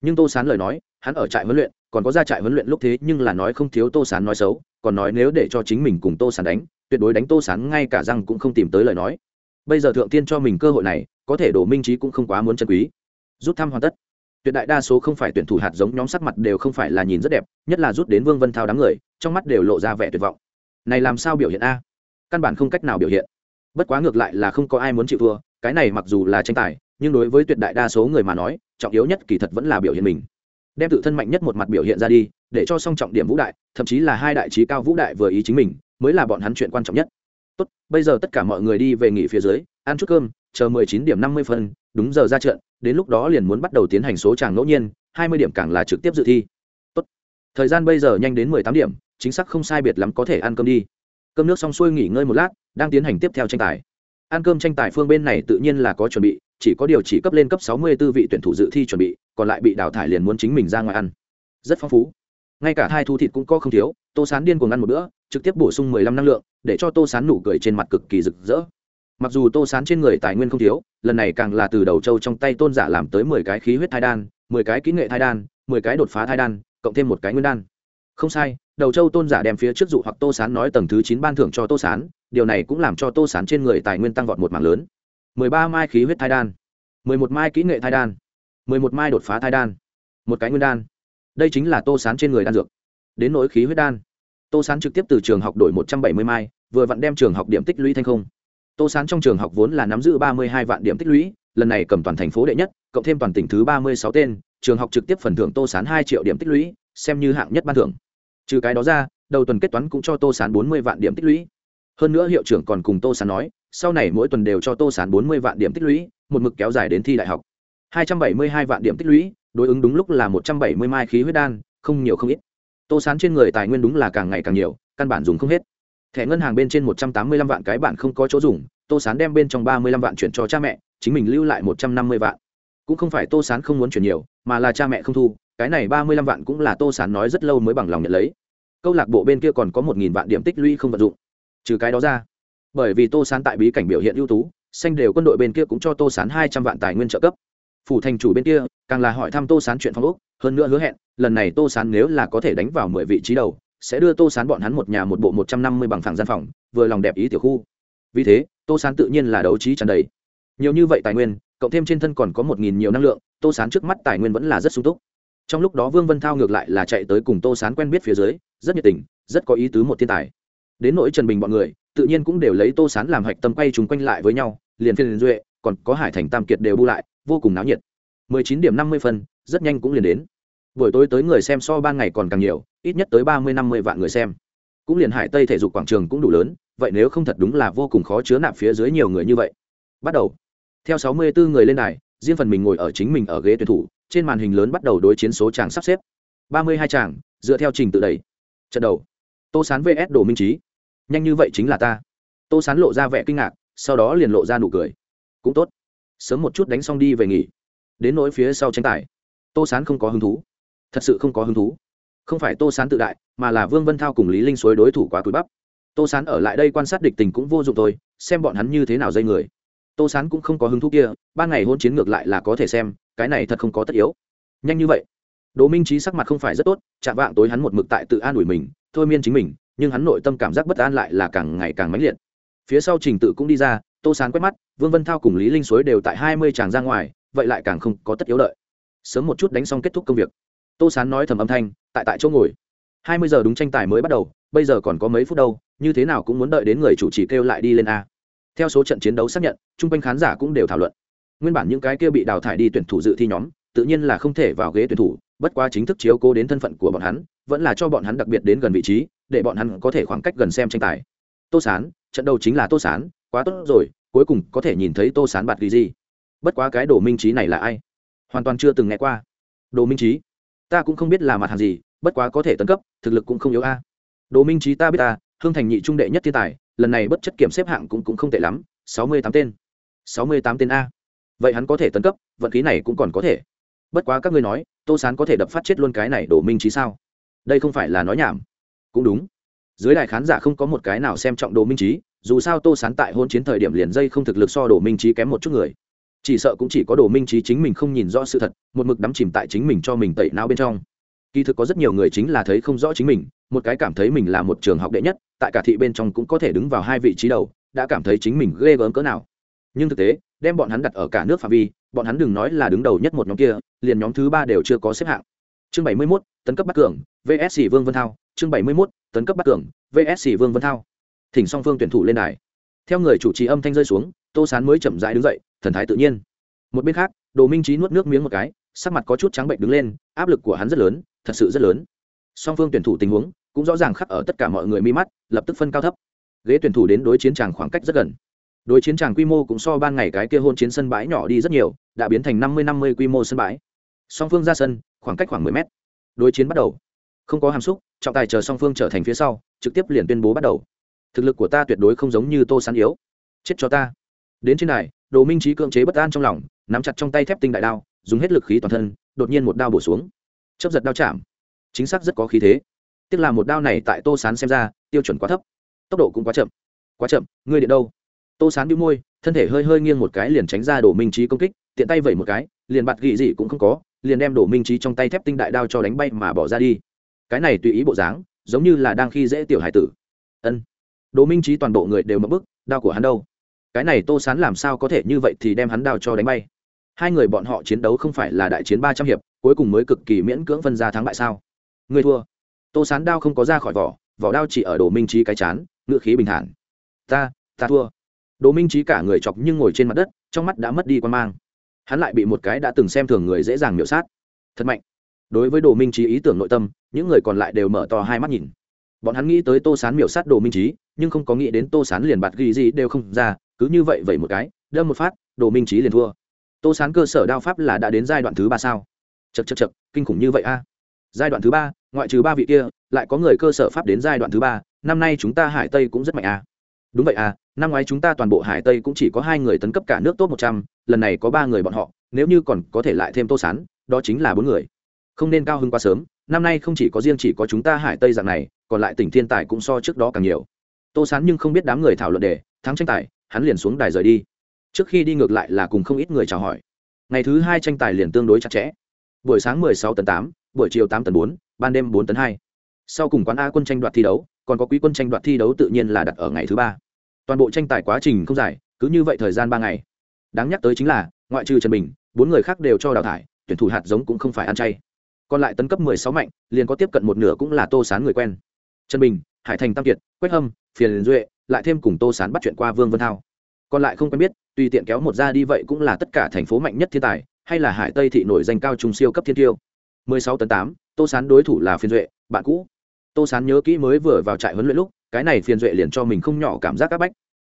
Nhưng Tô Sán lời nói, hắn ở trại huấn luyện, còn có ra trại huấn luyện lúc thế nhưng là nói không thiếu Tô Sán nói xấu, còn nói nếu để cho chính mình cùng Tô Sán đánh, tuyệt đối đánh tô sán ngay cả răng cũng không tìm tới lời nói. Bây giờ thượng tiên cho mình cơ hội này có thể đổ minh trí cũng không quá muốn chân quý. Rút thăm hoàn tất. Tuyệt đại đa số không phải tuyển thủ hạt giống nhóm sắc mặt đều không phải là nhìn rất đẹp nhất là rút đến vương vân thao đám người trong mắt đều lộ ra vẻ tuyệt vọng. Này làm sao biểu hiện a? Căn bản không cách nào biểu hiện. Bất quá ngược lại là không có ai muốn chịu thua cái này mặc dù là tranh tài nhưng đối với tuyệt đại đa số người mà nói trọng yếu nhất kỳ thật vẫn là biểu hiện mình đem tự thân mạnh nhất một mặt biểu hiện ra đi, để cho song trọng điểm vũ đại, thậm chí là hai đại trí cao vũ đại vừa ý chính mình, mới là bọn hắn chuyện quan trọng nhất. Tốt, bây giờ tất cả mọi người đi về nghỉ phía dưới, ăn chút cơm, chờ mười chín điểm năm mươi phân, đúng giờ ra trận, đến lúc đó liền muốn bắt đầu tiến hành số tràng ngẫu nhiên, hai mươi điểm càng là trực tiếp dự thi. Tốt, thời gian bây giờ nhanh đến mười tám điểm, chính xác không sai biệt lắm có thể ăn cơm đi. Cơm nước xong xuôi nghỉ ngơi một lát, đang tiến hành tiếp theo tranh tài. Ăn cơm tranh tài phương bên này tự nhiên là có chuẩn bị, chỉ có điều chỉ cấp lên cấp sáu mươi 64 vị tuyển thủ dự thi chuẩn bị còn lại bị đào thải liền muốn chính mình ra ngoài ăn. Rất phong phú. Ngay cả hai thu thịt cũng có không thiếu, tô sán điên cuồng ăn một bữa, trực tiếp bổ sung mười lăm năng lượng, để cho tô sán nụ cười trên mặt cực kỳ rực rỡ. Mặc dù tô sán trên người tài nguyên không thiếu, lần này càng là từ đầu trâu trong tay tôn giả làm tới mười cái khí huyết thai đan, mười cái kỹ nghệ thai đan, mười cái đột phá thai đan, cộng thêm một cái nguyên đan. Không sai, đầu châu tôn giả đem phía trước dụ hoặc tô sán nói tầng thứ chín ban thưởng cho tô sán, điều này cũng làm cho tô sán trên người tài nguyên tăng vọt một mảng lớn. mười ba mai khí huyết thai đan. mười một mai kỹ nghệ thai đan mười một mai đột phá thai đan. Một cái nguyên đan. Đây chính là tô sán trên người đan dược. Đến nỗi khí huyết đan. Tô sán trực tiếp từ trường học đổi một trăm bảy mươi mai, vừa vặn đem trường học điểm tích lũy thành không. Tô sán trong trường học vốn là nắm giữ ba mươi hai vạn điểm tích lũy, lần này cầm toàn thành phố đệ nhất, cộng thêm toàn tỉnh thứ ba mươi sáu tên, trường học trực tiếp phần thưởng tô sán hai triệu điểm tích lũy, xem như hạng nhất ban thưởng. Trừ cái đó ra, đầu tuần kết toán cũng cho tô sán bốn mươi vạn điểm tích lũy. Hơn nữa hiệu trưởng còn cùng tô sán nói, sau này mỗi tuần đều cho tô sán bốn mươi vạn điểm tích lũy, một mực kéo dài đến thi đại học hai trăm bảy mươi hai vạn điểm tích lũy, đối ứng đúng lúc là một trăm bảy mươi mai khí huyết đan, không nhiều không ít. Tô sán trên người tài nguyên đúng là càng ngày càng nhiều, căn bản dùng không hết. Thẻ ngân hàng bên trên một trăm tám mươi lăm vạn cái bạn không có chỗ dùng, tô sán đem bên trong ba mươi lăm vạn chuyển cho cha mẹ, chính mình lưu lại một trăm năm mươi vạn. Cũng không phải tô sán không muốn chuyển nhiều, mà là cha mẹ không thu, cái này ba mươi lăm vạn cũng là tô sán nói rất lâu mới bằng lòng nhận lấy. Câu lạc bộ bên kia còn có một nghìn vạn điểm tích lũy không vận dụng. Trừ cái đó ra, bởi vì tô sán tại bí cảnh biểu hiện ưu tú, xanh đều quân đội bên kia cũng cho tô sán hai trăm vạn tài nguyên trợ cấp phủ thành chủ bên kia, càng là hỏi thăm tô sán chuyện phong úc hơn nữa hứa hẹn, lần này tô sán nếu là có thể đánh vào mười vị trí đầu, sẽ đưa tô sán bọn hắn một nhà một bộ một trăm năm mươi bằng phẳng gian phòng, vừa lòng đẹp ý tiểu khu. Vì thế, tô sán tự nhiên là đấu trí tràn đầy. Nhiều như vậy tài nguyên, cộng thêm trên thân còn có một nghìn nhiều năng lượng, tô sán trước mắt tài nguyên vẫn là rất sung túc. Trong lúc đó vương vân thao ngược lại là chạy tới cùng tô sán quen biết phía dưới, rất nhiệt tình, rất có ý tứ một thiên tài. Đến nỗi trần bình bọn người, tự nhiên cũng đều lấy tô sán làm hạch tâm quay chúng quanh lại với nhau, liền phiên duệ, còn có hải thành tam kiệt đều bu lại vô cùng náo nhiệt. Mười chín điểm năm mươi phân, rất nhanh cũng liền đến. Buổi tối tới người xem so ban ngày còn càng nhiều, ít nhất tới ba mươi, năm mươi vạn người xem. Cũng liền hải tây thể dục quảng trường cũng đủ lớn, vậy nếu không thật đúng là vô cùng khó chứa nạp phía dưới nhiều người như vậy. Bắt đầu. Theo sáu mươi bốn người lên đài, riêng phần mình ngồi ở chính mình ở ghế tuyển thủ, trên màn hình lớn bắt đầu đối chiến số chàng sắp xếp. Ba mươi hai dựa theo trình tự đẩy. Trận đầu. Tô sán vs đồ minh trí nhanh như vậy chính là ta. Tô sán lộ ra vẻ kinh ngạc, sau đó liền lộ ra nụ cười. Cũng tốt sớm một chút đánh xong đi về nghỉ. Đến nỗi phía sau tranh tài, tô sán không có hứng thú. Thật sự không có hứng thú. Không phải tô sán tự đại, mà là vương vân thao cùng lý linh suối đối thủ quá cúi bắp. Tô sán ở lại đây quan sát địch tình cũng vô dụng thôi, xem bọn hắn như thế nào dây người. Tô sán cũng không có hứng thú kia, ban ngày hôn chiến ngược lại là có thể xem, cái này thật không có tất yếu. Nhanh như vậy. Đỗ minh trí sắc mặt không phải rất tốt, chạm vạng tối hắn một mực tại tự an ủi mình, thôi miên chính mình, nhưng hắn nội tâm cảm giác bất an lại là càng ngày càng mãnh liệt. Phía sau trình tự cũng đi ra tô sán quét mắt, vương vân thao cùng lý linh suối đều tại hai mươi tràng ra ngoài, vậy lại càng không có tất yếu đợi. Sớm một chút đánh xong kết thúc công việc. Tô sán nói thầm âm thanh, tại tại chỗ ngồi. Hai mươi giờ đúng tranh tài mới bắt đầu, bây giờ còn có mấy phút đâu, như thế nào cũng muốn đợi đến người chủ trì kêu lại đi lên a. Theo số trận chiến đấu xác nhận, chung quanh khán giả cũng đều thảo luận. Nguyên bản những cái kia bị đào thải đi tuyển thủ dự thi nhóm, tự nhiên là không thể vào ghế tuyển thủ, bất quá chính thức chiếu cố đến thân phận của bọn hắn, vẫn là cho bọn hắn đặc biệt đến gần vị trí, để bọn hắn có thể khoảng cách gần xem tranh tài. Tô sán, trận đầu chính là tô sán quá tốt rồi cuối cùng có thể nhìn thấy tô sán bạt ghi gì bất quá cái đồ minh trí này là ai? Hoàn toàn chưa từng nghe qua. Đồ minh trí? Ta cũng không biết là mặt hàng gì bất quá có thể tấn cấp thực lực cũng không yếu a. Đồ minh trí ta biết ta hương thành nhị trung đệ nhất thiên tài lần này bất chất kiểm xếp hạng cũng, cũng không tệ lắm sáu mươi tám tên. sáu mươi tám tên a. Vậy hắn có thể tấn cấp vận khí này cũng còn có thể. Bất quá các ngươi nói tô sán có thể đập phát chết luôn cái này đổ minh trí sao? Đây không phải là nói nhảm. Cũng đúng. Dưới đài khán giả không có một cái nào xem trọng đồ minh trí dù sao tô sán tại hôn chiến thời điểm liền dây không thực lực so đồ minh trí kém một chút người. Chỉ sợ cũng chỉ có đồ minh trí chính mình không nhìn rõ sự thật một mực đắm chìm tại chính mình cho mình tẩy não bên trong. Kỳ thực có rất nhiều người chính là thấy không rõ chính mình một cái cảm thấy mình là một trường học đệ nhất tại cả thị bên trong cũng có thể đứng vào hai vị trí đầu đã cảm thấy chính mình ghê gớm cỡ nào. Nhưng thực tế đem bọn hắn đặt ở cả nước phạm vi bọn hắn đừng nói là đứng đầu nhất một nhóm kia liền nhóm thứ ba đều chưa có xếp hạng. Chương bảy mươi 71, tấn cấp bắc cường vsc vương vân thao. Chương bảy mươi 71, tấn cấp bắc cường vsc vương vân thao thỉnh song phương tuyển thủ lên đài. Theo người chủ trì âm thanh rơi xuống, tô sán mới chậm rãi đứng dậy, thần thái tự nhiên. Một bên khác, đồ minh trí nuốt nước miếng một cái, sắc mặt có chút trắng bệnh đứng lên, áp lực của hắn rất lớn, thật sự rất lớn. Song phương tuyển thủ tình huống cũng rõ ràng khắc ở tất cả mọi người mi mắt, lập tức phân cao thấp. Ghế tuyển thủ đến đối chiến tràng khoảng cách rất gần. Đối chiến tràng quy mô cũng so ban ngày cái kia hôn chiến sân bãi nhỏ đi rất nhiều, đã biến thành năm mươi năm mươi quy mô sân bãi. Song phương ra sân, khoảng cách khoảng mười mét. Đối chiến bắt đầu. Không có hàm xúc, trọng tài chờ song phương trở thành phía sau, trực tiếp liền tuyên bố bắt đầu thực lực của ta tuyệt đối không giống như tô sán yếu. Chết cho ta. Đến trên này đồ minh trí cưỡng chế bất an trong lòng, nắm chặt trong tay thép tinh đại đao, dùng hết lực khí toàn thân, đột nhiên một đao bổ xuống. Chấp giật đao chạm. Chính xác rất có khí thế. Tức là một đao này tại tô sán xem ra, tiêu chuẩn quá thấp. Tốc độ cũng quá chậm. Quá chậm, ngươi điện đâu? Tô sán đĩu môi, thân thể hơi hơi nghiêng một cái liền tránh ra đổ minh trí công kích, tiện tay vẩy một cái, liền bạt gị gì cũng không có, liền đem đổ minh trí trong tay thép tinh đại đao cho đánh bay mà bỏ ra đi. Cái này tùy ý bộ dáng, giống như là đang khi dễ tiểu hải tử. Ân. Đồ minh trí toàn bộ người đều mất bức, đao của hắn đâu? Cái này tô sán làm sao có thể như vậy thì đem hắn đao cho đánh bay? Hai người bọn họ chiến đấu không phải là đại chiến ba trăm hiệp, cuối cùng mới cực kỳ miễn cưỡng phân ra thắng bại sao? Người thua. Tô sán đao không có ra khỏi vỏ vỏ đao chỉ ở đồ minh trí cái chán ngự khí bình thản. Ta ta thua. Đồ minh trí cả người chọc nhưng ngồi trên mặt đất, trong mắt đã mất đi quan mang. Hắn lại bị một cái đã từng xem thường người dễ dàng miểu sát. Thật mạnh. Đối với đồ minh trí ý tưởng nội tâm, những người còn lại đều mở to hai mắt nhìn. Bọn hắn nghĩ tới tô sán miểu sát đồ minh trí nhưng không có nghĩ đến tô sán liền bạt ghi gì đều không ra, cứ như vậy vậy một cái, đâm một phát, đồ minh trí liền thua. Tô sán cơ sở đao pháp là đã đến giai đoạn thứ ba sao? Chật chật chật kinh khủng như vậy a. Giai đoạn thứ ba, ngoại trừ ba vị kia, lại có người cơ sở pháp đến giai đoạn thứ ba, năm nay chúng ta hải tây cũng rất mạnh a. Đúng vậy à năm ngoái chúng ta toàn bộ hải tây cũng chỉ có hai người tấn cấp cả nước top một trăm, lần này có ba người bọn họ, nếu như còn có thể lại thêm tô sán, đó chính là bốn người. Không nên cao hơn quá sớm, năm nay không chỉ có riêng chỉ có chúng ta hải tây dạng này, còn lại tỉnh thiên tài cũng so trước đó càng nhiều tô sán nhưng không biết đám người thảo luận đề thắng tranh tài hắn liền xuống đài rời đi. Trước khi đi ngược lại là cùng không ít người chào hỏi. Ngày thứ hai tranh tài liền tương đối chặt chẽ. Buổi sáng 16 tấn 8, buổi chiều 8 tấn 4, ban đêm 4 tấn 2. sau cùng quán a quân tranh đoạt thi đấu còn có quý quân tranh đoạt thi đấu tự nhiên là đặt ở ngày thứ ba. Toàn bộ tranh tài quá trình không dài cứ như vậy thời gian ba ngày. Đáng nhắc tới chính là ngoại trừ trần bình bốn người khác đều cho đào thải tuyển thủ hạt giống cũng không phải ăn chay. Còn lại tấn cấp 16 mạnh liền có tiếp cận một nửa cũng là tô sán người quen. Trần bình hải thành tam kiệt quách hâm phiền duệ lại thêm cùng tô sán bắt chuyện qua vương vân thao. Còn lại không quen biết tùy tiện kéo một ra đi vậy cũng là tất cả thành phố mạnh nhất thiên tài hay là hải tây thị nổi danh cao trung siêu cấp thiên tiêu. 16 tấn 8, tô sán đối thủ là phiền duệ bạn cũ. Tô sán nhớ kỹ mới vừa vào trại huấn luyện lúc cái này phiền duệ liền cho mình không nhỏ cảm giác các bách.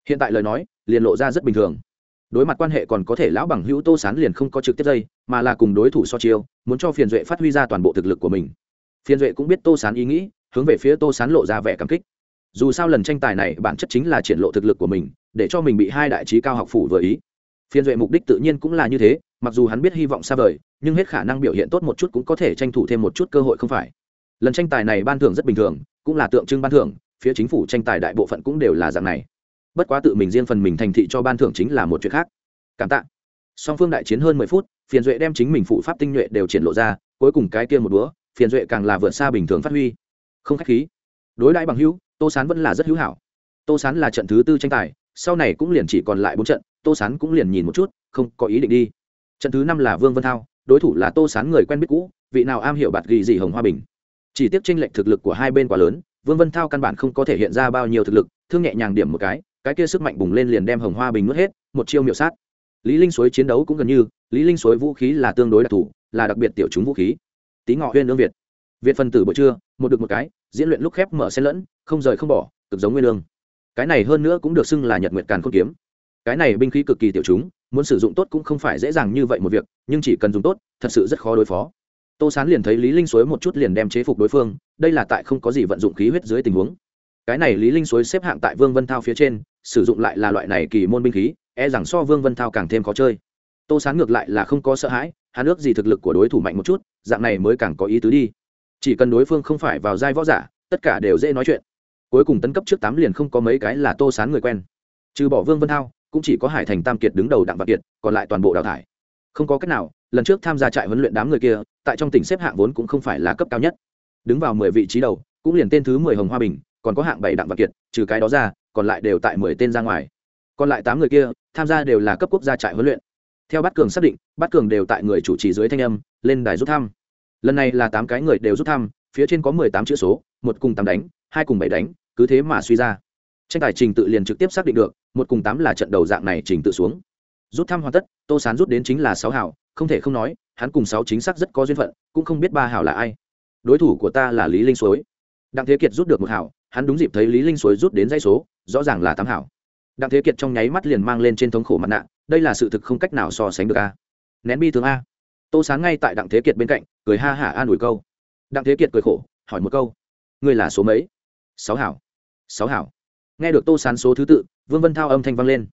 Hiện tại lời nói liền lộ ra rất bình thường. Đối mặt quan hệ còn có thể lão bằng hữu tô sán liền không có trực tiếp dây mà là cùng đối thủ so chiêu muốn cho phiền duệ phát huy ra toàn bộ thực lực của mình. Phiền duệ cũng biết tô sán ý nghĩ hướng về phía tô sán lộ ra vẻ cảm kích. Dù sao lần tranh tài này bản chất chính là triển lộ thực lực của mình, để cho mình bị hai đại trí cao học phủ vừa ý. Phiên duệ mục đích tự nhiên cũng là như thế, mặc dù hắn biết hy vọng xa vời, nhưng hết khả năng biểu hiện tốt một chút cũng có thể tranh thủ thêm một chút cơ hội không phải. Lần tranh tài này ban thưởng rất bình thường, cũng là tượng trưng ban thưởng, phía chính phủ tranh tài đại bộ phận cũng đều là dạng này. Bất quá tự mình riêng phần mình thành thị cho ban thưởng chính là một chuyện khác. Cảm tạ. Song phương đại chiến hơn mười phút, phiền duệ đem chính mình phụ pháp tinh nhuệ đều triển lộ ra, cuối cùng cái kia một búa phiền duệ càng là vượt xa bình thường phát huy không khách khí. Đối đãi bằng hữu, tô sán vẫn là rất hữu hảo. Tô sán là trận thứ tư tranh tài, sau này cũng liền chỉ còn lại bốn trận, tô sán cũng liền nhìn một chút, không có ý định đi. Trận thứ năm là vương vân thao, đối thủ là tô sán người quen biết cũ, vị nào am hiểu bạt ghi gì hồng hoa bình. Chỉ tiếc tranh lệch thực lực của hai bên quá lớn, vương vân thao căn bản không có thể hiện ra bao nhiêu thực lực, thương nhẹ nhàng điểm một cái cái kia sức mạnh bùng lên liền đem hồng hoa bình nuốt hết, một chiêu miệu sát. Lý linh suối chiến đấu cũng gần như, lý linh suối vũ khí là tương đối đặc thù, là đặc biệt tiểu chúng vũ khí. Tí ngọ huyên lương việt. Việt phân tử buổi trưa một được một cái, diễn luyện lúc khép mở xen lẫn, không rời không bỏ, cực giống nguyên lương. Cái này hơn nữa cũng được xưng là nhật nguyệt càn khôn kiếm. Cái này binh khí cực kỳ tiểu chúng, muốn sử dụng tốt cũng không phải dễ dàng như vậy một việc, nhưng chỉ cần dùng tốt, thật sự rất khó đối phó. Tô sán liền thấy lý linh suối một chút liền đem chế phục đối phương, đây là tại không có gì vận dụng khí huyết dưới tình huống. Cái này lý linh suối xếp hạng tại vương vân thao phía trên, sử dụng lại là loại này kỳ môn binh khí e rằng so vương vân thao càng thêm khó chơi. Tô sán ngược lại là không có sợ hãi, hắn ước gì thực lực của đối thủ mạnh một chút, dạng này mới càng có ý tứ đi chỉ cần đối phương không phải vào giai võ giả, tất cả đều dễ nói chuyện. Cuối cùng tấn cấp trước tám liền không có mấy cái là tô sán người quen. Trừ bỏ vương vân thao, cũng chỉ có hải thành tam kiệt đứng đầu đặng văn kiệt, còn lại toàn bộ đào thải. Không có cách nào, lần trước tham gia trại huấn luyện đám người kia, tại trong tỉnh xếp hạng vốn cũng không phải là cấp cao nhất. Đứng vào mười vị trí đầu, cũng liền tên thứ mười hồng hoa bình, còn có hạng bảy đặng văn kiệt, trừ cái đó ra, còn lại đều tại mười tên ra ngoài. Còn lại tám người kia, tham gia đều là cấp quốc gia trại huấn luyện. Theo bát cường xác định, bát cường đều tại người chủ trì dưới thanh âm, lên đài rút thăm lần này là tám cái người đều rút thăm, phía trên có mười tám chữ số, một cùng tám đánh, hai cùng bảy đánh, cứ thế mà suy ra. Tranh tài trình tự liền trực tiếp xác định được, một cùng tám là trận đầu dạng này trình tự xuống. Rút thăm hoàn tất, tô sán rút đến chính là sáu hảo, không thể không nói, hắn cùng sáu chính xác rất có duyên phận, cũng không biết ba hảo là ai. Đối thủ của ta là lý linh suối. Đặng thế kiệt rút được một hảo, hắn đúng dịp thấy lý linh suối rút đến dãy số, rõ ràng là tám hảo. Đặng thế kiệt trong nháy mắt liền mang lên trên thống khổ mặt nạ, đây là sự thực không cách nào so sánh được a. Nén bi thương a. Tô sán ngay tại đặng thế kiệt bên cạnh cười ha hả an ủi câu. Đặng thế kiệt cười khổ, hỏi một câu. Ngươi là số mấy? Sáu hảo. Sáu hảo. Nghe được tô sán số thứ tự, vương vân thao âm thanh vang lên.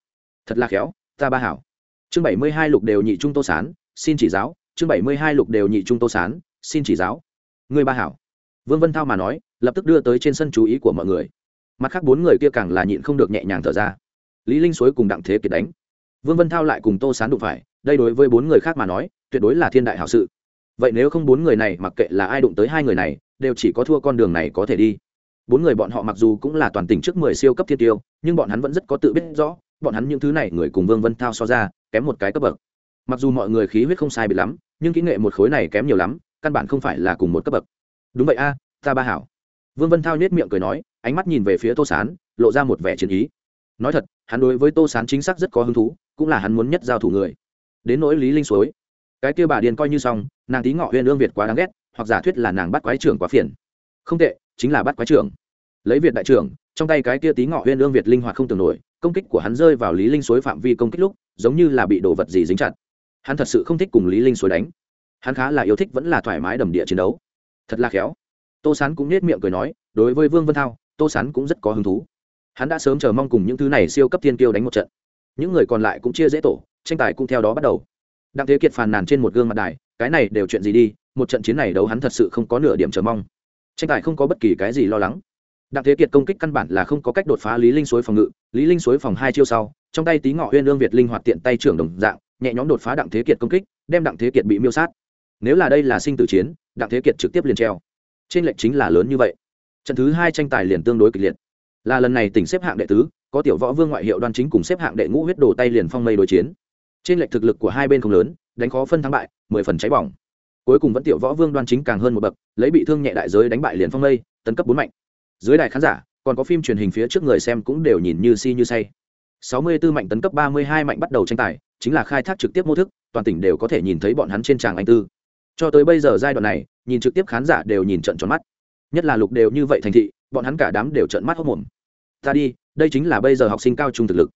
Thật là khéo, ta ba hảo. Chương bảy mươi hai lục đều nhị trung tô sán, xin chỉ giáo. Chương bảy mươi hai lục đều nhị trung tô sán, xin chỉ giáo. Ngươi ba hảo. Vương vân thao mà nói, lập tức đưa tới trên sân chú ý của mọi người. Mặt khác bốn người kia càng là nhịn không được nhẹ nhàng thở ra. Lý linh suối cùng đặng thế kiệt đánh. Vương vân thao lại cùng tô sán đụng phải, đây đối với bốn người khác mà nói, tuyệt đối là thiên đại hảo sự vậy nếu không bốn người này mặc kệ là ai đụng tới hai người này, đều chỉ có thua con đường này có thể đi. Bốn người bọn họ mặc dù cũng là toàn tỉnh trước mười siêu cấp thiên tiêu, nhưng bọn hắn vẫn rất có tự biết rõ, bọn hắn những thứ này người cùng vương vân thao so ra, kém một cái cấp bậc. Mặc dù mọi người khí huyết không sai bị lắm, nhưng kỹ nghệ một khối này kém nhiều lắm, căn bản không phải là cùng một cấp bậc. Đúng vậy a, ta ba hảo. Vương vân thao nhét miệng cười nói, ánh mắt nhìn về phía tô sán, lộ ra một vẻ chiến ý. Nói thật, hắn đối với tô sán chính xác rất có hứng thú, cũng là hắn muốn nhất giao thủ người. Đến nỗi lý linh suối cái kia bà điền coi như xong, nàng tí ngọ huyên ương việt quá đáng ghét, hoặc giả thuyết là nàng bắt quái trưởng quá phiền. Không tệ, chính là bắt quái trưởng. Lấy việt đại trưởng, trong tay cái kia tí ngọ huyên ương việt linh hoạt không tưởng nổi, công kích của hắn rơi vào lý linh suối phạm vi công kích lúc, giống như là bị đồ vật gì dính chặt. Hắn thật sự không thích cùng lý linh suối đánh. Hắn khá là yêu thích vẫn là thoải mái đầm địa chiến đấu. Thật là khéo. Tô sán cũng nết miệng cười nói, đối với vương vân thao, tô sán cũng rất có hứng thú. Hắn đã sớm chờ mong cùng những thứ này siêu cấp tiên kiêu đánh một trận. Những người còn lại cũng chia dễ tổ, tranh tài cũng theo đó bắt đầu đặng thế kiệt phàn nàn trên một gương mặt đài, cái này đều chuyện gì đi, một trận chiến này đấu hắn thật sự không có nửa điểm chờ mong. Tranh tài không có bất kỳ cái gì lo lắng. Đặng thế kiệt công kích căn bản là không có cách đột phá lý linh suối phòng ngự, lý linh suối phòng hai chiêu sau, trong tay tí ngọ huyên lương việt linh hoạt tiện tay trưởng đồng dạng, nhẹ nhõm đột phá đặng thế kiệt công kích, đem đặng thế kiệt bị miêu sát. Nếu là đây là sinh tử chiến, đặng thế kiệt trực tiếp liền treo. Trên lệnh chính là lớn như vậy. Trận thứ hai tranh tài liền tương đối kịch liệt. Là lần này tỉnh xếp hạng đệ tứ, có tiểu võ vương ngoại hiệu đoan chính cùng xếp hạng đệ ngũ huyết đồ tay liền phong mây đối chiến trên lệch thực lực của hai bên không lớn, đánh khó phân thắng bại, mười phần cháy bỏng. Cuối cùng vẫn tiểu võ vương đoan chính càng hơn một bậc, lấy bị thương nhẹ đại giới đánh bại liền phong lây, tấn cấp bốn mạnh. Dưới đài khán giả, còn có phim truyền hình phía trước người xem cũng đều nhìn như si như say. Sáu mươi 64 mạnh tấn cấp, ba mươi hai mạnh bắt đầu tranh tài, chính là khai thác trực tiếp mô thức, toàn tỉnh đều có thể nhìn thấy bọn hắn trên tràng anh tư. Cho tới bây giờ giai đoạn này, nhìn trực tiếp khán giả đều nhìn trận tròn mắt. Nhất là lục đều như vậy thành thị, bọn hắn cả đám đều trận mắt hốc mồm ta đi, đây chính là bây giờ học sinh cao trung thực lực.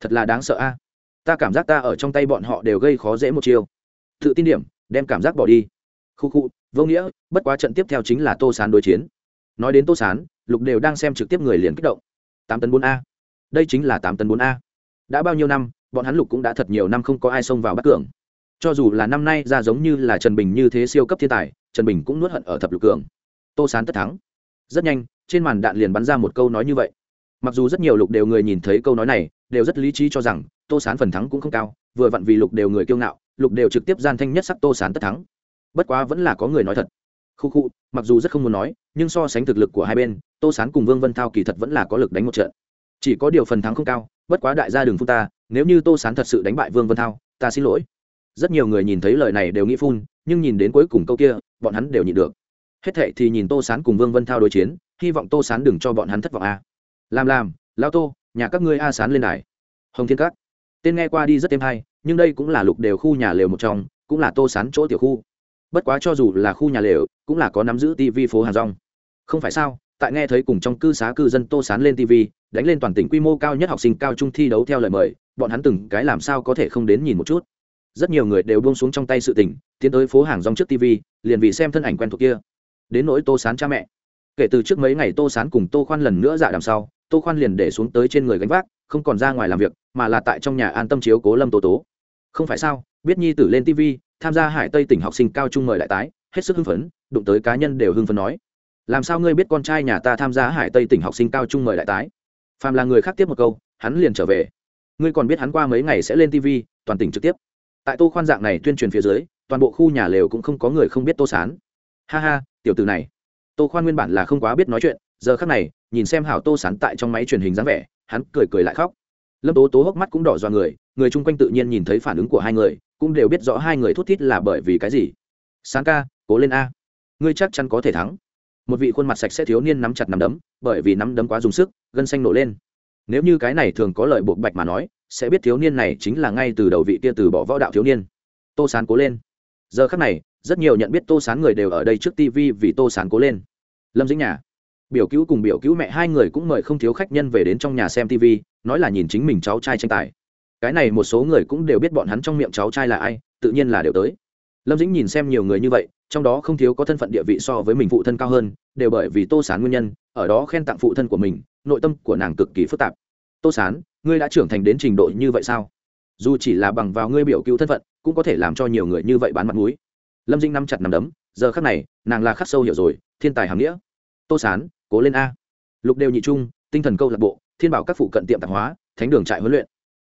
Thật là đáng sợ a ta cảm giác ta ở trong tay bọn họ đều gây khó dễ một chiêu. Tự tin điểm, đem cảm giác bỏ đi. Khu khu, vô nghĩa, bất quá trận tiếp theo chính là tô sán đối chiến. Nói đến tô sán, lục đều đang xem trực tiếp người liền kích động. Tám tấn bốn a. Đây chính là tám tấn bốn a. Đã bao nhiêu năm, bọn hắn lục cũng đã thật nhiều năm không có ai xông vào bắt cường. Cho dù là năm nay ra giống như là trần bình như thế siêu cấp thiên tài, trần bình cũng nuốt hận ở thập lục cường. Tô sán tất thắng. Rất nhanh, trên màn đạn liền bắn ra một câu nói như vậy. Mặc dù rất nhiều lục đều người nhìn thấy câu nói này đều rất lý trí cho rằng tô sán phần thắng cũng không cao, vừa vặn vì lục đều người kiêu ngạo, lục đều trực tiếp gian thanh nhất sắc tô sán tất thắng. Bất quá vẫn là có người nói thật. Khu khu, mặc dù rất không muốn nói, nhưng so sánh thực lực của hai bên, tô sán cùng vương vân thao kỳ thật vẫn là có lực đánh một trận. Chỉ có điều phần thắng không cao, bất quá đại gia đường phun ta, nếu như tô sán thật sự đánh bại vương vân thao, ta xin lỗi. Rất nhiều người nhìn thấy lời này đều nghĩ phun, nhưng nhìn đến cuối cùng câu kia, bọn hắn đều nhịn được. Hết thệ thì nhìn tô sán cùng vương vân thao đối chiến, hy vọng tô sán đừng cho bọn hắn thất vọng a. Làm làm, lao tô nhà các ngươi a sán lên đài. Hồng thiên các. Tên nghe qua đi rất êm hay, nhưng đây cũng là lục đều khu nhà lều một trong, cũng là tô sán chỗ tiểu khu. Bất quá cho dù là khu nhà lều, cũng là có nắm giữ tv phố hàng rong. Không phải sao, tại nghe thấy cùng trong cư xá cư dân tô sán lên tv đánh lên toàn tỉnh quy mô cao nhất học sinh cao trung thi đấu theo lời mời, bọn hắn từng cái làm sao có thể không đến nhìn một chút. Rất nhiều người đều buông xuống trong tay sự tỉnh tiến tới phố hàng rong trước tv liền vì xem thân ảnh quen thuộc kia. Đến nỗi tô sán cha mẹ. Kể từ trước mấy ngày tô sán cùng tô khoan lần nữa dạ đằng sau tô khoan liền để xuống tới trên người gánh vác, không còn ra ngoài làm việc, mà là tại trong nhà an tâm chiếu cố lâm tố tố. Không phải sao, biết nhi tử lên tv tham gia hải tây tỉnh học sinh cao trung mời đại tái, hết sức hưng phấn, đụng tới cá nhân đều hưng phấn nói. Làm sao ngươi biết con trai nhà ta tham gia hải tây tỉnh học sinh cao trung mời đại tái? Phàm là người khác tiếp một câu, hắn liền trở về. Ngươi còn biết hắn qua mấy ngày sẽ lên tv toàn tỉnh trực tiếp. Tại tô khoan dạng này tuyên truyền phía dưới, toàn bộ khu nhà lều cũng không có người không biết tô sán. Ha ha, tiểu từ này. Tô khoan nguyên bản là không quá biết nói chuyện giờ khắc này, nhìn xem hảo tô sán tại trong máy truyền hình dáng vẻ, hắn cười cười lại khóc. Lâm tố tố hốc mắt cũng đỏ do người người chung quanh tự nhiên nhìn thấy phản ứng của hai người, cũng đều biết rõ hai người thút thít là bởi vì cái gì. Sáng ca, cố lên a. Ngươi chắc chắn có thể thắng. Một vị khuôn mặt sạch sẽ thiếu niên nắm chặt nắm đấm, bởi vì nắm đấm quá dùng sức, gân xanh nổ lên. Nếu như cái này thường có lời buộc bạch mà nói, sẽ biết thiếu niên này chính là ngay từ đầu vị kia từ bỏ võ đạo thiếu niên. Tô sán cố lên. Giờ khắc này, rất nhiều nhận biết tô sán người đều ở đây trước tv vì tô sán cố lên. Lâm dĩnh nhà biểu cứu cùng biểu cứu mẹ hai người cũng mời không thiếu khách nhân về đến trong nhà xem tv nói là nhìn chính mình cháu trai tranh tài. Cái này một số người cũng đều biết bọn hắn trong miệng cháu trai là ai, tự nhiên là đều tới. Lâm dĩnh nhìn xem nhiều người như vậy, trong đó không thiếu có thân phận địa vị so với mình phụ thân cao hơn, đều bởi vì tô sán nguyên nhân, ở đó khen tặng phụ thân của mình, nội tâm của nàng cực kỳ phức tạp. Tô sán, ngươi đã trưởng thành đến trình độ như vậy sao? Dù chỉ là bằng vào ngươi biểu cứu thân phận, cũng có thể làm cho nhiều người như vậy bán mặt mũi. Lâm dĩnh nắm chặt nằm đấm, giờ khắc này, nàng là khắc sâu hiểu rồi, thiên tài hàm nghĩa. Tô sán cố lên a. Lục đều nhị trung, tinh thần câu lạc bộ, thiên bảo các phụ cận tiệm tạp hóa, thánh đường trại huấn luyện.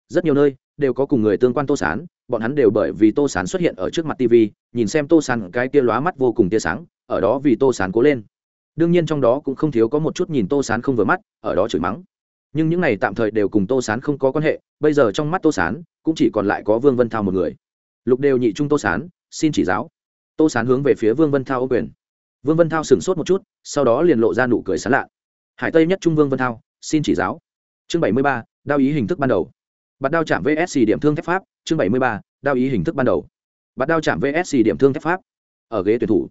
Rất nhiều nơi đều có cùng người tương quan tô sán, bọn hắn đều bởi vì tô sán xuất hiện ở trước mặt tv nhìn xem tô sán cái tia lóa mắt vô cùng tia sáng, ở đó vì tô sán cố lên. Đương nhiên trong đó cũng không thiếu có một chút nhìn tô sán không vừa mắt, ở đó chửi mắng. Nhưng những này tạm thời đều cùng tô sán không có quan hệ, bây giờ trong mắt tô sán, cũng chỉ còn lại có vương vân thao một người. Lục đều nhị trung tô sán, xin chỉ giáo. Tô sán hướng về phía vương vân thao ô quyền vương vân thao sửng sốt một chút, sau đó liền lộ ra nụ cười sán lạ. Hải tây nhất trung vương vân thao, xin chỉ giáo. Chương bảy mươi ba, đao ý hình thức ban đầu. Bạt đao chạm vsc điểm thương thép pháp, chương bảy mươi ba, đao ý hình thức ban đầu. Bạt đao chạm vsc điểm thương thép pháp. Ở ghế tuyển thủ,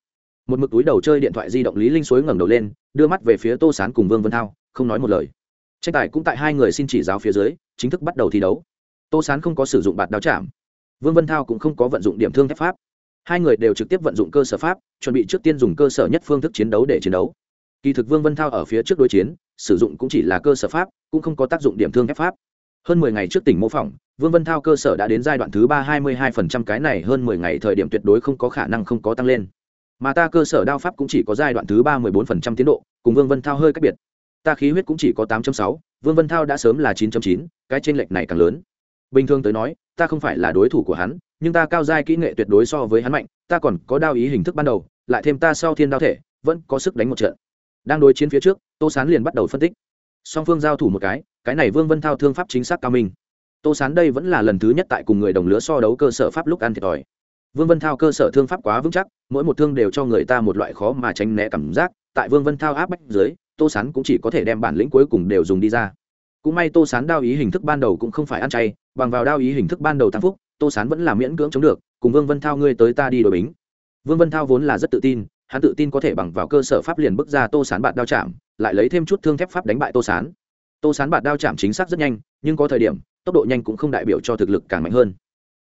một mực túi đầu chơi điện thoại di động lý linh suối ngẩng đầu lên, đưa mắt về phía tô sán cùng vương vân thao, không nói một lời. Tranh tài cũng tại hai người xin chỉ giáo phía dưới, chính thức bắt đầu thi đấu. Tô sán không có sử dụng bạt đao chạm. Vương vân thao cũng không có vận dụng điểm thương thép pháp hai người đều trực tiếp vận dụng cơ sở pháp, chuẩn bị trước tiên dùng cơ sở nhất phương thức chiến đấu để chiến đấu. Kỳ thực vương vân thao ở phía trước đối chiến, sử dụng cũng chỉ là cơ sở pháp, cũng không có tác dụng điểm thương ép pháp. Hơn mười ngày trước tỉnh mô phỏng, vương vân thao cơ sở đã đến giai đoạn thứ ba, hai mươi hai phần trăm, cái này hơn mười ngày thời điểm tuyệt đối không có khả năng không có tăng lên. Mà ta cơ sở đao pháp cũng chỉ có giai đoạn thứ ba, mười bốn phần trăm tiến độ, cùng vương vân thao hơi cách biệt. Ta khí huyết cũng chỉ có tám sáu, vương vân thao đã sớm là chín chín, cái t r ê n lệch này càng lớn. Bình thường tới nói, ta không phải là đối thủ của hắn nhưng ta cao giai kỹ nghệ tuyệt đối so với hắn mạnh, ta còn có đao ý hình thức ban đầu, lại thêm ta sau thiên đao thể, vẫn có sức đánh một trận. Đang đối chiến phía trước, tô sán liền bắt đầu phân tích. Song phương giao thủ một cái cái này vương vân thao thương pháp chính xác cao minh. Tô sán đây vẫn là lần thứ nhất tại cùng người đồng lứa so đấu cơ sở pháp lúc ăn thiệt thòi. Vương vân thao cơ sở thương pháp quá vững chắc, mỗi một thương đều cho người ta một loại khó mà tránh né cảm giác, tại vương vân thao áp bách dưới, tô sán cũng chỉ có thể đem bản lĩnh cuối cùng đều dùng đi ra. Cũng may tô sán đao ý hình thức ban đầu cũng không phải ăn chay, bằng vào đao ý hình thức ban đầu tăng phúc tô sán vẫn là miễn cưỡng chống được, cùng vương vân thao ngươi tới ta đi đổi bính. Vương vân thao vốn là rất tự tin, hắn tự tin có thể bằng vào cơ sở pháp liền bước ra tô sán bạt đao chạm, lại lấy thêm chút thương thép pháp đánh bại tô sán. Tô sán bạt đao chạm chính xác rất nhanh, nhưng có thời điểm, tốc độ nhanh cũng không đại biểu cho thực lực càng mạnh hơn.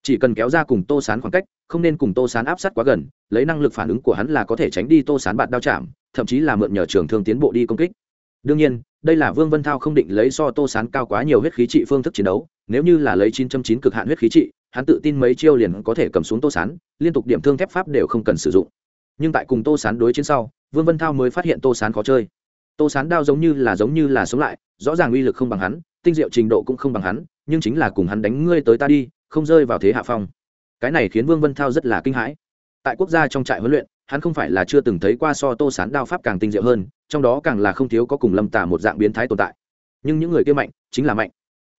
Chỉ cần kéo ra cùng tô sán khoảng cách, không nên cùng tô sán áp sát quá gần, lấy năng lực phản ứng của hắn là có thể tránh đi tô sán bạt đao chạm, thậm chí là mượn nhờ trường thương tiến bộ đi công kích. Đương nhiên, đây là vương vân thao không định lấy so tô sán cao quá nhiều huyết khí trị phương thức chiến đấu, nếu như là lấy chín trăm chín cực hạn huyết khí trị hắn tự tin mấy chiêu liền có thể cầm xuống tô sán, liên tục điểm thương thép pháp đều không cần sử dụng. Nhưng tại cùng tô sán đối chiến sau, vương vân thao mới phát hiện tô sán khó chơi. Tô sán đao giống như là giống như là sống lại, rõ ràng uy lực không bằng hắn, tinh diệu trình độ cũng không bằng hắn, nhưng chính là cùng hắn đánh ngươi tới ta đi, không rơi vào thế hạ phong. Cái này khiến vương vân thao rất là kinh hãi. Tại quốc gia trong trại huấn luyện, hắn không phải là chưa từng thấy qua so tô sán đao pháp càng tinh diệu hơn, trong đó càng là không thiếu có cùng lâm tả một dạng biến thái tồn tại. Nhưng những người kia mạnh, chính là mạnh.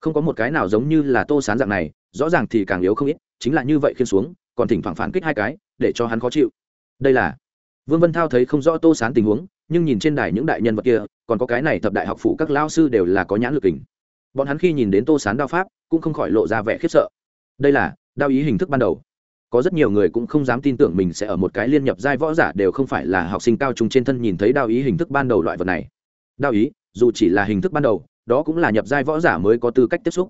Không có một cái nào giống như là tô sán dạng này rõ ràng thì càng yếu không ít, chính là như vậy khiến xuống, còn thỉnh thoảng phản kích hai cái, để cho hắn khó chịu. Đây là, vương vân thao thấy không rõ tô sán tình huống, nhưng nhìn trên đài những đại nhân vật kia, còn có cái này thập đại học phụ các lao sư đều là có nhãn lực hình bọn hắn khi nhìn đến tô sán đao pháp, cũng không khỏi lộ ra vẻ khiếp sợ. Đây là, đao ý hình thức ban đầu. Có rất nhiều người cũng không dám tin tưởng mình sẽ ở một cái liên nhập giai võ giả đều không phải là học sinh cao trung trên thân nhìn thấy đao ý hình thức ban đầu loại vật này. Đao ý, dù chỉ là hình thức ban đầu, đó cũng là nhập giai võ giả mới có tư cách tiếp xúc.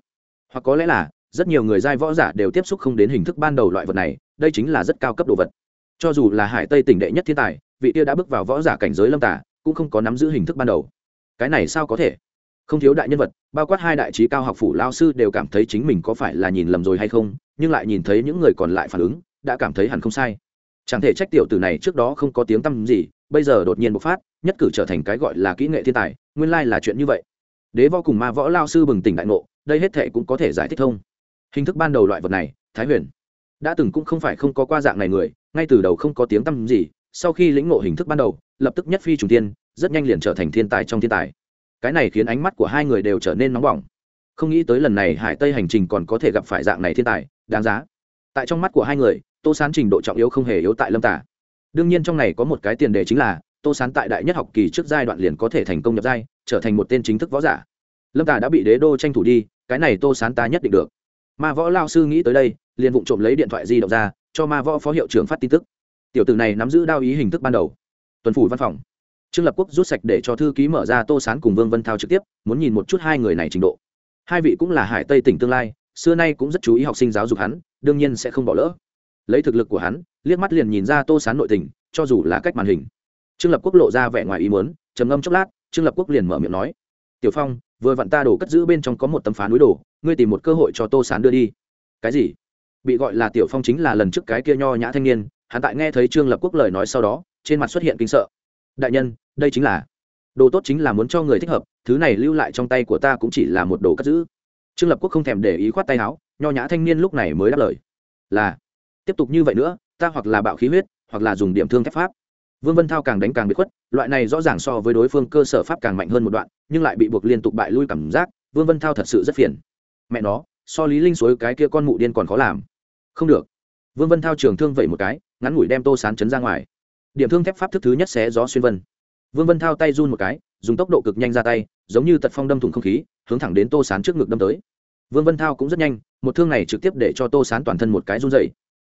Hoặc có lẽ là rất nhiều người giai võ giả đều tiếp xúc không đến hình thức ban đầu loại vật này, đây chính là rất cao cấp đồ vật. Cho dù là hải tây tỉnh đệ nhất thiên tài, vị kia đã bước vào võ giả cảnh giới lâm tả, cũng không có nắm giữ hình thức ban đầu. Cái này sao có thể? Không thiếu đại nhân vật, bao quát hai đại trí cao học phủ lao sư đều cảm thấy chính mình có phải là nhìn lầm rồi hay không, nhưng lại nhìn thấy những người còn lại phản ứng, đã cảm thấy hẳn không sai. Chẳng thể trách tiểu tử này trước đó không có tiếng tăm gì, bây giờ đột nhiên bộc phát, nhất cử trở thành cái gọi là kỹ nghệ thiên tài, nguyên lai là chuyện như vậy. Đế võ cùng ma võ lao sư bừng tỉnh đại ngộ, đây hết thệ cũng có thể giải thích thông hình thức ban đầu loại vật này, thái huyền đã từng cũng không phải không có qua dạng này người, ngay từ đầu không có tiếng tăm gì, sau khi lĩnh ngộ hình thức ban đầu, lập tức nhất phi trùng tiên rất nhanh liền trở thành thiên tài trong thiên tài. Cái này khiến ánh mắt của hai người đều trở nên nóng bỏng. Không nghĩ tới lần này hải tây hành trình còn có thể gặp phải dạng này thiên tài, đáng giá. Tại trong mắt của hai người, tô sán trình độ trọng yếu không hề yếu tại lâm tả đương nhiên trong này có một cái tiền đề chính là, tô sán tại đại nhất học kỳ trước giai đoạn liền có thể thành công nhập giai, trở thành một tên chính thức võ giả. Lâm tả đã bị đế đô tranh thủ đi, cái này tô sán ta nhất định được ma võ lao sư nghĩ tới đây, liền vụng trộm lấy điện thoại di động ra, cho ma võ phó hiệu trưởng phát tin tức. Tiểu tử này nắm giữ đao ý hình thức ban đầu. Tuần phủ văn phòng. Trương lập quốc rút sạch để cho thư ký mở ra tô sán cùng vương vân thao trực tiếp, muốn nhìn một chút hai người này trình độ. Hai vị cũng là hải tây tỉnh tương lai, xưa nay cũng rất chú ý học sinh giáo dục hắn, đương nhiên sẽ không bỏ lỡ. Lấy thực lực của hắn, liếc mắt liền nhìn ra tô sán nội tình, cho dù là cách màn hình. Trương lập quốc lộ ra vẻ ngoài ý muốn, trầm ngâm chốc lát, trương lập quốc liền mở miệng nói, tiểu phong vừa vặn ta đổ cất giữ bên trong có một tấm phá núi đổ ngươi tìm một cơ hội cho tô sán đưa đi. Cái gì? Bị gọi là tiểu phong chính là lần trước cái kia nho nhã thanh niên, hắn tại nghe thấy trương lập quốc lời nói sau đó, trên mặt xuất hiện kinh sợ. Đại nhân, đây chính là, đồ tốt chính là muốn cho người thích hợp, thứ này lưu lại trong tay của ta cũng chỉ là một đồ cất giữ. Trương lập quốc không thèm để ý khoát tay áo, nho nhã thanh niên lúc này mới đáp lời. Là, tiếp tục như vậy nữa, ta hoặc là bạo khí huyết, hoặc là dùng điểm thương thép pháp vương vân thao càng đánh càng bị khuất, loại này rõ ràng so với đối phương cơ sở pháp càng mạnh hơn một đoạn, nhưng lại bị buộc liên tục bại lui cảm giác, vương vân thao thật sự rất phiền. Mẹ nó, so lý linh suối cái kia con mụ điên còn khó làm. Không được. Vương vân thao trường thương vậy một cái, ngắn ngủi đem tô sán chấn ra ngoài. Điểm thương thép pháp thức thứ nhất xé gió xuyên vân. Vương vân thao tay run một cái, dùng tốc độ cực nhanh ra tay, giống như tật phong đâm thủng không khí, hướng thẳng đến tô sán trước ngực đâm tới. Vương vân thao cũng rất nhanh, một thương này trực tiếp để cho tô sán toàn thân một cái run dày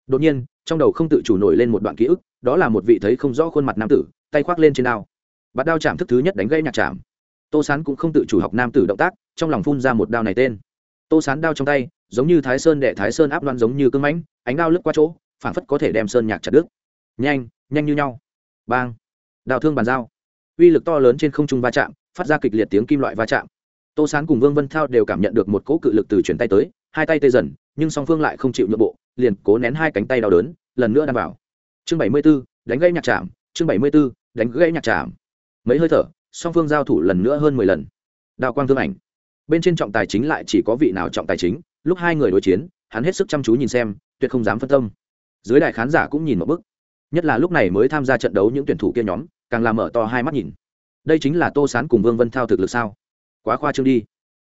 đột nhiên, trong đầu không tự chủ nổi lên một đoạn ký ức đó là một vị thấy không rõ khuôn mặt nam tử, tay khoác lên trên đao. Bắt đao chạm thức thứ nhất đánh gây nhạc chạm. Tô sán cũng không tự chủ học nam tử động tác, trong lòng phun ra một đao này tên. Tô sán đao trong tay, giống như thái sơn đệ thái sơn áp loan giống như cưng mãnh, ánh đao lướt qua chỗ phản phất có thể đem sơn nhạc chặt đứt. Nhanh nhanh như nhau. Bang. Đào thương bàn giao. Uy lực to lớn trên không trung va chạm, phát ra kịch liệt tiếng kim loại va chạm. Tô sán cùng vương vân thao đều cảm nhận được một cỗ cự lực từ chuyển tay tới, hai tay tê dần, nhưng song phương lại không chịu nhượng bộ, liền cố nén hai cánh tay đau đớn, lần nữa đâm vào chương bảy mươi b ố đánh gây nhạc chạm chương bảy mươi b ố đánh gây nhạc chạm mấy hơi thở, song phương giao thủ lần nữa hơn mười lần. Đào quang thương ảnh. Bên trên trọng tài chính lại chỉ có vị nào trọng tài chính, lúc hai người đối chiến, hắn hết sức chăm chú nhìn xem, tuyệt không dám phân tâm. Dưới đại khán giả cũng nhìn một bức. Nhất là lúc này mới tham gia trận đấu những tuyển thủ kia nhóm, càng làm mở to hai mắt nhìn. Đây chính là tô sán cùng vương vân thao thực lực sao? Quá khoa trương đi.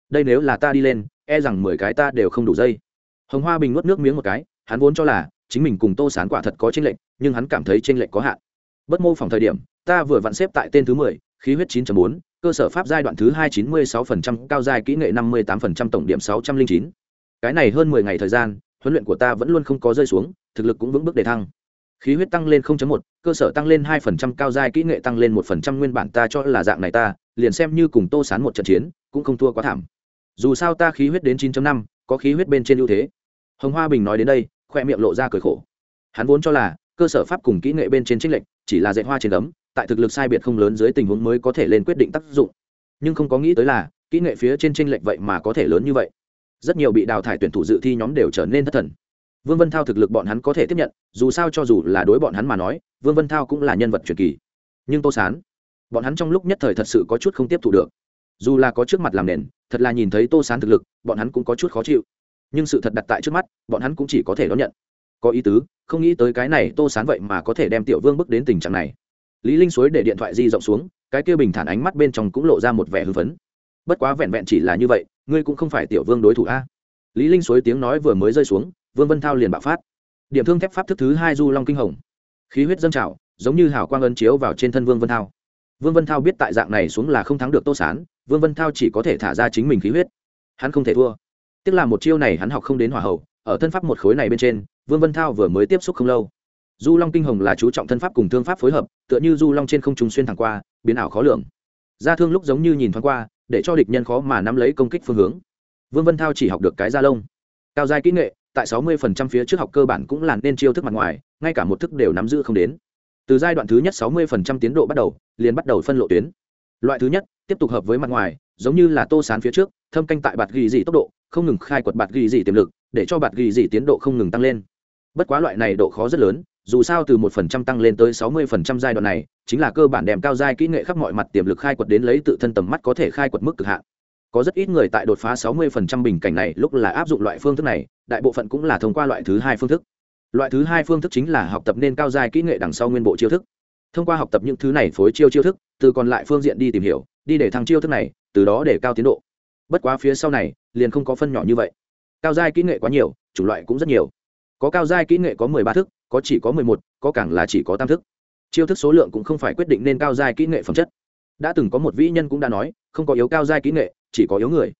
Đây nếu là ta đi lên e rằng mười cái ta đều không đủ dây. Hồng hoa bình nuốt nước miếng một cái, hắn vốn cho là chính mình cùng tô sán quả thật có tranh lệch nhưng hắn cảm thấy tranh lệch có hạn bất mô phỏng thời điểm ta vừa vặn xếp tại tên thứ mười khí huyết chín bốn cơ sở pháp giai đoạn thứ hai chín mươi sáu phần trăm cao giai kỹ nghệ năm mươi tám phần trăm tổng điểm sáu trăm linh chín cái này hơn mười ngày thời gian huấn luyện của ta vẫn luôn không có rơi xuống thực lực cũng vững bước để thăng khí huyết tăng lên 0.1, cơ sở tăng lên 2% cao giai kỹ nghệ tăng lên 1% nguyên bản ta cho là dạng này ta, liền xem như cùng Tô Sán một trận chiến, cũng không thua quá thảm. Dù sao ta khí huyết đến 9.5, có khí huyết bên trên ưu thế. Hồng Hoa Bình nói đến đây, khoe miệng lộ ra cười khổ. Hắn vốn cho là cơ sở pháp cùng kỹ nghệ bên trên trích lệnh chỉ là dệt hoa trên ấm, tại thực lực sai biệt không lớn dưới tình huống mới có thể lên quyết định tác dụng. Nhưng không có nghĩ tới là, kỹ nghệ phía trên chênh lệch vậy mà có thể lớn như vậy. Rất nhiều bị đào thải tuyển thủ dự thi nhóm đều trở nên thất thần vương vân thao thực lực bọn hắn có thể tiếp nhận dù sao cho dù là đối bọn hắn mà nói vương vân thao cũng là nhân vật truyền kỳ nhưng tô sán bọn hắn trong lúc nhất thời thật sự có chút không tiếp thu được dù là có trước mặt làm nền thật là nhìn thấy tô sán thực lực bọn hắn cũng có chút khó chịu nhưng sự thật đặt tại trước mắt, bọn hắn cũng chỉ có thể đón nhận. Có ý tứ, không nghĩ tới cái này tô sán vậy mà có thể đem tiểu vương bước đến tình trạng này. Lý linh suối để điện thoại di rộng xuống, cái kia bình thản ánh mắt bên trong cũng lộ ra một vẻ hưng phấn. Bất quá vẹn vẹn chỉ là như vậy, ngươi cũng không phải tiểu vương đối thủ a. Lý linh suối tiếng nói vừa mới rơi xuống, vương vân thao liền bạo phát. Điểm thương thép pháp thức thứ hai du long kinh hồng. Khí huyết dâng trào, giống như hào quang ân chiếu vào trên thân vương vân thao. Vương vân thao biết tại dạng này xuống là không thắng được tô sán, vương vân thao chỉ có thể thả ra chính mình khí huyết. Hắn không thể thua tức là một chiêu này hắn học không đến hỏa hậu, ở thân pháp một khối này bên trên, vương vân thao vừa mới tiếp xúc không lâu. Du long kinh hồng là chú trọng thân pháp cùng thương pháp phối hợp, tựa như du long trên không trùng xuyên thẳng qua, biến ảo khó lường. Ra thương lúc giống như nhìn thoáng qua, để cho địch nhân khó mà nắm lấy công kích phương hướng. Vương vân thao chỉ học được cái da lông. Cao giai kỹ nghệ, tại 60% phía trước học cơ bản cũng là nên chiêu thức mặt ngoài, ngay cả một thức đều nắm giữ không đến. Từ giai đoạn thứ nhất 60% tiến độ bắt đầu, liền bắt đầu phân lộ tuyến. Loại thứ nhất, tiếp tục hợp với mặt ngoài, giống như là tô sán phía trước, thâm canh tại bạt ghi dị tốc độ không ngừng khai quật bạt ghi dị tiềm lực, để cho bạt ghi dị tiến độ không ngừng tăng lên. Bất quá loại này độ khó rất lớn, dù sao từ một phần trăm tăng lên tới sáu mươi phần trăm giai đoạn này, chính là cơ bản đem cao giai kỹ nghệ khắp mọi mặt tiềm lực khai quật đến lấy tự thân tầm mắt có thể khai quật mức cực hạn. Có rất ít người tại đột phá 60% bình cảnh này lúc là áp dụng loại phương thức này, đại bộ phận cũng là thông qua loại thứ hai phương thức. Loại thứ hai phương thức chính là học tập nên cao giai kỹ nghệ đằng sau nguyên bộ chiêu thức. Thông qua học tập những thứ này phối chiêu chiêu thức, từ còn lại phương diện đi tìm hiểu, đi để thăng chiêu thức này, từ đó để cao tiến độ bất quá phía sau này, liền không có phân nhỏ như vậy. Cao giai kỹ nghệ quá nhiều, chủng loại cũng rất nhiều. Có cao giai kỹ nghệ có mười ba thức, có chỉ có mười một, có càng là chỉ có tam thức. Chiêu thức số lượng cũng không phải quyết định nên cao giai kỹ nghệ phẩm chất. Đã từng có một vĩ nhân cũng đã nói, không có yếu cao giai kỹ nghệ, chỉ có yếu người.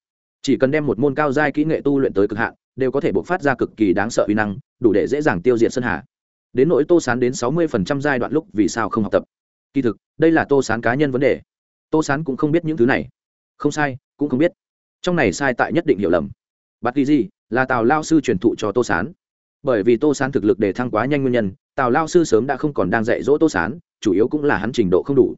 Chỉ cần đem một môn cao giai kỹ nghệ tu luyện tới cực hạn, đều có thể bộc phát ra cực kỳ đáng sợ uy năng, đủ để dễ dàng tiêu diệt sơn hà. Đến nỗi tô sán đến sáu mươi phần trăm giai đoạn lúc vì sao không học tập? Kỳ thực, đây là tô sán cá nhân vấn đề. Tô sán cũng không biết những thứ này. Không sai, cũng không biết trong này sai tại nhất định hiểu lầm. Bát kỳ gì là tào lao sư truyền thụ cho tô sán. Bởi vì tô sán thực lực để thăng quá nhanh nguyên nhân, tào lao sư sớm đã không còn đang dạy dỗ tô sán, chủ yếu cũng là hắn trình độ không đủ.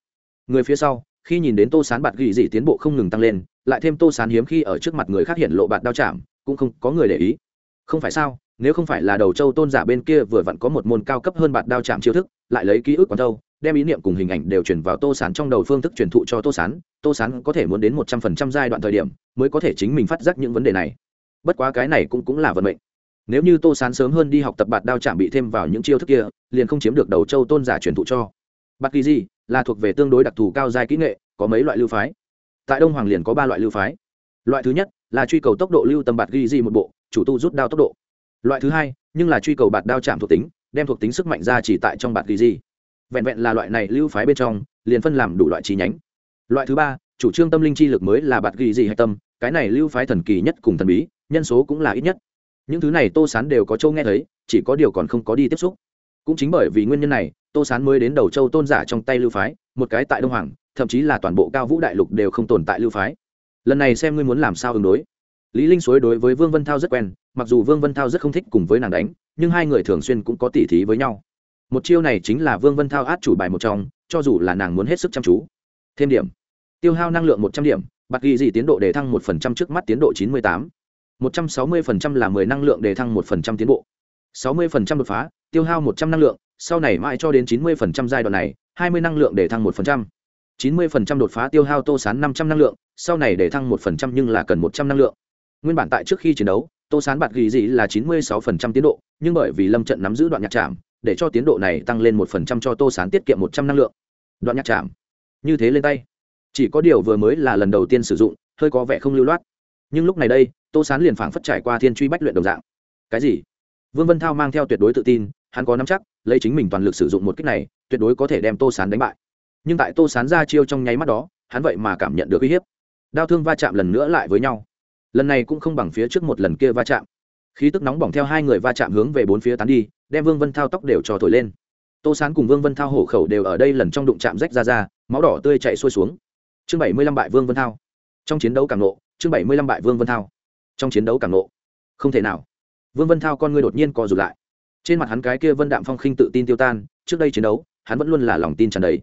Người phía sau, khi nhìn đến tô sán bạt ghi dị tiến bộ không ngừng tăng lên, lại thêm tô sán hiếm khi ở trước mặt người khác hiện lộ bạt đao chạm, cũng không có người để ý. Không phải sao, nếu không phải là đầu châu tôn giả bên kia vừa vặn có một môn cao cấp hơn bạt đao chạm chiêu thức, lại lấy ký ức còn đâu đem ý niệm cùng hình ảnh đều chuyển vào tô sán trong đầu phương thức truyền thụ cho tô sán tô sán có thể muốn đến một trăm phần trăm giai đoạn thời điểm mới có thể chính mình phát giác những vấn đề này. Bất quá cái này cũng cũng là vận mệnh. Nếu như tô sán sớm hơn đi học tập bạt đao chạm bị thêm vào những chiêu thức kia, liền không chiếm được đầu châu tôn giả truyền thụ cho. Bạt kỳ di là thuộc về tương đối đặc thù cao giai kỹ nghệ, có mấy loại lưu phái. Tại đông hoàng liền có ba loại lưu phái. Loại thứ nhất là truy cầu tốc độ lưu tầm bạt ghi di một bộ, chủ tu rút đao tốc độ. Loại thứ hai nhưng là truy cầu bạt đao chạm thuộc tính, đem thuộc tính sức mạnh ra chỉ tại trong bạt ghi di vẹn vẹn là loại này lưu phái bên trong, liền phân làm đủ loại chi nhánh. Loại thứ ba, chủ trương tâm linh chi lực mới là bạt ghi gì hạch tâm, cái này lưu phái thần kỳ nhất cùng thần bí, nhân số cũng là ít nhất. Những thứ này tô sán đều có châu nghe thấy, chỉ có điều còn không có đi tiếp xúc. Cũng chính bởi vì nguyên nhân này, tô sán mới đến đầu châu tôn giả trong tay lưu phái, một cái tại đông hoàng, thậm chí là toàn bộ cao vũ đại lục đều không tồn tại lưu phái. Lần này xem ngươi muốn làm sao ứng đối. Lý linh suối đối với vương vân thao rất quen, mặc dù vương vân thao rất không thích cùng với nàng đánh, nhưng hai người thường xuyên cũng có tỉ thí với nhau một chiêu này chính là vương vân thao át chủ bài một trong, cho dù là nàng muốn hết sức chăm chú. Thêm điểm. Tiêu hao năng lượng một trăm điểm, bạc ghi gì tiến độ để thăng một phần trăm trước mắt tiến độ chín mươi tám. Một trăm sáu mươi phần trăm là mười năng lượng để thăng một phần trăm tiến bộ. Sáu mươi phần trăm đột phá, tiêu hao một trăm năng lượng, sau này mãi cho đến chín mươi phần trăm giai đoạn này, hai mươi năng lượng để thăng một phần trăm. Chín mươi phần trăm đột phá tiêu hao tô sán năm trăm năng lượng, sau này để thăng một phần trăm nhưng là cần một trăm năng lượng. Nguyên bản tại trước khi chiến đấu, tô sán bạt ghi dị là chín mươi sáu phần trăm tiến độ, nhưng bởi vì lâm trận nắm giữ đoạn nhạc trạm để cho tiến độ này tăng lên một phần trăm cho tô sán tiết kiệm một trăm năng lượng. Đoạn nhạc chạm. Như thế lên tay. Chỉ có điều vừa mới là lần đầu tiên sử dụng, hơi có vẻ không lưu loát. Nhưng lúc này đây, tô sán liền phảng phất trải qua thiên truy bách luyện đồng dạng. Cái gì? Vương vân thao mang theo tuyệt đối tự tin, hắn có nắm chắc, lấy chính mình toàn lực sử dụng một cách này, tuyệt đối có thể đem tô sán đánh bại. Nhưng tại tô sán ra chiêu trong nháy mắt đó, hắn vậy mà cảm nhận được uy hiếp. Đao thương va chạm lần nữa lại với nhau. Lần này cũng không bằng phía trước một lần kia va chạm. Khí tức nóng bỏng theo hai người va chạm hướng về bốn phía tán đi đem vương vân thao tóc đều cho thổi lên tô sán cùng vương vân thao hổ khẩu đều ở đây lần trong đụng chạm rách ra ra máu đỏ tươi chạy xuôi xuống chương bảy mươi lăm bại vương vân thao trong chiến đấu càng nộ chương bảy mươi lăm bại vương vân thao trong chiến đấu càng nộ không thể nào vương vân thao con ngươi đột nhiên co rụt lại trên mặt hắn cái kia vân đạm phong khinh tự tin tiêu tan trước đây chiến đấu hắn vẫn luôn là lòng tin tràn đầy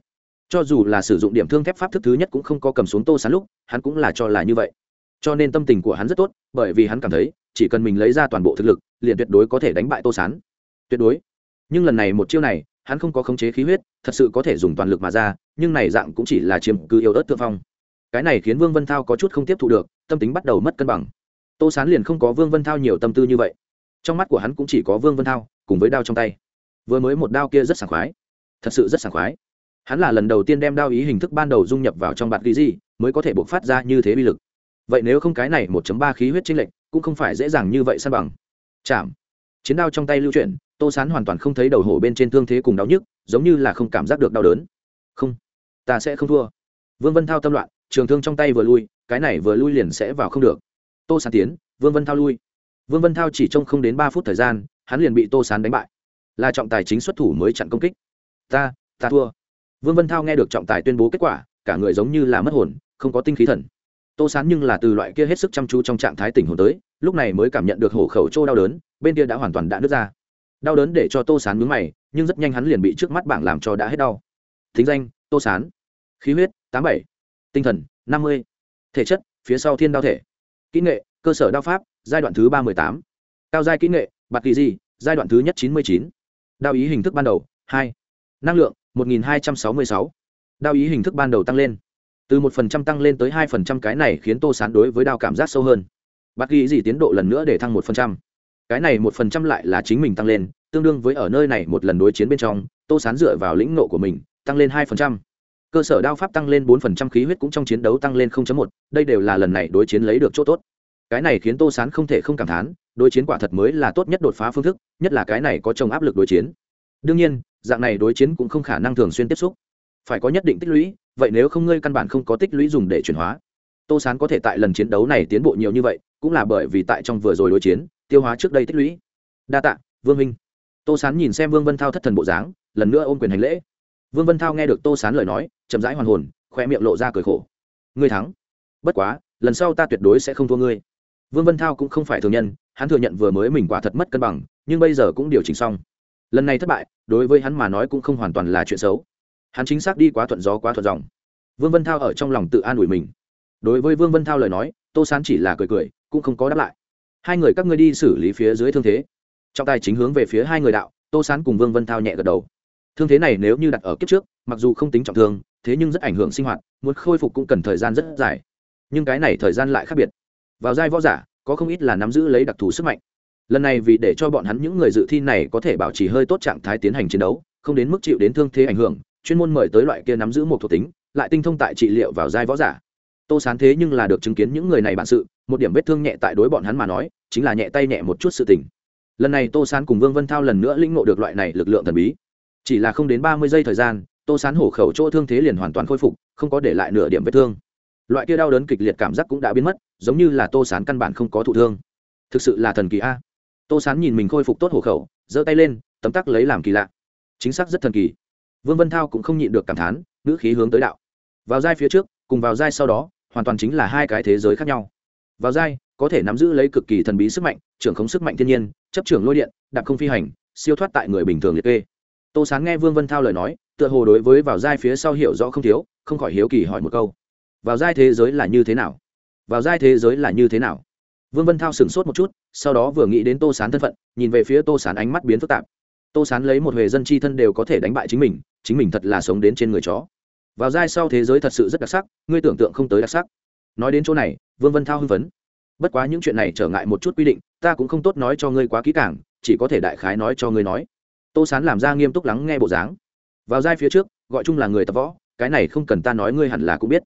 cho dù là sử dụng điểm thương thép pháp thức thứ nhất cũng không có cầm xuống tô sán lúc hắn cũng là cho là như vậy cho nên tâm tình của hắn rất tốt bởi vì hắn cảm thấy chỉ cần mình lấy ra toàn bộ thực lực liền tuyệt đối có thể đánh bại tô sán tuyệt đối. Nhưng lần này một chiêu này, hắn không có khống chế khí huyết, thật sự có thể dùng toàn lực mà ra, nhưng này dạng cũng chỉ là chiếm cứ yếu ớt thượng phong. Cái này khiến vương vân thao có chút không tiếp thu được, tâm tính bắt đầu mất cân bằng. Tô sán liền không có vương vân thao nhiều tâm tư như vậy. Trong mắt của hắn cũng chỉ có vương vân thao, cùng với đao trong tay. Vừa mới một đao kia rất sảng khoái. Thật sự rất sảng khoái. Hắn là lần đầu tiên đem đao ý hình thức ban đầu dung nhập vào trong bạt ghi di mới có thể buộc phát ra như thế uy lực. Vậy nếu không cái này một ba khí huyết chính lệnh cũng không phải dễ dàng như vậy san bằng. Chạm. Chiến đao trong tay lưu chuyển tô sán hoàn toàn không thấy đầu hổ bên trên thương thế cùng đau nhức, giống như là không cảm giác được đau đớn. Không, ta sẽ không thua. Vương vân thao tâm loạn, trường thương trong tay vừa lui, cái này vừa lui liền sẽ vào không được. Tô sán tiến, vương vân thao lui. Vương vân thao chỉ trong không đến ba phút thời gian, hắn liền bị tô sán đánh bại. Là trọng tài chính xuất thủ mới chặn công kích. Ta ta thua. Vương vân thao nghe được trọng tài tuyên bố kết quả, cả người giống như là mất hồn, không có tinh khí thần. Tô sán nhưng là từ loại kia hết sức chăm chú trong trạng thái tỉnh hồn tới, lúc này mới cảm nhận được hổ khẩu trô đau đớn, bên kia đã hoàn toàn đã nứt ra đau đớn để cho tô sán mướn mày, nhưng rất nhanh hắn liền bị trước mắt bảng làm cho đã hết đau. Thính danh, tô sán. Khí huyết, tám bảy. Tinh thần, năm mươi. Thể chất, phía sau thiên đao thể. Kỹ nghệ, cơ sở đao pháp, giai đoạn thứ ba mươi tám. Cao giai kỹ nghệ, bạc kỳ di, giai đoạn thứ nhất chín mươi chín. Đao ý hình thức ban đầu, hai. Năng lượng, một nghìn hai trăm sáu mươi sáu. Đao ý hình thức ban đầu tăng lên. Từ một phần trăm tăng lên tới hai phần trăm, cái này khiến tô sán đối với đao cảm giác sâu hơn. Bạc ghi gì tiến độ lần nữa để thăng một phần trăm cái này một phần trăm lại là chính mình tăng lên, tương đương với ở nơi này một lần đối chiến bên trong, tô sán dựa vào lĩnh nộ của mình, tăng lên hai phần trăm. Cơ sở đao pháp tăng lên bốn phần trăm, khí huyết cũng trong chiến đấu tăng lên một, đây đều là lần này đối chiến lấy được chỗ tốt. Cái này khiến tô sán không thể không cảm thán, đối chiến quả thật mới là tốt nhất đột phá phương thức, nhất là cái này có trồng áp lực đối chiến. Đương nhiên, dạng này đối chiến cũng không khả năng thường xuyên tiếp xúc. Phải có nhất định tích lũy, vậy nếu không ngươi căn bản không có tích lũy dùng để chuyển hóa. Tô sán có thể tại lần chiến đấu này tiến bộ nhiều như vậy, cũng là bởi vì tại trong vừa rồi đối chiến tiêu hóa trước đây tích lũy. Đa tạ, vương minh tô sán nhìn xem vương vân thao thất thần bộ dáng, lần nữa ôm quyền hành lễ. Vương vân thao nghe được tô sán lời nói, chậm rãi hoàn hồn khoe miệng lộ ra cười khổ. Ngươi thắng. Bất quá, lần sau ta tuyệt đối sẽ không thua ngươi. Vương vân thao cũng không phải thường nhân, hắn thừa nhận vừa mới mình quả thật mất cân bằng, nhưng bây giờ cũng điều chỉnh xong. Lần này thất bại, đối với hắn mà nói cũng không hoàn toàn là chuyện xấu. Hắn chính xác đi quá thuận gió quá thuận dòng. Vương vân thao ở trong lòng tự an ủi mình. Đối với vương vân thao lời nói, tô sán chỉ là cười cười, cũng không có đáp lại hai người các ngươi đi xử lý phía dưới thương thế. Trọng tài chính hướng về phía hai người đạo, tô sán cùng vương vân thao nhẹ gật đầu. Thương thế này nếu như đặt ở kiếp trước, mặc dù không tính trọng thương, thế nhưng rất ảnh hưởng sinh hoạt, muốn khôi phục cũng cần thời gian rất dài. Nhưng cái này thời gian lại khác biệt. Vào giai võ giả, có không ít là nắm giữ lấy đặc thù sức mạnh. Lần này vì để cho bọn hắn những người dự thi này có thể bảo trì hơi tốt trạng thái tiến hành chiến đấu, không đến mức chịu đến thương thế ảnh hưởng, chuyên môn mời tới loại kia nắm giữ một thuộc tính, lại tinh thông tại trị liệu vào giai võ giả. Tô sán thế nhưng là được chứng kiến những người này bản sự một điểm vết thương nhẹ tại đối bọn hắn mà nói, chính là nhẹ tay nhẹ một chút sự tình. Lần này tô sán cùng vương vân thao lần nữa lĩnh ngộ được loại này lực lượng thần bí. Chỉ là không đến ba mươi giây thời gian, tô sán hổ khẩu chỗ thương thế liền hoàn toàn khôi phục, không có để lại nửa điểm vết thương. Loại kia đau đớn kịch liệt cảm giác cũng đã biến mất, giống như là tô sán căn bản không có thụ thương. Thực sự là thần kỳ a. Tô sán nhìn mình khôi phục tốt hổ khẩu, giơ tay lên, tấm tắc lấy làm kỳ lạ. Chính xác rất thần kỳ. Vương vân thao cũng không nhịn được cảm thán, ngữ khí hướng tới đạo. Vào giai phía trước, cùng vào giai sau đó, hoàn toàn chính là hai cái thế giới khác nhau vào giai, có thể nắm giữ lấy cực kỳ thần bí sức mạnh, trưởng khống sức mạnh thiên nhiên, chấp trưởng lôi điện, đạp không phi hành, siêu thoát tại người bình thường liệt kê. Tô Sáng nghe vương vân thao lời nói, tựa hồ đối với vào giai phía sau hiểu rõ không thiếu, không khỏi hiếu kỳ hỏi một câu. Vào giai thế giới là như thế nào? Vào giai thế giới là như thế nào? Vương vân thao sửng sốt một chút, sau đó vừa nghĩ đến tô sán thân phận, nhìn về phía tô sán ánh mắt biến phức tạp. Tô sán lấy một huề dân chi thân đều có thể đánh bại chính mình chính mình thật là sống đến trên người chó. Vào giai sau thế giới thật sự rất đặc sắc, ngươi tưởng tượng không tới đặc sắc. Nói đến chỗ này vương vân thao hưng phấn. Bất quá những chuyện này trở ngại một chút quy định, ta cũng không tốt nói cho ngươi quá kỹ càng, chỉ có thể đại khái nói cho ngươi nói. Tô sán làm ra nghiêm túc lắng nghe bộ dáng. Vào giai phía trước, gọi chung là người tập võ, cái này không cần ta nói ngươi hẳn là cũng biết.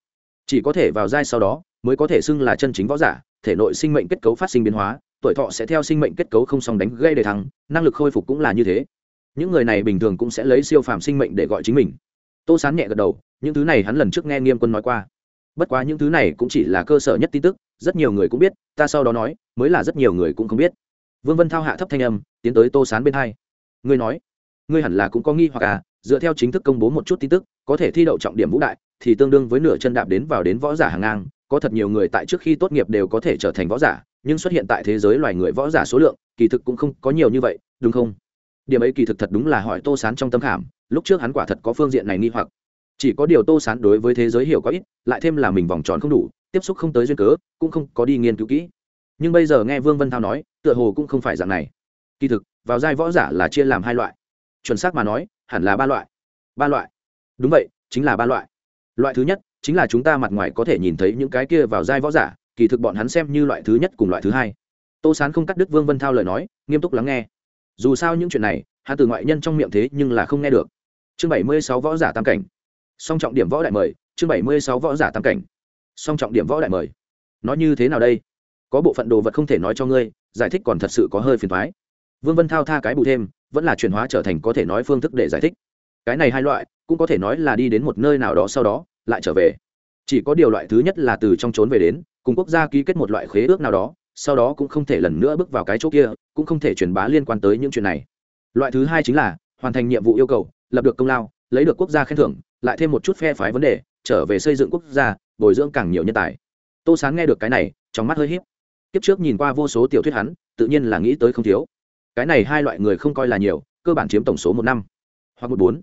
Chỉ có thể vào giai sau đó, mới có thể xưng là chân chính võ giả, thể nội sinh mệnh kết cấu phát sinh biến hóa, tuổi thọ sẽ theo sinh mệnh kết cấu không song đánh gây đề thắng năng lực khôi phục cũng là như thế. Những người này bình thường cũng sẽ lấy siêu phàm sinh mệnh để gọi chính mình. Tô sán nhẹ gật đầu, những thứ này hắn lần trước nghe nghiêm quân nói qua bất quá những thứ này cũng chỉ là cơ sở nhất tin tức, rất nhiều người cũng biết, ta sau đó nói, mới là rất nhiều người cũng không biết. Vương vân thao hạ thấp thanh âm, tiến tới tô sán bên hai. Ngươi nói, ngươi hẳn là cũng có nghi hoặc à dựa theo chính thức công bố một chút tin tức, có thể thi đậu trọng điểm vũ đại, thì tương đương với nửa chân đạp đến vào đến võ giả hàng ngang, có thật nhiều người tại trước khi tốt nghiệp đều có thể trở thành võ giả, nhưng xuất hiện tại thế giới loài người võ giả số lượng, kỳ thực cũng không có nhiều như vậy, đúng không? Điểm ấy kỳ thực thật đúng là hỏi tô sán trong tâm khảm, lúc trước hắn quả thật có phương diện này nghi hoặc chỉ có điều tô sán đối với thế giới hiểu có ít, lại thêm là mình vòng tròn không đủ, tiếp xúc không tới duyên cớ, cũng không có đi nghiên cứu kỹ. Nhưng bây giờ nghe vương vân thao nói, tựa hồ cũng không phải dạng này. Kỳ thực, vào giai võ giả là chia làm hai loại. Chuẩn xác mà nói, hẳn là ba loại. Ba loại. Đúng vậy, chính là ba loại. Loại thứ nhất, chính là chúng ta mặt ngoài có thể nhìn thấy những cái kia vào giai võ giả, kỳ thực bọn hắn xem như loại thứ nhất cùng loại thứ hai. Tô sán không cắt đứt vương vân thao lời nói, nghiêm túc lắng nghe. Dù sao những chuyện này, hắn từ ngoại nhân trong miệng thế nhưng là không nghe được. Chương bảy mươi sáu võ giả tam cảnh song trọng điểm võ đại mời, chương bảy mươi sáu võ giả tam cảnh. Song trọng điểm võ đại mời. Nói như thế nào đây? Có bộ phận đồ vật không thể nói cho ngươi, giải thích còn thật sự có hơi phiền thoái vương vân thao tha cái bù thêm, vẫn là chuyển hóa trở thành có thể nói phương thức để giải thích. Cái này hai loại, cũng có thể nói là đi đến một nơi nào đó sau đó, lại trở về. Chỉ có điều loại thứ nhất là từ trong trốn về đến, cùng quốc gia ký kết một loại khế ước nào đó, sau đó cũng không thể lần nữa bước vào cái chỗ kia, cũng không thể truyền bá liên quan tới những chuyện này. Loại thứ hai chính là, hoàn thành nhiệm vụ yêu cầu, lập được công lao, lấy được quốc gia khen thưởng lại thêm một chút phe phái vấn đề, trở về xây dựng quốc gia, bồi dưỡng càng nhiều nhân tài. Tô sán nghe được cái này, trong mắt hơi hiếp kiếp trước nhìn qua vô số tiểu thuyết hắn, tự nhiên là nghĩ tới không thiếu. Cái này hai loại người không coi là nhiều, cơ bản chiếm tổng số một năm, hoặc một bốn.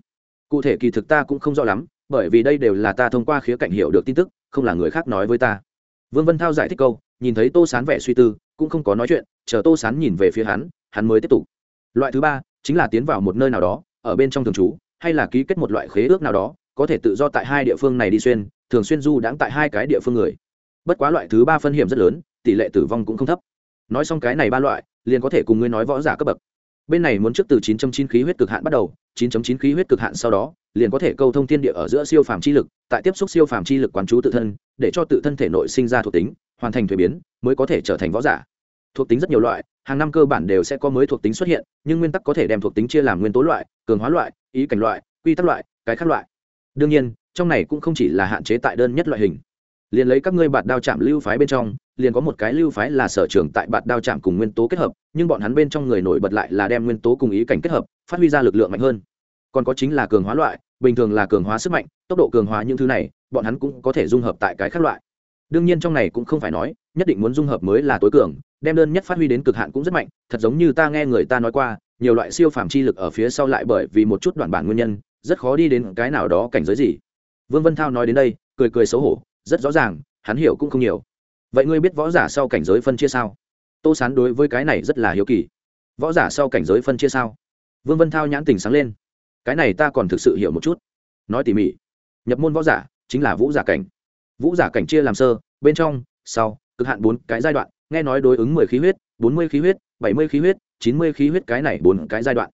Cụ thể kỳ thực ta cũng không rõ lắm, bởi vì đây đều là ta thông qua khía cạnh hiểu được tin tức, không là người khác nói với ta. Vương vân thao giải thích câu, nhìn thấy tô sán vẻ suy tư, cũng không có nói chuyện, chờ tô sán nhìn về phía hắn hắn mới tiếp tục. Loại thứ ba, chính là tiến vào một nơi nào đó, ở bên trong thường trú, hay là ký kết một loại khế ước nào đó có thể tự do tại hai địa phương này đi xuyên, thường xuyên du đãng tại hai cái địa phương người. Bất quá loại thứ ba phân hiểm rất lớn, tỷ lệ tử vong cũng không thấp. Nói xong cái này ba loại, liền có thể cùng ngươi nói võ giả cấp bậc. Bên này muốn trước từ 9.9 khí huyết cực hạn bắt đầu 9.9 khí huyết cực hạn sau đó, liền có thể câu thông thiên địa ở giữa siêu phàm chi lực, tại tiếp xúc siêu phàm chi lực quán chú tự thân, để cho tự thân thể nội sinh ra thuộc tính, hoàn thành thuế biến, mới có thể trở thành võ giả. Thuộc tính rất nhiều loại, hàng năm cơ bản đều sẽ có mới thuộc tính xuất hiện, nhưng nguyên tắc có thể đem thuộc tính chia làm nguyên tố loại, cường hóa loại, ý cảnh loại, quy tắc loại, cái khác loại đương nhiên, trong này cũng không chỉ là hạn chế tại đơn nhất loại hình. Liền lấy các ngươi bạt đao chạm lưu phái bên trong, liền có một cái lưu phái là sở trường tại bạt đao chạm cùng nguyên tố kết hợp, nhưng bọn hắn bên trong người nổi bật lại là đem nguyên tố cùng ý cảnh kết hợp, phát huy ra lực lượng mạnh hơn. Còn có chính là cường hóa loại, bình thường là cường hóa sức mạnh, tốc độ cường hóa những thứ này, bọn hắn cũng có thể dung hợp tại cái khác loại. Đương nhiên trong này cũng không phải nói, nhất định muốn dung hợp mới là tối cường, đem đơn nhất phát huy đến cực hạn cũng rất mạnh, thật giống như ta nghe người ta nói qua, nhiều loại siêu phàm chi lực ở phía sau lại bởi vì một chút đoạn bản nguyên nhân rất khó đi đến cái nào đó cảnh giới gì. Vương vân thao nói đến đây, cười cười xấu hổ, rất rõ ràng, hắn hiểu cũng không nhiều. Vậy ngươi biết võ giả sau cảnh giới phân chia sao? Tô sán đối với cái này rất là hiếu kỳ. Võ giả sau cảnh giới phân chia sao? Vương vân thao nhãn tình sáng lên. Cái này ta còn thực sự hiểu một chút. Nói tỉ mỉ, nhập môn võ giả chính là vũ giả cảnh. Vũ giả cảnh chia làm sơ, bên trong, sau, cực hạn bốn cái giai đoạn, nghe nói đối ứng mười khí huyết, bốn mươi khí huyết, bảy mươi khí huyết, chín mươi khí huyết, cái này bốn cái giai đoạn.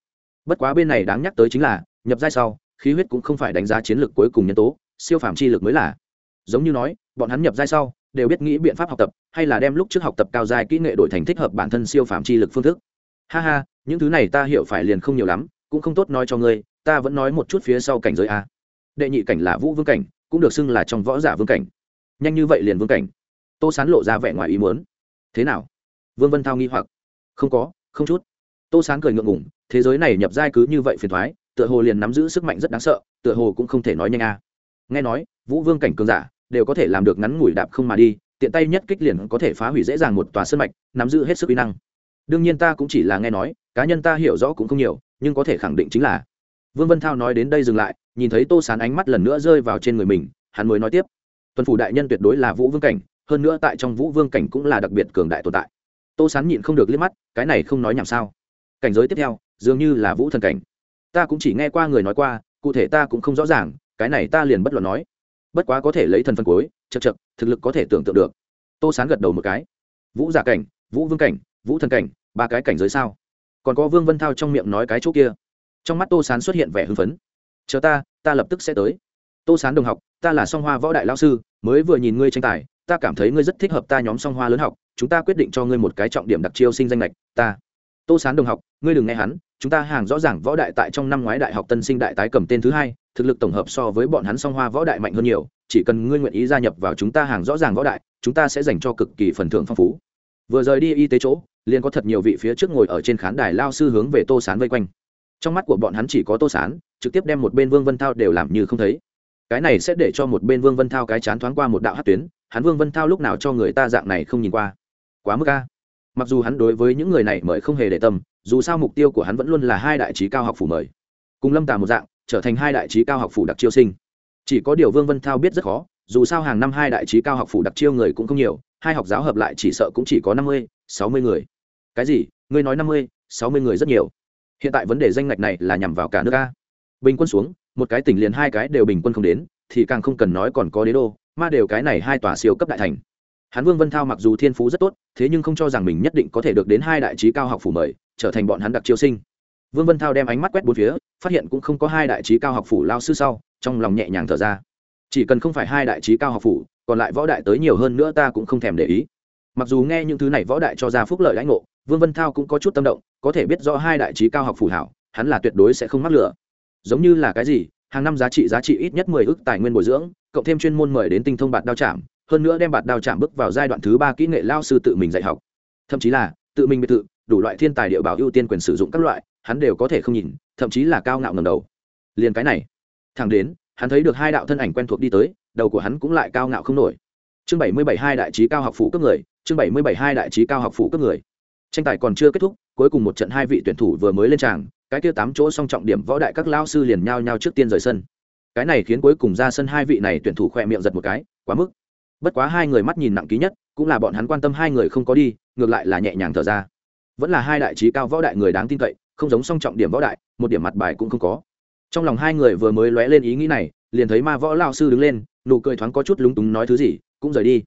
Bất quá bên này đáng nhắc tới chính là nhập giai sau, khí huyết cũng không phải đánh giá chiến lược cuối cùng nhân tố, siêu phàm chi lực mới là. Giống như nói, bọn hắn nhập giai sau, đều biết nghĩ biện pháp học tập, hay là đem lúc trước học tập cao giai kỹ nghệ đổi thành thích hợp bản thân siêu phàm chi lực phương thức. Ha ha, những thứ này ta hiểu phải liền không nhiều lắm, cũng không tốt nói cho ngươi, ta vẫn nói một chút phía sau cảnh giới a. Đệ nhị cảnh là vũ vương cảnh, cũng được xưng là trong võ giả vương cảnh. Nhanh như vậy liền vương cảnh. Tô sán lộ ra vẻ ngoài ý muốn. Thế nào? Vương vân thao nghi hoặc. Không có, không chút. Tô sán cười ngượng ngủng thế giới này nhập giai cứ như vậy phiền thoái tựa hồ liền nắm giữ sức mạnh rất đáng sợ, tựa hồ cũng không thể nói nhanh a. Nghe nói, vũ vương cảnh cường giả đều có thể làm được ngắn ngủi đạp không mà đi, tiện tay nhất kích liền có thể phá hủy dễ dàng một tòa sân mạch, nắm giữ hết sức uy năng. Đương nhiên ta cũng chỉ là nghe nói, cá nhân ta hiểu rõ cũng không nhiều, nhưng có thể khẳng định chính là vương vân thao nói đến đây dừng lại, nhìn thấy tô sán ánh mắt lần nữa rơi vào trên người mình, hắn mới nói tiếp. Tuần phủ đại nhân tuyệt đối là vũ vương cảnh, hơn nữa tại trong vũ vương cảnh cũng là đặc biệt cường đại tồn tại. Tô sán nhịn không được liếc mắt, cái này không nói nhảm sao. Cảnh giới tiếp theo, dường như là vũ thần cảnh ta cũng chỉ nghe qua người nói qua, cụ thể ta cũng không rõ ràng, cái này ta liền bất luận nói. Bất quá có thể lấy thần phân cuối chật chật thực lực có thể tưởng tượng được. Tô sán gật đầu một cái. Vũ giả cảnh, vũ vương cảnh, vũ thần cảnh, ba cái cảnh giới sao? Còn có vương vân thao trong miệng nói cái chỗ kia. Trong mắt tô sán xuất hiện vẻ hưng phấn. Chờ ta ta lập tức sẽ tới. Tô sán đồng học, ta là song hoa võ đại lao sư, mới vừa nhìn ngươi tranh tài, ta cảm thấy ngươi rất thích hợp ta nhóm song hoa lớn học, chúng ta quyết định cho ngươi một cái trọng điểm đặc chiêu sinh danh lệch, ta. Tô sán đồng học, ngươi đừng nghe hắn chúng ta hàng rõ ràng võ đại tại trong năm ngoái đại học tân sinh đại tái cầm tên thứ hai, thực lực tổng hợp so với bọn hắn song hoa võ đại mạnh hơn nhiều, chỉ cần ngươi nguyện ý gia nhập vào chúng ta hàng rõ ràng võ đại, chúng ta sẽ dành cho cực kỳ phần thưởng phong phú. Vừa rời đi y tế chỗ, liền có thật nhiều vị phía trước ngồi ở trên khán đài lao sư hướng về tô sán vây quanh. Trong mắt của bọn hắn chỉ có tô sán, trực tiếp đem một bên vương vân thao đều làm như không thấy. Cái này sẽ để cho một bên vương vân thao cái chán thoáng qua một đạo hát tuyến, hắn vương vân thao lúc nào cho người ta dạng này không nhìn qua. Quá mức ca mặc dù hắn đối với những người này mời không hề để tâm dù sao mục tiêu của hắn vẫn luôn là hai đại trí cao học phủ mời. Cùng lâm tà một dạng, trở thành hai đại trí cao học phủ đặc chiêu sinh. Chỉ có điều vương vân thao biết rất khó, dù sao hàng năm hai đại trí cao học phủ đặc chiêu người cũng không nhiều, hai học giáo hợp lại chỉ sợ cũng chỉ có năm mươi, sáu mươi người. Cái gì? Ngươi nói năm mươi, sáu mươi người rất nhiều. Hiện tại vấn đề danh ngạch này là nhằm vào cả nước a. Bình quân xuống, một cái tỉnh liền hai cái đều bình quân không đến, thì càng không cần nói còn có đế đô, mà đều cái này hai tòa siêu cấp đại thành. Hắn vương vân thao mặc dù thiên phú rất tốt, thế nhưng không cho rằng mình nhất định có thể được đến hai đại trí cao học phủ mời trở thành bọn hắn đặc chiêu sinh. Vương vân thao đem ánh mắt quét bốn phía, phát hiện cũng không có hai đại trí cao học phủ lao sư sau, trong lòng nhẹ nhàng thở ra. Chỉ cần không phải hai đại trí cao học phủ, còn lại võ đại tới nhiều hơn nữa ta cũng không thèm để ý. Mặc dù nghe những thứ này võ đại cho ra phúc lợi lãnh ngộ, vương vân thao cũng có chút tâm động, có thể biết rõ hai đại trí cao học phủ hảo, hắn là tuyệt đối sẽ không mắc lửa giống như là cái gì, hàng năm giá trị giá trị ít nhất mười ước tài nguyên bồi dưỡng, cộng thêm chuyên môn mời đến tinh thông bạt đao chạm, hơn nữa đem bạt đao chạm bước vào giai đoạn thứ ba kỹ nghệ lao sư tự mình dạy học. Thậm chí là, tự mình biệt thự đủ loại thiên tài địa bảo ưu tiên quyền sử dụng các loại, hắn đều có thể không nhìn, thậm chí là cao ngạo ngầm đầu. Liền cái này, thẳng đến, hắn thấy được hai đạo thân ảnh quen thuộc đi tới, đầu của hắn cũng lại cao ngạo không nổi. Chương bảy mươi bảy hai đại trí cao học phủ cấp người, chương bảy mươi bảy hai đại trí cao học phủ cấp người. Tranh tài còn chưa kết thúc, cuối cùng một trận hai vị tuyển thủ vừa mới lên tràng, cái kia tám chỗ song trọng điểm võ đại các lao sư liền nhao nhao trước tiên rời sân. Cái này khiến cuối cùng ra sân hai vị này tuyển thủ khoe miệng giật một cái, quá mức. Bất quá hai người mắt nhìn nặng ký nhất, cũng là bọn hắn quan tâm hai người không có đi, ngược lại là nhẹ nhàng thở ra vẫn là hai đại trí cao võ đại người đáng tin cậy, không giống song trọng điểm võ đại, một điểm mặt bài cũng không có. Trong lòng hai người vừa mới lóe lên ý nghĩ này, liền thấy ma võ lao sư đứng lên, nụ cười thoáng có chút lúng túng nói thứ gì, cũng rời đi.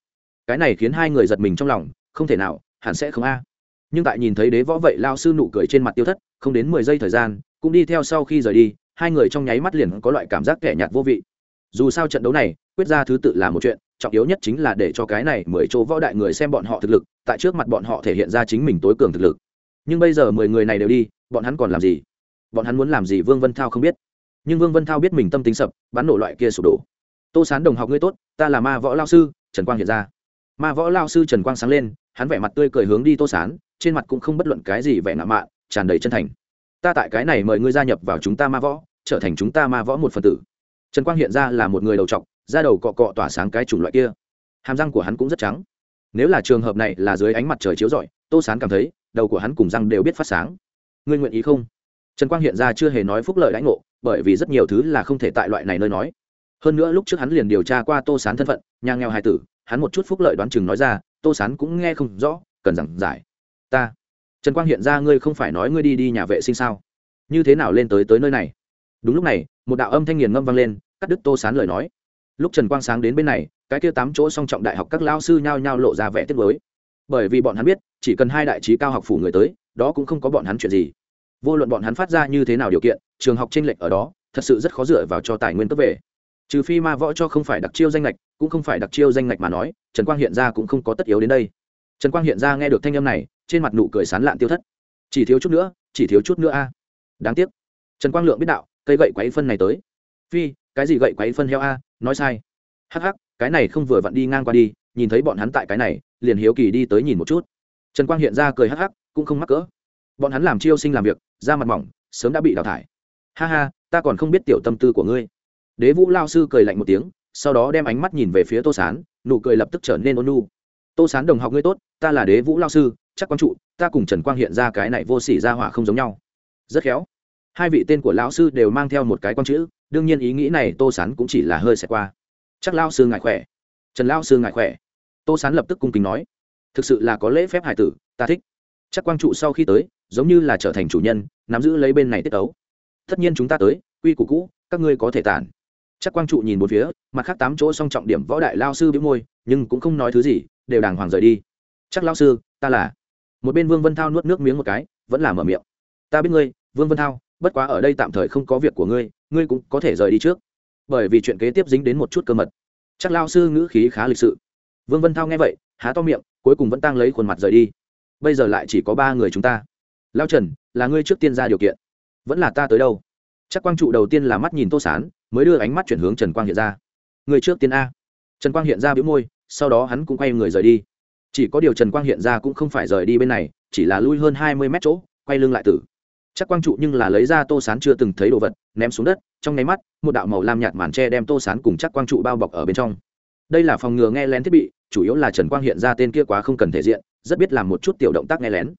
Cái này khiến hai người giật mình trong lòng, không thể nào, hẳn sẽ không a. Nhưng tại nhìn thấy đế võ vậy lao sư nụ cười trên mặt tiêu thất, không đến mười giây thời gian, cũng đi theo sau khi rời đi, hai người trong nháy mắt liền có loại cảm giác kẻ nhạt vô vị. Dù sao trận đấu này, quyết ra thứ tự là một chuyện trọng yếu nhất chính là để cho cái này mười chỗ võ đại người xem bọn họ thực lực, tại trước mặt bọn họ thể hiện ra chính mình tối cường thực lực. Nhưng bây giờ mười người này đều đi, bọn hắn còn làm gì? Bọn hắn muốn làm gì vương vân thao không biết. Nhưng vương vân thao biết mình tâm tính sập, bắn nổ loại kia sụp đổ. Tô sán đồng học ngươi tốt, ta là ma võ lao sư, trần quang hiện ra. Ma võ lao sư trần quang sáng lên, hắn vẻ mặt tươi cười hướng đi tô sán, trên mặt cũng không bất luận cái gì vẻ ngạo mạn, tràn đầy chân thành. Ta tại cái này mời ngươi gia nhập vào chúng ta ma võ, trở thành chúng ta ma võ một phần tử. Trần quang hiện ra là một người đầu trọc da đầu cọ cọ tỏa sáng cái chủng loại kia. Hàm răng của hắn cũng rất trắng. Nếu là trường hợp này là dưới ánh mặt trời chiếu rọi, tô sán cảm thấy, đầu của hắn cùng răng đều biết phát sáng. Ngươi nguyện ý không? Trần quang hiện ra chưa hề nói phúc lợi lãnh ngộ, bởi vì rất nhiều thứ là không thể tại loại này nơi nói. Hơn nữa lúc trước hắn liền điều tra qua tô sán thân phận, nhà nghèo hài tử, hắn một chút phúc lợi đoán chừng nói ra, tô sán cũng nghe không rõ, cần giảng giải. Ta, trần quang hiện ra ngươi không phải nói ngươi đi đi nhà vệ sinh sao? Như thế nào lên tới tới nơi này? Đúng lúc này, một đạo âm thanh nghiền ngâm vang lên, cắt đứt tô sán lời nói lúc trần quang sáng đến bên này, cái kia tám chỗ song trọng đại học các lao sư nhao nhao lộ ra vẻ tiết mới bởi vì bọn hắn biết, chỉ cần hai đại trí cao học phủ người tới, đó cũng không có bọn hắn chuyện gì. Vô luận bọn hắn phát ra như thế nào điều kiện, trường học tranh lệch ở đó, thật sự rất khó dựa vào cho tài nguyên cấp về. Trừ phi ma võ cho không phải đặc chiêu danh lệch cũng không phải đặc chiêu danh lệch mà nói, trần quang hiện ra cũng không có tất yếu đến đây. Trần quang hiện ra nghe được thanh âm này, trên mặt nụ cười sán lạn tiêu thất. Chỉ thiếu chút nữa, chỉ thiếu chút nữa a. Đáng tiếc. Trần quang lượng biết đạo, cây gậy quấy phân này tới. Phi cái gì gậy quấy phân heo a, nói sai. Hắc hắc, cái này không vừa vặn đi ngang qua đi, nhìn thấy bọn hắn tại cái này, liền hiếu kỳ đi tới nhìn một chút. Trần quang hiện ra cười hắc hắc, cũng không mắc cỡ. Bọn hắn làm chiêu sinh làm việc ra mặt mỏng, sớm đã bị đào thải. Ha ha, ta còn không biết tiểu tâm tư của ngươi. Đế vũ lao sư cười lạnh một tiếng, sau đó đem ánh mắt nhìn về phía tô sán, nụ cười lập tức trở nên ôn nu tô sán đồng học ngươi tốt, ta là đế vũ lao sư, chắc quang trụ, ta cùng trần quang hiện ra cái này vô s ỉ ra hỏa không giống nhau. Rất khéo hai vị tên của lão sư đều mang theo một cái con chữ, đương nhiên ý nghĩ này tô sán cũng chỉ là hơi xẹt qua. Chắc lao sư ngại khỏe. Trần lao sư ngại khỏe. Tô sán lập tức cung kính nói, thực sự là có lễ phép hải tử, ta thích. Chắc quang trụ sau khi tới, giống như là trở thành chủ nhân, nắm giữ lấy bên này tiết ấu. Tất nhiên chúng ta tới, quy củ cũ, các ngươi có thể tản. Chắc quang trụ nhìn một phía, mặt khác tám chỗ song trọng điểm võ đại lao sư biếu môi, nhưng cũng không nói thứ gì, đều đàng hoàng rời đi. Chắc lao sư, ta là. Một bên vương vân thao nuốt nước miếng một cái, vẫn là mở miệng. Ta biết ngươi, vương vân thao bất quá ở đây tạm thời không có việc của ngươi ngươi cũng có thể rời đi trước. Bởi vì chuyện kế tiếp dính đến một chút cơ mật. Chắc lao sư ngữ khí khá lịch sự. Vương vân thao nghe vậy, há to miệng, cuối cùng vẫn tăng lấy khuôn mặt rời đi. Bây giờ lại chỉ có ba người chúng ta. Lao trần, là ngươi trước tiên ra điều kiện. Vẫn là ta tới đâu? Chắc quang trụ đầu tiên là mắt nhìn tô sán, mới đưa ánh mắt chuyển hướng trần quang hiện ra. Người trước tiên a. Trần quang hiện ra biếu môi, sau đó hắn cũng quay người rời đi. Chỉ có điều trần quang hiện ra cũng không phải rời đi bên này, chỉ là lui hơn hai mươi mét chỗ, quay lưng lại tử chắc quang trụ nhưng là lấy ra tô sán chưa từng thấy đồ vật, ném xuống đất, trong nháy mắt, một đạo màu lam nhạt màn tre đem tô sán cùng chắc quang trụ bao bọc ở bên trong. Đây là phòng ngừa nghe lén thiết bị, chủ yếu là trần quang hiện ra tên kia quá không cần thể diện, rất biết làm một chút tiểu động tác nghe lén.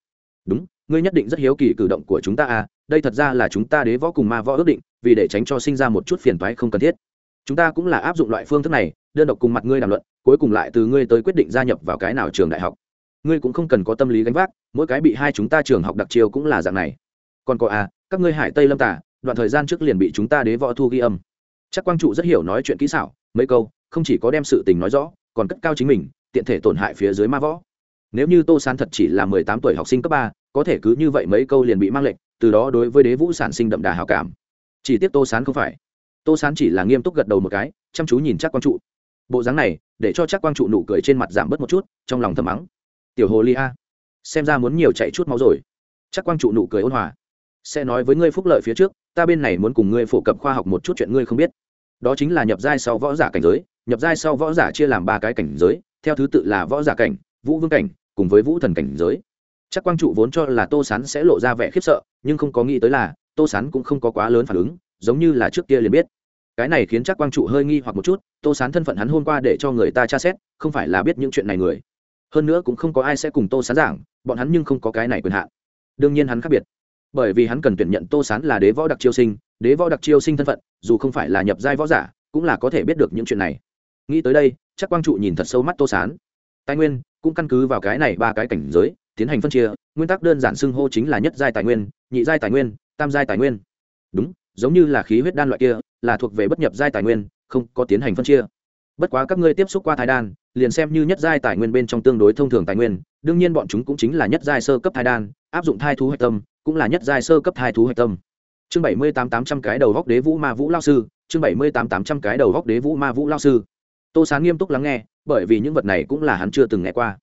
Đúng, ngươi nhất định rất hiếu kỳ cử động của chúng ta à đây thật ra là chúng ta đế võ cùng ma võ ước định, vì để tránh cho sinh ra một chút phiền toái không cần thiết. Chúng ta cũng là áp dụng loại phương thức này, đơn độc cùng mặt ngươi đàm luận, cuối cùng lại từ ngươi tới quyết định gia nhập vào cái nào trường đại học. Ngươi cũng không cần có tâm lý gánh vác, mỗi cái bị hai chúng ta trường học đặc chiêu cũng là dạng này còn có à các ngươi hải tây lâm tả đoạn thời gian trước liền bị chúng ta đế võ thu ghi âm. Chắc quang trụ rất hiểu nói chuyện kỹ xảo, mấy câu, không chỉ có đem sự tình nói rõ, còn cất cao chính mình, tiện thể tổn hại phía dưới ma võ. Nếu như tô sán thật chỉ là mười tám tuổi học sinh cấp ba, có thể cứ như vậy mấy câu liền bị mang lệnh từ đó đối với đế vũ sản sinh đậm đà hào cảm. Chỉ tiếc tô sán không phải. Tô sán chỉ là nghiêm túc gật đầu một cái, chăm chú nhìn chắc quang trụ. Bộ dáng này, để cho chắc quang trụ nụ cười trên mặt giảm bớt một chút, trong lòng thầm mắng. Tiểu hồ ly a, xem ra muốn nhiều chạy chút máu rồi. Chắc quang trụ nụ cười ôn hòa sẽ nói với ngươi phúc lợi phía trước, ta bên này muốn cùng ngươi phổ cập khoa học một chút chuyện ngươi không biết. Đó chính là nhập giai sau võ giả cảnh giới, nhập giai sau võ giả chia làm ba cái cảnh giới, theo thứ tự là võ giả cảnh, vũ vương cảnh, cùng với vũ thần cảnh giới. Chắc quang trụ vốn cho là tô sán sẽ lộ ra vẻ khiếp sợ, nhưng không có nghĩ tới là, tô sán cũng không có quá lớn phản ứng, giống như là trước kia liền biết. Cái này khiến chắc quang trụ hơi nghi hoặc một chút, tô sán thân phận hắn hôm qua để cho người ta tra xét, không phải là biết những chuyện này người. Hơn nữa cũng không có ai sẽ cùng tô sán giảng, bọn hắn nhưng không có cái này quyền hạn. Đương nhiên hắn khác biệt bởi vì hắn cần tuyển nhận tô sán là đế võ đặc chiêu sinh, đế võ đặc chiêu sinh thân phận, dù không phải là nhập giai võ giả, cũng là có thể biết được những chuyện này. Nghĩ tới đây, chắc quang trụ nhìn thật sâu mắt tô sán. Tài nguyên, cũng căn cứ vào cái này ba cái cảnh giới, tiến hành phân chia, nguyên tắc đơn giản xưng hô chính là nhất giai tài nguyên, nhị giai tài nguyên, tam giai tài nguyên. Đúng, giống như là khí huyết đan loại kia, là thuộc về bất nhập giai tài nguyên, không có tiến hành phân chia. Bất quá các ngươi tiếp xúc qua thái đan, liền xem như nhất giai tài nguyên bên trong tương đối thông thường tài nguyên, đương nhiên bọn chúng cũng chính là nhất giai sơ cấp thái đan, áp dụng thai thú hạch tâm cũng là nhất giai sơ cấp hai thú hạch tâm. Chương bảy mươi tám tám trăm cái đầu góc đế vũ ma vũ lao sư, chương bảy mươi tám tám trăm cái đầu góc đế vũ ma vũ lao sư. Tô sán nghiêm túc lắng nghe, bởi vì những vật này cũng là hắn chưa từng nghe qua.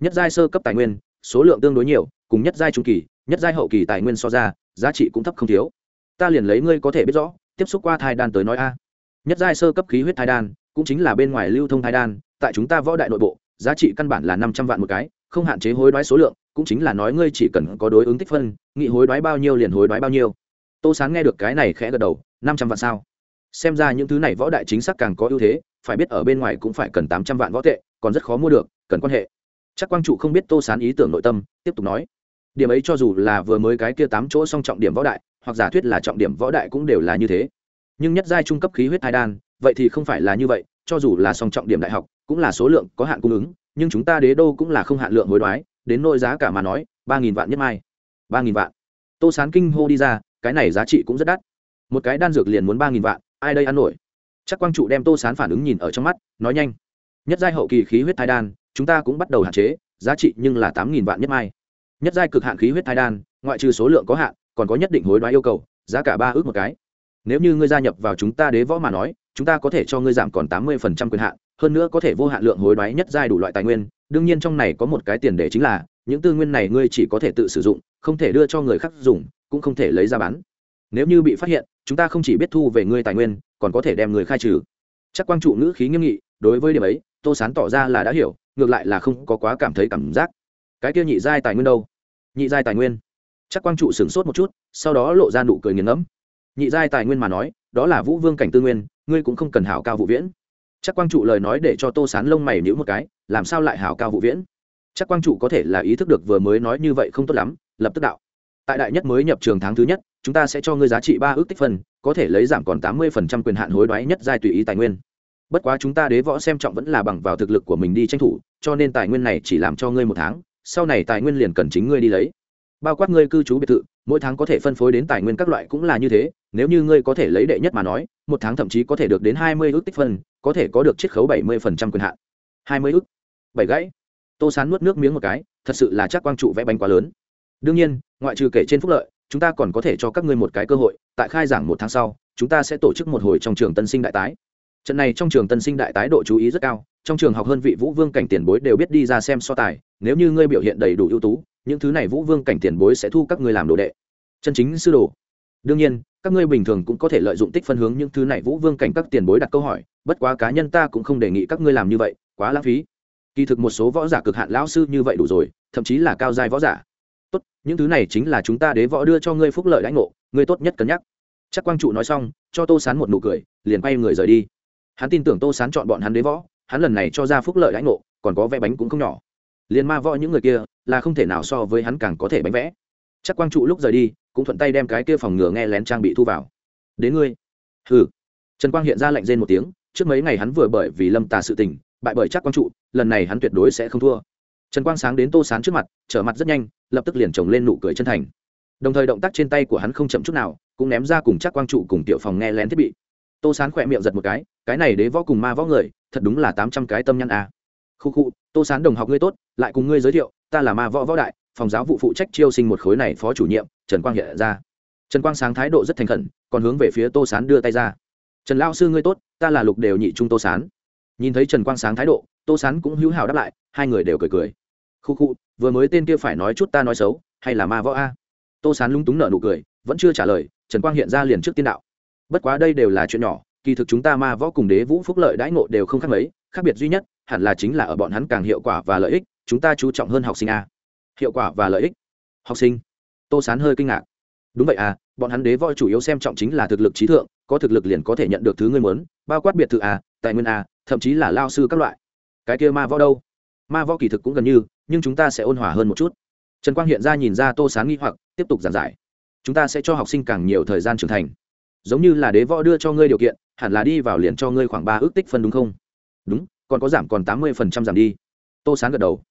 Nhất giai sơ cấp tài nguyên, số lượng tương đối nhiều, cùng nhất giai trung kỳ, nhất giai hậu kỳ tài nguyên so ra, giá trị cũng thấp không thiếu. Ta liền lấy ngươi có thể biết rõ, tiếp xúc qua thai đan tới nói a. Nhất giai sơ cấp khí huyết thai đan, cũng chính là bên ngoài lưu thông thai đan, tại chúng ta võ đại nội bộ, giá trị căn bản là năm trăm vạn một cái không hạn chế hối đoái số lượng, cũng chính là nói ngươi chỉ cần có đối ứng tích phân, nghị hối đoái bao nhiêu liền hối đoái bao nhiêu. Tô sáng nghe được cái này khẽ gật đầu, năm trăm vạn sao? Xem ra những thứ này võ đại chính xác càng có ưu thế, phải biết ở bên ngoài cũng phải cần tám trăm vạn võ tệ, còn rất khó mua được, cần quan hệ. Chắc quang trụ không biết tô sán ý tưởng nội tâm, tiếp tục nói. Điểm ấy cho dù là vừa mới cái kia tám chỗ song trọng điểm võ đại, hoặc giả thuyết là trọng điểm võ đại cũng đều là như thế. Nhưng nhất giai trung cấp khí huyết hai đan, vậy thì không phải là như vậy, cho dù là song trọng điểm đại học cũng là số lượng có hạn cung ứng, nhưng chúng ta đế đô cũng là không hạn lượng hối đoái, đến nỗi giá cả mà nói, ba nghìn vạn nhất mai. ba nghìn vạn. Tô sán kinh hô đi ra, cái này giá trị cũng rất đắt. Một cái đan dược liền muốn ba nghìn vạn, ai đây ăn nổi? Chắc quang trụ đem tô sán phản ứng nhìn ở trong mắt, nói nhanh. Nhất giai hậu kỳ khí huyết thai đan, chúng ta cũng bắt đầu hạn chế, giá trị nhưng là tám nghìn vạn nhất mai. Nhất giai cực hạn khí huyết thai đan, ngoại trừ số lượng có hạn, còn có nhất định hối đoái yêu cầu, giá cả ba ước một cái nếu như ngươi gia nhập vào chúng ta đế võ mà nói, chúng ta có thể cho ngươi giảm còn tám mươi phần trăm quyền hạn, hơn nữa có thể vô hạn lượng hối đoái nhất giai đủ loại tài nguyên. Đương nhiên trong này có một cái tiền đề chính là, những tư nguyên này ngươi chỉ có thể tự sử dụng, không thể đưa cho người khác dùng, cũng không thể lấy ra bán. Nếu như bị phát hiện, chúng ta không chỉ biết thu về ngươi tài nguyên, còn có thể đem người khai trừ. Chắc quang trụ ngữ khí nghiêm nghị, đối với điểm ấy, tô sán tỏ ra là đã hiểu, ngược lại là không có quá cảm thấy cảm giác. Cái kia nhị giai tài nguyên đâu? Nhị giai tài nguyên. Chắc quang trụ sửng sốt một chút, sau đó lộ ra nụ cười nghiền ngẫm nhị giai tài nguyên mà nói, đó là vũ vương cảnh tư nguyên, ngươi cũng không cần hảo cao vụ viễn. Chắc quang trụ lời nói để cho tô sán lông mày nhữ một cái, làm sao lại hảo cao vụ viễn? Chắc quang trụ có thể là ý thức được vừa mới nói như vậy không tốt lắm, lập tức đạo. Tại đại nhất mới nhập trường tháng thứ nhất, chúng ta sẽ cho ngươi giá trị ba ước tích phân, có thể lấy giảm còn tám mươi phần trăm quyền hạn hối đoái nhất giai tùy ý tài nguyên. Bất quá chúng ta đế võ xem trọng vẫn là bằng vào thực lực của mình đi tranh thủ, cho nên tài nguyên này chỉ làm cho ngươi một tháng, sau này tài nguyên liền cần chính ngươi đi lấy. Bao quát ngươi cư trú biệt thự, mỗi tháng có thể phân phối đến tài nguyên các loại cũng là như thế nếu như ngươi có thể lấy đệ nhất mà nói, một tháng thậm chí có thể được đến hai mươi ước tích phân, có thể có được chiết khấu bảy mươi phần trăm quyền hạn. hai mươi ước? Bảy gãy. Tô sán nuốt nước miếng một cái, thật sự là chắc quang trụ vẽ bánh quá lớn. Đương nhiên, ngoại trừ kể trên phúc lợi, chúng ta còn có thể cho các ngươi một cái cơ hội, tại khai giảng một tháng sau, chúng ta sẽ tổ chức một hồi trong trường tân sinh đại tái. Trận này trong trường tân sinh đại tái độ chú ý rất cao, trong trường học hơn vị vũ vương cảnh tiền bối đều biết đi ra xem so tài, nếu như ngươi biểu hiện đầy đủ ưu tú, những thứ này vũ vương cảnh tiền bối sẽ thu các ngươi làm đồ đệ. Chân chính sư đồ đương nhiên, các ngươi bình thường cũng có thể lợi dụng tích phân hướng những thứ này vũ vương cảnh các tiền bối đặt câu hỏi, bất quá cá nhân ta cũng không đề nghị các ngươi làm như vậy, quá lãng phí. Kỳ thực một số võ giả cực hạn lão sư như vậy đủ rồi, thậm chí là cao giai võ giả. Tốt, những thứ này chính là chúng ta đế võ đưa cho ngươi phúc lợi lãnh ngộ, ngươi tốt nhất cân nhắc. Chắc quang trụ nói xong, cho tô sán một nụ cười, liền quay người rời đi. Hắn tin tưởng tô sán chọn bọn hắn đế võ, hắn lần này cho ra phúc lợi lãnh ngộ, còn có vẽ bánh cũng không nhỏ. Liền ma võ những người kia, là không thể nào so với hắn càng có thể bánh vẽ. Chắc quang trụ lúc rời đi cũng thuận tay đem cái kia phòng ngừa nghe lén trang bị thu vào. Đến ngươi. Hừ. Trần quang hiện ra lệnh rên một tiếng, trước mấy ngày hắn vừa bởi vì lâm tà sự tình, bại bởi chắc quang trụ, lần này hắn tuyệt đối sẽ không thua. Trần quang sáng đến tô sán trước mặt, trở mặt rất nhanh, lập tức liền trồng lên nụ cười chân thành. Đồng thời động tác trên tay của hắn không chậm chút nào, cũng ném ra cùng chắc quang trụ cùng tiểu phòng nghe lén thiết bị. Tô sán khỏe miệng giật một cái cái này đế võ cùng ma võ người, thật đúng là tám trăm cái tâm nhăn a à. khu khu, tô sán đồng học ngươi tốt, lại cùng ngươi giới thiệu, ta là ma võ võ đại phòng giáo vụ phụ trách chiêu sinh một khối này phó chủ nhiệm, trần quang hiện ra. Trần quang sáng thái độ rất thành khẩn, còn hướng về phía tô sán đưa tay ra. Trần lao sư ngươi tốt, ta là lục đều nhị trung tô sán. Nhìn thấy trần quang sáng thái độ, tô sán cũng hữu hảo đáp lại, hai người đều cười cười. Khu khu, vừa mới tên kia phải nói chút ta nói xấu, hay là ma võ a? Tô sán lung túng nở nụ cười, vẫn chưa trả lời, trần quang hiện ra liền trước tiên đạo. Bất quá đây đều là chuyện nhỏ, kỳ thực chúng ta ma võ cùng đế vũ phúc lợi đãi ngộ đều không khác mấy, khác biệt duy nhất, hẳn là chính là ở bọn hắn càng hiệu quả và lợi ích, chúng ta chú trọng hơn học sinh a hiệu quả và lợi ích. Học sinh. Tô sán hơi kinh ngạc. Đúng vậy à bọn hắn đế võ chủ yếu xem trọng chính là thực lực trí thượng, có thực lực liền có thể nhận được thứ ngươi muốn, bao quát biệt thự à tài nguyên à thậm chí là lao sư các loại. Cái kia ma võ đâu? Ma võ kỳ thực cũng gần như, nhưng chúng ta sẽ ôn hòa hơn một chút. Trần quang hiện ra nhìn ra tô sán nghi hoặc, tiếp tục giảng giải. Chúng ta sẽ cho học sinh càng nhiều thời gian trưởng thành. Giống như là đế võ đưa cho ngươi điều kiện, hẳn là đi vào liền cho ngươi khoảng ba ước tích phân đúng không? Đúng, còn có giảm còn tám mươi phần trăm giảm đi. Tô sán gật đầu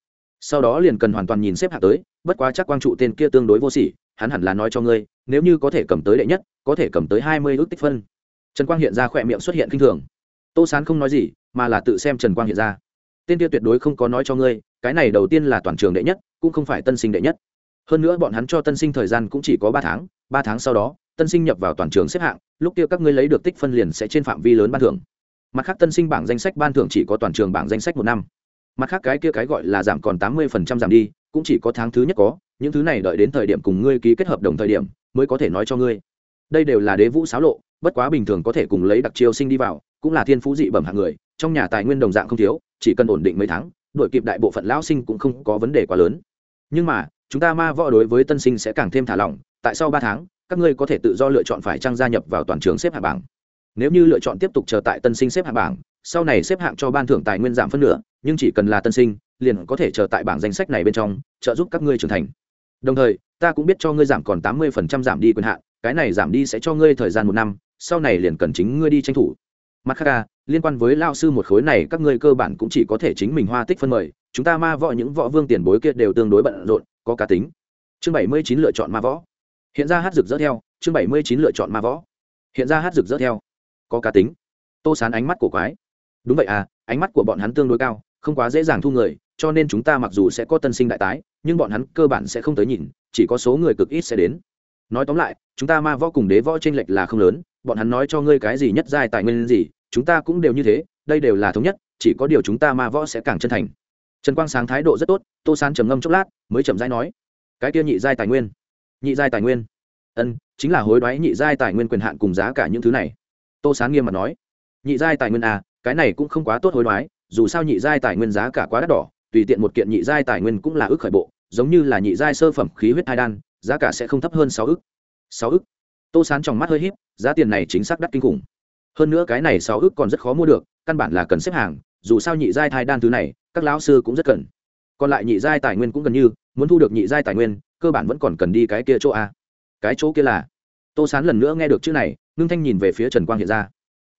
sau đó liền cần hoàn toàn nhìn xếp hạng tới, bất quá chắc quang trụ tên kia tương đối vô sỉ, hắn hẳn là nói cho ngươi, nếu như có thể cầm tới đệ nhất, có thể cầm tới hai mươi ước tích phân. Trần quang hiện ra khỏe miệng xuất hiện k i n h thường. Tô sán không nói gì, mà là tự xem trần quang hiện ra. Tên kia tuyệt đối không có nói cho ngươi, cái này đầu tiên là toàn trường đệ nhất, cũng không phải tân sinh đệ nhất. Hơn nữa bọn hắn cho tân sinh thời gian cũng chỉ có ba tháng ba tháng sau đó, tân sinh nhập vào toàn trường xếp hạng, lúc kia các ngươi lấy được tích phân liền sẽ trên phạm vi lớn ban thưởng. Mặt khác tân sinh bảng danh sách ban thưởng chỉ có toàn trường bảng danh sách một năm mặt khác cái kia cái gọi là giảm còn tám mươi phần trăm giảm đi, cũng chỉ có tháng thứ nhất có, những thứ này đợi đến thời điểm cùng ngươi ký kết hợp đồng thời điểm, mới có thể nói cho ngươi. Đây đều là đế vũ xáo lộ, bất quá bình thường có thể cùng lấy đặc chiêu sinh đi vào, cũng là thiên phú dị bẩm hạng người, trong nhà tài nguyên đồng dạng không thiếu, chỉ cần ổn định mấy tháng đội kịp đại bộ phận lão sinh cũng không có vấn đề quá lớn. Nhưng mà, chúng ta ma võ đối với tân sinh sẽ càng thêm thả lỏng, tại sau ba tháng, các ngươi có thể tự do lựa chọn phải trang gia nhập vào toàn trường xếp hạng bảng. Nếu như lựa chọn tiếp tục chờ tại tân sinh xếp hạng bảng, sau này xếp hạng cho ban thưởng tài nguyên giảm phân nửa nhưng chỉ cần là tân sinh, liền có thể chờ tại bảng danh sách này bên trong, trợ giúp các ngươi trưởng thành. Đồng thời, ta cũng biết cho ngươi giảm còn tám mươi giảm đi quyền hạn, cái này giảm đi sẽ cho ngươi thời gian một năm, sau này liền cần chính ngươi đi tranh thủ. Mặt khác liên quan với lao sư một khối này, các ngươi cơ bản cũng chỉ có thể chính mình hoa tích phân mời, chúng ta ma võ những võ vương tiền bối kia đều tương đối bận rộn, có cá tính. Chương bảy mươi chín lựa chọn ma võ. Hiện ra hát rực rỡ theo, chương bảy mươi chín lựa chọn ma võ. Hiện ra hát rực rỡ theo, có cá tính. Tô sán ánh mắt của quái. Đúng vậy à ánh mắt của bọn hắn tương đối cao không quá dễ dàng thu người, cho nên chúng ta mặc dù sẽ có tân sinh đại tái, nhưng bọn hắn cơ bản sẽ không tới nhìn, chỉ có số người cực ít sẽ đến. Nói tóm lại, chúng ta ma võ cùng đế võ t r ê n lệch là không lớn, bọn hắn nói cho ngươi cái gì nhất giai tài nguyên gì, chúng ta cũng đều như thế, đây đều là thống nhất, chỉ có điều chúng ta ma võ sẽ càng chân thành. Trần quang sáng thái độ rất tốt, tô sán trầm ngâm chốc lát, mới chậm rãi nói, cái kia nhị giai tài nguyên. Nhị giai tài nguyên? Ân chính là hối đoái nhị giai tài nguyên quyền hạn cùng giá cả những thứ này. Tô sán nghiêm mặt nói, nhị giai tài nguyên à cái này cũng không quá tốt hối đoái dù sao nhị giai tài nguyên giá cả quá đắt đỏ, tùy tiện một kiện nhị giai tài nguyên cũng là ước khởi bộ, giống như là nhị giai sơ phẩm khí huyết hai đan, giá cả sẽ không thấp hơn sáu ức. Sáu ức? Tô sán trong mắt hơi híp, giá tiền này chính xác đắt kinh khủng. Hơn nữa cái này sáu ức còn rất khó mua được, căn bản là cần xếp hàng, dù sao nhị giai thai đan thứ này, các lão sư cũng rất cần. Còn lại nhị giai tài nguyên cũng gần như, muốn thu được nhị giai tài nguyên, cơ bản vẫn còn cần đi cái kia chỗ a. Cái chỗ kia là? Tô sán lần nữa nghe được chữ này, ngưng thanh nhìn về phía trần quang hiện ra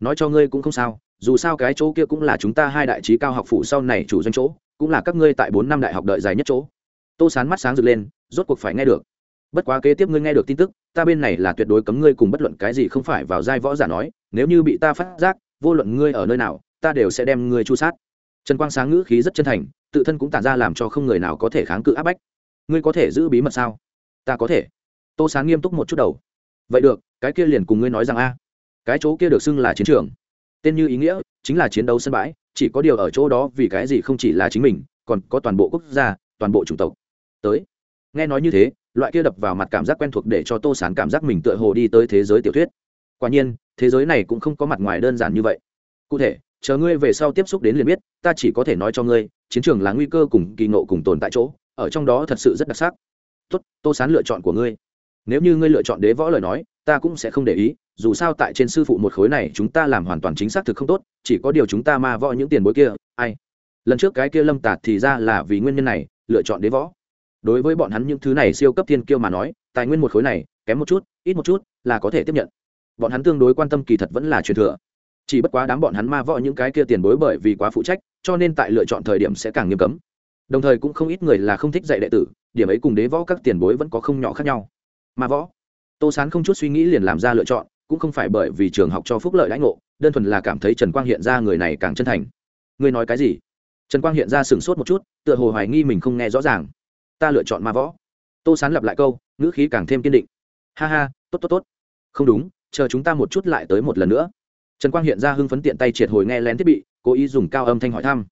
nói cho ngươi cũng không sao, dù sao cái chỗ kia cũng là chúng ta hai đại trí cao học phủ sau này chủ doanh chỗ, cũng là các ngươi tại bốn năm đại học đợi dài nhất chỗ. Tô sán mắt sáng rực lên, rốt cuộc phải nghe được. Bất quá kế tiếp ngươi nghe được tin tức, ta bên này là tuyệt đối cấm ngươi cùng bất luận cái gì không phải vào giai võ giả nói, nếu như bị ta phát giác, vô luận ngươi ở nơi nào, ta đều sẽ đem ngươi chu sát. Trần quang sáng ngữ khí rất chân thành, tự thân cũng tản ra làm cho không người nào có thể kháng cự áp bách. Ngươi có thể giữ bí mật sao? Ta có thể. Tô sáng nghiêm túc một chút đầu. Vậy được, cái kia liền cùng ngươi nói rằng a cái chỗ kia được xưng là chiến trường. Tên như ý nghĩa chính là chiến đấu sân bãi, chỉ có điều ở chỗ đó vì cái gì không chỉ là chính mình, còn có toàn bộ quốc gia, toàn bộ chủng tộc. Tới. Nghe nói như thế, loại kia đập vào mặt cảm giác quen thuộc để cho tô sán cảm giác mình tựa hồ đi tới thế giới tiểu thuyết. Quả nhiên, thế giới này cũng không có mặt ngoài đơn giản như vậy. Cụ thể, chờ ngươi về sau tiếp xúc đến liền biết, ta chỉ có thể nói cho ngươi, chiến trường là nguy cơ cùng kỳ nộ cùng tồn tại chỗ, ở trong đó thật sự rất đặc sắc. Tốt, tô sán lựa chọn của ngươi. Nếu như ngươi lựa chọn đế võ lời nói ta cũng sẽ không để ý, dù sao tại trên sư phụ một khối này chúng ta làm hoàn toàn chính xác thực không tốt, chỉ có điều chúng ta ma võ những tiền bối kia, ai? Lần trước cái kia lâm tạt thì ra là vì nguyên nhân này, lựa chọn đế võ. Đối với bọn hắn những thứ này siêu cấp thiên kiêu mà nói, tài nguyên một khối này, kém một chút, ít một chút, là có thể tiếp nhận. Bọn hắn tương đối quan tâm kỳ thật vẫn là truyền thừa. Chỉ bất quá đám bọn hắn ma võ những cái kia tiền bối bởi vì quá phụ trách, cho nên tại lựa chọn thời điểm sẽ càng nghiêm cấm. Đồng thời cũng không ít người là không thích dạy đệ tử, điểm ấy cùng đế võ các tiền bối vẫn có không nhỏ khác nhau. Ma võ tô sán không chút suy nghĩ liền làm ra lựa chọn, cũng không phải bởi vì trường học cho phúc lợi lãnh ngộ, đơn thuần là cảm thấy trần quang hiện ra người này càng chân thành. Ngươi nói cái gì? Trần quang hiện ra sửng sốt một chút, tựa hồ hoài nghi mình không nghe rõ ràng. Ta lựa chọn ma võ. Tô sán lặp lại câu, ngữ khí càng thêm kiên định. Ha ha, tốt tốt tốt. Không đúng, chờ chúng ta một chút lại tới một lần nữa. Trần quang hiện ra hưng phấn tiện tay triệt hồi nghe lén thiết bị, cố ý dùng cao âm thanh hỏi thăm.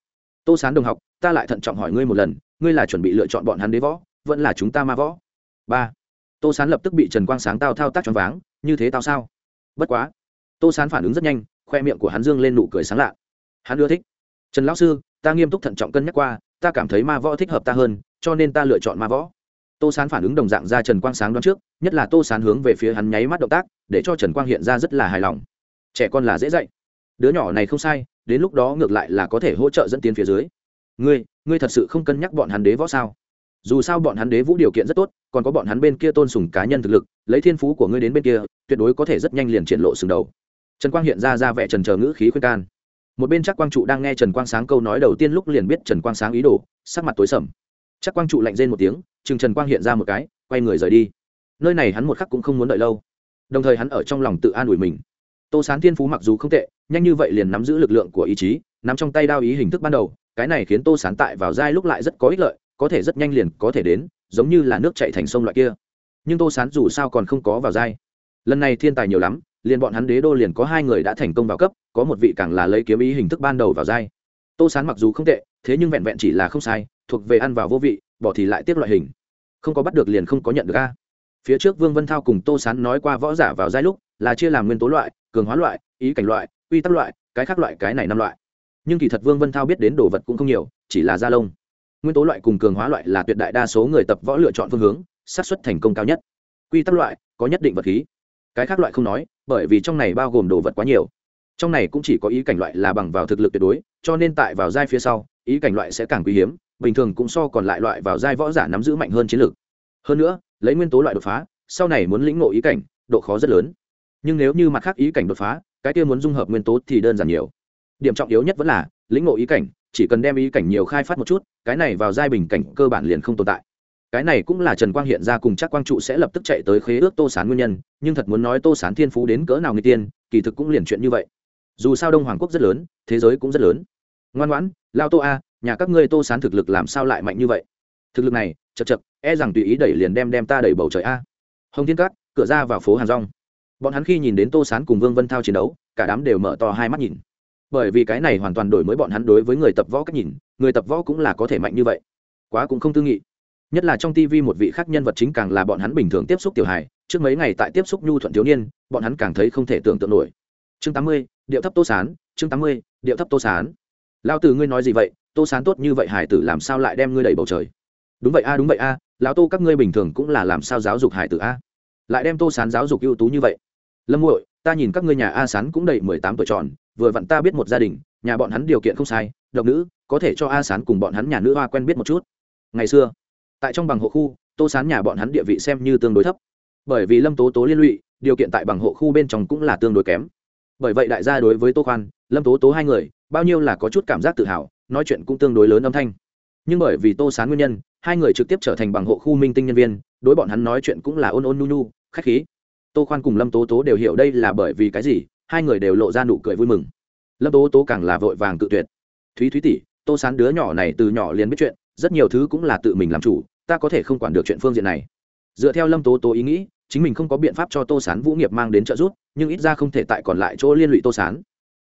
Tô sán đồng học, ta lại thận trọng hỏi ngươi một lần, ngươi là chuẩn bị lựa chọn bọn hắn đế võ, vẫn là chúng ta ma võ? Ba tô sán lập tức bị trần quang sáng tao thao tác choáng váng, như thế tao sao? Bất quá. Tô sán phản ứng rất nhanh, khoe miệng của hắn dương lên nụ cười sáng lạ. Hắn ưa thích. Trần lão sư, ta nghiêm túc thận trọng cân nhắc qua, ta cảm thấy ma võ thích hợp ta hơn, cho nên ta lựa chọn ma võ. Tô sán phản ứng đồng dạng ra trần quang sáng đoán trước, nhất là tô sán hướng về phía hắn nháy mắt động tác, để cho trần quang hiện ra rất là hài lòng. Trẻ con là dễ dạy, đứa nhỏ này không sai, đến lúc đó ngược lại là có thể hỗ trợ dẫn tiến phía dưới. Ngươi ngươi thật sự không cân nhắc bọn hắn đế võ sao? Dù sao bọn hắn đế vũ điều kiện rất tốt còn có bọn hắn bên kia tôn sùng cá nhân thực lực, lấy thiên phú của ngươi đến bên kia, tuyệt đối có thể rất nhanh liền triển lộ sừng đầu. Trần quang hiện ra ra vẻ trần chờ ngữ khí khuyên can. Một bên chắc quang trụ đang nghe trần quang sáng câu nói đầu tiên lúc liền biết trần quang sáng ý đồ, sắc mặt tối sầm. Chắc quang trụ lạnh rên một tiếng, chừng trần quang hiện ra một cái, quay người rời đi. Nơi này hắn một khắc cũng không muốn đợi lâu. Đồng thời hắn ở trong lòng tự an ủi mình. Tô sán thiên phú mặc dù không tệ, nhanh như vậy liền nắm giữ lực lượng của ý chí, nắm trong tay đao ý hình thức ban đầu, cái này khiến tô sán tại vào giai lúc lại rất có ích lợi, có thể rất nhanh liền có thể đến giống như là nước chạy thành sông loại kia. Nhưng tô sán dù sao còn không có vào giai. Lần này thiên tài nhiều lắm, liền bọn hắn đế đô liền có hai người đã thành công vào cấp, có một vị càng là lấy kiếm ý hình thức ban đầu vào giai. Tô sán mặc dù không tệ, thế nhưng vẹn vẹn chỉ là không sai, thuộc về ăn vào vô vị, bỏ thì lại tiếp loại hình. Không có bắt được liền không có nhận được a. Phía trước vương vân thao cùng tô sán nói qua võ giả vào giai lúc, là chia làm nguyên tố loại, cường hóa loại, ý cảnh loại, quy tắc loại, cái khác loại, cái này năm loại. Nhưng kỳ thật vương vân thao biết đến đồ vật cũng không nhiều, chỉ là da lông nguyên tố loại cùng cường hóa loại là tuyệt đại đa số người tập võ lựa chọn phương hướng, xác suất thành công cao nhất. Quy tắc loại, có nhất định vật khí. Cái khác loại không nói, bởi vì trong này bao gồm đồ vật quá nhiều. Trong này cũng chỉ có ý cảnh loại là bằng vào thực lực tuyệt đối, cho nên tại vào giai phía sau, ý cảnh loại sẽ càng quý hiếm, bình thường cũng so còn lại loại vào giai võ giả nắm giữ mạnh hơn chiến lược. Hơn nữa, lấy nguyên tố loại đột phá, sau này muốn lĩnh ngộ ý cảnh, độ khó rất lớn. Nhưng nếu như mặt khác ý cảnh đột phá, cái kia muốn dung hợp nguyên tố thì đơn giản nhiều. Điểm trọng yếu nhất vẫn là, lĩnh ngộ ý cảnh chỉ cần đem ý cảnh nhiều khai phát một chút, cái này vào giai bình cảnh cơ bản liền không tồn tại. Cái này cũng là trần quang hiện ra cùng chắc quang trụ sẽ lập tức chạy tới khế ước tô sán nguyên nhân, nhưng thật muốn nói tô sán thiên phú đến cỡ nào người tiên, kỳ thực cũng liền chuyện như vậy. Dù sao đông hoàng quốc rất lớn, thế giới cũng rất lớn. Ngoan ngoãn, lao tô a, nhà các ngươi tô sán thực lực làm sao lại mạnh như vậy? Thực lực này, chật chật e rằng tùy ý đẩy liền đem đem ta đẩy bầu trời a. Hồng thiên cát, cửa ra vào phố hàn rong. Bọn hắn khi nhìn đến tô sán cùng vương vân thao chiến đấu, cả đám đều mở to hai mắt nhìn bởi vì cái này hoàn toàn đổi mới bọn hắn đối với người tập võ cách nhìn, người tập võ cũng là có thể mạnh như vậy. Quá cũng không tư nghị. Nhất là trong tv một vị khác nhân vật chính càng là bọn hắn bình thường tiếp xúc tiểu hài, trước mấy ngày tại tiếp xúc nhu thuận thiếu niên, bọn hắn càng thấy không thể tưởng tượng nổi. Chương tám mươi, điệu thấp tô sán, chương tám mươi, điệu thấp tô sán. Lao từ ngươi nói gì vậy? Tô sán tốt như vậy hải tử làm sao lại đem ngươi đẩy bầu trời? Đúng vậy a, đúng vậy a, lão tô các ngươi bình thường cũng là làm sao giáo dục hải tử a? Lại đem tô sán giáo dục ưu tú như vậy. Lâm muội, ta nhìn các ngươi nhà a sán cũng đầy mười tám tuổi tròn vừa vặn ta biết một gia đình, nhà bọn hắn điều kiện không sai, độc nữ, có thể cho a sán cùng bọn hắn nhà nữ hoa quen biết một chút. Ngày xưa, tại trong bằng hộ khu, tô sán nhà bọn hắn địa vị xem như tương đối thấp. Bởi vì lâm tố tố liên lụy, điều kiện tại bằng hộ khu bên trong cũng là tương đối kém. Bởi vậy đại gia đối với tô khoan, lâm tố tố hai người, bao nhiêu là có chút cảm giác tự hào, nói chuyện cũng tương đối lớn âm thanh. Nhưng bởi vì tô sán nguyên nhân, hai người trực tiếp trở thành bằng hộ khu minh tinh nhân viên, đối bọn hắn nói chuyện cũng là ôn ôn nu nu khách khí. Tô khoan cùng lâm tố tố đều hiểu đây là bởi vì cái gì hai người đều lộ ra nụ cười vui mừng. Lâm tố tố càng là vội vàng cự tuyệt. Thúy thúy tỷ, tô sán đứa nhỏ này từ nhỏ liền biết chuyện, rất nhiều thứ cũng là tự mình làm chủ, ta có thể không quản được chuyện phương diện này. Dựa theo lâm tố tố ý nghĩ, chính mình không có biện pháp cho tô sán vũ nghiệp mang đến trợ giúp, nhưng ít ra không thể tại còn lại chỗ liên lụy tô sán.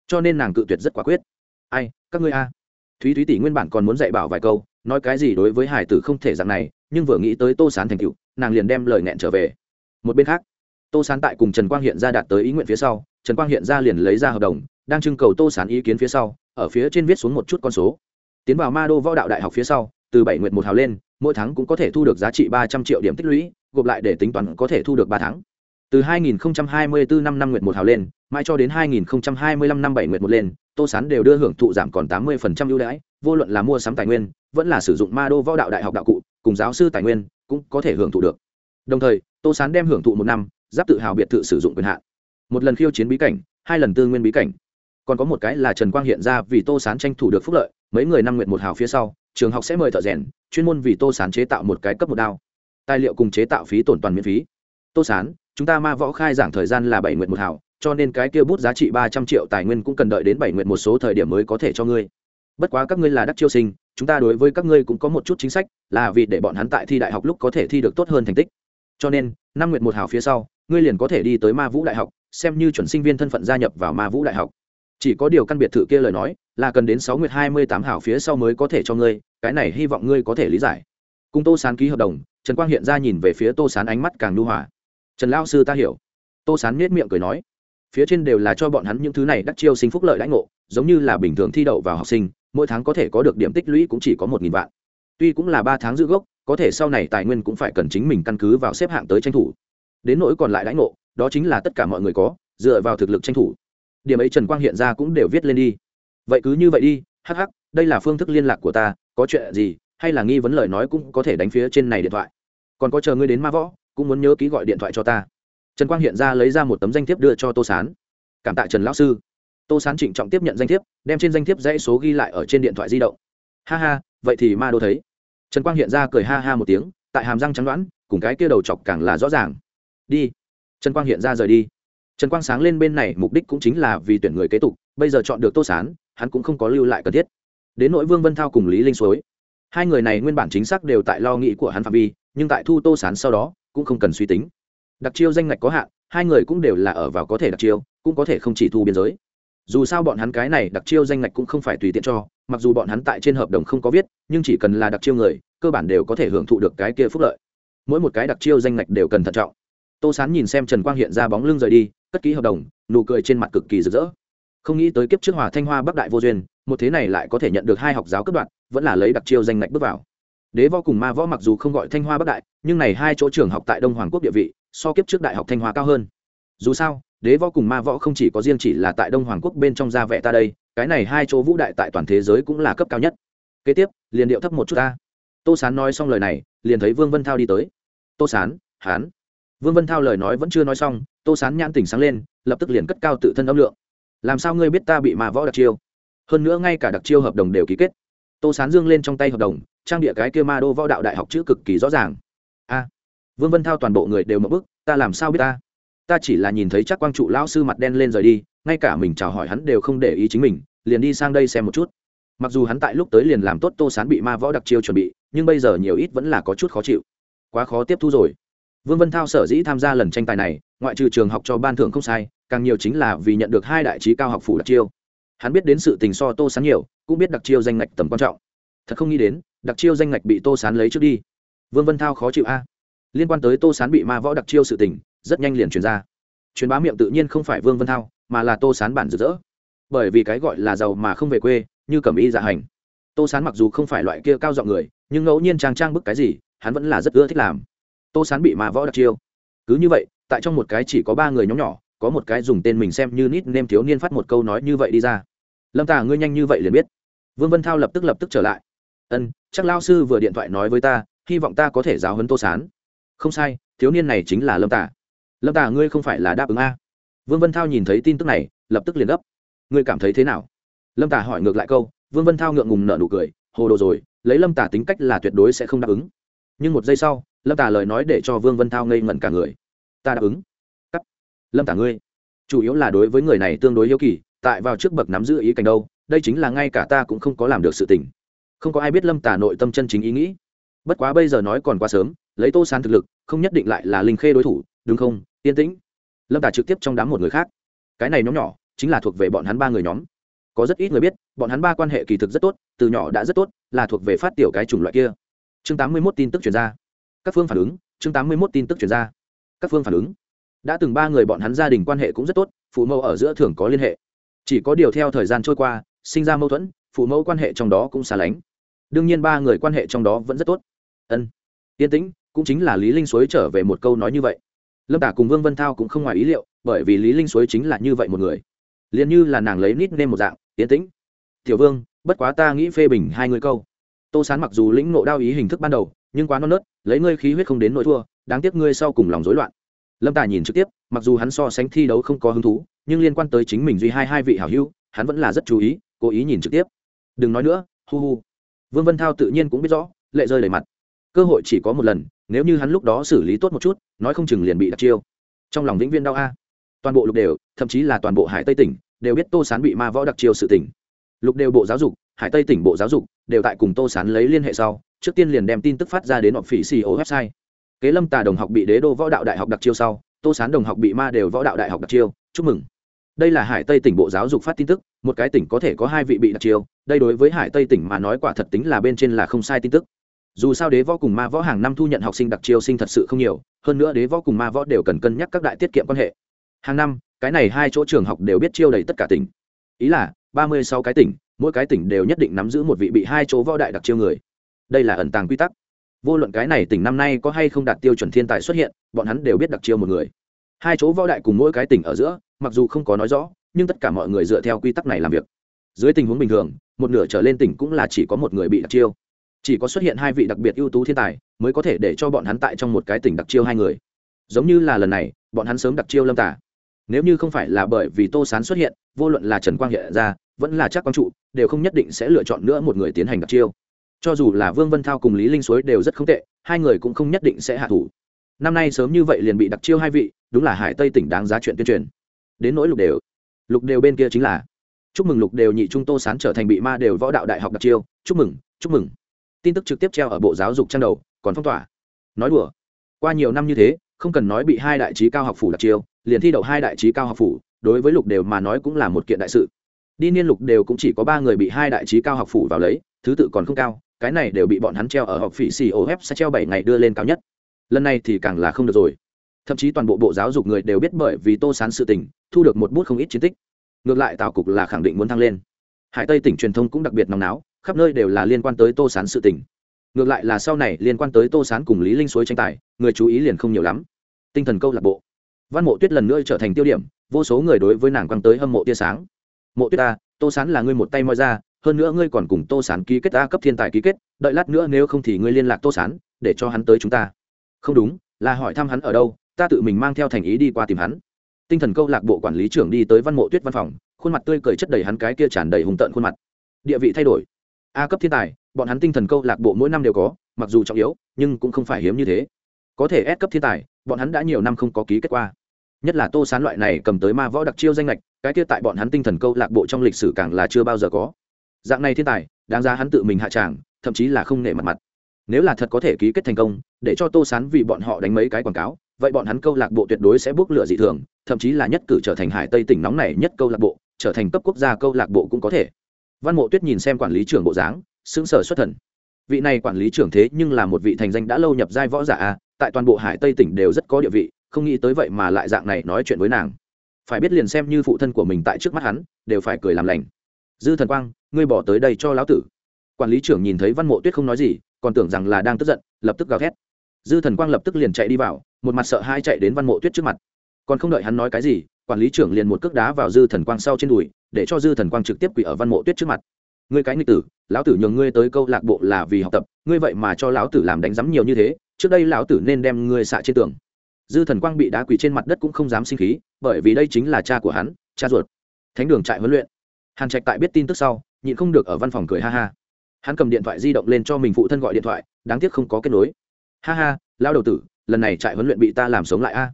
Cho nên nàng cự tuyệt rất quả quyết. Ai, các ngươi a? Thúy thúy tỷ nguyên bản còn muốn dạy bảo vài câu, nói cái gì đối với hải tử không thể dạng này, nhưng vừa nghĩ tới tô sán thành cựu nàng liền đem lời nghẹn trở về. Một bên khác, tô sán tại cùng trần quang hiện ra đạt tới ý nguyện phía sau trần quang hiện ra liền lấy ra hợp đồng, đang trưng cầu tô sán ý kiến phía sau, ở phía trên viết xuống một chút con số. Tiến vào ma đô võ đạo đại học phía sau, từ bảy nguyện một hào lên, mỗi tháng cũng có thể thu được giá trị ba trăm triệu điểm tích lũy, gộp lại để tính toán có thể thu được ba tháng. Từ 2024 năm năm nguyện một hào lên, mãi cho đến 2025 năm bảy nguyện một lên, tô sán đều đưa hưởng thụ giảm còn 80% ưu đãi, vô luận là mua sắm tài nguyên, vẫn là sử dụng ma đô võ đạo đại học đạo cụ, cùng giáo sư tài nguyên, cũng có thể hưởng thụ được. Đồng thời, tô sán đem hưởng thụ một năm, giáp tự hào biệt thự sử dụng quyền hạn một lần khiêu chiến bí cảnh, hai lần tư nguyên bí cảnh. Còn có một cái là trần quang hiện ra vì tô sán tranh thủ được phúc lợi, mấy người năm nguyện một hào phía sau, trường học sẽ mời thợ rèn, chuyên môn vì tô sán chế tạo một cái cấp một đao. Tài liệu cùng chế tạo phí tổn toàn miễn phí. Tô sán, chúng ta ma võ khai giảng thời gian là bảy nguyện một hào, cho nên cái kia bút giá trị ba trăm triệu tài nguyên cũng cần đợi đến bảy nguyện một số thời điểm mới có thể cho ngươi. Bất quá các ngươi là đắc chiêu sinh, chúng ta đối với các ngươi cũng có một chút chính sách, là vì để bọn hắn tại thi đại học lúc có thể thi được tốt hơn thành tích. Cho nên, năm nguyện một hào phía sau, ngươi liền có thể đi tới ma vũ đại học xem như chuẩn sinh viên thân phận gia nhập vào ma vũ đại học. Chỉ có điều căn biệt thự kia lời nói, là cần đến sáu nguyệt hai mươi tám hào phía sau mới có thể cho ngươi, cái này hy vọng ngươi có thể lý giải. Cùng tô sán ký hợp đồng, trần quang hiện ra nhìn về phía tô sán ánh mắt càng lưu hòa. Trần lao sư ta hiểu. Tô sán nhét miệng cười nói. Phía trên đều là cho bọn hắn những thứ này đắc chiêu sinh phúc lợi lãnh ngộ, giống như là bình thường thi đậu vào học sinh, mỗi tháng có thể có được điểm tích lũy cũng chỉ có một nghìn vạn. Tuy cũng là ba tháng giữ gốc, có thể sau này tài nguyên cũng phải cần chính mình căn cứ vào xếp hạng tới tranh thủ. Đến nỗi còn lại lãnh ngộ đó chính là tất cả mọi người có, dựa vào thực lực tranh thủ. Điểm ấy trần quang hiện ra cũng đều viết lên đi. Vậy cứ như vậy đi hh đây là phương thức liên lạc của ta, có chuyện gì, hay là nghi vấn lời nói cũng có thể đánh phía trên này điện thoại. Còn có chờ ngươi đến ma võ, cũng muốn nhớ ký gọi điện thoại cho ta. Trần quang hiện ra lấy ra một tấm danh thiếp đưa cho tô Sán. Cảm tạ trần lão sư. Tô Sán trịnh trọng tiếp nhận danh thiếp, đem trên danh thiếp dãy số ghi lại ở trên điện thoại di động. Ha ha, vậy thì ma đô thấy. Trần quang hiện ra cười ha ha một tiếng, tại hàm răng trắng đoán, cùng cái kia đầu chọc càng là rõ ràng. Đi trần quang hiện ra rời đi. Trần quang sáng lên bên này mục đích cũng chính là vì tuyển người kế tục bây giờ chọn được tô Sán, hắn cũng không có lưu lại cần thiết. Đến nội vương vân thao cùng lý linh suối. Hai người này nguyên bản chính xác đều tại lo nghĩ của hắn phạm vi nhưng tại thu tô sán sau đó cũng không cần suy tính. Đặc chiêu danh ngạch có hạn hai người cũng đều là ở vào có thể đặc chiêu cũng có thể không chỉ thu biên giới. Dù sao bọn hắn cái này đặc chiêu danh ngạch cũng không phải tùy tiện cho mặc dù bọn hắn tại trên hợp đồng không có viết nhưng chỉ cần là đặc chiêu người cơ bản đều có thể hưởng thụ được cái kia phúc lợi. Mỗi một cái đặc chiêu danh ngạch đều cần thận trọng tô sán nhìn xem trần quang hiện ra bóng lưng rời đi, cất ký hợp đồng, nụ cười trên mặt cực kỳ rực rỡ. Không nghĩ tới kiếp trước hòa thanh hoa bắc đại vô duyên, một thế này lại có thể nhận được hai học giáo cấp đoạn, vẫn là lấy đặc chiêu danh ngạch bước vào. Đế võ cùng ma võ mặc dù không gọi thanh hoa bắc đại, nhưng này hai chỗ trường học tại đông hoàng quốc địa vị, so kiếp trước đại học thanh hoa cao hơn. Dù sao, đế võ cùng ma võ không chỉ có riêng chỉ là tại đông hoàng quốc bên trong gia vẽ ta đây, cái này hai chỗ vũ đại tại toàn thế giới cũng là cấp cao nhất. Kế tiếp, liền điệu thấp một chút ta. Tô sán nói xong lời này, liền thấy vương vân thao đi tới. Tô sán hán vương vân thao lời nói vẫn chưa nói xong, tô sán nhãn tỉnh sáng lên, lập tức liền cất cao tự thân âm lượng. Làm sao ngươi biết ta bị ma võ đặc chiêu? Hơn nữa ngay cả đặc chiêu hợp đồng đều ký kết. Tô sán dương lên trong tay hợp đồng, trang địa cái kia ma đô võ đạo đại học chữ cực kỳ rõ ràng. A, vương vân thao toàn bộ người đều mập bức, ta làm sao biết ta? Ta chỉ là nhìn thấy chắc quang trụ lão sư mặt đen lên rời đi, ngay cả mình chào hỏi hắn đều không để ý chính mình, liền đi sang đây xem một chút. Mặc dù hắn tại lúc tới liền làm tốt tô sán bị ma võ đặc chiêu chuẩn bị, nhưng bây giờ nhiều ít vẫn là có chút khó chịu. Quá khó tiếp thu rồi vương vân thao sở dĩ tham gia lần tranh tài này, ngoại trừ trường học cho ban thưởng không sai, càng nhiều chính là vì nhận được hai đại trí cao học phủ đặc chiêu. Hắn biết đến sự tình so tô sán nhiều, cũng biết đặc chiêu danh ngạch tầm quan trọng. Thật không nghĩ đến, đặc chiêu danh ngạch bị tô sán lấy trước đi. Vương vân thao khó chịu a. Liên quan tới tô sán bị ma võ đặc chiêu sự tình, rất nhanh liền truyền ra. Truyền bá miệng tự nhiên không phải vương vân thao, mà là tô sán bản rực rỡ bởi vì cái gọi là giàu mà không về quê, như cẩm y dạ hành. Tô sán mặc dù không phải loại kia cao giọng người, nhưng ngẫu nhiên trang trang bức cái gì, hắn vẫn là rất ưa thích làm tô sán bị ma võ đặc chiêu. Cứ như vậy, tại trong một cái chỉ có ba người nhóm nhỏ, có một cái dùng tên mình xem như nít nêm thiếu niên phát một câu nói như vậy đi ra. Lâm Tả ngươi nhanh như vậy liền biết. Vương vân thao lập tức lập tức trở lại. Ân, chắc lao sư vừa điện thoại nói với ta, hy vọng ta có thể giáo hấn tô sán. Không sai, thiếu niên này chính là lâm tả lâm tả ngươi không phải là đáp ứng a? Vương vân thao nhìn thấy tin tức này, lập tức liền gấp. Ngươi cảm thấy thế nào? Lâm tả hỏi ngược lại câu, vương vân thao ngượng ngùng nở nụ cười, hồ đồ rồi, lấy lâm tả tính cách là tuyệt đối sẽ không đáp ứng. Nhưng một giây sau lâm tả lời nói để cho vương vân thao ngây ngẩn cả người. Ta đáp ứng. Cắt. Lâm tả ngươi, chủ yếu là đối với người này tương đối yếu kỳ, tại vào trước bậc nắm giữ ý cảnh đâu, đây chính là ngay cả ta cũng không có làm được sự tình. Không có ai biết lâm tả nội tâm chân chính ý nghĩ. Bất quá bây giờ nói còn quá sớm, lấy tô sán thực lực, không nhất định lại là linh khê đối thủ, đúng không? Yên tĩnh. Lâm tả trực tiếp trong đám một người khác. Cái này nhóm nhỏ, chính là thuộc về bọn hắn ba người nhóm. Có rất ít người biết, bọn hắn ba quan hệ kỳ thực rất tốt, từ nhỏ đã rất tốt, là thuộc về phát tiểu cái chủng loại kia. Chương tám mươi mốt tin tức chuyển ra các phương phản ứng, chương tám mươi mốt tin tức chuyển ra. Các phương phản ứng. Đã từng ba người bọn hắn gia đình quan hệ cũng rất tốt, phụ mẫu ở giữa thường có liên hệ. Chỉ có điều theo thời gian trôi qua, sinh ra mâu thuẫn, phụ mẫu quan hệ trong đó cũng xa lánh. Đương nhiên ba người quan hệ trong đó vẫn rất tốt. Ân. Yên tĩnh, cũng chính là lý linh suối trở về một câu nói như vậy. Lâm tả cùng vương vân thao cũng không ngoài ý liệu, bởi vì lý linh suối chính là như vậy một người. Liền như là nàng lấy nít nên một dạng, yên tĩnh. Tiểu vương, bất quá ta nghĩ phê bình hai người câu. Tô sán mặc dù lĩnh nộ đao ý hình thức ban đầu nhưng quá non nớt, lấy ngươi khí huyết không đến nỗi thua, đáng tiếc ngươi sau cùng lòng rối loạn. Lâm tài nhìn trực tiếp, mặc dù hắn so sánh thi đấu không có hứng thú, nhưng liên quan tới chính mình duy hai hai vị hảo hữu, hắn vẫn là rất chú ý, cố ý nhìn trực tiếp. Đừng nói nữa, hu hu. Vương vân thao tự nhiên cũng biết rõ, lệ rơi đầy mặt. Cơ hội chỉ có một lần, nếu như hắn lúc đó xử lý tốt một chút, nói không chừng liền bị đặt chiêu. Trong lòng vĩnh viên đau a. Toàn bộ lục đều, thậm chí là toàn bộ hải tây tỉnh, đều biết tô sán bị ma võ đặc chiêu sự tỉnh lục đều bộ giáo dục, hải tây tỉnh bộ giáo dục, đều tại cùng tô sán lấy liên hệ sau trước tiên liền đem tin tức phát ra đến họp phỉ xì website. Kế lâm tà đồng học bị đế đô võ đạo đại học đặc chiêu sau, tô sán đồng học bị ma đều võ đạo đại học đặc chiêu. Chúc mừng. Đây là hải tây tỉnh bộ giáo dục phát tin tức, một cái tỉnh có thể có hai vị bị đặc chiêu, đây đối với hải tây tỉnh mà nói quả thật tính là bên trên là không sai tin tức. Dù sao đế võ cùng ma võ hàng năm thu nhận học sinh đặc chiêu sinh thật sự không nhiều, hơn nữa đế võ cùng ma võ đều cần cân nhắc các đại tiết kiệm quan hệ. Hàng năm, cái này hai chỗ trường học đều biết chiêu đầy tất cả tỉnh. Ý là, ba mươi sáu cái tỉnh, mỗi cái tỉnh đều nhất định nắm giữ một vị bị hai chỗ võ đại đặc chiêu người đây là ẩn tàng quy tắc. Vô luận cái này tỉnh năm nay có hay không đạt tiêu chuẩn thiên tài xuất hiện, bọn hắn đều biết đặc chiêu một người. Hai chỗ võ đại cùng mỗi cái tỉnh ở giữa, mặc dù không có nói rõ, nhưng tất cả mọi người dựa theo quy tắc này làm việc. Dưới tình huống bình thường, một nửa trở lên tỉnh cũng là chỉ có một người bị đặc chiêu. Chỉ có xuất hiện hai vị đặc biệt ưu tú thiên tài, mới có thể để cho bọn hắn tại trong một cái tỉnh đặc chiêu hai người. Giống như là lần này, bọn hắn sớm đặc chiêu lâm tả nếu như không phải là bởi vì tô sán xuất hiện, vô luận là trần quang hiện ra, vẫn là chắc quang trụ, đều không nhất định sẽ lựa chọn nữa một người tiến hành đặc chiêu cho dù là vương vân thao cùng lý linh suối đều rất không tệ, hai người cũng không nhất định sẽ hạ thủ. Năm nay sớm như vậy liền bị đặc chiêu hai vị, đúng là hải tây tỉnh đáng giá chuyện tuyên truyền. Đến nỗi lục đều lục đều bên kia chính là, chúc mừng lục đều nhị trung tô sán trở thành bị ma đều võ đạo đại học đặc chiêu, chúc mừng chúc mừng. Tin tức trực tiếp treo ở bộ giáo dục trang đầu, còn phong tỏa. Nói đùa, qua nhiều năm như thế, không cần nói bị hai đại trí cao học phủ đặc chiêu, liền thi đậu hai đại trí cao học phủ, đối với lục đều mà nói cũng là một kiện đại sự. Đi niên lục đều cũng chỉ có ba người bị hai đại trí cao học phủ vào lấy, thứ tự còn không cao cái này đều bị bọn hắn treo ở học phỉ xì ô sẽ treo bảy ngày đưa lên cao nhất. Lần này thì càng là không được rồi. Thậm chí toàn bộ bộ giáo dục người đều biết bởi vì tô sán sự tình, thu được một bút không ít chiến tích. Ngược lại tào cục là khẳng định muốn thăng lên. Hải tây tỉnh truyền thông cũng đặc biệt nóng náo, khắp nơi đều là liên quan tới tô sán sự tình. Ngược lại là sau này liên quan tới tô sán cùng lý linh suối tranh tài, người chú ý liền không nhiều lắm. Tinh thần câu lạc bộ. Văn mộ tuyết lần nữa trở thành tiêu điểm, vô số người đối với nàng quăng tới hâm mộ tia sáng. Mộ tuyết ta tô sán là ngươi một tay moi ra hơn nữa ngươi còn cùng tô sán ký kết a cấp thiên tài ký kết, đợi lát nữa nếu không thì ngươi liên lạc tô sán, để cho hắn tới chúng ta. Không đúng, là hỏi thăm hắn ở đâu, ta tự mình mang theo thành ý đi qua tìm hắn. Tinh thần câu lạc bộ quản lý trưởng đi tới văn mộ tuyết văn phòng, khuôn mặt tươi cười chất đầy hắn cái kia tràn đầy hùng tợn khuôn mặt. Địa vị thay đổi. A cấp thiên tài, bọn hắn tinh thần câu lạc bộ mỗi năm đều có, mặc dù trọng yếu, nhưng cũng không phải hiếm như thế. Có thể s cấp thiên tài, bọn hắn đã nhiều năm không có ký kết qua. Nhất là tô sán loại này cầm tới ma võ đặc chiêu danh lệch, cái kia tại bọn hắn tinh thần câu lạc bộ trong lịch sử càng là chưa bao giờ có dạng này thiên tài, đáng ra hắn tự mình hạ tràng, thậm chí là không nể mặt mặt. Nếu là thật có thể ký kết thành công, để cho tô sán vì bọn họ đánh mấy cái quảng cáo, vậy bọn hắn câu lạc bộ tuyệt đối sẽ bước lửa dị thường, thậm chí là nhất cử trở thành hải tây tỉnh nóng này nhất câu lạc bộ, trở thành cấp quốc gia câu lạc bộ cũng có thể. Văn mộ tuyết nhìn xem quản lý trưởng bộ dáng xứng sở xuất thần. Vị này quản lý trưởng thế nhưng là một vị thành danh đã lâu nhập giai võ giả a, tại toàn bộ hải tây tỉnh đều rất có địa vị, không nghĩ tới vậy mà lại dạng này nói chuyện với nàng. Phải biết liền xem như phụ thân của mình tại trước mắt hắn, đều phải cười làm lành. Dư thần quang ngươi bỏ tới đây cho lão tử. Quản lý trưởng nhìn thấy văn mộ tuyết không nói gì, còn tưởng rằng là đang tức giận, lập tức gào thét. Dư thần quang lập tức liền chạy đi vào, một mặt sợ hai chạy đến văn mộ tuyết trước mặt. Còn không đợi hắn nói cái gì, quản lý trưởng liền một cước đá vào dư thần quang sau trên đùi, để cho dư thần quang trực tiếp quỳ ở văn mộ tuyết trước mặt. Ngươi cái nghịch tử, lão tử nhường ngươi tới câu lạc bộ là vì học tập, ngươi vậy mà cho lão tử làm đánh giám nhiều như thế, trước đây lão tử nên đem ngươi xạ trên tường. Dư thần quang bị đá quỳ trên mặt đất cũng không dám sinh khí, bởi vì đây chính là cha của hắn, cha ruột. Thánh đường trại huấn luyện. Hàn trạch tại biết tin tức sau nhịn không được ở văn phòng cười ha ha. Hắn cầm điện thoại di động lên cho mình phụ thân gọi điện thoại, đáng tiếc không có kết nối. Ha ha, lao đầu tử, lần này trại huấn luyện bị ta làm sống lại a.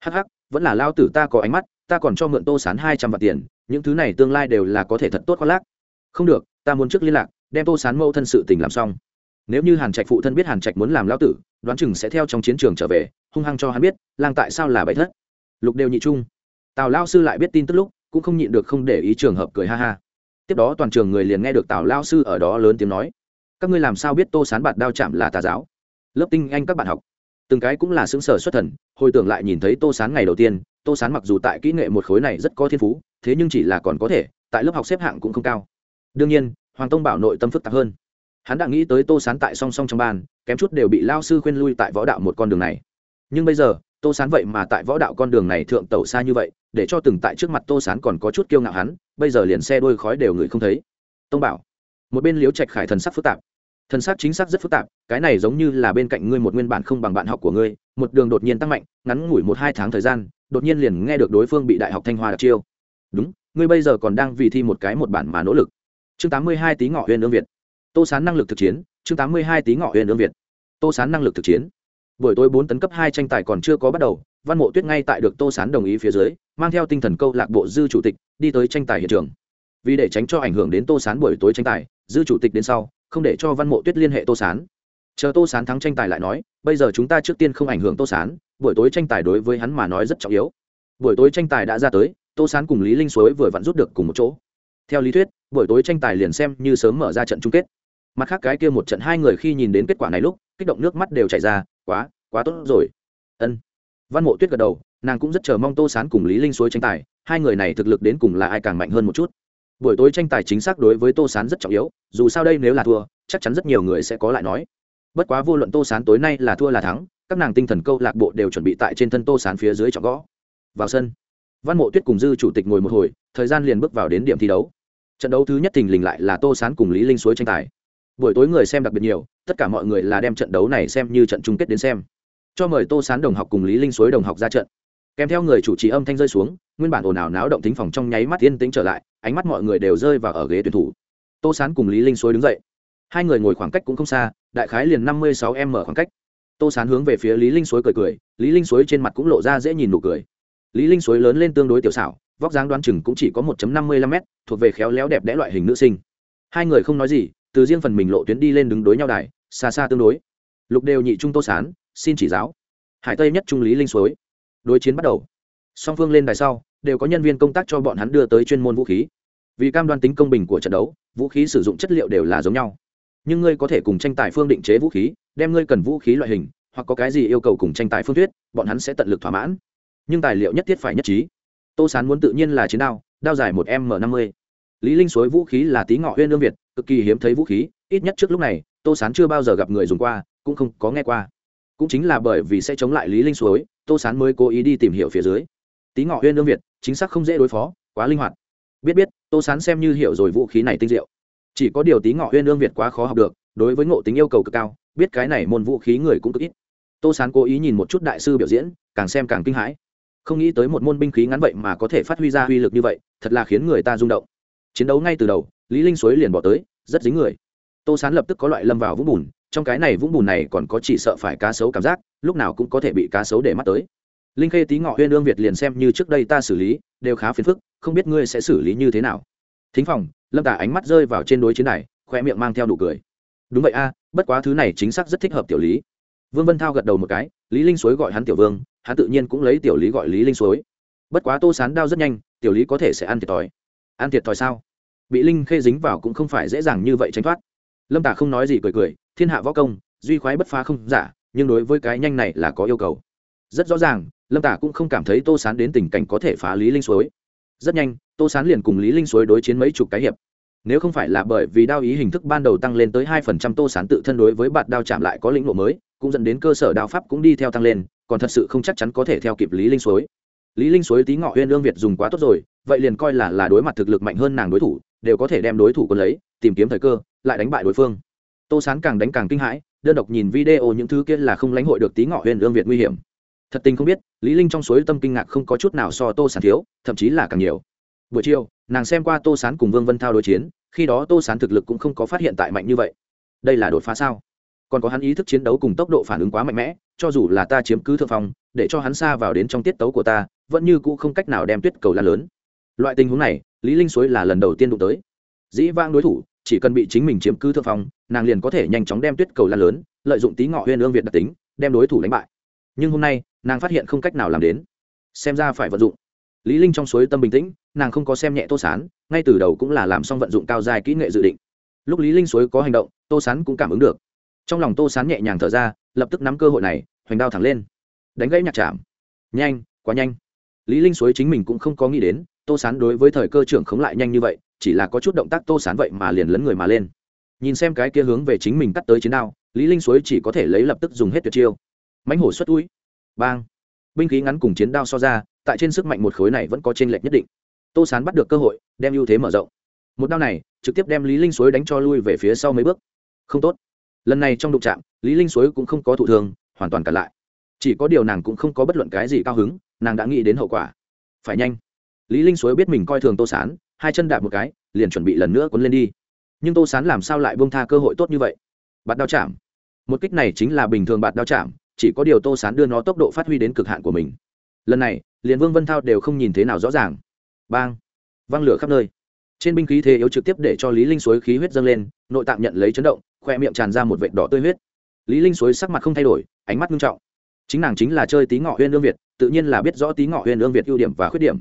À? hắc, vẫn là lao tử ta có ánh mắt, ta còn cho mượn tô sán hai trăm vạn tiền, những thứ này tương lai đều là có thể thật tốt khoác lác. Không được, ta muốn trước liên lạc, đem tô sán mâu thân sự tình làm xong. Nếu như hàn trạch phụ thân biết hàn trạch muốn làm lao tử, đoán chừng sẽ theo trong chiến trường trở về, hung hăng cho hắn biết, lang tại sao là bậy thất. Lục đều nhị trung. Tào lao sư lại biết tin tức lúc, cũng không nhịn được không để ý trường hợp cười ha ha tiếp đó toàn trường người liền nghe được tào lao sư ở đó lớn tiếng nói các ngươi làm sao biết tô sán bạt đao chạm là tà giáo lớp tinh anh các bạn học từng cái cũng là xứng sở xuất thần hồi tưởng lại nhìn thấy tô sán ngày đầu tiên tô sán mặc dù tại kỹ nghệ một khối này rất có thiên phú thế nhưng chỉ là còn có thể tại lớp học xếp hạng cũng không cao đương nhiên hoàng tông bảo nội tâm phức tạp hơn hắn đã nghĩ tới tô sán tại song song trong ban kém chút đều bị lao sư khuyên lui tại võ đạo một con đường này nhưng bây giờ tô sán vậy mà tại võ đạo con đường này thượng tẩu xa như vậy, để cho từng tại trước mặt tô sán còn có chút kiêu ngạo hắn, bây giờ liền xe đôi khói đều người không thấy. Tông bảo, một bên liếu trạch khải thần sắc phức tạp. Thần sắc chính xác rất phức tạp, cái này giống như là bên cạnh ngươi một nguyên bản không bằng bạn học của ngươi, một đường đột nhiên tăng mạnh, ngắn ngủi một hai tháng thời gian, đột nhiên liền nghe được đối phương bị đại học thanh hoa đặc chiêu. Đúng, ngươi bây giờ còn đang vì thi một cái một bản mà nỗ lực. Chương tám mươi hai tí ngọ huyền ương việt. Tô sán năng lực thực chiến, chương tám mươi hai tí ngọ huyền ương việt. Tô sán năng lực thực chiến buổi tối bốn tấn cấp hai tranh tài còn chưa có bắt đầu, văn mộ tuyết ngay tại được tô sán đồng ý phía dưới, mang theo tinh thần câu lạc bộ dư chủ tịch, đi tới tranh tài hiện trường. Vì để tránh cho ảnh hưởng đến tô sán buổi tối tranh tài, dư chủ tịch đến sau, không để cho văn mộ tuyết liên hệ tô sán. Chờ tô sán thắng tranh tài lại nói, bây giờ chúng ta trước tiên không ảnh hưởng tô sán, buổi tối tranh tài đối với hắn mà nói rất trọng yếu. Buổi tối tranh tài đã ra tới, tô sán cùng lý linh suối vừa vặn rút được cùng một chỗ. Theo lý thuyết, buổi tối tranh tài liền xem như sớm mở ra trận chung kết. Mặt khác cái kia một trận hai người khi nhìn đến kết quả này lúc, kích động nước mắt đều chảy ra quá quá tốt rồi. Ân. Văn mộ tuyết gật đầu, nàng cũng rất chờ mong tô sán cùng lý linh suối tranh tài, hai người này thực lực đến cùng là ai càng mạnh hơn một chút. Buổi tối tranh tài chính xác đối với tô sán rất trọng yếu, dù sao đây nếu là thua, chắc chắn rất nhiều người sẽ có lại nói. Bất quá vô luận tô sán tối nay là thua là thắng, các nàng tinh thần câu lạc bộ đều chuẩn bị tại trên thân tô sán phía dưới chọn gõ. Vào sân, văn mộ tuyết cùng dư chủ tịch ngồi một hồi, thời gian liền bước vào đến điểm thi đấu. Trận đấu thứ nhất thình lình lại là tô sán cùng lý linh suối tranh tài buổi tối người xem đặc biệt nhiều, tất cả mọi người là đem trận đấu này xem như trận chung kết đến xem. Cho mời tô sán đồng học cùng lý linh suối đồng học ra trận. Kèm theo người chủ trì âm thanh rơi xuống, nguyên bản ồn ào náo động tính phòng trong nháy mắt yên tĩnh trở lại, ánh mắt mọi người đều rơi vào ở ghế tuyển thủ. Tô sán cùng lý linh suối đứng dậy. Hai người ngồi khoảng cách cũng không xa, đại khái liền năm mươi sáu m khoảng cách. Tô sán hướng về phía lý linh suối cười cười, lý linh suối trên mặt cũng lộ ra dễ nhìn nụ cười. Lý linh suối lớn lên tương đối tiểu xảo, vóc dáng đoán chừng cũng chỉ có 1 năm mươi lăm m thuộc về khéo léo đẹp đẽ loại hình nữ sinh. Hai người không nói gì từ riêng phần mình lộ tuyến đi lên đứng đối nhau đài, xa xa tương đối. Lục đều nhị trung tô sán, xin chỉ giáo. Hải tây nhất trung lý linh suối. Đối chiến bắt đầu. Song phương lên đài sau, đều có nhân viên công tác cho bọn hắn đưa tới chuyên môn vũ khí. Vì cam đoan tính công bình của trận đấu, vũ khí sử dụng chất liệu đều là giống nhau. Nhưng ngươi có thể cùng tranh tài phương định chế vũ khí, đem ngươi cần vũ khí loại hình, hoặc có cái gì yêu cầu cùng tranh tài phương thuyết, bọn hắn sẽ tận lực thỏa mãn. Nhưng tài liệu nhất thiết phải nhất trí. Tô sán muốn tự nhiên là chiến đao đao dài một m năm mươi. Lý linh suối vũ khí là tí ngọ huyên lương việt cực kỳ hiếm thấy vũ khí, ít nhất trước lúc này, tô sán chưa bao giờ gặp người dùng qua, cũng không có nghe qua. Cũng chính là bởi vì sẽ chống lại lý linh suối, tô sán mới cố ý đi tìm hiểu phía dưới. Tí ngọ huyên lương việt, chính xác không dễ đối phó, quá linh hoạt. Biết biết, tô sán xem như hiểu rồi vũ khí này tinh diệu. Chỉ có điều tí ngọ huyên lương việt quá khó học được, đối với ngộ tính yêu cầu cực cao, biết cái này môn vũ khí người cũng cực ít. Tô sán cố ý nhìn một chút đại sư biểu diễn, càng xem càng kinh hãi. Không nghĩ tới một môn binh khí ngắn vậy mà có thể phát huy ra uy lực như vậy, thật là khiến người ta rung động. Chiến đấu ngay từ đầu, lý linh suối liền bỏ tới rất dính người. Tô sán lập tức có loại lâm vào vũng bùn, trong cái này vũng bùn này còn có chỉ sợ phải cá sấu cảm giác, lúc nào cũng có thể bị cá sấu để mắt tới. Linh khê tí ngọ huyên ương việt liền xem như trước đây ta xử lý, đều khá phiền phức, không biết ngươi sẽ xử lý như thế nào. Thính phòng, lâm tả ánh mắt rơi vào trên đối chiến này khoe miệng mang theo nụ cười. Đúng vậy a, bất quá thứ này chính xác rất thích hợp tiểu lý. Vương vân thao gật đầu một cái, lý linh suối gọi hắn tiểu vương, hắn tự nhiên cũng lấy tiểu lý gọi lý linh suối. Bất quá tô sán đao rất nhanh, tiểu lý có thể sẽ ăn thiệt thòi. Ăn thiệt thòi sao? Bị linh khê dính vào cũng không phải dễ dàng như vậy tránh thoát. Lâm tả không nói gì cười cười, thiên hạ võ công, duy khoái bất phá không giả, nhưng đối với cái nhanh này là có yêu cầu. Rất rõ ràng, lâm tả cũng không cảm thấy tô sán đến tình cảnh có thể phá lý linh suối. Rất nhanh, tô sán liền cùng lý linh suối đối chiến mấy chục cái hiệp. Nếu không phải là bởi vì đao ý hình thức ban đầu tăng lên tới hai phần trăm, tô sán tự thân đối với bạt đao chạm lại có lĩnh ngộ mới, cũng dẫn đến cơ sở đao pháp cũng đi theo tăng lên, còn thật sự không chắc chắn có thể theo kịp lý linh suối. Lý linh suối tí ngọ huyên lương việt dùng quá tốt rồi, vậy liền coi là là đối mặt thực lực mạnh hơn nàng đối thủ đều có thể đem đối thủ quân lấy, tìm kiếm thời cơ, lại đánh bại đối phương. Tô sán càng đánh càng kinh hãi, đơn độc nhìn video những thứ kia là không lãnh hội được tí ngọ huyền lương việt nguy hiểm. Thật tình không biết, lý linh trong suối tâm kinh ngạc không có chút nào so tô sán thiếu, thậm chí là càng nhiều. Buổi chiều, nàng xem qua tô sán cùng vương vân thao đối chiến, khi đó tô sán thực lực cũng không có phát hiện tại mạnh như vậy. Đây là đột phá sao? Còn có hắn ý thức chiến đấu cùng tốc độ phản ứng quá mạnh mẽ, cho dù là ta chiếm cứ thượng phong, để cho hắn xa vào đến trong tiết tấu của ta, vẫn như cũ không cách nào đem tuyết cầu lan lớn. Loại tình huống này lý linh suối là lần đầu tiên đụng tới. Dĩ vang đối thủ, chỉ cần bị chính mình chiếm cứ thượng phong, nàng liền có thể nhanh chóng đem tuyết cầu lan lớn, lợi dụng tí ngọ huyên ương việt đặc tính, đem đối thủ đánh bại. Nhưng hôm nay, nàng phát hiện không cách nào làm đến. Xem ra phải vận dụng. Lý linh trong suối tâm bình tĩnh, nàng không có xem nhẹ tô sán, ngay từ đầu cũng là làm xong vận dụng cao dài kỹ nghệ dự định. Lúc lý linh suối có hành động, tô sán cũng cảm ứng được. Trong lòng tô sán nhẹ nhàng thở ra, lập tức nắm cơ hội này, hoành đao thẳng lên. Đánh gãy nhạc chạm. Nhanh, quá nhanh. Lý linh suối chính mình cũng không có nghĩ đến tô sán đối với thời cơ trưởng khống lại nhanh như vậy, chỉ là có chút động tác tô sán vậy mà liền lấn người mà lên. Nhìn xem cái kia hướng về chính mình cắt tới chiến đao, lý linh suối chỉ có thể lấy lập tức dùng hết tuyệt chiêu. Mãnh hổ xuất túi. Bang. Binh khí ngắn cùng chiến đao so ra, tại trên sức mạnh một khối này vẫn có trên lệch nhất định. Tô sán bắt được cơ hội, đem ưu thế mở rộng. Một đao này, trực tiếp đem lý linh suối đánh cho lui về phía sau mấy bước. Không tốt. Lần này trong đụng chạm, lý linh suối cũng không có thụ thường hoàn toàn cả lại. Chỉ có điều nàng cũng không có bất luận cái gì cao hứng, nàng đã nghĩ đến hậu quả. Phải nhanh lý linh suối biết mình coi thường tô sán, hai chân đạp một cái, liền chuẩn bị lần nữa cuốn lên đi. Nhưng tô sán làm sao lại buông tha cơ hội tốt như vậy? Bạt đao chạm. Một kích này chính là bình thường bạt đao chạm, chỉ có điều tô sán đưa nó tốc độ phát huy đến cực hạn của mình. Lần này, liền vương vân thao đều không nhìn thế nào rõ ràng. Bang. Văng lửa khắp nơi. Trên binh khí thế yếu trực tiếp để cho lý linh suối khí huyết dâng lên, nội tạng nhận lấy chấn động, khoe miệng tràn ra một vệt đỏ tươi huyết. Lý linh suối sắc mặt không thay đổi, ánh mắt nghiêm trọng. Chính nàng chính là chơi tí ngọ huyên lương việt, tự nhiên là biết rõ tí ngọ huyên lương việt ưu điểm và khuyết điểm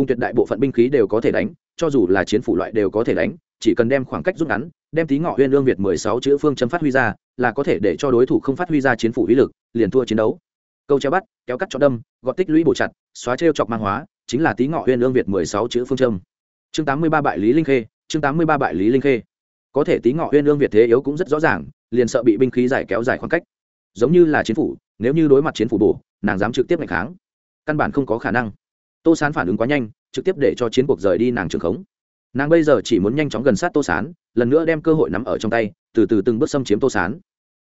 cùng tuyệt đại bộ phận binh khí đều có thể đánh, cho dù là chiến phủ loại đều có thể đánh, chỉ cần đem khoảng cách rút ngắn, đem tí ngọ huyên lương việt mười sáu chữ phương châm phát huy ra, là có thể để cho đối thủ không phát huy ra chiến phủ uy lực, liền thua chiến đấu. Câu treo bắt, kéo cắt cho đâm, gọt tích lũy bổ chặt, xóa trêu chọc mang hóa, chính là tí ngọ huyên lương việt mười sáu chữ phương châm. Chương tám mươi ba bại lý linh khê, chương tám mươi ba bại lý linh khê. Có thể tí ngọ huyên lương việt thế yếu cũng rất rõ ràng, liền sợ bị binh khí giải kéo dài khoảng cách. Giống như là chiến phủ, nếu như đối mặt chiến phủ bổ, nàng dám trực tiếp ngày kháng, căn bản không có khả năng tô sán phản ứng quá nhanh, trực tiếp để cho chiến cuộc rời đi nàng trường khống. Nàng bây giờ chỉ muốn nhanh chóng gần sát tô sán, lần nữa đem cơ hội nắm ở trong tay, từ từ từng bước xâm chiếm tô sán.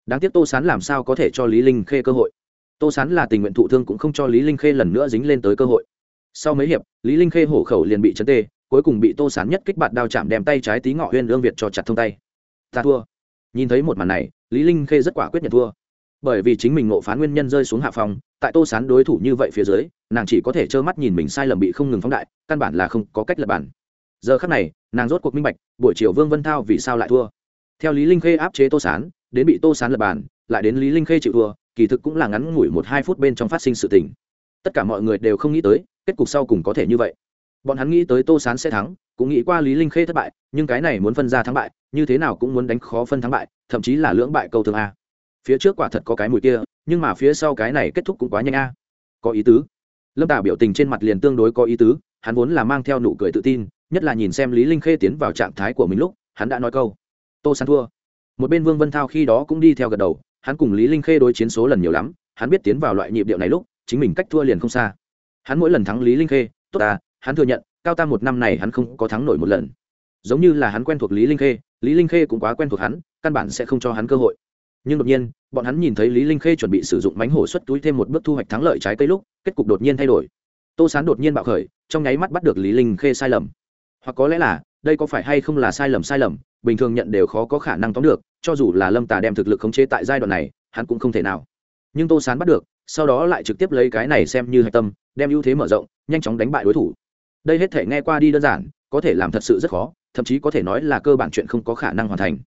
Đáng tiếc tô sán làm sao có thể cho lý linh khê cơ hội? Tô sán là tình nguyện thụ thương cũng không cho lý linh khê lần nữa dính lên tới cơ hội. Sau mấy hiệp, lý linh khê hổ khẩu liền bị chấn tê, cuối cùng bị tô sán nhất kích bạt đao chạm đem tay trái tí ngọ huyên lương việt cho chặt thông tay. Ta thua. Nhìn thấy một màn này, lý linh khê rất quả quyết nhận thua bởi vì chính mình ngộ phán nguyên nhân rơi xuống hạ phòng, tại tô sán đối thủ như vậy phía dưới, nàng chỉ có thể trơ mắt nhìn mình sai lầm bị không ngừng phóng đại, căn bản là không có cách lập bản. Giờ khắc này, nàng rốt cuộc minh bạch, buổi chiều vương vân thao vì sao lại thua. Theo lý linh khê áp chế tô sán, đến bị tô sán lập bản, lại đến lý linh khê chịu thua, kỳ thực cũng là ngắn ngủi một hai phút bên trong phát sinh sự tình. Tất cả mọi người đều không nghĩ tới, kết cục sau cùng có thể như vậy. Bọn hắn nghĩ tới tô sán sẽ thắng, cũng nghĩ qua lý linh khê thất bại, nhưng cái này muốn phân ra thắng bại, như thế nào cũng muốn đánh khó phân thắng bại, thậm chí là lưỡng bại câu thương a phía trước quả thật có cái mùi kia, nhưng mà phía sau cái này kết thúc cũng quá nhanh a. Có ý tứ. Lâm tả biểu tình trên mặt liền tương đối có ý tứ, hắn vốn là mang theo nụ cười tự tin, nhất là nhìn xem lý linh khê tiến vào trạng thái của mình lúc, hắn đã nói câu. Tô sán thua. Một bên vương vân thao khi đó cũng đi theo gật đầu, hắn cùng lý linh khê đối chiến số lần nhiều lắm, hắn biết tiến vào loại nhịp điệu này lúc, chính mình cách thua liền không xa. Hắn mỗi lần thắng lý linh khê, tốt à hắn thừa nhận, cao tam một năm này hắn không có thắng nổi một lần. Giống như là hắn quen thuộc lý linh khê, lý linh khê cũng quá quen thuộc hắn, căn bản sẽ không cho hắn cơ hội nhưng đột nhiên, bọn hắn nhìn thấy lý linh khê chuẩn bị sử dụng bánh hổ xuất túi thêm một bước thu hoạch thắng lợi trái cây lúc, kết cục đột nhiên thay đổi. Tô sán đột nhiên bạo khởi, trong nháy mắt bắt được lý linh khê sai lầm. Hoặc có lẽ là, đây có phải hay không là sai lầm sai lầm, bình thường nhận đều khó có khả năng tóm được, cho dù là lâm tà đem thực lực khống chế tại giai đoạn này, hắn cũng không thể nào. Nhưng tô sán bắt được, sau đó lại trực tiếp lấy cái này xem như hạch tâm, đem ưu thế mở rộng, nhanh chóng đánh bại đối thủ. Đây hết thể nghe qua đi đơn giản, có thể làm thật sự rất khó, thậm chí có thể nói là cơ bản chuyện không có khả năng hoàn thành.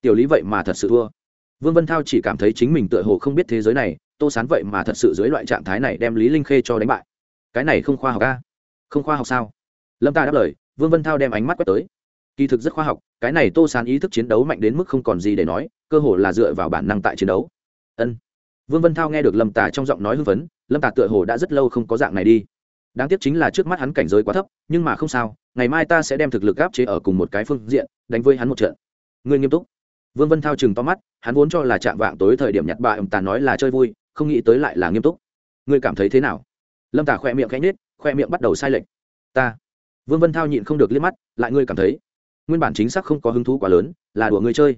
Tiểu lý vậy mà thật sự thua vương vân thao chỉ cảm thấy chính mình tựa hồ không biết thế giới này, tô sán vậy mà thật sự dưới loại trạng thái này đem lý linh khê cho đánh bại. Cái này không khoa học a không khoa học sao? Lâm ta đáp lời, vương vân thao đem ánh mắt quét tới. Kỳ thực rất khoa học, cái này tô sán ý thức chiến đấu mạnh đến mức không còn gì để nói, cơ hồ là dựa vào bản năng tại chiến đấu. Ân. Vương vân thao nghe được lâm tà trong giọng nói hưng phấn, lâm tà tựa hồ đã rất lâu không có dạng này đi. Đáng tiếc chính là trước mắt hắn cảnh giới quá thấp, nhưng mà không sao, ngày mai ta sẽ đem thực lực áp chế ở cùng một cái phương diện, đánh với hắn một trận. Ngươi nghiêm túc vương vân thao chừng to mắt, hắn vốn cho là chạm vạng tối thời điểm nhặt bà ông ta nói là chơi vui, không nghĩ tới lại là nghiêm túc. Ngươi cảm thấy thế nào? Lâm Tả khoe miệng khẽ nhết khoe miệng bắt đầu sai lệch. Ta. Vương vân thao nhịn không được liếc mắt, lại ngươi cảm thấy. Nguyên bản chính xác không có hứng thú quá lớn, là đùa ngươi chơi.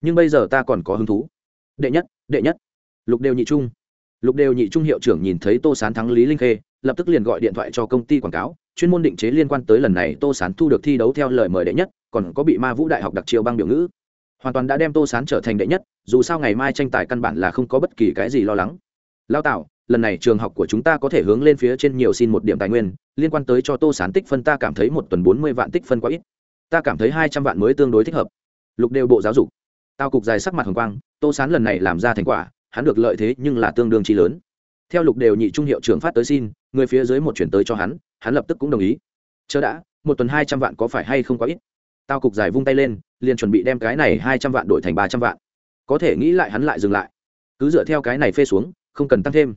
Nhưng bây giờ ta còn có hứng thú. Đệ nhất đệ nhất. Lục đều nhị trung. Lục đều nhị trung hiệu trưởng nhìn thấy tô sán thắng lý linh khê, lập tức liền gọi điện thoại cho công ty quảng cáo. Chuyên môn định chế liên quan tới lần này tô sán thu được thi đấu theo lời mời đệ nhất, còn có bị ma vũ đại học đặc chiêu băng biểu ngữ hoàn toàn đã đem tô sán trở thành đệ nhất, dù sao ngày mai tranh tài căn bản là không có bất kỳ cái gì lo lắng. Lao tạo lần này trường học của chúng ta có thể hướng lên phía trên nhiều xin một điểm tài nguyên, liên quan tới cho tô sán tích phân ta cảm thấy một tuần bốn mươi vạn tích phân quá ít. Ta cảm thấy hai trăm vạn mới tương đối thích hợp. Lục đều bộ giáo dục. Tao cục dài sắc mặt hồng quang, tô sán lần này làm ra thành quả, hắn được lợi thế nhưng là tương đương chi lớn. Theo lục đều nhị trung hiệu trưởng phát tới xin, người phía dưới một chuyển tới cho hắn hắn lập tức cũng đồng ý. Chờ đã, một tuần hai trăm vạn có phải hay không quá ít? Tao cục dài vung tay lên, liền chuẩn bị đem cái này hai trăm vạn đổi thành ba trăm vạn. Có thể nghĩ lại hắn lại dừng lại. Cứ dựa theo cái này phê xuống, không cần tăng thêm.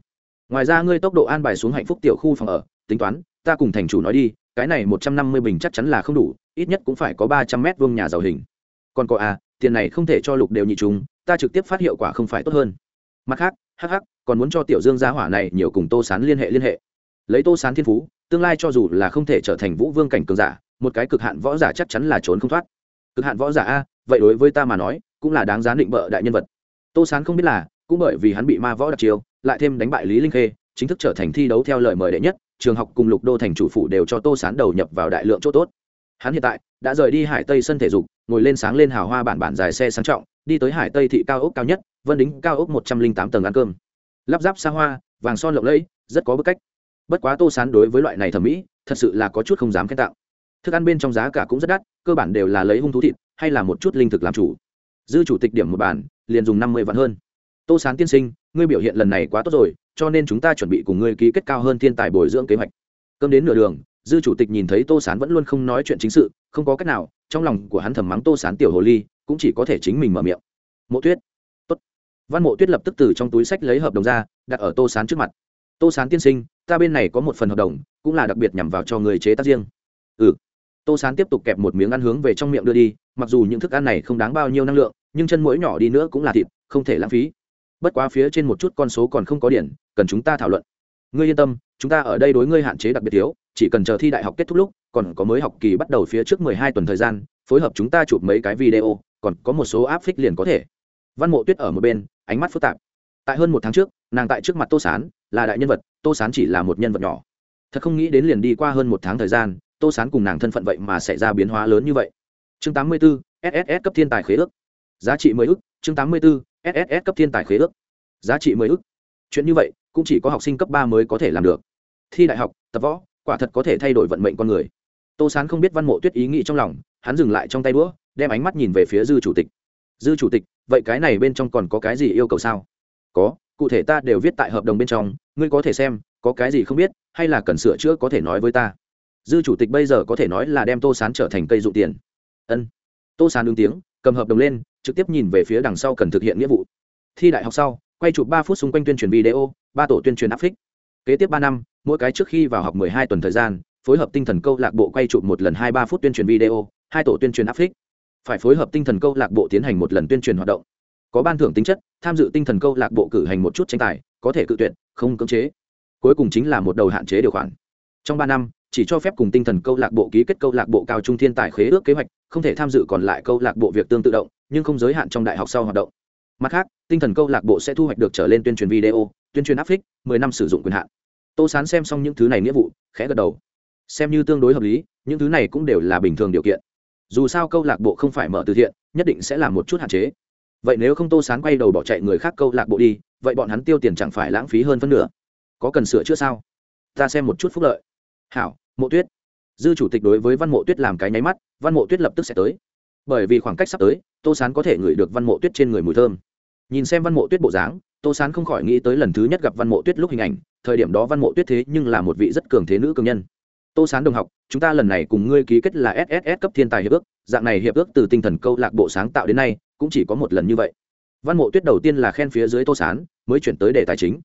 Ngoài ra ngươi tốc độ an bài xuống hạnh phúc tiểu khu phòng ở, tính toán, ta cùng thành chủ nói đi, cái này một trăm năm mươi bình chắc chắn là không đủ, ít nhất cũng phải có ba trăm mét vuông nhà giàu hình. Còn có à tiền này không thể cho lục đều nhị chúng ta trực tiếp phát hiệu quả không phải tốt hơn. Mặt khác, hắc hắc, còn muốn cho tiểu dương gia hỏa này nhiều cùng tô sán liên hệ liên hệ. Lấy tô sán thiên phú, tương lai cho dù là không thể trở thành vũ vương cảnh cường giả một cái cực hạn võ giả chắc chắn là trốn không thoát. Cực hạn võ giả a, vậy đối với ta mà nói, cũng là đáng giá định bợ đại nhân vật. Tô sán không biết là, cũng bởi vì hắn bị ma võ đặc chiêu, lại thêm đánh bại lý linh khê, chính thức trở thành thi đấu theo lời mời đệ nhất, trường học cùng lục đô thành chủ phủ đều cho tô sán đầu nhập vào đại lượng chỗ tốt. Hắn hiện tại đã rời đi hải tây sân thể dục, ngồi lên sáng lên hào hoa bản bản dài xe sang trọng, đi tới hải tây thị cao ốc cao nhất, vân đính cao ốc một trăm linh tám tầng ăn cơm. Lắp ráp xa hoa, vàng son lộng lẫy, rất có bức cách. Bất quá tô sán đối với loại này thẩm mỹ, thật sự là có chút không dám khen tạo thức ăn bên trong giá cả cũng rất đắt, cơ bản đều là lấy hung thú thịt, hay là một chút linh thực làm chủ. Dư chủ tịch điểm một bản, liền dùng năm mươi vạn hơn. Tô sán tiên sinh, ngươi biểu hiện lần này quá tốt rồi, cho nên chúng ta chuẩn bị cùng ngươi ký kết cao hơn thiên tài bồi dưỡng kế hoạch. Cơm đến nửa đường, dư chủ tịch nhìn thấy tô sán vẫn luôn không nói chuyện chính sự, không có cách nào, trong lòng của hắn thầm mắng tô sán tiểu hồ ly, cũng chỉ có thể chính mình mở miệng. Mộ tuyết. Tốt. văn mộ tuyết lập tức từ trong túi sách lấy hợp đồng ra, đặt ở tô sán trước mặt. Tô sán tiên sinh, ta bên này có một phần hợp đồng, cũng là đặc biệt nhằm vào cho người chế tác riêng. Ừ tô sán tiếp tục kẹp một miếng ăn hướng về trong miệng đưa đi, mặc dù những thức ăn này không đáng bao nhiêu năng lượng, nhưng chân mũi nhỏ đi nữa cũng là thịt, không thể lãng phí. Bất quá phía trên một chút con số còn không có điển cần chúng ta thảo luận. Ngươi yên tâm, chúng ta ở đây đối ngươi hạn chế đặc biệt thiếu, chỉ cần chờ thi đại học kết thúc lúc, còn có mới học kỳ bắt đầu phía trước mười hai tuần thời gian, phối hợp chúng ta chụp mấy cái video, còn có một số áp phích liền có thể. Văn mộ tuyết ở một bên, ánh mắt phức tạp. Tại hơn một tháng trước, nàng tại trước mặt tô sán là đại nhân vật, tô sán chỉ là một nhân vật nhỏ. Thật không nghĩ đến liền đi qua hơn một tháng thời gian tô sán cùng nàng thân phận vậy mà xảy ra biến hóa lớn như vậy. Chương 84, sss cấp thiên tài khế ước. Giá trị mười ước. chương 84, sss cấp thiên tài khế ước. Giá trị mười ước. chuyện như vậy cũng chỉ có học sinh cấp ba mới có thể làm được. Thi đại học tập võ quả thật có thể thay đổi vận mệnh con người. Tô sán không biết văn mộ tuyết ý nghĩ trong lòng hắn dừng lại trong tay đũa đem ánh mắt nhìn về phía dư chủ tịch. Dư chủ tịch vậy cái này bên trong còn có cái gì yêu cầu sao? Có cụ thể ta đều viết tại hợp đồng bên trong ngươi có thể xem có cái gì không biết hay là cần sửa chữa có thể nói với ta dư chủ tịch bây giờ có thể nói là đem tô sán trở thành cây dụng tiền. Ân. Tô sán ứng tiếng, cầm hợp đồng lên, trực tiếp nhìn về phía đằng sau cần thực hiện nghĩa vụ. Thi đại học sau, quay chụp ba phút xung quanh tuyên truyền video, ba tổ tuyên truyền áp phích. Kế tiếp ba năm, mỗi cái trước khi vào học mười hai tuần thời gian, phối hợp tinh thần câu lạc bộ quay chụp một lần hai ba phút tuyên truyền video, hai tổ tuyên truyền áp phích. Phải phối hợp tinh thần câu lạc bộ tiến hành một lần tuyên truyền hoạt động. Có ban thưởng tính chất, tham dự tinh thần câu lạc bộ cử hành một chút tranh tài, có thể cự tuyệt, không cưỡng chế. Cuối cùng chính là một đầu hạn chế điều khoản. Trong ba năm chỉ cho phép cùng tinh thần câu lạc bộ ký kết câu lạc bộ cao trung thiên tài khế ước kế hoạch, không thể tham dự còn lại câu lạc bộ việc tương tự động, nhưng không giới hạn trong đại học sau hoạt động. Mặt khác, tinh thần câu lạc bộ sẽ thu hoạch được trở lên tuyên truyền video, tuyên truyền áp phích mười năm sử dụng quyền hạn. Tô sán xem xong những thứ này nghĩa vụ, khẽ gật đầu. Xem như tương đối hợp lý, những thứ này cũng đều là bình thường điều kiện. Dù sao câu lạc bộ không phải mở từ thiện, nhất định sẽ làm một chút hạn chế. Vậy nếu không tô sán quay đầu bỏ chạy người khác câu lạc bộ đi, vậy bọn hắn tiêu tiền chẳng phải lãng phí hơn phân nửa. Có cần sửa chữa sao? Ta xem một chút phúc lợi. Hảo mộ tuyết. Dư chủ tịch đối với văn mộ tuyết làm cái nháy mắt, văn mộ tuyết lập tức sẽ tới. Bởi vì khoảng cách sắp tới, tô sán có thể ngửi được văn mộ tuyết trên người mùi thơm. Nhìn xem văn mộ tuyết bộ dáng, tô sán không khỏi nghĩ tới lần thứ nhất gặp văn mộ tuyết lúc hình ảnh, thời điểm đó văn mộ tuyết thế nhưng là một vị rất cường thế nữ cường nhân. Tô sán đồng học, chúng ta lần này cùng ngươi ký kết là sss cấp thiên tài hiệp ước, dạng này hiệp ước từ tinh thần câu lạc bộ sáng tạo đến nay, cũng chỉ có một lần như vậy. Văn mộ tuyết đầu tiên là khen phía dưới tô sán, mới chuyển tới đề tài chính.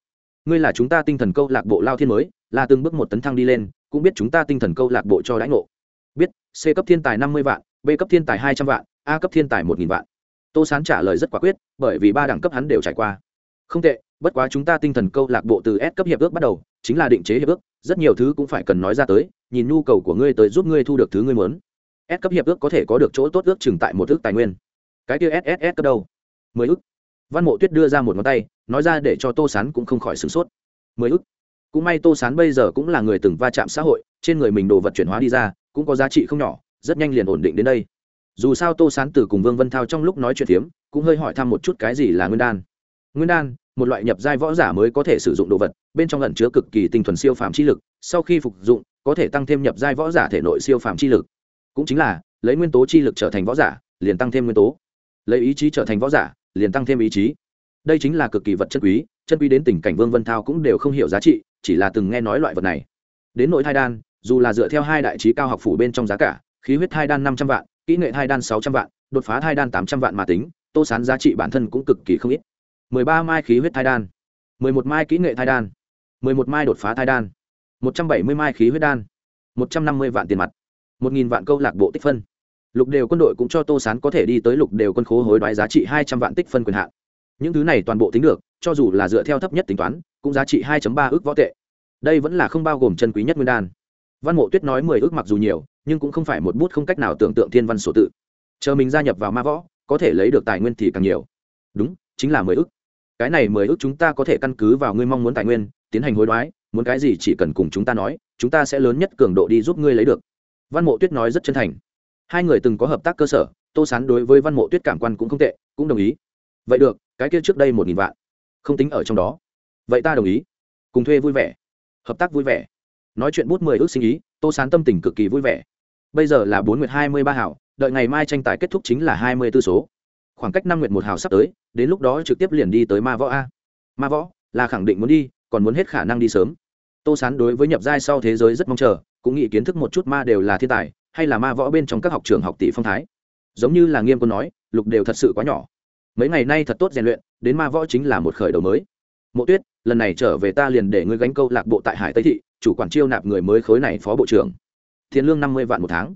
Ngươi là chúng ta tinh thần câu lạc bộ lao thiên mới, là từng bước một tấn thăng đi lên cũng biết chúng ta tinh thần câu lạc bộ cho đãi ngộ. Biết, c cấp thiên tài năm mươi vạn, b cấp thiên tài hai trăm vạn, a cấp thiên tài một nghìn vạn. Tô sán trả lời rất quả quyết, bởi vì ba đẳng cấp hắn đều trải qua. Không tệ, bất quá chúng ta tinh thần câu lạc bộ từ s cấp hiệp ước bắt đầu, chính là định chế hiệp ước, rất nhiều thứ cũng phải cần nói ra tới, nhìn nhu cầu của ngươi tới giúp ngươi thu được thứ ngươi muốn. S cấp hiệp ước có thể có được chỗ tốt ước chừng tại một ước tài nguyên. Cái kia sss cấp đâu? Mười ước. Văn mộ tuyết đưa ra một ngón tay, nói ra để cho tô sán cũng không khỏi sửng sốt. Mười ước cũng may tô sán bây giờ cũng là người từng va chạm xã hội, trên người mình đồ vật chuyển hóa đi ra, cũng có giá trị không nhỏ, rất nhanh liền ổn định đến đây. Dù sao tô sán từ cùng vương vân thao trong lúc nói chuyện phiếm, cũng hơi hỏi thăm một chút cái gì là nguyên đan. Nguyên đan, một loại nhập giai võ giả mới có thể sử dụng đồ vật, bên trong lẩn chứa cực kỳ tinh thuần siêu phàm chi lực, sau khi phục dụng, có thể tăng thêm nhập giai võ giả thể nội siêu phàm chi lực. Cũng chính là, lấy nguyên tố chi lực trở thành võ giả, liền tăng thêm nguyên tố. Lấy ý chí trở thành võ giả, liền tăng thêm ý chí. Đây chính là cực kỳ vật chân quý chân quý đến tình cảnh vương vân thao cũng đều không hiểu giá trị chỉ là từng nghe nói loại vật này. Đến nội thai đan, dù là dựa theo hai đại trí cao học phủ bên trong giá cả, khí huyết thai đan năm trăm vạn, kỹ nghệ thai đan sáu trăm vạn, đột phá thai đan tám trăm vạn mà tính, tô sán giá trị bản thân cũng cực kỳ không ít. Mười ba mai khí huyết thai đan, mười một mai kỹ nghệ thai đan, mười một mai đột phá thai đan, một trăm bảy mươi mai khí huyết đan, một trăm năm mươi vạn tiền mặt, một nghìn vạn câu lạc bộ tích phân. Lục đều quân đội cũng cho tô sán có thể đi tới lục đều quân khố hối đoái giá trị hai trăm vạn tích phân quyền hạn. Những thứ này toàn bộ tính được, cho dù là dựa theo thấp nhất tính toán cũng giá trị hai ba ước võ tệ. Đây vẫn là không bao gồm chân quý nhất nguyên đan. Văn mộ tuyết nói mười ước mặc dù nhiều, nhưng cũng không phải một bút không cách nào tưởng tượng thiên văn sổ tự. Chờ mình gia nhập vào ma võ, có thể lấy được tài nguyên thì càng nhiều. Đúng, chính là mười ước. Cái này mười ước chúng ta có thể căn cứ vào ngươi mong muốn tài nguyên, tiến hành hối đoái, muốn cái gì chỉ cần cùng chúng ta nói, chúng ta sẽ lớn nhất cường độ đi giúp ngươi lấy được. Văn mộ tuyết nói rất chân thành. Hai người từng có hợp tác cơ sở, tô sán đối với văn mộ tuyết cảm quan cũng không tệ, cũng đồng ý. Vậy được, cái kia trước đây một nghìn vạn. Không tính ở trong đó vậy ta đồng ý. Cùng thuê vui vẻ. Hợp tác vui vẻ. Nói chuyện bút mười ước sinh ý, tô sán tâm tình cực kỳ vui vẻ. Bây giờ là bốn nguyệt hai mươi ba hảo, đợi ngày mai tranh tài kết thúc chính là hai mươi b ố số. Khoảng cách năm nguyệt một hảo sắp tới, đến lúc đó trực tiếp liền đi tới ma võ a. Ma võ, là khẳng định muốn đi, còn muốn hết khả năng đi sớm. Tô sán đối với nhập giai sau thế giới rất mong chờ, cũng nghĩ kiến thức một chút ma đều là thiên tài, hay là ma võ bên trong các học trường học tỷ phong thái. Giống như là nghiêm quân nói, lục đều thật sự quá nhỏ. Mấy ngày nay thật tốt rèn luyện, đến ma võ chính là một khởi đầu mới. Mộ tuyết lần này trở về ta liền để ngươi gánh câu lạc bộ tại hải tây thị, chủ quản chiêu nạp người mới khối này phó bộ trưởng. Tiền lương năm mươi vạn một tháng.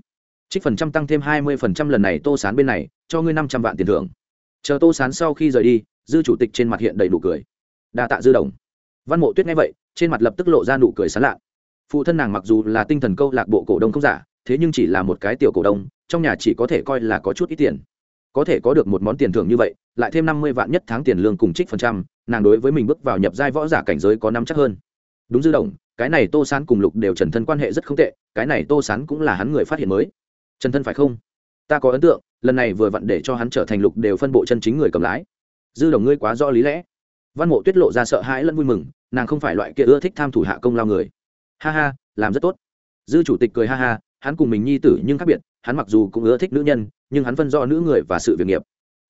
Trích phần trăm tăng thêm hai mươi phần trăm lần này tô sán bên này, cho ngươi năm trăm vạn tiền thưởng. Chờ tô sán sau khi rời đi, dư chủ tịch trên mặt hiện đầy nụ cười. Đa tạ dư đồng. Văn mộ tuyết nghe vậy, trên mặt lập tức lộ ra nụ cười sán lạ. Phụ thân nàng mặc dù là tinh thần câu lạc bộ cổ đông không giả, thế nhưng chỉ là một cái tiểu cổ đông, trong nhà chỉ có thể coi là có chút ít tiền. Có thể có được một món tiền thưởng như vậy, lại thêm năm mươi vạn nhất tháng tiền lương cùng trích phần trăm nàng đối với mình bước vào nhập giai võ giả cảnh giới có nắm chắc hơn. Đúng dư đồng, cái này tô sán cùng lục đều trần thân quan hệ rất không tệ, cái này tô sán cũng là hắn người phát hiện mới. Trần thân phải không? Ta có ấn tượng, lần này vừa vặn để cho hắn trở thành lục đều phân bộ chân chính người cầm lái. Dư đồng ngươi quá rõ lý lẽ. Văn mộ tuyết lộ ra sợ hãi lẫn vui mừng, nàng không phải loại kia ưa thích tham thủ hạ công lao người. Ha ha, làm rất tốt. Dư chủ tịch cười ha ha, hắn cùng mình nhi tử nhưng khác biệt, hắn mặc dù cũng ưa thích nữ nhân, nhưng hắn phân do nữ người và sự việc nghiệp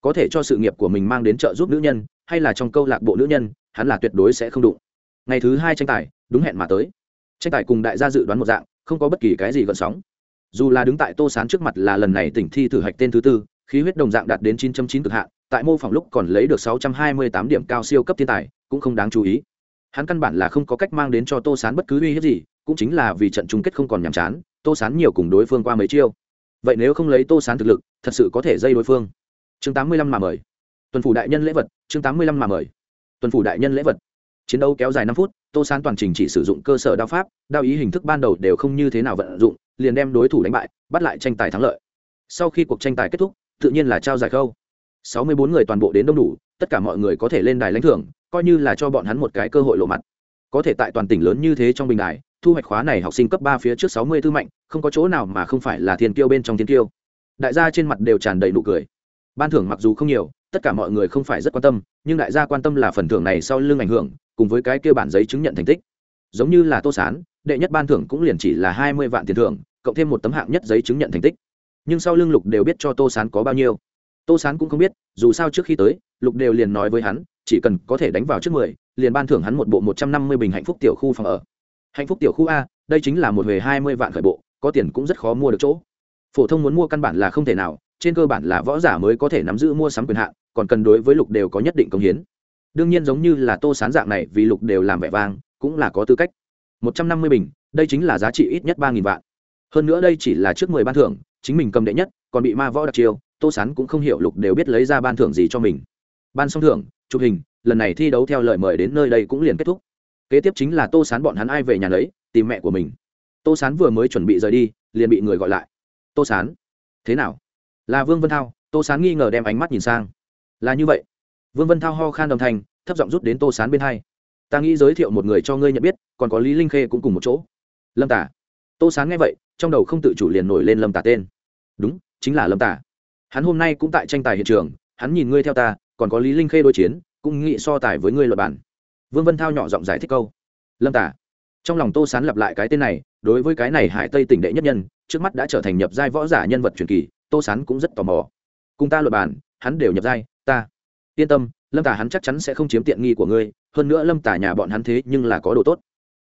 có thể cho sự nghiệp của mình mang đến trợ giúp nữ nhân, hay là trong câu lạc bộ nữ nhân, hắn là tuyệt đối sẽ không đụng. Ngày thứ hai tranh tài, đúng hẹn mà tới. Tranh tài cùng đại gia dự đoán một dạng, không có bất kỳ cái gì gợn sóng. Dù là đứng tại tô sán trước mặt là lần này tỉnh thi thử hạch tên thứ tư, khí huyết đồng dạng đạt đến 9.9 cực hạn, tại mô phỏng lúc còn lấy được 628 điểm cao siêu cấp thiên tài, cũng không đáng chú ý. Hắn căn bản là không có cách mang đến cho tô sán bất cứ uy hiếp gì, cũng chính là vì trận chung kết không còn nhàm chán, tô sán nhiều cùng đối phương qua mấy chiêu. Vậy nếu không lấy tô sán thực lực, thật sự có thể dây đối phương chương 85 mà mời. Tuần phủ đại nhân lễ vật, chương 85 mà mời. Tuần phủ đại nhân lễ vật. Chiến đấu kéo dài năm phút, tô sán toàn trình chỉ sử dụng cơ sở đao pháp, đao ý hình thức ban đầu đều không như thế nào vận dụng, liền đem đối thủ đánh bại, bắt lại tranh tài thắng lợi. Sau khi cuộc tranh tài kết thúc, tự nhiên là trao giải khâu. Sáu mươi bốn người toàn bộ đến đông đủ, tất cả mọi người có thể lên đài lãnh thưởng, coi như là cho bọn hắn một cái cơ hội lộ mặt. Có thể tại toàn tỉnh lớn như thế trong bình đài, thu hoạch khóa này học sinh cấp ba phía trước sáu mươi tư mạnh, không có chỗ nào mà không phải là thiên kiêu bên trong thiên kiêu. Đại gia trên mặt đều tràn đầy nụ cười ban thưởng mặc dù không nhiều, tất cả mọi người không phải rất quan tâm, nhưng đại gia quan tâm là phần thưởng này sau lưng ảnh hưởng, cùng với cái kia bản giấy chứng nhận thành tích. Giống như là tô sán, đệ nhất ban thưởng cũng liền chỉ là hai mươi vạn tiền thưởng, cộng thêm một tấm hạng nhất giấy chứng nhận thành tích. Nhưng sau lưng lục đều biết cho tô sán có bao nhiêu. Tô sán cũng không biết, dù sao trước khi tới, lục đều liền nói với hắn, chỉ cần có thể đánh vào trước mười, liền ban thưởng hắn một bộ một trăm năm mươi bình hạnh phúc tiểu khu phòng ở. Hạnh phúc tiểu khu a, đây chính là một huề hai mươi vạn khởi bộ, có tiền cũng rất khó mua được chỗ. Phổ thông muốn mua căn bản là không thể nào trên cơ bản là võ giả mới có thể nắm giữ mua sắm quyền hạn, còn cần đối với lục đều có nhất định công hiến. Đương nhiên giống như là tô sán dạng này vì lục đều làm vẻ vang, cũng là có tư cách. Một trăm năm mươi bình, đây chính là giá trị ít nhất ba nghìn vạn. Hơn nữa đây chỉ là trước mười ban thưởng, chính mình cầm đệ nhất, còn bị ma võ đặc chiêu, tô sán cũng không hiểu lục đều biết lấy ra ban thưởng gì cho mình. Ban xong thưởng, chụp hình, lần này thi đấu theo lời mời đến nơi đây cũng liền kết thúc. Kế tiếp chính là tô sán bọn hắn ai về nhà lấy tìm mẹ của mình. Tô sán vừa mới chuẩn bị rời đi, liền bị người gọi lại. Tô sán, thế nào? Là vương vân thao, tô sán nghi ngờ đem ánh mắt nhìn sang. Là như vậy. Vương vân thao ho khan đồng thành thấp giọng rút đến tô sán bên hai. Ta nghĩ giới thiệu một người cho ngươi nhận biết, còn có lý linh khê cũng cùng một chỗ. Lâm tả. Tô sán nghe vậy, trong đầu không tự chủ liền nổi lên lâm tả tên. Đúng, chính là lâm tả. Hắn hôm nay cũng tại tranh tài hiện trường, hắn nhìn ngươi theo ta, còn có lý linh khê đối chiến, cũng nghĩ so tài với ngươi luật bản. Vương vân thao nhỏ giọng giải thích câu. Lâm tả. Trong lòng tô sán lặp lại cái tên này đối với cái này hải tây tỉnh đệ nhất nhân, trước mắt đã trở thành nhập giai võ giả nhân vật truyền kỳ, tô sán cũng rất tò mò. Cùng ta luật bản hắn đều nhập giai, ta. Yên tâm, lâm tả hắn chắc chắn sẽ không chiếm tiện nghi của ngươi, hơn nữa lâm tả nhà bọn hắn thế nhưng là có đồ tốt.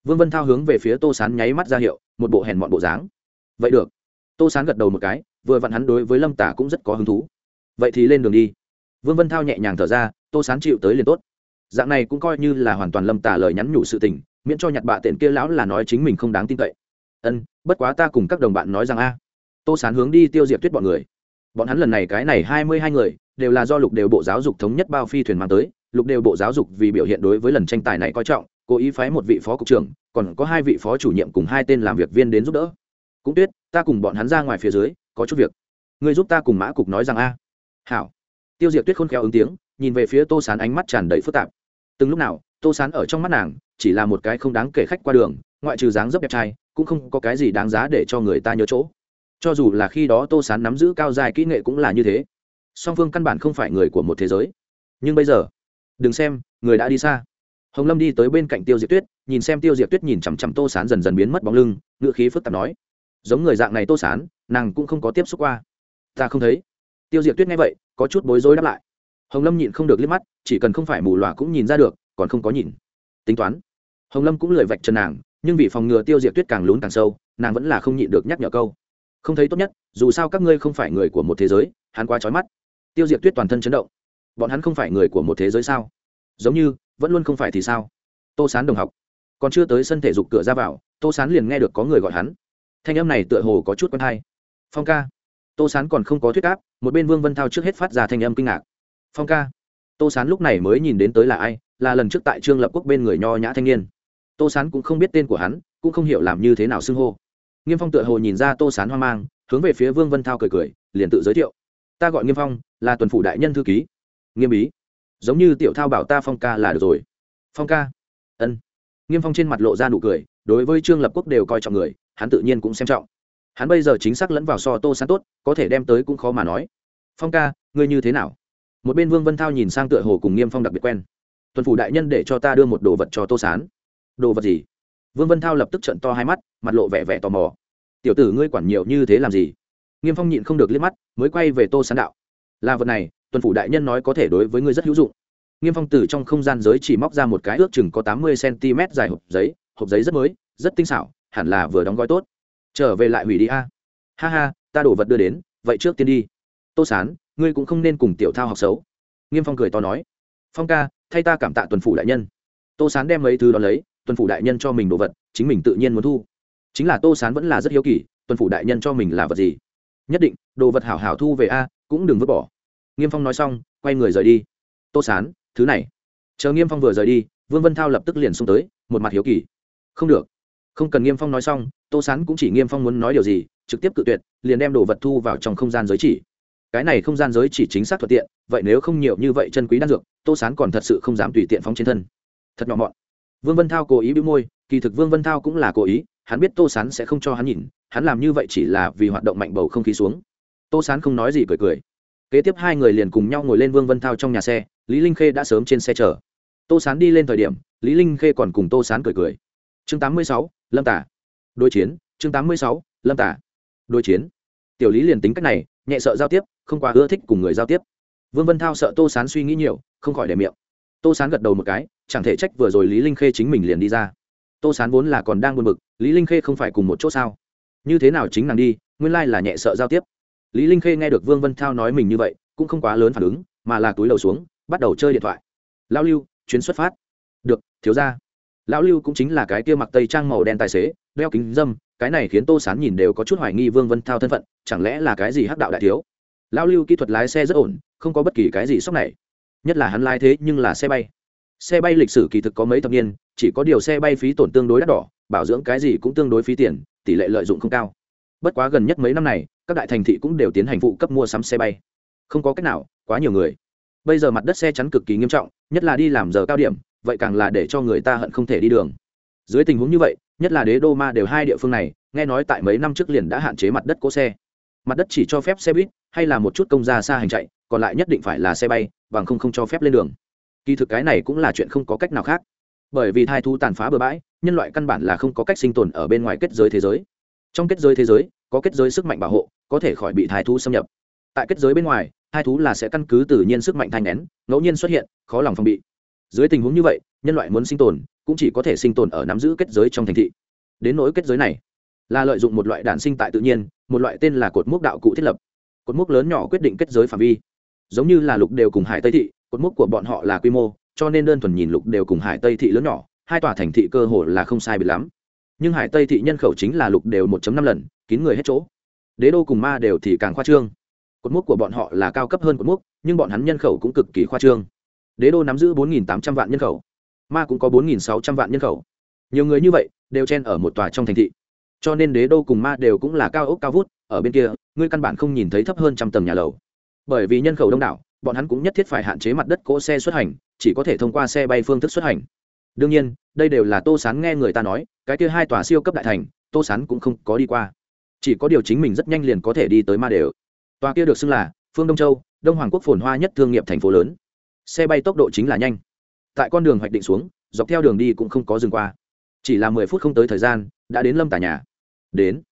Vương vân thao hướng về phía tô sán nháy mắt ra hiệu, một bộ hèn mọn bộ dáng. Vậy được. Tô sán gật đầu một cái, vừa vặn hắn đối với lâm tả cũng rất có hứng thú. Vậy thì lên đường đi. Vương vân thao nhẹ nhàng thở ra, tô sán chịu tới liền tốt. Dạng này cũng coi như là hoàn toàn lâm tả lời nhắn nhủ sự tình, miễn cho nhặt bạ tiện kia lão là nói chính mình không đáng tin cậy ân, bất quá ta cùng các đồng bạn nói rằng a. Tô sán hướng đi tiêu diệt tuyết bọn người. Bọn hắn lần này cái này hai mươi hai người, đều là do lục đều bộ giáo dục thống nhất bao phi thuyền mang tới, lục đều bộ giáo dục vì biểu hiện đối với lần tranh tài này coi trọng, cố ý phái một vị phó cục trưởng, còn có hai vị phó chủ nhiệm cùng hai tên làm việc viên đến giúp đỡ. Cũng tuyết, ta cùng bọn hắn ra ngoài phía dưới, có chút việc. Người giúp ta cùng mã cục nói rằng a. Hảo. Tiêu diệt tuyết khôn khéo ứng tiếng, nhìn về phía tô sán ánh mắt tràn đầy phức tạp. Từng lúc nào, tô sán ở trong mắt nàng, chỉ là một cái không đáng kể khách qua đường ngoại trừ dáng dấp đẹp trai, cũng không có cái gì đáng giá để cho người ta nhớ chỗ. Cho dù là khi đó tô sán nắm giữ cao dài kỹ nghệ cũng là như thế. Song phương căn bản không phải người của một thế giới. Nhưng bây giờ, đừng xem, người đã đi xa. Hồng lâm đi tới bên cạnh tiêu diệt tuyết, nhìn xem tiêu diệt tuyết nhìn chằm chằm tô sán dần dần biến mất bóng lưng ngựa khí phức tạp nói. Giống người dạng này tô sán, nàng cũng không có tiếp xúc qua. Ta không thấy. Tiêu diệt tuyết nghe vậy, có chút bối rối đáp lại. Hồng lâm nhịn không được liếc mắt, chỉ cần không phải mù loà cũng nhìn ra được, còn không có nhìn. Tính toán. Hồng lâm cũng lười vạch trần nàng nhưng vì phòng ngừa tiêu diệt tuyết càng lún càng sâu, nàng vẫn là không nhịn được nhắc nhở câu. Không thấy tốt nhất, dù sao các ngươi không phải người của một thế giới, hắn quá trói mắt. Tiêu diệt tuyết toàn thân chấn động. Bọn hắn không phải người của một thế giới sao? Giống như, vẫn luôn không phải thì sao? Tô sán đồng học. Còn chưa tới sân thể dục cửa ra vào, tô sán liền nghe được có người gọi hắn. Thanh âm này tựa hồ có chút quen hay. Phong ca. Tô sán còn không có thuyết áp, một bên vương vân thao trước hết phát ra thanh âm kinh ngạc. Phong ca. Tô sán lúc này mới nhìn đến tới là ai, là lần trước tại trương lập quốc bên người nho nhã thanh niên tô sán cũng không biết tên của hắn, cũng không hiểu làm như thế nào xưng hô. Nghiêm phong tựa hồ nhìn ra tô sán hoang mang, hướng về phía vương vân thao cười cười, liền tự giới thiệu. Ta gọi nghiêm phong, là tuần phủ đại nhân thư ký. Nghiêm bí. Giống như tiểu thao bảo ta phong ca là được rồi. Phong ca? Ân. Nghiêm phong trên mặt lộ ra nụ cười, đối với trương lập quốc đều coi trọng người, hắn tự nhiên cũng xem trọng. Hắn bây giờ chính xác lẫn vào so tô sán tốt, có thể đem tới cũng khó mà nói. Phong ca, ngươi như thế nào? Một bên vương vân thao nhìn sang tựa hồ cùng nghiêm phong đặc biệt quen. Tuần phủ đại nhân để cho ta đưa một đồ vật cho tô sán đồ vật gì? Vương vân thao lập tức trận to hai mắt, mặt lộ vẻ vẻ tò mò. Tiểu tử ngươi quản nhiều như thế làm gì? Nghiêm phong nhịn không được liếc mắt, mới quay về tô sán đạo. Là vật này, tuần phủ đại nhân nói có thể đối với ngươi rất hữu dụng. Nghiêm phong từ trong không gian giới chỉ móc ra một cái ước chừng có tám mươi cm dài hộp giấy hộp giấy rất mới, rất tinh xảo, hẳn là vừa đóng gói tốt. Trở về lại hủy đi a. Ha ha, ta đổ vật đưa đến, vậy trước tiên đi. Tô sán, ngươi cũng không nên cùng tiểu thao học xấu. Nghiêm phong cười to nói. Phong ca, thay ta cảm tạ tuần phủ đại nhân. Tô sán đem mấy thứ đó lấy tuần phủ đại nhân cho mình đồ vật, chính mình tự nhiên muốn thu. Chính là tô sán vẫn là rất hiếu kỳ, tuần phủ đại nhân cho mình là vật gì? Nhất định, đồ vật hảo hảo thu về a, cũng đừng vứt bỏ. Nghiêm phong nói xong, quay người rời đi. Tô sán, thứ này. Chờ nghiêm phong vừa rời đi, vương vân thao lập tức liền xông tới, một mặt hiếu kỳ. Không được. Không cần nghiêm phong nói xong, tô sán cũng chỉ nghiêm phong muốn nói điều gì, trực tiếp cự tuyệt, liền đem đồ vật thu vào trong không gian giới chỉ. Cái này không gian giới chỉ chính xác thuận tiện, vậy nếu không nhiều như vậy chân quý đan dược, tô sán còn thật sự không dám tùy tiện phóng trên thân. Thật nhỏ mọn vương vân thao cố ý bị môi kỳ thực vương vân thao cũng là cố ý hắn biết tô sán sẽ không cho hắn nhìn hắn làm như vậy chỉ là vì hoạt động mạnh bầu không khí xuống. Tô sán không nói gì cười cười. Kế tiếp hai người liền cùng nhau ngồi lên vương vân thao trong nhà xe lý linh khê đã sớm trên xe chờ. tô sán đi lên thời điểm lý linh khê còn cùng tô sán cười cười. Chương 86, lâm tả. Đối chiến chương 86, lâm tả. Đối chiến. Tiểu lý liền tính cách này nhẹ sợ giao tiếp không quá ưa thích cùng người giao tiếp. Vương vân thao sợ tô sán suy nghĩ nhiều không khỏi để miệng. Tô sán gật đầu một cái chẳng thể trách vừa rồi lý linh khê chính mình liền đi ra. Tô sán vốn là còn đang buồn bực, lý linh khê không phải cùng một chỗ sao? Như thế nào chính nàng đi, nguyên lai là nhẹ sợ giao tiếp. Lý linh khê nghe được vương vân thao nói mình như vậy, cũng không quá lớn phản ứng, mà là túi đầu xuống, bắt đầu chơi điện thoại. Lão lưu, chuyến xuất phát. Được, thiếu ra lão lưu cũng chính là cái kia mặc tây trang màu đen tài xế, đeo kính dâm, cái này khiến tô sán nhìn đều có chút hoài nghi vương vân thao thân phận, chẳng lẽ là cái gì hắc đạo đại thiếu? Lão lưu kỹ thuật lái xe rất ổn, không có bất kỳ cái gì sốc này. Nhất là hắn lái thế nhưng là xe bay xe bay lịch sử kỳ thực có mấy thập niên, chỉ có điều xe bay phí tổn tương đối đắt đỏ, bảo dưỡng cái gì cũng tương đối phí tiền, tỷ lệ lợi dụng không cao. Bất quá gần nhất mấy năm này, các đại thành thị cũng đều tiến hành vụ cấp mua sắm xe bay. Không có cách nào, quá nhiều người. Bây giờ mặt đất xe chắn cực kỳ nghiêm trọng, nhất là đi làm giờ cao điểm, vậy càng là để cho người ta hận không thể đi đường. Dưới tình huống như vậy, nhất là đế đô ma đều hai địa phương này, nghe nói tại mấy năm trước liền đã hạn chế mặt đất cỗ xe. Mặt đất chỉ cho phép xe buýt, hay là một chút công gia xa hành chạy, còn lại nhất định phải là xe bay, bằng không không cho phép lên đường kỳ thực cái này cũng là chuyện không có cách nào khác. Bởi vì thai thu tàn phá bừa bãi, nhân loại căn bản là không có cách sinh tồn ở bên ngoài kết giới thế giới. Trong kết giới thế giới, có kết giới sức mạnh bảo hộ, có thể khỏi bị thai thu xâm nhập. Tại kết giới bên ngoài, thai thú là sẽ căn cứ tự nhiên sức mạnh thanh nén, ngẫu nhiên xuất hiện, khó lòng phòng bị. Dưới tình huống như vậy, nhân loại muốn sinh tồn, cũng chỉ có thể sinh tồn ở nắm giữ kết giới trong thành thị. Đến nỗi kết giới này, là lợi dụng một loại đản sinh tại tự nhiên, một loại tên là cột mốc đạo cụ thiết lập. Cột mốc lớn nhỏ quyết định kết giới phạm vi. Giống như là lục đều cùng hải tây thị cột mốc của bọn họ là quy mô, cho nên đơn thuần nhìn lục đều cùng hải tây thị lớn nhỏ, hai tòa thành thị cơ hồ là không sai bị lắm. Nhưng hải tây thị nhân khẩu chính là lục đều một năm lần, kín người hết chỗ. Đế đô cùng ma đều thì càng khoa trương. Cột mốc của bọn họ là cao cấp hơn cột mốc, nhưng bọn hắn nhân khẩu cũng cực kỳ khoa trương. Đế đô nắm giữ bốn tám trăm vạn nhân khẩu, ma cũng có bốn sáu trăm vạn nhân khẩu. Nhiều người như vậy đều chen ở một tòa trong thành thị. Cho nên đế đô cùng ma đều cũng là cao ốc cao vút, ở bên kia, ngươi căn bản không nhìn thấy thấp hơn trăm tầng nhà lầu. Bởi vì nhân khẩu đông đảo bọn hắn cũng nhất thiết phải hạn chế mặt đất cỗ xe xuất hành, chỉ có thể thông qua xe bay phương thức xuất hành. Đương nhiên, đây đều là tô sán nghe người ta nói, cái kia hai tòa siêu cấp đại thành, tô sán cũng không có đi qua. Chỉ có điều chính mình rất nhanh liền có thể đi tới ma đều. Tòa kia được xưng là phương đông châu, đông hoàng quốc phồn hoa nhất thương nghiệp thành phố lớn. Xe bay tốc độ chính là nhanh. Tại con đường hoạch định xuống, dọc theo đường đi cũng không có dừng qua. Chỉ là mười phút không tới thời gian, đã đến lâm tả nhà. Đến.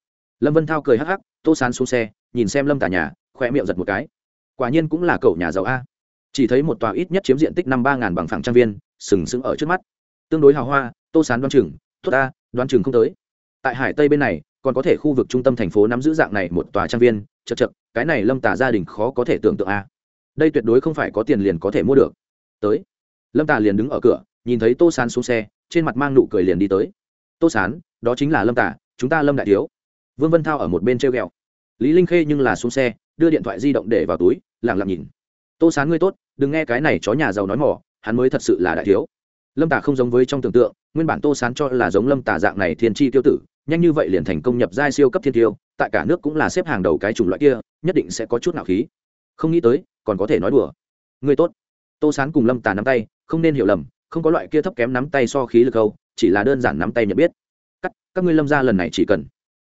Lâm vân thao cười hắc hắc, tô sán xuống xe, nhìn xem lâm tả nhà khoe miệng giật một cái quả nhiên cũng là cậu nhà giàu a. Chỉ thấy một tòa ít nhất chiếm diện tích năm ba ngàn bằng phẳng trang viên sừng sững ở trước mắt. Tương đối hào hoa tô sán đoan chừng tốt a, đoan chừng không tới. Tại hải tây bên này còn có thể khu vực trung tâm thành phố nắm giữ dạng này một tòa trang viên chật chật cái này lâm tả gia đình khó có thể tưởng tượng a. Đây tuyệt đối không phải có tiền liền có thể mua được. Tới. Lâm tả liền đứng ở cửa nhìn thấy tô sán xuống xe trên mặt mang nụ cười liền đi tới. Tô sán đó chính là lâm tả chúng ta lâm đại thiếu. Vương vân thao ở một bên treo g ẹ o lý linh khê nhưng là xuống xe đưa điện thoại di động để vào túi, lẳng lặng nhìn. Tô sán ngươi tốt, đừng nghe cái này chó nhà giàu nói mỏ, hắn mới thật sự là đại thiếu. Lâm tả không giống với trong tưởng tượng, nguyên bản tô sán cho là giống lâm tả dạng này thiên tri tiêu tử, nhanh như vậy liền thành công nhập giai siêu cấp thiên tiêu, tại cả nước cũng là xếp hàng đầu cái chủng loại kia, nhất định sẽ có chút nạo khí. Không nghĩ tới, còn có thể nói đùa. Ngươi tốt. Tô sán cùng lâm Tả nắm tay, không nên hiểu lầm, không có loại kia thấp kém nắm tay so khí lực câu chỉ là đơn giản nắm tay nhận biết. Cắt các ngươi lâm ra lần này chỉ cần.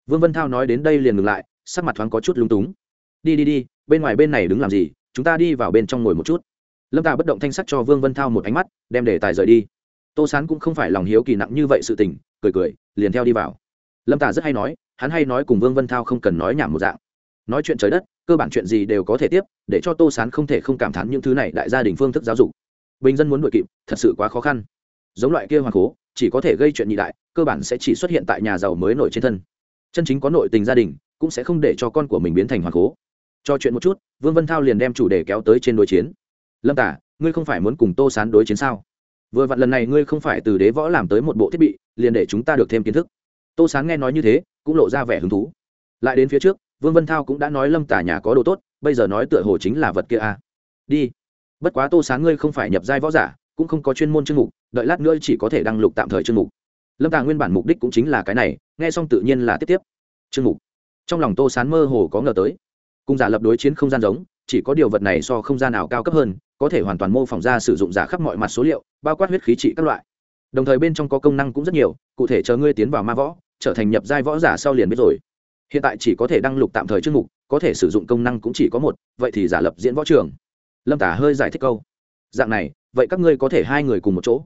Vương vân thao nói đến đây liền ngừng lại, sắc mặt thoáng có chút lung túng đi đi đi, bên ngoài bên này đứng làm gì? Chúng ta đi vào bên trong ngồi một chút. Lâm tà bất động thanh sắc cho vương vân thao một ánh mắt, đem đề tài rời đi. Tô sán cũng không phải lòng hiếu kỳ nặng như vậy sự tình, cười cười, liền theo đi vào. Lâm tà rất hay nói, hắn hay nói cùng vương vân thao không cần nói nhảm một dạng. Nói chuyện trời đất, cơ bản chuyện gì đều có thể tiếp, để cho tô sán không thể không cảm thán những thứ này đại gia đình phương thức giáo dục. Bình dân muốn đ ổ i kịp, thật sự quá khó khăn. Giống loại kia hoàng cố, chỉ có thể gây chuyện nhị đại, cơ bản sẽ chỉ xuất hiện tại nhà giàu mới nổi trên thân. Chân chính có nội tình gia đình, cũng sẽ không để cho con của mình biến thành hoàng cố cho chuyện một chút, vương vân thao liền đem chủ đề kéo tới trên đối chiến. Lâm tả, ngươi không phải muốn cùng tô sán đối chiến sao? Vừa vặn lần này ngươi không phải từ đế võ làm tới một bộ thiết bị, liền để chúng ta được thêm kiến thức. Tô sán nghe nói như thế, cũng lộ ra vẻ hứng thú. Lại đến phía trước, vương vân thao cũng đã nói lâm tả nhà có đồ tốt, bây giờ nói tựa hồ chính là vật kia à. đi. Bất quá tô sán ngươi không phải nhập giai võ giả, cũng không có chuyên môn chương mục, đợi lát nữa chỉ có thể đăng lục tạm thời chương mục. Lâm tả nguyên bản mục đích cũng chính là cái này, nghe xong tự nhiên là tiếp tiếp. Chương mục. Trong lòng tô sán mơ hồ có ngờ tới cùng giả lập đối chiến không gian giống, chỉ có điều vật này so không gian nào cao cấp hơn, có thể hoàn toàn mô phỏng ra sử dụng giả khắp mọi mặt số liệu, bao quát huyết khí trị các loại. Đồng thời bên trong có công năng cũng rất nhiều, cụ thể chờ ngươi tiến vào ma võ, trở thành nhập giai võ giả sau liền biết rồi. Hiện tại chỉ có thể đăng lục tạm thời chương mục, có thể sử dụng công năng cũng chỉ có một, vậy thì giả lập diễn võ trường. Lâm tả hơi giải thích câu. Dạng này, vậy các ngươi có thể hai người cùng một chỗ?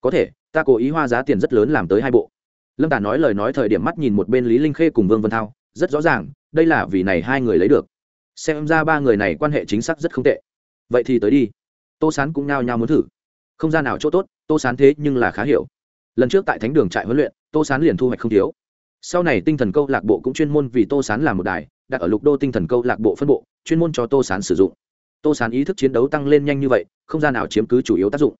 Có thể, ta cố ý hoa giá tiền rất lớn làm tới hai bộ. Lâm tả nói lời nói thời điểm mắt nhìn một bên lý linh khê cùng vương vân thao, rất rõ ràng, đây là vì này hai người lấy được xem ra ba người này quan hệ chính xác rất không tệ. Vậy thì tới đi. Tô sán cũng nao nhao muốn thử. Không gian nào chỗ tốt, tô sán thế nhưng là khá hiểu. Lần trước tại thánh đường trại huấn luyện, tô sán liền thu hoạch không thiếu. Sau này tinh thần câu lạc bộ cũng chuyên môn vì tô sán làm một đài, đặt ở lục đô tinh thần câu lạc bộ phân bộ, chuyên môn cho tô sán sử dụng. Tô sán ý thức chiến đấu tăng lên nhanh như vậy, không gian nào chiếm cứ chủ yếu tác dụng.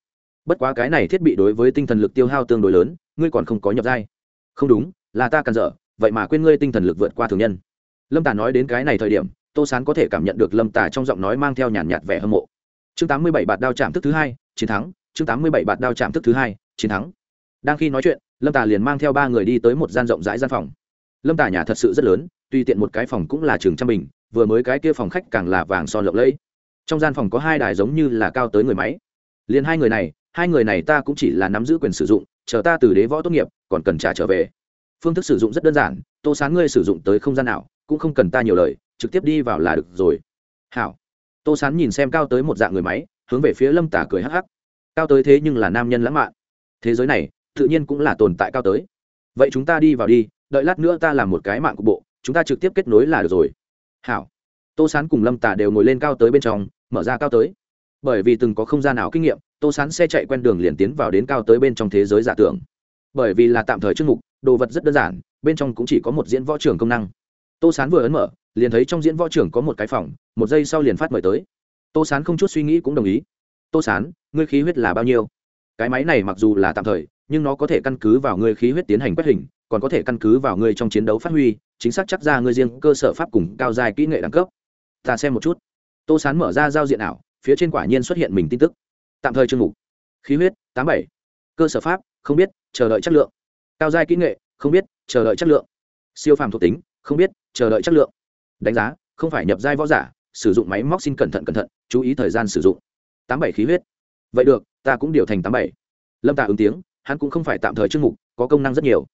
Bất quá cái này thiết bị đối với tinh thần lực tiêu hao tương đối lớn, ngươi còn không có nhập giai. Không đúng, là ta cần dở vậy mà quên ngươi tinh thần lực vượt qua thường nhân. Lâm tả nói đến cái này thời điểm tô sán có thể cảm nhận được lâm tả trong giọng nói mang theo nhàn nhạt, vẻ hâm mộ. Chương tám mươi bảy bạt đao chạm thức thứ hai chiến thắng. Chương tám mươi bảy bạt đao chạm thức thứ hai chiến thắng. Đang khi nói chuyện lâm tả liền mang theo ba người đi tới một gian rộng rãi gian phòng. Lâm tả nhà thật sự rất lớn tuy tiện một cái phòng cũng là trường trăm bình vừa mới cái kia phòng khách càng là vàng son lộng lẫy. Trong gian phòng có hai đài giống như là cao tới người máy. Liền hai người này hai người này ta cũng chỉ là nắm giữ quyền sử dụng chờ ta từ đế võ tốt nghiệp còn cần trả trở về. Phương thức sử dụng rất đơn giản tô sán ngươi sử dụng tới không gian nào cũng không cần ta nhiều lời trực tiếp đi vào là được rồi. Hảo. Tô sán nhìn xem cao tới một dạng người máy, hướng về phía lâm tả cười hắc hắc. Cao tới thế nhưng là nam nhân lãng mạn. Thế giới này, tự nhiên cũng là tồn tại cao tới. Vậy chúng ta đi vào đi, đợi lát nữa ta làm một cái mạng cục bộ, chúng ta trực tiếp kết nối là được rồi. Hảo. Tô sán cùng lâm tả đều ngồi lên cao tới bên trong, mở ra cao tới. Bởi vì từng có không gian nào kinh nghiệm, tô sán xe chạy quen đường liền tiến vào đến cao tới bên trong thế giới giả tưởng. Bởi vì là tạm thời chương mục, đồ vật rất đơn giản, bên trong cũng chỉ có một diễn võ trường công năng. Tô sán vừa ấn mở liền thấy trong diễn võ trưởng có một cái phòng, một giây sau liền phát mời tới. Tô sán không chút suy nghĩ cũng đồng ý. Tô sán, ngươi khí huyết là bao nhiêu? Cái máy này mặc dù là tạm thời, nhưng nó có thể căn cứ vào ngươi khí huyết tiến hành quét hình, còn có thể căn cứ vào ngươi trong chiến đấu phát huy, chính xác chắc ra ngươi riêng cơ sở pháp cùng cao dài kỹ nghệ đẳng cấp. Ta xem một chút. Tô sán mở ra giao diện ảo, phía trên quả nhiên xuất hiện mình tin tức. Tạm thời chương mục. Khí huyết, tám bảy. Cơ sở pháp, không biết, chờ đợi chất lượng. Cao giai kỹ nghệ, không biết, chờ đợi chất lượng. Siêu phàm thuộc tính, không biết, chờ đợi chất lượng đánh giá, không phải nhập giai võ giả, sử dụng máy móc xin cẩn thận cẩn thận, chú ý thời gian sử dụng. Tám bảy khí huyết. Vậy được, ta cũng điều thành tám bảy. Lâm tạ ứng tiếng, hắn cũng không phải tạm thời chương mục, có công năng rất nhiều.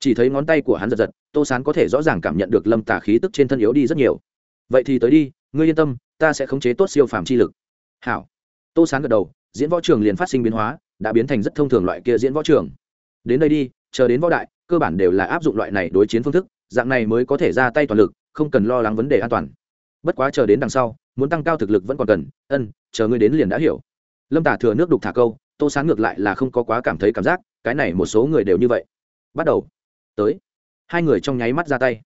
Chỉ thấy ngón tay của hắn giật giật, tô sán có thể rõ ràng cảm nhận được lâm tả khí tức trên thân yếu đi rất nhiều. Vậy thì tới đi, ngươi yên tâm, ta sẽ khống chế tốt siêu phàm chi lực. Hảo. Tô sán gật đầu, diễn võ trường liền phát sinh biến hóa, đã biến thành rất thông thường loại kia diễn võ trường. Đến đây đi, chờ đến võ đại, cơ bản đều là áp dụng loại này đối chiến phương thức, dạng này mới có thể ra tay toàn lực không cần lo lắng vấn đề an toàn. Bất quá chờ đến đằng sau, muốn tăng cao thực lực vẫn còn cần. Ân, chờ ngươi đến liền đã hiểu. Lâm tả thừa nước đục thả câu, tô sán ngược lại là không có quá cảm thấy cảm giác, cái này một số người đều như vậy. Bắt đầu. Tới. Hai người trong nháy mắt ra tay.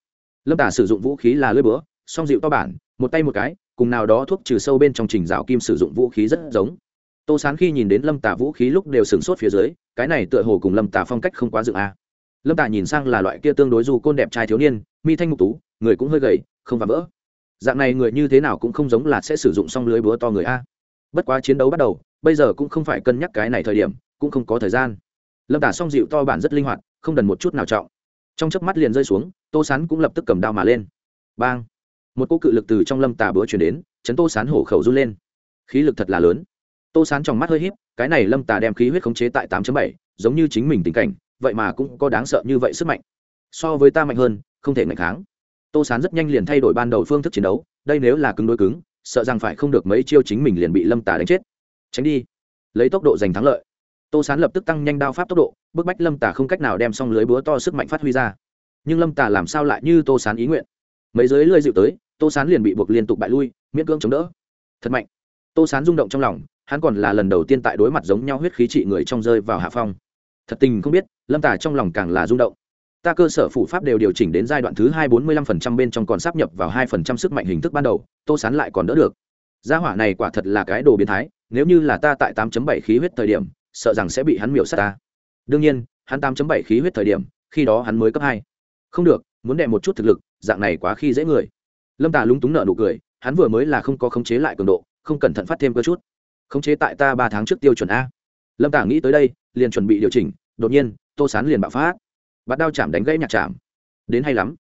Lâm tả sử dụng vũ khí là lưỡi búa, song dịu to bản, một tay một cái, cùng nào đó thuốc trừ sâu bên trong trình rào kim sử dụng vũ khí rất giống. Tô sán khi nhìn đến lâm tả vũ khí lúc đều sửng sốt phía dưới, cái này tựa hồ cùng lâm tả phong cách không quá dựng a. Lâm tả nhìn sang là loại kia tương đối dù côn đẹp trai thiếu niên, mi thanh ngục tú người cũng hơi gầy, không và vỡ. Dạng này người như thế nào cũng không giống là sẽ sử dụng xong lưới búa to người a. Bất quá chiến đấu bắt đầu, bây giờ cũng không phải cân nhắc cái này thời điểm, cũng không có thời gian. Lâm tả song dịu to bản rất linh hoạt, không đần một chút nào trọng. Trong chớp mắt liền rơi xuống, tô sán cũng lập tức cầm đao mà lên. Bang! Một cô cự lực từ trong lâm tà búa chuyển đến, chấn tô sán hổ khẩu run lên. Khí lực thật là lớn. Tô sán trong mắt hơi híp, cái này lâm tà đem khí huyết khống chế tại tám bảy, giống như chính mình tình cảnh, vậy mà cũng có đáng sợ như vậy sức mạnh. So với ta mạnh hơn, không thể ngạch kháng tô sán rất nhanh liền thay đổi ban đầu phương thức chiến đấu, đây nếu là cứng đối cứng, sợ rằng phải không được mấy chiêu chính mình liền bị lâm Tả đánh chết. Tránh đi. Lấy tốc độ giành thắng lợi. Tô sán lập tức tăng nhanh đao pháp tốc độ, bức bách lâm Tả không cách nào đem xong lưới búa to sức mạnh phát huy ra. Nhưng lâm Tả làm sao lại như tô sán ý nguyện? Mấy giới lơi dịu tới, tô sán liền bị buộc liên tục bại lui, miễn cưỡng chống đỡ. Thật mạnh. Tô sán rung động trong lòng, hắn còn là lần đầu tiên tại đối mặt giống nhau huyết khí trị người trong rơi vào hạ phong. Thật tình không biết, lâm tả trong lòng càng là rung động ta cơ sở phủ pháp đều điều chỉnh đến giai đoạn thứ hai bốn mươi lăm phần trăm bên trong còn sắp nhập vào hai phần trăm sức mạnh hình thức ban đầu, tô sán lại còn đỡ được. Gia hỏa này quả thật là cái đồ biến thái, nếu như là ta tại 8 bảy khí huyết thời điểm, sợ rằng sẽ bị hắn miểu sát ta. Đương nhiên, hắn 8 bảy khí huyết thời điểm, khi đó hắn mới cấp hai. Không được, muốn đè một chút thực lực, dạng này quá khi dễ người. Lâm tà lúng túng nợ nụ cười, hắn vừa mới là không có khống chế lại cường độ, không cẩn thận phát thêm cơ chút. Khống chế tại ta ba tháng trước tiêu chuẩn a. Lâm tà nghĩ tới đây, liền chuẩn bị điều chỉnh, đột nhiên, tô sán liền bạo phát bắt đao chạm đánh gãy nhạc chạm. Đến hay lắm.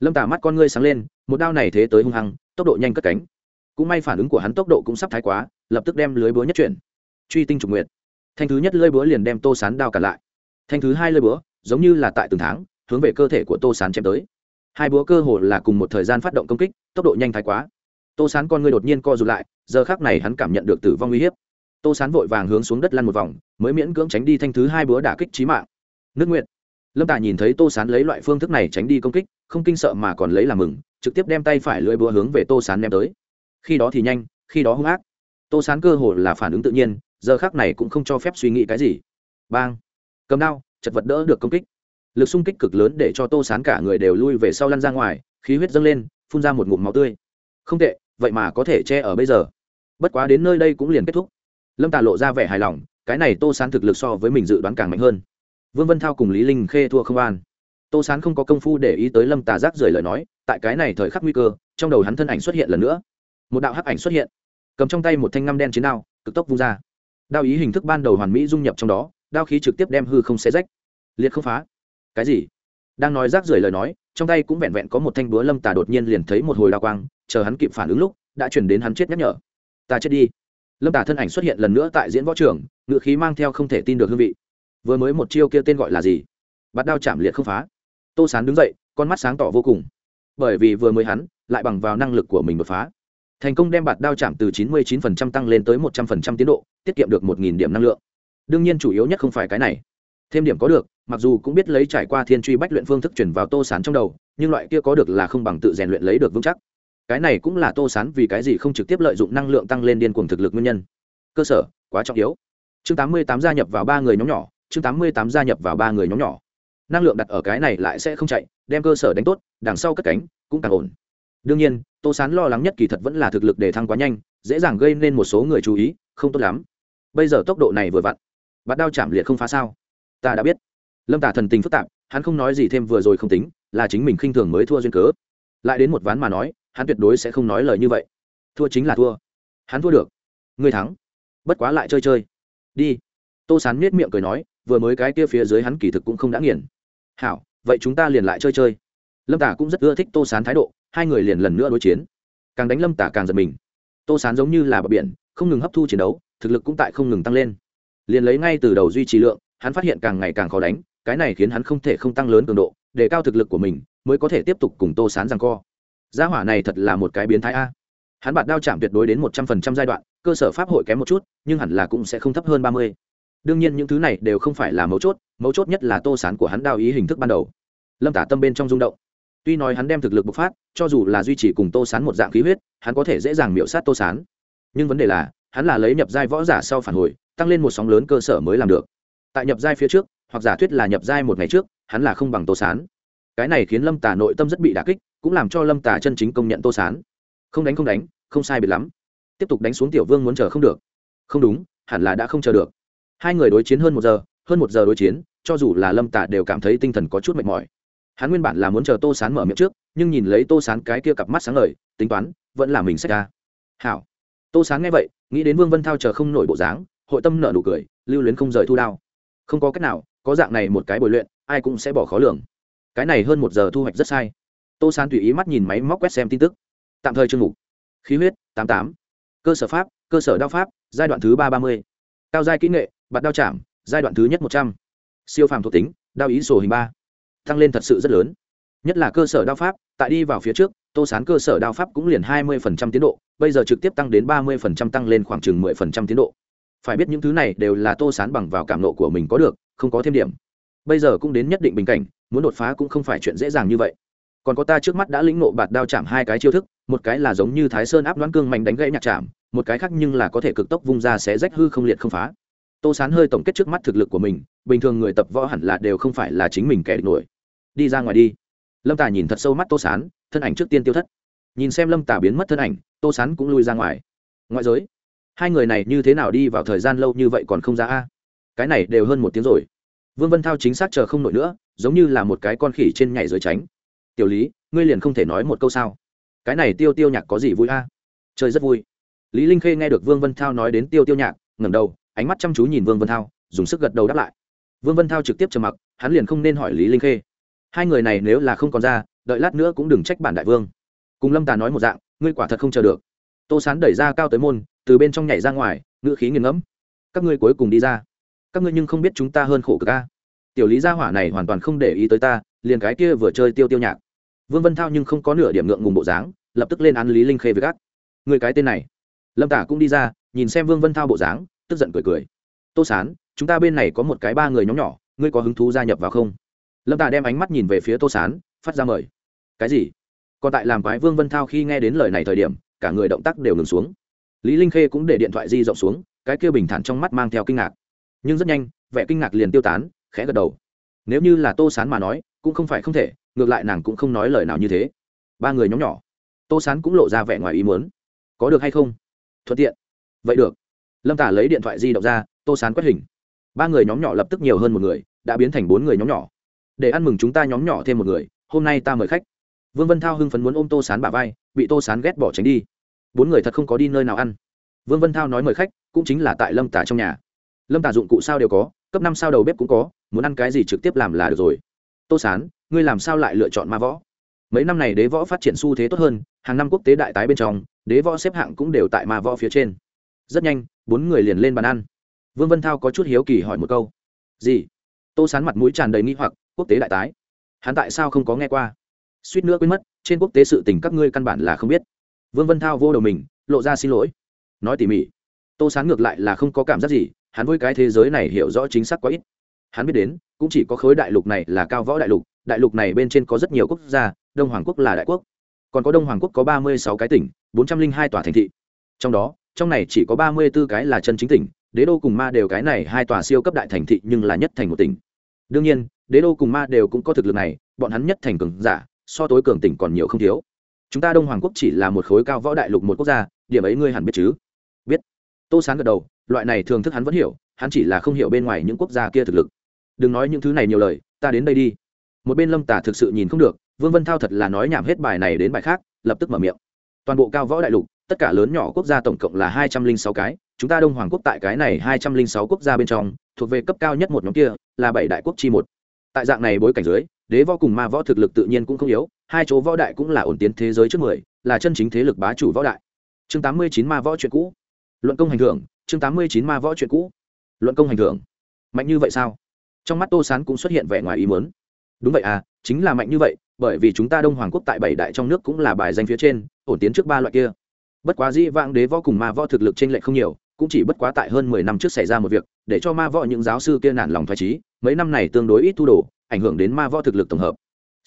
Lâm tà mắt con ngươi sáng lên, một đao này thế tới hung hăng, tốc độ nhanh cất cánh. Cũng may phản ứng của hắn tốc độ cũng sắp thái quá, lập tức đem lưới búa nhất chuyển. Truy tinh trục nguyện thanh thứ nhất lưới búa liền đem tô sán đao cả lại. Thanh thứ hai lưới búa, giống như là tại từng tháng, hướng về cơ thể của tô sán chém tới. Hai búa cơ hồ là cùng một thời gian phát động công kích, tốc độ nhanh thái quá. Tô sán con ngươi đột nhiên co rụt lại, giờ khác này hắn cảm nhận được tử vong uy hiếp. Tô sán vội vàng hướng xuống đất lăn một vòng, mới miễn cưỡng tránh đi thanh thứ hai búa đả kích trí mạng. Nước nguyện lâm tạ nhìn thấy tô sán lấy loại phương thức này tránh đi công kích, không kinh sợ mà còn lấy làm mừng, trực tiếp đem tay phải lưỡi búa hướng về tô sán ném tới. Khi đó thì nhanh, khi đó hung ác. Tô sán cơ hồ là phản ứng tự nhiên, giờ khác này cũng không cho phép suy nghĩ cái gì. Bang! Cầm đao, chật vật đỡ được công kích. Lực xung kích cực lớn để cho tô sán cả người đều lui về sau lăn ra ngoài, khí huyết dâng lên, phun ra một ngụm máu tươi. Không tệ, vậy mà có thể che ở bây giờ. Bất quá đến nơi đây cũng liền kết thúc. Lâm tà lộ ra vẻ hài lòng, cái này tô sán thực lực so với mình dự đoán càng mạnh hơn vương vân thao cùng lý linh khê thua không an. Tô sán không có công phu để ý tới lâm tà giác rời lời nói, tại cái này thời khắc nguy cơ, trong đầu hắn thân ảnh xuất hiện lần nữa. Một đạo hắc ảnh xuất hiện. Cầm trong tay một thanh ngăm đen chiến đao, cực tốc vung ra. Đao ý hình thức ban đầu hoàn mỹ dung nhập trong đó, đao khí trực tiếp đem hư không xé rách. Liệt không phá. Cái gì? Đang nói rác rưởi lời nói, trong tay cũng vẹn vẹn có một thanh búa lâm tà đột nhiên liền thấy một hồi đao quang, chờ hắn kịp phản ứng lúc, đã chuyển đến hắn chết nhắc nhở. Ta chết đi. Lâm tà thân ảnh xuất hiện lần nữa tại diễn võ trường, ngựa khí mang theo không thể tin được hương vị vừa mới một chiêu kia tên gọi là gì? Bắt đao chạm liệt không phá. Tô sán đứng dậy, con mắt sáng tỏ vô cùng. Bởi vì vừa mới hắn lại bằng vào năng lực của mình đột phá. Thành công đem bạt đao chạm từ 99% tăng lên tới 100% tiến độ, tiết kiệm được 1.000 điểm năng lượng. Đương nhiên chủ yếu nhất không phải cái này. Thêm điểm có được, mặc dù cũng biết lấy trải qua thiên truy bách luyện phương thức chuyển vào tô sán trong đầu, nhưng loại kia có được là không bằng tự rèn luyện lấy được vững chắc. Cái này cũng là tô sán vì cái gì không trực tiếp lợi dụng năng lượng tăng lên điên cuồng thực lực nguyên nhân. Cơ sở, quá trọng yếu. Chương 88 gia nhập vào ba người nhóm nhỏ chương 88 gia nhập vào ba người nhóm nhỏ. Năng lượng đặt ở cái này lại sẽ không chạy, đem cơ sở đánh tốt, đằng sau cất cánh, cũng càng ổn. Đương nhiên, tô sán lo lắng nhất kỳ thật vẫn là thực lực để thăng quá nhanh, dễ dàng gây nên một số người chú ý, không tốt lắm. Bây giờ tốc độ này vừa vặn, bắt đao chạm liệt không phá sao. Ta đã biết. Lâm tả thần tình phức tạp, hắn không nói gì thêm vừa rồi không tính, là chính mình khinh thường mới thua duyên cớ. Lại đến một ván mà nói, hắn tuyệt đối sẽ không nói lời như vậy. Thua chính là thua. Hắn thua được. Người thắng. Bất quá lại chơi chơi. Đi. Tô sán miết miệng cười nói vừa mới cái kia phía dưới hắn kỳ thực cũng không đã nghiền. Hảo, vậy chúng ta liền lại chơi chơi. Lâm tả cũng rất ưa thích tô sán thái độ, hai người liền lần nữa đối chiến. Càng đánh lâm tả càng giật mình. Tô sán giống như là bờ biển, không ngừng hấp thu chiến đấu, thực lực cũng tại không ngừng tăng lên. Liền lấy ngay từ đầu duy trì lượng, hắn phát hiện càng ngày càng khó đánh, cái này khiến hắn không thể không tăng lớn cường độ, để cao thực lực của mình, mới có thể tiếp tục cùng tô sán rằng co. Gia hỏa này thật là một cái biến thái a. Hắn bạt đao chạm tuyệt đối đến một trăm phần trăm giai đoạn, cơ sở pháp hội kém một chút, nhưng hẳn là cũng sẽ không thấp hơn ba mươi đương nhiên những thứ này đều không phải là mấu chốt mấu chốt nhất là tô sán của hắn đao ý hình thức ban đầu. Lâm tả tâm bên trong rung động. Tuy nói hắn đem thực lực bộc phát, cho dù là duy trì cùng tô sán một dạng khí huyết, hắn có thể dễ dàng miễu sát tô sán. Nhưng vấn đề là, hắn là lấy nhập giai võ giả sau phản hồi, tăng lên một sóng lớn cơ sở mới làm được. Tại nhập giai phía trước, hoặc giả thuyết là nhập giai một ngày trước, hắn là không bằng tô sán. Cái này khiến lâm tả nội tâm rất bị đà kích, cũng làm cho lâm tả chân chính công nhận tô sán. Không đánh không đánh, không sai biệt lắm. Tiếp tục đánh xuống tiểu vương muốn chờ không được. Không đúng, hẳn là đã không chờ được hai người đối chiến hơn một giờ, hơn một giờ đối chiến, cho dù là lâm tả đều cảm thấy tinh thần có chút mệt mỏi. Hắn nguyên bản là muốn chờ tô sán mở miệng trước, nhưng nhìn lấy tô sán cái kia cặp mắt sáng ngời, tính toán, vẫn là mình sách ra. Hảo. Tô sán nghe vậy, nghĩ đến vương vân thao chờ không nổi bộ dáng, hội tâm nợ nụ cười, lưu luyến không rời thu đao. Không có cách nào, có dạng này một cái bồi luyện, ai cũng sẽ bỏ khó lường. Cái này hơn một giờ thu hoạch rất sai. Tô sán tùy ý mắt nhìn máy móc quét xem tin tức. Tạm thời chương mục. Khí huyết, tám tám. Cơ sở pháp, cơ sở đao pháp, giai đoạn thứ ba ba mươi. Cao giai kỹ nghệ bạt đao chạm, giai đoạn thứ nhất một trăm. Siêu phàm thuộc tính, đao ý sổ hình ba. Tăng lên thật sự rất lớn. Nhất là cơ sở đao pháp, tại đi vào phía trước, tô sán cơ sở đao pháp cũng liền hai mươi phần trăm tiến độ, bây giờ trực tiếp tăng đến ba mươi phần trăm tăng lên khoảng chừng mười phần trăm tiến độ. Phải biết những thứ này đều là tô sán bằng vào cảm nộ của mình có được, không có thêm điểm. Bây giờ cũng đến nhất định bình cảnh, muốn đột phá cũng không phải chuyện dễ dàng như vậy. Còn có ta trước mắt đã lĩnh nộ bạt đao chạm hai cái chiêu thức, một cái là giống như thái sơn áp đoán cương mạnh đánh gãy nhạc chạm, một cái khác nhưng là có thể cực tốc vung ra sẽ rách hư không liệt không phá tô sán hơi tổng kết trước mắt thực lực của mình, bình thường người tập võ hẳn là đều không phải là chính mình kẻ địch nổi. Đi ra ngoài đi. Lâm tả nhìn thật sâu mắt tô sán, thân ảnh trước tiên tiêu thất. Nhìn xem lâm tả biến mất thân ảnh, tô sán cũng lui ra ngoài. Ngoại giới, hai người này như thế nào đi vào thời gian lâu như vậy còn không ra a? Cái này đều hơn một tiếng rồi. Vương vân thao chính xác chờ không nổi nữa, giống như là một cái con khỉ trên nhảy dưới tránh. Tiểu lý, ngươi liền không thể nói một câu sao? Cái này tiêu tiêu nhạc có gì vui a? Chơi rất vui. Lý linh khê nghe được vương vân thao nói đến tiêu tiêu nhạc, ngẩng đầu ánh mắt chăm chú nhìn vương vân thao, dùng sức gật đầu đáp lại. Vương vân thao trực tiếp trầm mặc, hắn liền không nên hỏi lý linh khê. Hai người này nếu là không còn ra, đợi lát nữa cũng đừng trách bản đại vương. Cùng lâm tà nói một dạng, ngươi quả thật không chờ được. Tô sán đẩy ra cao tới môn, từ bên trong nhảy ra ngoài, ngữ khí nghiền ngẫm. Các ngươi cuối cùng đi ra. Các ngươi nhưng không biết chúng ta hơn khổ cực ca tiểu lý gia hỏa này hoàn toàn không để ý tới ta, liền cái kia vừa chơi tiêu tiêu nhạc. Vương vân thao nhưng không có nửa điểm ngượng ngùng bộ dáng, lập tức lên án lý linh khê với gác. Người cái tên này. Lâm tả cũng đi ra, nhìn xem vương vân thao bộ dáng tức giận cười cười. Tô sán, chúng ta bên này có một cái ba người nhóm nhỏ, ngươi có hứng thú gia nhập vào không? Lâm tà đem ánh mắt nhìn về phía tô sán, phát ra mời. Cái gì? Còn tại làm quái vương vân thao khi nghe đến lời này thời điểm, cả người động tác đều ngừng xuống. Lý linh khê cũng để điện thoại di rộng xuống, cái kia bình thản trong mắt mang theo kinh ngạc. Nhưng rất nhanh, vẻ kinh ngạc liền tiêu tán, khẽ gật đầu. Nếu như là tô sán mà nói, cũng không phải không thể, ngược lại nàng cũng không nói lời nào như thế. Ba người nhóm nhỏ. Tô sán cũng lộ ra vẻ ngoài ý muốn. Có được hay không? Thuận tiện. Vậy được lâm tả lấy điện thoại di động ra, tô sán quét hình. Ba người nhóm nhỏ lập tức nhiều hơn một người, đã biến thành bốn người nhóm nhỏ. Để ăn mừng chúng ta nhóm nhỏ thêm một người, hôm nay ta mời khách. Vương vân thao hưng phấn muốn ôm tô sán bà vai, bị tô sán ghét bỏ tránh đi. Bốn người thật không có đi nơi nào ăn. Vương vân thao nói mời khách, cũng chính là tại lâm tả trong nhà. Lâm tả dụng cụ sao đều có, cấp năm sao đầu bếp cũng có, muốn ăn cái gì trực tiếp làm là được rồi. Tô sán, ngươi làm sao lại lựa chọn ma võ? Mấy năm này đế võ phát triển xu thế tốt hơn, hàng năm quốc tế đại tái bên trong, đế võ xếp hạng cũng đều tại ma võ phía trên rất nhanh, bốn người liền lên bàn ăn. Vương vân thao có chút hiếu kỳ hỏi một câu. Gì? Tô sán mặt mũi tràn đầy nghi hoặc, quốc tế đại tái? Hắn tại sao không có nghe qua? Suýt nữa quên mất, trên quốc tế sự tình các ngươi căn bản là không biết. Vương vân thao vô đầu mình, lộ ra xin lỗi. Nói tỉ mỉ, tô sán ngược lại là không có cảm giác gì, hắn với cái thế giới này hiểu rõ chính xác quá ít. Hắn biết đến, cũng chỉ có khối đại lục này là cao võ đại lục đại lục này bên trên có rất nhiều quốc gia, đông hoàng quốc là đại quốc. Còn có đông hoàng quốc có ba mươi sáu cái tỉnh, bốn trăm linh hai tòa thành thị. Trong đó trong này chỉ có ba mươi b ố cái là chân chính tỉnh, đế đô cùng ma đều cái này hai tòa siêu cấp đại thành thị nhưng là nhất thành một tỉnh. Đương nhiên, đế đô cùng ma đều cũng có thực lực này, bọn hắn nhất thành cường giả, so tối cường tỉnh còn nhiều không thiếu. Chúng ta đông hoàng quốc chỉ là một khối cao võ đại lục một quốc gia, điểm ấy ngươi hẳn biết chứ? Biết. Tô sáng gật đầu, loại này thường thức hắn vẫn hiểu, hắn chỉ là không hiểu bên ngoài những quốc gia kia thực lực. Đừng nói những thứ này nhiều lời, ta đến đây đi. Một bên lâm tả thực sự nhìn không được, vương vân thao thật là nói nhảm hết bài này đến bài khác, lập tức mở miệng. Toàn bộ cao võ đại lục tất cả lớn nhỏ quốc gia tổng cộng là hai trăm linh sáu cái, chúng ta đông hoàng quốc tại cái này hai trăm linh sáu quốc gia bên trong, thuộc về cấp cao nhất một nhóm kia, là bảy đại quốc chi một. Tại dạng này bối cảnh dưới, đế võ cùng ma võ thực lực tự nhiên cũng không yếu, hai chỗ võ đại cũng là ổn tiến thế giới trước mười, là chân chính thế lực bá chủ võ đại. Chương tám mươi chín ma võ chuyện cũ. Luận công hành thưởng, chương tám mươi chín ma võ chuyện cũ. Luận công hành thưởng. Mạnh như vậy sao? Trong mắt tô sán cũng xuất hiện vẻ ngoài ý muốn. Đúng vậy à chính là mạnh như vậy, bởi vì chúng ta đông hoàng quốc tại bảy đại trong nước cũng là bài danh phía trên, ổn tiến trước ba loại kia bất quá dĩ vãng đế võ cùng ma võ thực lực t r ê n lệch không nhiều, cũng chỉ bất quá tại hơn mười năm trước xảy ra một việc, để cho ma võ những giáo sư kia nản lòng thoải trí mấy năm này tương đối ít thu đồ, ảnh hưởng đến ma võ thực lực tổng hợp.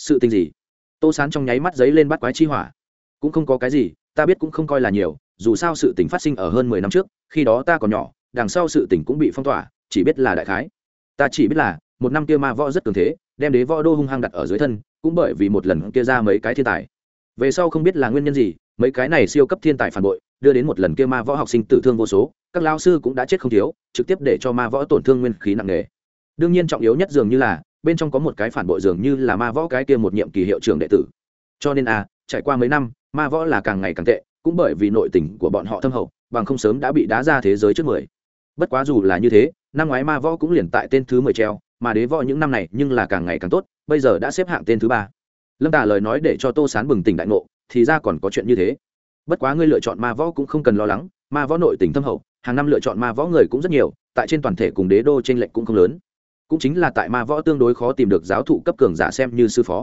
Sự tình gì? Tô sán trong nháy mắt giấy lên bắt quái chi hỏa. Cũng không có cái gì, ta biết cũng không coi là nhiều, dù sao sự tình phát sinh ở hơn mười năm trước, khi đó ta còn nhỏ, đằng sau sự tình cũng bị phong tỏa, chỉ biết là đại khái. Ta chỉ biết là, một năm kia ma võ rất cường thế, đem đế võ đô hung hăng đặt ở dưới thân, cũng bởi vì một lần kia ra mấy cái thiên tài. Về sau không biết là nguyên nhân gì mấy cái này siêu cấp thiên tài phản bội, đưa đến một lần kia ma võ học sinh tử thương vô số, các lao sư cũng đã chết không thiếu, trực tiếp để cho ma võ tổn thương nguyên khí nặng nề. Đương nhiên trọng yếu nhất dường như là, bên trong có một cái phản bội dường như là ma võ cái kia một nhiệm kỳ hiệu trưởng đệ tử. Cho nên a trải qua mấy năm, ma võ là càng ngày càng tệ, cũng bởi vì nội tình của bọn họ thâm hậu, bằng không sớm đã bị đá ra thế giới trước mười. Bất quá dù là như thế, năm ngoái ma võ cũng liền tại tên thứ mười treo, mà đế võ những năm này nhưng là càng ngày càng tốt, bây giờ đã xếp hạng tên thứ ba. Lâm tả lời nói để cho tô sán bừng tỉnh đại ngộ thì ra còn có chuyện như thế. Bất quá ngươi lựa chọn ma võ cũng không cần lo lắng, ma võ nội tình thâm hậu, hàng năm lựa chọn ma võ người cũng rất nhiều, tại trên toàn thể cùng đế đô t r ê n lệch cũng không lớn. Cũng chính là tại ma võ tương đối khó tìm được giáo thụ cấp cường giả xem như sư phó.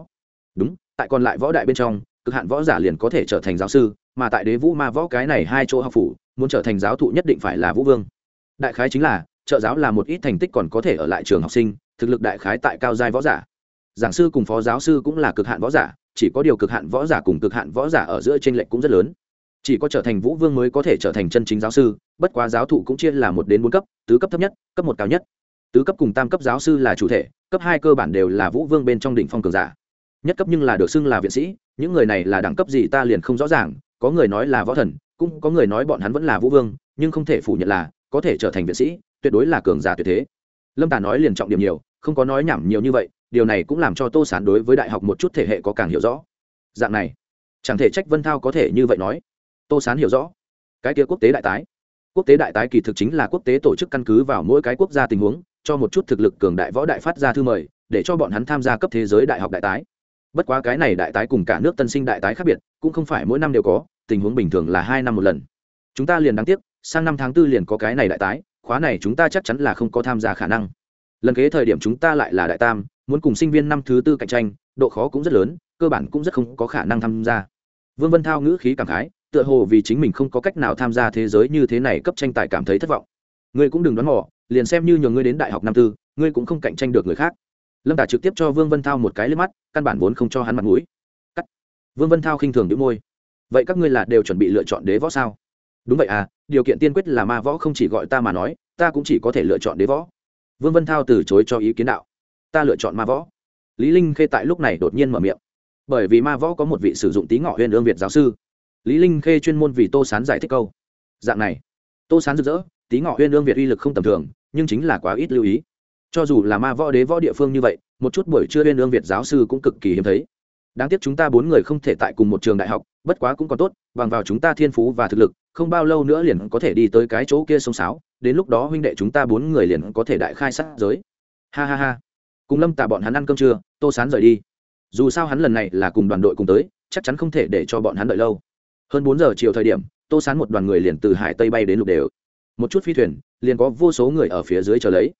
Đúng, tại còn lại võ đại bên trong, cực hạn võ giả liền có thể trở thành giáo sư, mà tại đế vũ ma võ cái này hai chỗ học phủ, muốn trở thành giáo thụ nhất định phải là vũ vương. Đại khái chính là, trợ giáo là một ít thành tích còn có thể ở lại trường học sinh, thực lực đại khái tại cao giai võ giả. Giảng sư cùng phó giáo sư cũng là cực hạn võ giả chỉ có điều cực hạn võ giả cùng cực hạn võ giả ở giữa tranh lệch cũng rất lớn. Chỉ có trở thành vũ vương mới có thể trở thành chân chính giáo sư, bất quá giáo thụ cũng chia là một đến bốn cấp, tứ cấp thấp nhất, cấp một cao nhất. Tứ cấp cùng tam cấp giáo sư là chủ thể, cấp hai cơ bản đều là vũ vương bên trong đỉnh phong cường giả. Nhất cấp nhưng là được xưng là viện sĩ, những người này là đẳng cấp gì ta liền không rõ ràng, có người nói là võ thần, cũng có người nói bọn hắn vẫn là vũ vương, nhưng không thể phủ nhận là có thể trở thành viện sĩ, tuyệt đối là cường giả tuyệt thế. Lâm tả nói liền trọng điểm nhiều, không có nói nhảm nhiều như vậy điều này cũng làm cho tô sán đối với đại học một chút thể hệ có càng hiểu rõ. Dạng này, chẳng thể trách vân thao có thể như vậy nói. Tô sán hiểu rõ. Cái kia quốc tế đại tái. Quốc tế đại tái kỳ thực chính là quốc tế tổ chức căn cứ vào mỗi cái quốc gia tình huống, cho một chút thực lực cường đại võ đại phát ra thư mời, để cho bọn hắn tham gia cấp thế giới đại học đại tái. Bất quá cái này đại tái cùng cả nước tân sinh đại tái khác biệt, cũng không phải mỗi năm đều có, tình huống bình thường là hai năm một lần. Chúng ta liền đáng tiếc, sang năm tháng tư liền có cái này đại tái, khóa này chúng ta chắc chắn là không có tham gia khả năng. Lần kế thời điểm chúng ta lại là đại tam muốn cùng sinh viên năm thứ tư cạnh tranh, độ khó cũng rất lớn, cơ bản cũng rất không có khả năng tham gia. Vương vân thao ngữ khí cảm khái, tựa hồ vì chính mình không có cách nào tham gia thế giới như thế này cấp tranh tài cảm thấy thất vọng. Ngươi cũng đừng đoán mò, liền xem như nhờ ngươi đến đại học năm tư, ngươi cũng không cạnh tranh được người khác. Lâm tả trực tiếp cho vương vân thao một cái lên mắt, căn bản vốn không cho hắn mặt mũi. Cắt. Vương vân thao khinh thường đĩu môi. Vậy các ngươi là đều chuẩn bị lựa chọn đế võ sao? Đúng vậy à điều kiện tiên quyết là ma võ không chỉ gọi ta mà nói, ta cũng chỉ có thể lựa chọn đế võ. Vương vân thao từ chối cho ý kiến đạo ta lựa chọn ma võ. Lý linh khê tại lúc này đột nhiên mở miệng. Bởi vì ma võ có một vị sử dụng tí ngọ huyền ương việt giáo sư. Lý linh khê chuyên môn vì tô sán giải thích câu. Dạng này, tô sán rực rỡ, tí ngọ huyền ương việt uy lực không tầm thường, nhưng chính là quá ít lưu ý. Cho dù là ma võ đế võ địa phương như vậy, một chút buổi trưa huyền ương việt giáo sư cũng cực kỳ hiếm thấy. Đáng tiếc chúng ta bốn người không thể tại cùng một trường đại học, bất quá cũng còn tốt, bằng vào chúng ta thiên phú và thực lực, không bao lâu nữa liền có thể đi tới cái chỗ kia sông sáo, đến lúc đó huynh đệ chúng ta bốn người liền có thể đại khai sát giới. Ha ha ha cùng lâm tạ bọn hắn ăn cơm trưa, tô sán rời đi. Dù sao hắn lần này là cùng đoàn đội cùng tới, chắc chắn không thể để cho bọn hắn đợi lâu. Hơn bốn giờ chiều thời điểm, tô sán một đoàn người liền từ hải tây bay đến lục đều. Một chút phi thuyền, liền có vô số người ở phía dưới chờ lấy.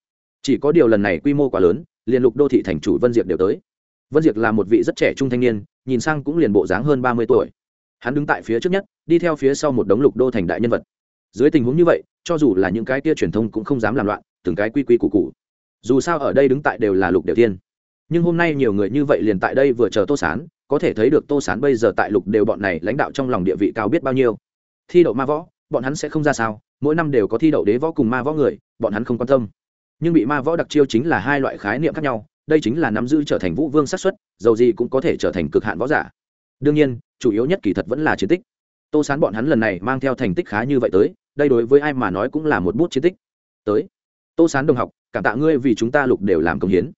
Chỉ có điều lần này quy mô quá lớn, liền lục đô thị thành chủ vân diệp đều tới. Vân diệp là một vị rất trẻ trung thanh niên, nhìn sang cũng liền bộ dáng hơn ba mươi tuổi. Hắn đứng tại phía trước nhất, đi theo phía sau một đống lục đô thành đại nhân vật. Dưới tình huống như vậy, cho dù là những cái tia truyền thông cũng không dám làm loạn, từng cái quy quy củ cụ dù sao ở đây đứng tại đều là lục đều tiên nhưng hôm nay nhiều người như vậy liền tại đây vừa chờ tô sán, có thể thấy được tô sán bây giờ tại lục đều bọn này lãnh đạo trong lòng địa vị cao biết bao nhiêu. Thi đậu ma võ, bọn hắn sẽ không ra sao, mỗi năm đều có thi đậu đế võ cùng ma võ người, bọn hắn không quan tâm. Nhưng bị ma võ đặc chiêu chính là hai loại khái niệm khác nhau, đây chính là nắm giữ trở thành vũ vương sát xuất dầu gì cũng có thể trở thành cực hạn võ giả. Đương nhiên, chủ yếu nhất kỳ thật vẫn là chiến tích. Tô sán bọn hắn lần này mang theo thành tích khá như vậy tới, đây đối với ai mà nói cũng là một bút chiến tích. Tới. Tô sán đồng học cảm tạ ngươi vì chúng ta lục đều làm công hiến.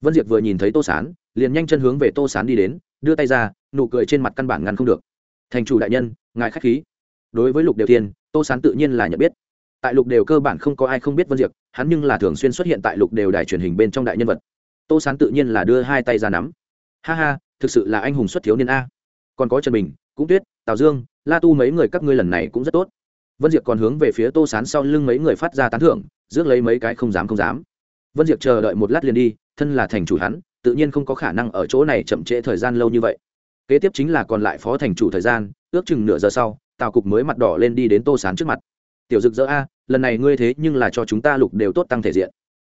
Vân diệp vừa nhìn thấy tô sán, liền nhanh chân hướng về tô sán đi đến, đưa tay ra, nụ cười trên mặt căn bản ngăn không được. Thành chủ đại nhân, ngài k h á c h khí. Đối với lục đều thiên tô sán tự nhiên là nhận biết. Tại lục đều cơ bản không có ai không biết vân diệp, hắn nhưng là thường xuyên xuất hiện tại lục đều đài truyền hình bên trong đại nhân vật. Tô sán tự nhiên là đưa hai tay ra nắm. Ha ha, thực sự là anh hùng xuất thiếu niên a. Còn có trần bình, cũng tuyết, tào dương, la tu mấy người các ngươi lần này cũng rất tốt. Vân diệp còn hướng về phía tô sán sau lưng mấy người phát ra tán thưởng rước lấy mấy cái không dám không dám. Vân diệp chờ đợi một lát liền đi, thân là thành chủ hắn, tự nhiên không có khả năng ở chỗ này chậm trễ thời gian lâu như vậy. Kế tiếp chính là còn lại phó thành chủ thời gian, ước chừng nửa giờ sau, tào cục mới mặt đỏ lên đi đến tô sán trước mặt. Tiểu dực dỡ a, lần này ngươi thế nhưng là cho chúng ta lục đều tốt tăng thể diện.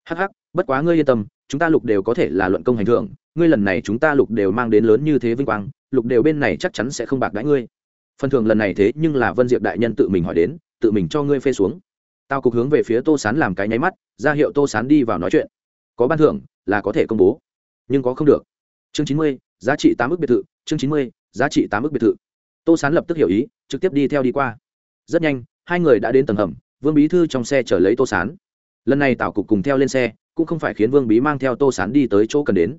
Hh bất quá ngươi yên tâm, chúng ta lục đều có thể là luận công hành thưởng, ngươi lần này chúng ta lục đều mang đến lớn như thế vinh quang, lục đều bên này chắc chắn sẽ không bạc đãi ngươi. Phần thưởng lần này thế nhưng là vân diệp đại nhân tự mình hỏi đến, tự mình cho ngươi phê xuống tao cục hướng về phía tô sán làm cái nháy mắt, ra hiệu tô sán đi vào nói chuyện. Có ban thưởng, là có thể công bố. Nhưng có không được. Chương chín mươi, giá trị tám ước biệt thự, chương chín mươi, giá trị tám ước biệt thự. Tô sán lập tức hiểu ý, trực tiếp đi theo đi qua. Rất nhanh, hai người đã đến tầng hầm, vương bí thư trong xe chở lấy tô sán. Lần này tào cục cùng theo lên xe, cũng không phải khiến vương bí mang theo tô sán đi tới chỗ cần đến.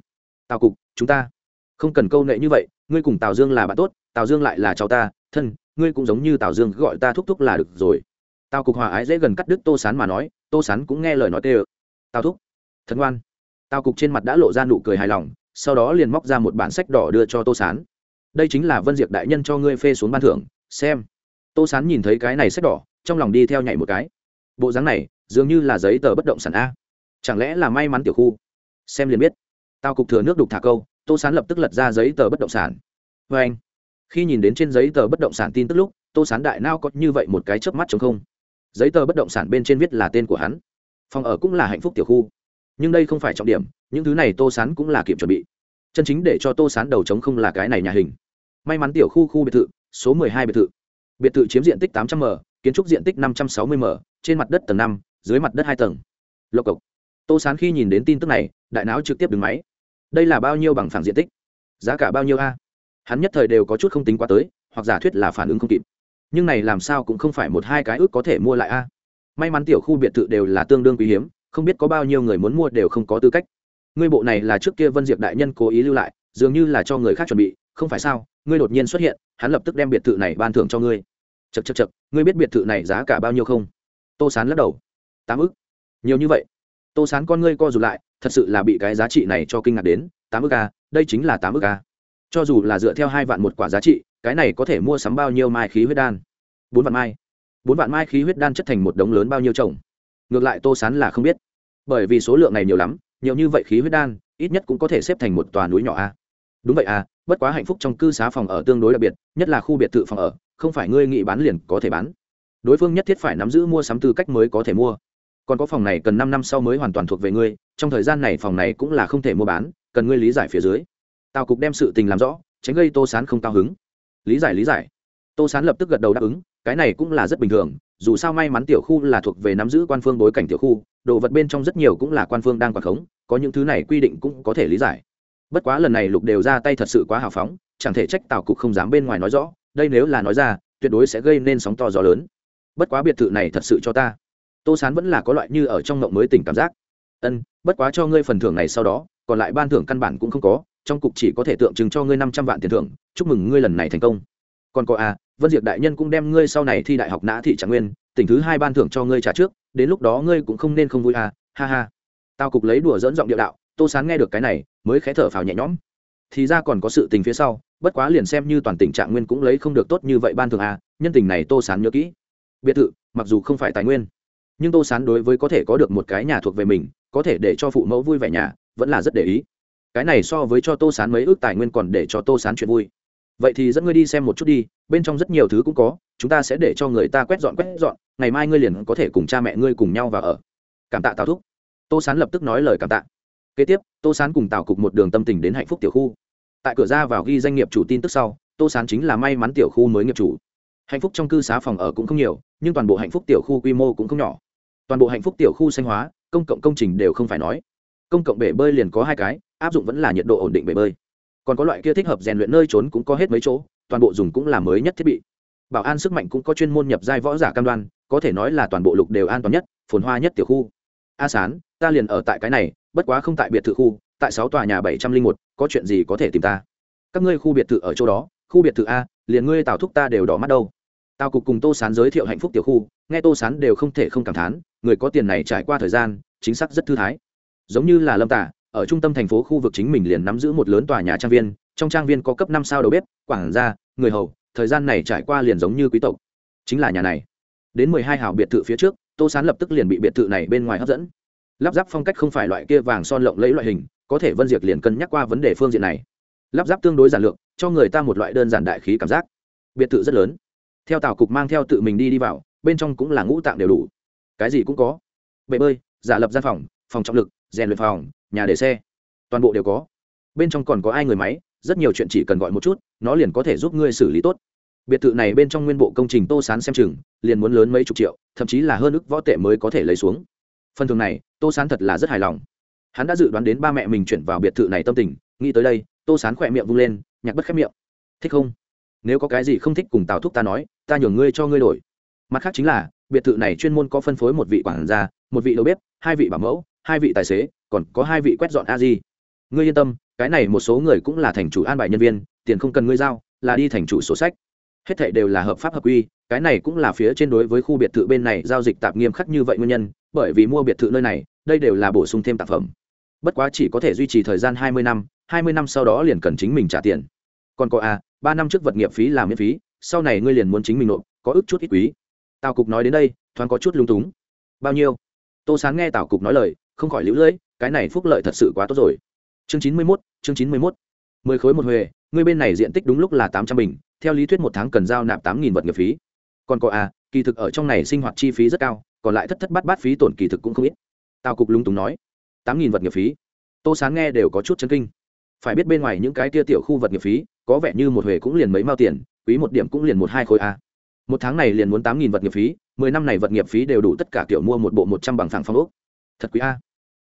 Tào cục, chúng ta không cần câu nệ như vậy, ngươi cùng tào dương là bạn tốt, tào dương lại là cháu ta, thân, ngươi cũng giống như tào dương gọi ta thúc thúc là được rồi tào cục hòa ái dễ gần cắt đứt tô sán mà nói, tô sán cũng nghe lời nói tê ơ tào thúc thật ngoan. Tào cục trên mặt đã lộ ra nụ cười hài lòng, sau đó liền móc ra một bản sách đỏ đưa cho tô sán. Đây chính là vân diệp đại nhân cho ngươi phê xuống ban thưởng, xem. Tô sán nhìn thấy cái này sách đỏ, trong lòng đi theo nhảy một cái. Bộ dáng này, dường như là giấy tờ bất động sản a. Chẳng lẽ là may mắn tiểu khu? Xem liền biết. Tao cục thừa nước đục thả câu, tô sán lập tức lật ra giấy tờ bất động sản. Vê anh khi nhìn đến trên giấy tờ bất động sản tin tức lúc, tô sán đại nao có như vậy một cái chớp mắt chống không giấy tờ bất động sản bên trên viết là tên của hắn. Phòng ở cũng là hạnh phúc tiểu khu. Nhưng đây không phải trọng điểm, những thứ này tô sán cũng là kịp chuẩn bị. Chân chính để cho tô sán đầu chống không là cái này nhà hình. May mắn tiểu khu khu biệt thự, số mười hai biệt thự. Biệt thự chiếm diện tích tám trăm m, kiến trúc diện tích năm trăm sáu mươi m, trên mặt đất tầng năm, dưới mặt đất hai tầng. Lộc cộc. Tô sán khi nhìn đến tin tức này, đại não trực tiếp đứng máy. Đây là bao nhiêu bằng phẳng diện tích? Giá cả bao nhiêu a? Hắn nhất thời đều có chút không tính quá tới, hoặc giả thuyết là phản ứng không kịp nhưng này làm sao cũng không phải một hai cái ước có thể mua lại a. May mắn tiểu khu biệt thự đều là tương đương quý hiếm, không biết có bao nhiêu người muốn mua đều không có tư cách. Ngươi bộ này là trước kia vân diệp đại nhân cố ý lưu lại, dường như là cho người khác chuẩn bị, không phải sao? Ngươi đột nhiên xuất hiện, hắn lập tức đem biệt thự này ban thưởng cho ngươi. Chật chật chật ngươi biết biệt thự này giá cả bao nhiêu không? Tô sán lắc đầu. Tám ức. Nhiều như vậy. Tô sán con ngươi co rụt lại, thật sự là bị cái giá trị này cho kinh ngạc đến. Tám ức a, đây chính là tám ức a. Cho dù là dựa theo hai vạn một quả giá trị cái này có thể mua sắm bao nhiêu mai khí huyết đan? Bốn vạn mai. Bốn vạn mai khí huyết đan chất thành một đống lớn bao nhiêu trồng ngược lại tô sán là không biết. Bởi vì số lượng này nhiều lắm, nhiều như vậy khí huyết đan, ít nhất cũng có thể xếp thành một tòa núi nhỏ a. Đúng vậy à bất quá hạnh phúc trong cư xá phòng ở tương đối đặc biệt, nhất là khu biệt thự phòng ở, không phải ngươi nghĩ bán liền có thể bán. Đối phương nhất thiết phải nắm giữ mua sắm tư cách mới có thể mua. Còn có phòng này cần năm năm sau mới hoàn toàn thuộc về ngươi, trong thời gian này phòng này cũng là không thể mua bán, cần ngươi lý giải phía dưới. Tào cục đem sự tình làm rõ, tránh gây tô sán không cao hứng lý giải lý giải. Tô sán lập tức gật đầu đáp ứng, cái này cũng là rất bình thường, dù sao may mắn tiểu khu là thuộc về nắm giữ quan phương bối cảnh tiểu khu, đồ vật bên trong rất nhiều cũng là quan phương đang quản khống, có những thứ này quy định cũng có thể lý giải. Bất quá lần này lục đều ra tay thật sự quá hào phóng, chẳng thể trách tào cục không dám bên ngoài nói rõ, đây nếu là nói ra, tuyệt đối sẽ gây nên sóng to gió lớn. Bất quá biệt thự này thật sự cho ta. Tô sán vẫn là có loại như ở trong mộng mới tỉnh cảm giác. Ân, bất quá cho ngươi phần thưởng này sau đó, còn lại ban thưởng căn bản cũng không có trong cục chỉ có thể tượng trưng cho ngươi năm trăm vạn tiền thưởng, chúc mừng ngươi lần này thành công. Còn có à vân diệp đại nhân cũng đem ngươi sau này thi đại học nã thị trạng nguyên, tỉnh thứ hai ban thưởng cho ngươi trả trước, đến lúc đó ngươi cũng không nên không vui à ha ha. Tao cục lấy đùa dẫn giọng điệu đạo, tô sán nghe được cái này, mới khé thở phào nhẹ nhõm. Thì ra còn có sự tình phía sau, bất quá liền xem như toàn tỉnh trạng nguyên cũng lấy không được tốt như vậy ban thường à nhân tình này tô sán nhớ kỹ. Biệt thự, mặc dù không phải tài nguyên, nhưng tô sán đối với có thể có được một cái nhà thuộc về mình, có thể để cho phụ mẫu vui vẻ nhà, vẫn là rất để ý cái này so với cho tô sán mấy ước tài nguyên còn để cho tô sán chuyện vui. Vậy thì dẫn ngươi đi xem một chút đi, bên trong rất nhiều thứ cũng có, chúng ta sẽ để cho người ta quét dọn quét dọn, ngày mai ngươi liền có thể cùng cha mẹ ngươi cùng nhau và ở. Cảm tạ tào thúc. Tô sán lập tức nói lời cảm tạ. Kế tiếp, tô sán cùng tào cục một đường tâm tình đến hạnh phúc tiểu khu. Tại cửa ra vào ghi danh nghiệp chủ tin tức sau, tô sán chính là may mắn tiểu khu mới nghiệp chủ. Hạnh phúc trong cư xá phòng ở cũng không nhiều, nhưng toàn bộ hạnh phúc tiểu khu quy mô cũng không nhỏ. Toàn bộ hạnh phúc tiểu khu xanh hóa, công cộng công trình đều không phải nói công cộng bể bơi liền có hai cái, áp dụng vẫn là nhiệt độ ổn định bể bơi. Còn có loại kia thích hợp rèn luyện nơi trốn cũng có hết mấy chỗ, toàn bộ dùng cũng là mới nhất thiết bị. Bảo an sức mạnh cũng có chuyên môn nhập giai võ giả cam đoan, có thể nói là toàn bộ lục đều an toàn nhất, phồn hoa nhất tiểu khu. A sán, ta liền ở tại cái này, bất quá không tại biệt thự khu, tại sáu tòa nhà bảy trăm linh một, có chuyện gì có thể tìm ta? Các ngươi khu biệt thự ở chỗ đó, khu biệt thự a, liền ngươi tào thúc ta đều đỏ mắt đâu. Tào cục cùng tô sán giới thiệu hạnh phúc tiểu khu, nghe tô sán đều không thể không cảm thán, người có tiền này trải qua thời gian, chính xác rất thư thái giống như là lâm tả, ở trung tâm thành phố khu vực chính mình liền nắm giữ một lớn tòa nhà trang viên, trong trang viên có cấp năm sao đầu bếp, quảng gia, người hầu, thời gian này trải qua liền giống như quý tộc. Chính là nhà này. Đến mười hai hào biệt thự phía trước, tô sán lập tức liền bị biệt thự này bên ngoài hấp dẫn. Lắp ráp phong cách không phải loại kia vàng son lộng lẫy loại hình, có thể vân diệt liền cân nhắc qua vấn đề phương diện này. Lắp ráp tương đối giản lược, cho người ta một loại đơn giản đại khí cảm giác. Biệt thự rất lớn. Theo tàu cục mang theo tự mình đi đi vào, bên trong cũng là ngũ tạng đều đủ. Cái gì cũng có. Bể bơi, giả lập gian phòng phòng trọng lực rèn luyện phòng, nhà để xe. Toàn bộ đều có. Bên trong còn có ai người máy, rất nhiều chuyện chỉ cần gọi một chút, nó liền có thể giúp ngươi xử lý tốt. Biệt thự này bên trong nguyên bộ công trình tô sán xem chừng, liền muốn lớn mấy chục triệu, thậm chí là hơn ức võ tệ mới có thể lấy xuống. Phần thường này, tô sán thật là rất hài lòng. Hắn đã dự đoán đến ba mẹ mình chuyển vào biệt thự này tâm tình, nghĩ tới đây, tô sán khỏe miệng vung lên, nhạc bất khép miệng. Thích không? Nếu có cái gì không thích cùng tào thúc ta nói, ta nhường ngươi cho ngươi đổi. Mặt khác chính là, biệt thự này chuyên môn có phân phối một vị quản gia, một vị đầu bếp, hai vị bảo mẫu hai vị tài xế, còn có hai vị quét dọn a di ngươi yên tâm, cái này một số người cũng là thành chủ an bài nhân viên, tiền không cần ngươi giao, là đi thành chủ sổ sách. Hết thảy đều là hợp pháp hợp quy, cái này cũng là phía trên đối với khu biệt thự bên này giao dịch tạp nghiêm khắc như vậy nguyên nhân, bởi vì mua biệt thự nơi này, đây đều là bổ sung thêm tạp phẩm. Bất quá chỉ có thể duy trì thời gian hai mươi năm, hai mươi năm sau đó liền cần chính mình trả tiền. Còn có a, ba năm trước vật nghiệp phí là miễn phí, sau này ngươi liền muốn chính mình nộp, có ước chút ít quý. Tào cục nói đến đây, thoáng có chút lung túng. Bao nhiêu? Tô sáng nghe tào cục nói lời không khỏi lũ lưỡi cái này phúc lợi thật sự quá tốt rồi. Chương chín mươi mốt, chương chín mươi mốt. Mười khối một huề, người bên này diện tích đúng lúc là tám trăm bình, theo lý thuyết một tháng cần giao nạp tám nghìn vật nghiệp phí. Còn có a kỳ thực ở trong này sinh hoạt chi phí rất cao, còn lại thất thất bát bát phí tổn kỳ thực cũng không ít. Tào cục lung túng nói, tám nghìn vật nghiệp phí? Tô sáng nghe đều có chút chấn kinh. Phải biết bên ngoài những cái tia tiểu khu vật nghiệp phí, có vẻ như một huề cũng liền mấy mao tiền, quý một điểm cũng liền một hai khối a. Một tháng này liền muốn tám nghìn vật nghiệp phí, mười năm này vật nghiệp phí đều đủ tất cả kiểu mua một bộ một trăm bằng phẳng phong ốc. Thật quý a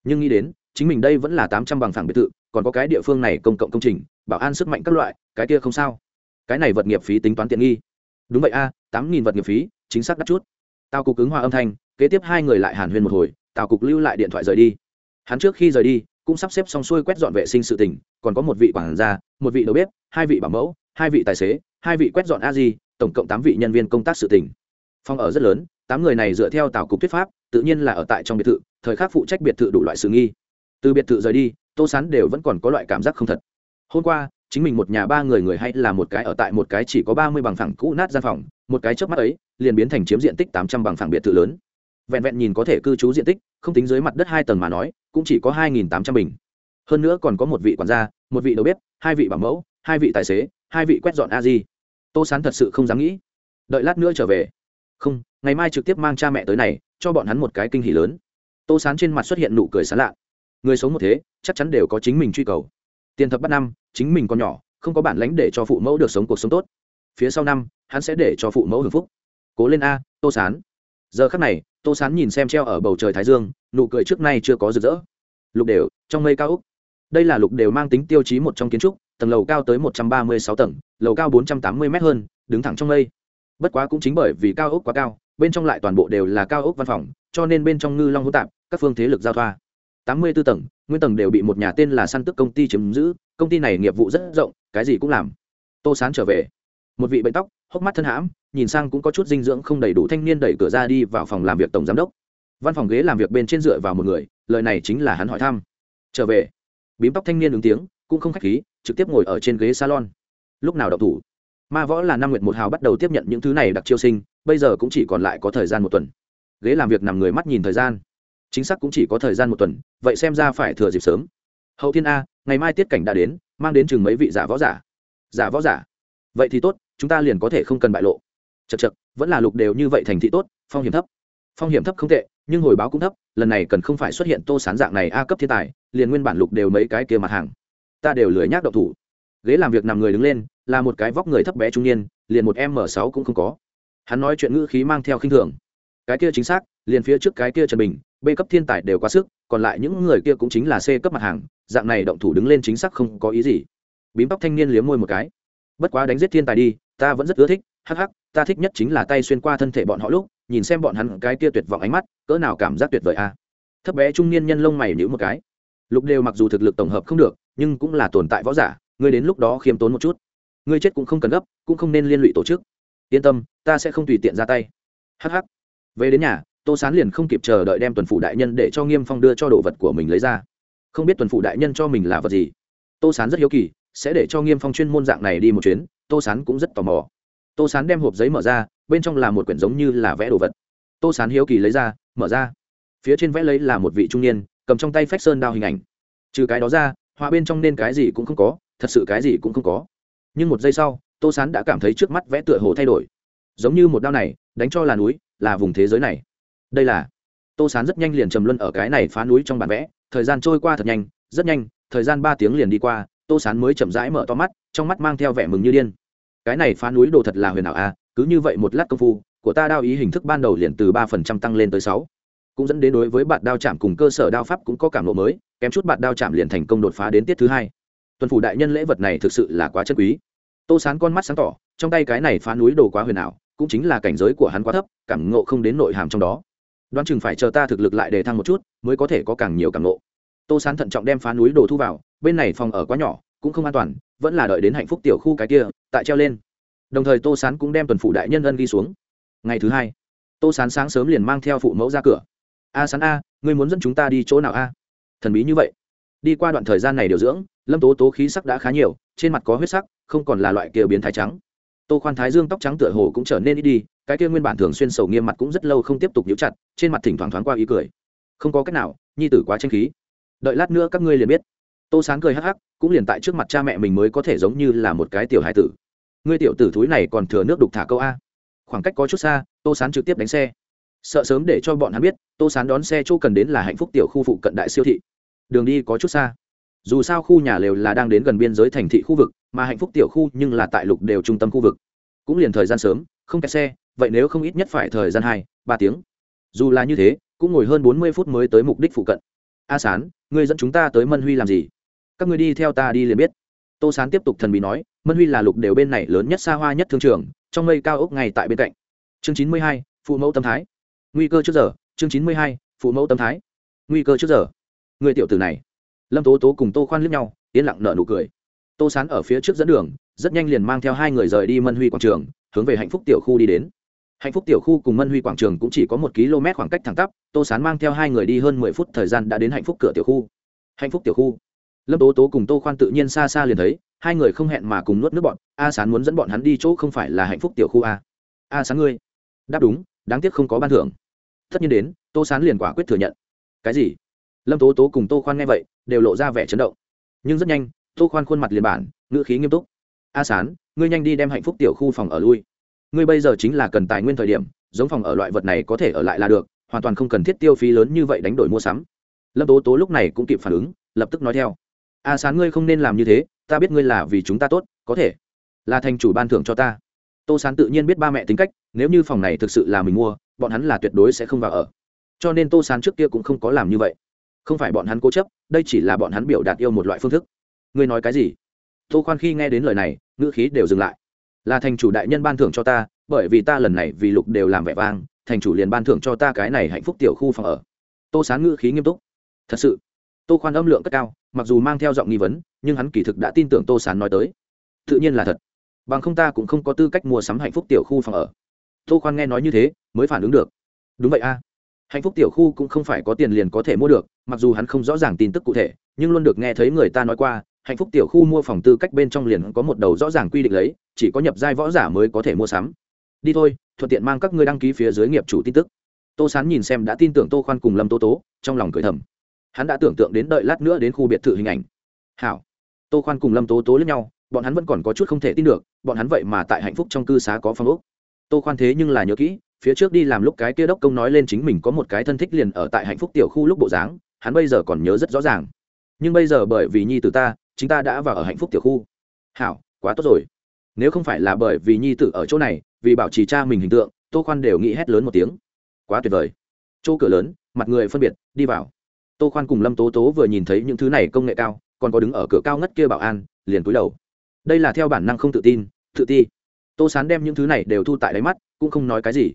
nhưng nghĩ đến, chính mình đây vẫn là tám trăm bằng phẳng biệt thự, còn có cái địa phương này công cộng công trình, bảo an sức mạnh các loại, cái kia không sao. Cái này vật nghiệp phí tính toán tiện nghi. Đúng vậy a, tám nghìn vật nghiệp phí, chính xác đắt chút. Tào cục ứng hòa âm thanh, kế tiếp hai người lại hàn huyên một hồi, tào cục lưu lại điện thoại rời đi. Hắn trước khi rời đi, cũng sắp xếp xong xuôi quét dọn vệ sinh sự tỉnh còn có một vị quản gia, một vị đầu bếp, hai vị bảo mẫu, hai vị tài xế, hai vị quét dọn a di, tổng cộng tám vị nhân viên công tác sự tỉnh phòng ở rất lớn, tám người này dựa theo tào cục thuyết pháp, tự nhiên là ở tại trong biệt thự thời khắc phụ trách biệt thự đủ loại sự nghi. Từ biệt thự rời đi, tô sán đều vẫn còn có loại cảm giác không thật. Hôm qua, chính mình một nhà ba người người hay là một cái ở tại một cái chỉ có ba mươi bằng phẳng cũ nát gian phòng, một cái trước mắt ấy, liền biến thành chiếm diện tích tám trăm bằng phẳng biệt thự lớn. Vẹn vẹn nhìn có thể cư trú diện tích, không tính dưới mặt đất hai tầng mà nói, cũng chỉ có hai nghìn tám trăm bình. Hơn nữa còn có một vị quản gia, một vị đầu bếp, hai vị bảo mẫu, hai vị tài xế, hai vị quét dọn a di. Tô sán thật sự không dám nghĩ. Đợi lát nữa trở về. Không, ngày mai trực tiếp mang cha mẹ tới này, cho bọn hắn một cái kinh hỉ lớn tô sán trên mặt xuất hiện nụ cười sán lạ. Người sống một thế, chắc chắn đều có chính mình truy cầu. Tiền thập bắt năm, chính mình còn nhỏ, không có bản lãnh để cho phụ mẫu được sống cuộc sống tốt. Phía sau năm, hắn sẽ để cho phụ mẫu hưởng phúc. Cố lên a, tô sán. Giờ khắc này, tô sán nhìn xem treo ở bầu trời thái dương, nụ cười trước nay chưa có rực rỡ. Lục đều, trong mây cao úc. Đây là lục đều mang tính tiêu chí một trong kiến trúc, tầng lầu cao tới một trăm ba mươi sáu tầng, lầu cao bốn trăm tám mươi m hơn, đứng thẳng trong mây. Bất quá cũng chính bởi vì cao ốc quá cao, bên trong lại toàn bộ đều là cao ốc văn phòng cho nên bên trong ngư long hỗn tạp, các phương thế lực giao thoa. Tám mươi b ố tầng, nguyên tầng đều bị một nhà tên là săn tức công ty chiếm giữ, công ty này nghiệp vụ rất rộng, cái gì cũng làm. Tô sán trở về. Một vị bệnh tóc, hốc mắt thân hãm, nhìn sang cũng có chút dinh dưỡng không đầy đủ thanh niên đẩy cửa ra đi vào phòng làm việc tổng giám đốc. Văn phòng ghế làm việc bên trên dựa vào một người, lời này chính là hắn hỏi thăm. Trở về. Bím tóc thanh niên ứng tiếng, cũng không khách khí, trực tiếp ngồi ở trên ghế salon. Lúc nào đậu thủ? Ma võ là năm nguyệt một hào bắt đầu tiếp nhận những thứ này đặc chiêu sinh, bây giờ cũng chỉ còn lại có thời gian một tuần ghế làm việc nằm người mắt nhìn thời gian. Chính xác cũng chỉ có thời gian một tuần, vậy xem ra phải thừa dịp sớm. Hậu thiên a, ngày mai tiết cảnh đã đến, mang đến chừng mấy vị giả võ giả. Giả võ giả? Vậy thì tốt, chúng ta liền có thể không cần bại lộ. Chật chật vẫn là lục đều như vậy thành thị tốt, phong hiểm thấp. Phong hiểm thấp không tệ, nhưng hồi báo cũng thấp, lần này cần không phải xuất hiện tô sán dạng này a cấp thiên tài, liền nguyên bản lục đều mấy cái kia mặt hàng. Ta đều lười nhác đậu thủ. Ghế làm việc nằm người đứng lên, là một cái vóc người thấp bé trung niên, liền một m sáu cũng không có. Hắn nói chuyện ngữ khí mang theo khinh thường cái kia chính xác, liền phía trước cái kia trần bình, b cấp thiên tài đều quá sức, còn lại những người kia cũng chính là c cấp mặt hàng, dạng này động thủ đứng lên chính xác không có ý gì. Bím tóc thanh niên liếm môi một cái. Bất quá đánh giết thiên tài đi, ta vẫn rất ưa thích, hắc hắc, ta thích nhất chính là tay xuyên qua thân thể bọn họ lúc, nhìn xem bọn hắn cái kia tuyệt vọng ánh mắt, cỡ nào cảm giác tuyệt vời a. Thấp bé trung niên nhân lông mày nhíu một cái. Lục đều mặc dù thực lực tổng hợp không được, nhưng cũng là tồn tại võ giả, ngươi đến lúc đó khiêm tốn một chút. Ngươi chết cũng không cần gấp, cũng không nên liên lụy tổ chức. Yên tâm, ta sẽ không tùy tiện ra tay. Hh về đến nhà, tô sán liền không kịp chờ đợi đem tuần phủ đại nhân để cho nghiêm phong đưa cho đồ vật của mình lấy ra. Không biết tuần phủ đại nhân cho mình là vật gì. Tô sán rất hiếu kỳ, sẽ để cho nghiêm phong chuyên môn dạng này đi một chuyến, tô sán cũng rất tò mò. Tô sán đem hộp giấy mở ra, bên trong là một quyển giống như là vẽ đồ vật. Tô sán hiếu kỳ lấy ra, mở ra. Phía trên vẽ lấy là một vị trung niên, cầm trong tay phách sơn đao hình ảnh. Trừ cái đó ra, họa bên trong nên cái gì cũng không có, thật sự cái gì cũng không có. Nhưng một giây sau, tô sán đã cảm thấy trước mắt vẽ tựa hồ thay đổi giống như một đao này đánh cho là núi là vùng thế giới này. Đây là tô sán rất nhanh liền trầm luân ở cái này phá núi trong bản vẽ thời gian trôi qua thật nhanh rất nhanh thời gian ba tiếng liền đi qua tô sán mới chậm rãi mở to mắt trong mắt mang theo vẻ mừng như điên. Cái này phá núi đồ thật là huyền ảo à, cứ như vậy một lát công phu của ta đao ý hình thức ban đầu liền từ ba phần trăm tăng lên tới sáu. Cũng dẫn đến đối với bạn đao chạm cùng cơ sở đao pháp cũng có cảm lộ mới kém chút bạn đao chạm liền thành công đột phá đến tiết thứ hai. Tuần phủ đại nhân lễ vật này thực sự là quá chân quý. Tô sán con mắt sáng tỏ trong tay cái này phá núi đồ quá huyền ảo cũng chính là cảnh giới của hắn quá thấp, cảm ngộ không đến nội hàm trong đó. Đoán chừng phải chờ ta thực lực lại để thăng một chút, mới có thể có càng nhiều càng ngộ. Tô sán thận trọng đem phá núi đồ thu vào, bên này phòng ở quá nhỏ, cũng không an toàn, vẫn là đợi đến hạnh phúc tiểu khu cái kia, tại treo lên. Đồng thời tô sán cũng đem tuần phủ đại nhân ân ghi xuống. Ngày thứ hai, tô sán sáng sớm liền mang theo phụ mẫu ra cửa. A sán a, ngươi muốn dẫn chúng ta đi chỗ nào a? Thần bí như vậy. Đi qua đoạn thời gian này điều dưỡng, lâm tố tố khí sắc đã khá nhiều, trên mặt có huyết sắc, không còn là loại kia biến thái trắng tô khoan thái dương tóc trắng tựa hồ cũng trở nên ít đi, cái kia nguyên bản thường xuyên sầu nghiêm mặt cũng rất lâu không tiếp tục nhíu chặt, trên mặt thỉnh thoảng thoáng qua ý cười. Không có cách nào, nhi tử quá tranh khí. Đợi lát nữa các ngươi liền biết. Tô sáng cười hắc hắc, cũng liền tại trước mặt cha mẹ mình mới có thể giống như là một cái tiểu hải tử. Ngươi tiểu tử thúi này còn thừa nước đục thả câu a. Khoảng cách có chút xa, tô sán trực tiếp đánh xe. Sợ sớm để cho bọn hắn biết, tô sán đón xe chỗ cần đến là hạnh phúc tiểu khu phụ cận đại siêu thị. Đường đi có chút xa dù sao khu nhà lều là đang đến gần biên giới thành thị khu vực, mà hạnh phúc tiểu khu nhưng là tại lục đều trung tâm khu vực. Cũng liền thời gian sớm, không kẹt xe, vậy nếu không ít nhất phải thời gian hai, ba tiếng. Dù là như thế, cũng ngồi hơn bốn mươi phút mới tới mục đích phụ cận. A sán, ngươi dẫn chúng ta tới mân huy làm gì? Các ngươi đi theo ta đi liền biết. Tô sán tiếp tục thần bí nói, mân huy là lục đều bên này lớn nhất xa hoa nhất thương trường, trong mây cao ốc ngay tại bên cạnh. Chương chín mươi hai, phụ mẫu tâm thái. Nguy cơ trước giờ, chương chín mươi hai, phụ mẫu tâm thái. Nguy cơ trước giờ. Người tiểu tử này lâm tố tố cùng tô khoan liếc nhau, yên lặng nở nụ cười. Tô sán ở phía trước dẫn đường, rất nhanh liền mang theo hai người rời đi mân huy quảng trường, hướng về hạnh phúc tiểu khu đi đến. Hạnh phúc tiểu khu cùng mân huy quảng trường cũng chỉ có một km khoảng cách thẳng tắp, tô sán mang theo hai người đi hơn mười phút thời gian đã đến hạnh phúc cửa tiểu khu. Hạnh phúc tiểu khu. Lâm tố tố cùng tô khoan tự nhiên xa xa liền thấy, hai người không hẹn mà cùng nuốt nước bọn, a sán muốn dẫn bọn hắn đi chỗ không phải là hạnh phúc tiểu khu a. A sán ngươi. Đáp đúng, đáng tiếc không có ban thưởng. Tất nhiên đến, tô sán liền quả quyết thừa nhận. Cái gì? Lâm tố tố cùng tô khoan nghe vậy đều lộ ra vẻ chấn động. Nhưng rất nhanh, tô khoan khuôn mặt liền bản, ngữ khí nghiêm túc. A sán, ngươi nhanh đi đem hạnh phúc tiểu khu phòng ở lui. Ngươi bây giờ chính là cần tài nguyên thời điểm, giống phòng ở loại vật này có thể ở lại là được, hoàn toàn không cần thiết tiêu phí lớn như vậy đánh đổi mua sắm. Lâm tố tố lúc này cũng kịp phản ứng, lập tức nói theo. A sán, ngươi không nên làm như thế, ta biết ngươi là vì chúng ta tốt, có thể là thành chủ ban thưởng cho ta. Tô sán tự nhiên biết ba mẹ tính cách, nếu như phòng này thực sự là mình mua, bọn hắn là tuyệt đối sẽ không vào ở. Cho nên tô sán trước kia cũng không có làm như vậy không phải bọn hắn cố chấp, đây chỉ là bọn hắn biểu đạt yêu một loại phương thức. Ngươi nói cái gì? Tô khoan khi nghe đến lời này, ngữ khí đều dừng lại. Là thành chủ đại nhân ban thưởng cho ta, bởi vì ta lần này vì lục đều làm vẻ vang, thành chủ liền ban thưởng cho ta cái này hạnh phúc tiểu khu phòng ở. Tô sán ngữ khí nghiêm túc. Thật sự, tô khoan âm lượng cất cao, mặc dù mang theo giọng nghi vấn, nhưng hắn kỳ thực đã tin tưởng tô sán nói tới. Tự nhiên là thật. Bằng không ta cũng không có tư cách mua sắm hạnh phúc tiểu khu phòng ở. Tô khoan nghe nói như thế, mới phản ứng được. Đúng vậy a hạnh phúc tiểu khu cũng không phải có tiền liền có thể mua được, mặc dù hắn không rõ ràng tin tức cụ thể, nhưng luôn được nghe thấy người ta nói qua, hạnh phúc tiểu khu mua phòng tư cách bên trong liền có một đầu rõ ràng quy định lấy, chỉ có nhập giai võ giả mới có thể mua sắm. Đi thôi, thuận tiện mang các ngươi đăng ký phía dưới nghiệp chủ tin tức. Tô sán nhìn xem đã tin tưởng tô khoan cùng lâm tô tố, trong lòng cười thầm. Hắn đã tưởng tượng đến đợi lát nữa đến khu biệt thự hình ảnh. Hảo. Tô khoan cùng lâm tố tố lẫn nhau, bọn hắn vẫn còn có chút không thể tin được, bọn hắn vậy mà tại hạnh phúc trong cư xá có phong ốc. Tô khoan thế nhưng là nhớ kỹ phía trước đi làm lúc cái kia đốc công nói lên chính mình có một cái thân thích liền ở tại hạnh phúc tiểu khu lúc bộ dáng, hắn bây giờ còn nhớ rất rõ ràng. Nhưng bây giờ bởi vì nhi tử ta, chính ta đã vào ở hạnh phúc tiểu khu. Hảo, quá tốt rồi. Nếu không phải là bởi vì nhi tử ở chỗ này, vì bảo trì cha mình hình tượng, tô khoan đều nghĩ hét lớn một tiếng. Quá tuyệt vời. Chỗ cửa lớn, mặt người phân biệt, đi vào. Tô khoan cùng lâm tố tố vừa nhìn thấy những thứ này công nghệ cao, còn có đứng ở cửa cao ngất kia bảo an, liền cúi đầu. Đây là theo bản năng không tự tin, tự ti. Tô sán đem những thứ này đều thu tại đáy mắt, cũng không nói cái gì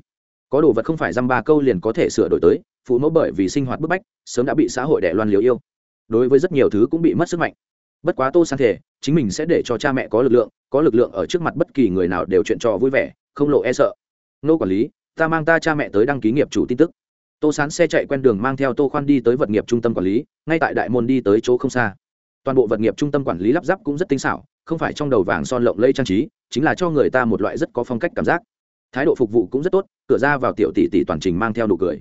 có đồ vật không phải dăm ba câu liền có thể sửa đổi tới, phụ mẫu bởi vì sinh hoạt bức bách, sớm đã bị xã hội đẻ loan liều yêu. Đối với rất nhiều thứ cũng bị mất sức mạnh. Bất quá tô san thể, chính mình sẽ để cho cha mẹ có lực lượng, có lực lượng ở trước mặt bất kỳ người nào đều chuyện trò vui vẻ, không lộ e sợ. Nô quản lý, ta mang ta cha mẹ tới đăng ký nghiệp chủ tin tức. Tô sán xe chạy quen đường mang theo tô khoan đi tới vật nghiệp trung tâm quản lý, ngay tại đại môn đi tới chỗ không xa. Toàn bộ vật nghiệp trung tâm quản lý lắp ráp cũng rất tinh xảo, không phải trong đầu vàng son lộng lây trang trí, chính là cho người ta một loại rất có phong cách cảm giác thái độ phục vụ cũng rất tốt, cửa ra vào tiểu tỷ tỷ toàn trình mang theo nụ cười.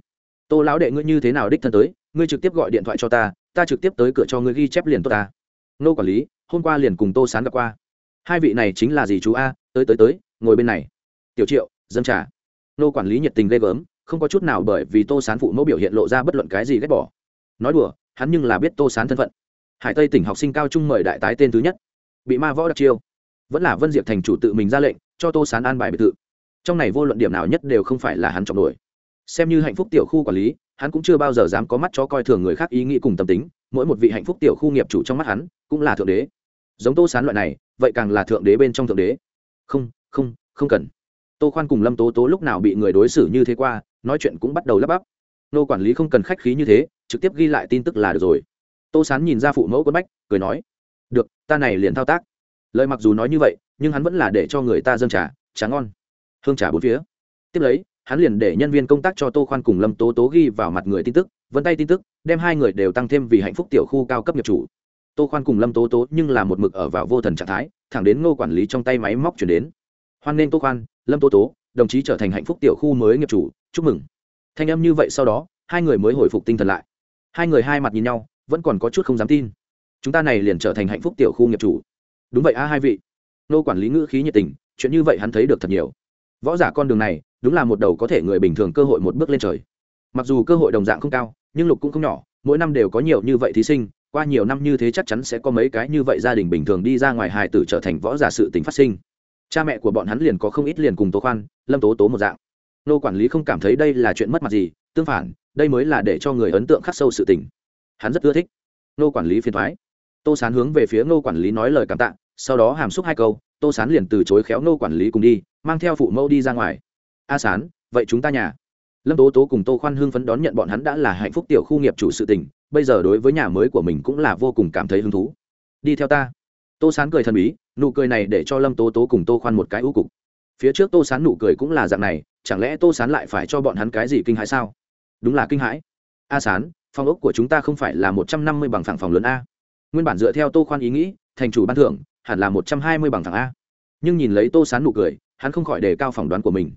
Tô lão đệ ngươi như thế nào đích thân tới, ngươi trực tiếp gọi điện thoại cho ta ta trực tiếp tới cửa cho ngươi ghi chép liền tốt ta. Nô quản lý, hôm qua liền cùng tô sán gặp qua. Hai vị này chính là gì chú a, tới tới tới, ngồi bên này. Tiểu triệu dân trả nô quản lý nhiệt tình ghê gớm, không có chút nào bởi vì tô sán phụ mẫu biểu hiện lộ ra bất luận cái gì ghét bỏ. Nói đùa, hắn nhưng là biết tô sán thân phận. Hải tây tỉnh học sinh cao trung mời đại tái tên thứ nhất. Bị ma võ đặc chiêu. Vẫn là vân diệp thành chủ tự mình ra lệnh, cho tô sán an bài biệt thự trong này vô luận điểm nào nhất đều không phải là hắn trọng đuổi xem như hạnh phúc tiểu khu quản lý, hắn cũng chưa bao giờ dám có mắt cho coi thường người khác ý nghĩ cùng tâm tính, mỗi một vị hạnh phúc tiểu khu nghiệp chủ trong mắt hắn cũng là thượng đế. Giống tô sán loại này, vậy càng là thượng đế bên trong thượng đế. Không không không cần. Tô khoan cùng lâm tố tố lúc nào bị người đối xử như thế qua, nói chuyện cũng bắt đầu lắp bắp. Nô quản lý không cần khách khí như thế, trực tiếp ghi lại tin tức là được rồi. Tô sán nhìn ra phụ mẫu quân bách, cười nói, được, ta này liền thao tác. Lời mặc dù nói như vậy, nhưng hắn vẫn là để cho người ta dâng trà trà ngon hương trà bốn phía. Tiếp lấy, hắn liền để nhân viên công tác cho tô khoan cùng lâm tố tố ghi vào mặt người tin tức, vân tay tin tức, đem hai người đều tăng thêm vì hạnh phúc tiểu khu cao cấp nghiệp chủ. Tô khoan cùng lâm tố tố nhưng là một mực ở vào vô thần trạng thái, thẳng đến ngô quản lý trong tay máy móc chuyển đến. Hoan nên tô khoan, lâm tố tố, đồng chí trở thành hạnh phúc tiểu khu mới nghiệp chủ, chúc mừng. Thanh âm như vậy sau đó, hai người mới hồi phục tinh thần lại. Hai người hai mặt nhìn nhau, vẫn còn có chút không dám tin. Chúng ta này liền trở thành hạnh phúc tiểu khu nghiệp chủ. Đúng vậy a, hai vị. Nô quản lý ngữ khí nhiệt tình, chuyện như vậy hắn thấy được thật nhiều võ giả con đường này, đúng là một đầu có thể người bình thường cơ hội một bước lên trời. Mặc dù cơ hội đồng dạng không cao, nhưng lục cũng không nhỏ, mỗi năm đều có nhiều như vậy thí sinh, qua nhiều năm như thế chắc chắn sẽ có mấy cái như vậy gia đình bình thường đi ra ngoài hài tử trở thành võ giả sự tính phát sinh. Cha mẹ của bọn hắn liền có không ít liền cùng tố khoan, lâm tố tố một dạng. Nô quản lý không cảm thấy đây là chuyện mất mặt gì, tương phản, đây mới là để cho người ấn tượng khắc sâu sự tình. Hắn rất ưa thích. Nô quản lý phiền thoái. Tô sán hướng về phía nô quản lý nói lời cảm tạ, sau đó hàm xúc hai câu tô sán liền từ chối khéo nô quản lý cùng đi, mang theo phụ mẫu đi ra ngoài. A sán, vậy chúng ta nhà. Lâm tố tố cùng tô khoan hưng phấn đón nhận bọn hắn đã là hạnh phúc tiểu khu nghiệp chủ sự tình, bây giờ đối với nhà mới của mình cũng là vô cùng cảm thấy hứng thú. Đi theo ta. Tô sán cười thần bí, nụ cười này để cho lâm tố tố cùng tô khoan một cái ưu cục. Phía trước tô sán nụ cười cũng là dạng này, chẳng lẽ tô sán lại phải cho bọn hắn cái gì kinh hãi sao? Đúng là kinh hãi. A sán, phòng ốc của chúng ta không phải là một trăm năm mươi bằng phẳng phòng lớn a. Nguyên bản dựa theo tô khoan ý nghĩ, thành chủ ban thưởng hẳn là một trăm hai mươi bằng thẳng a. Nhưng nhìn lấy tô sán nụ cười, hắn không khỏi đề cao phỏng đoán của mình.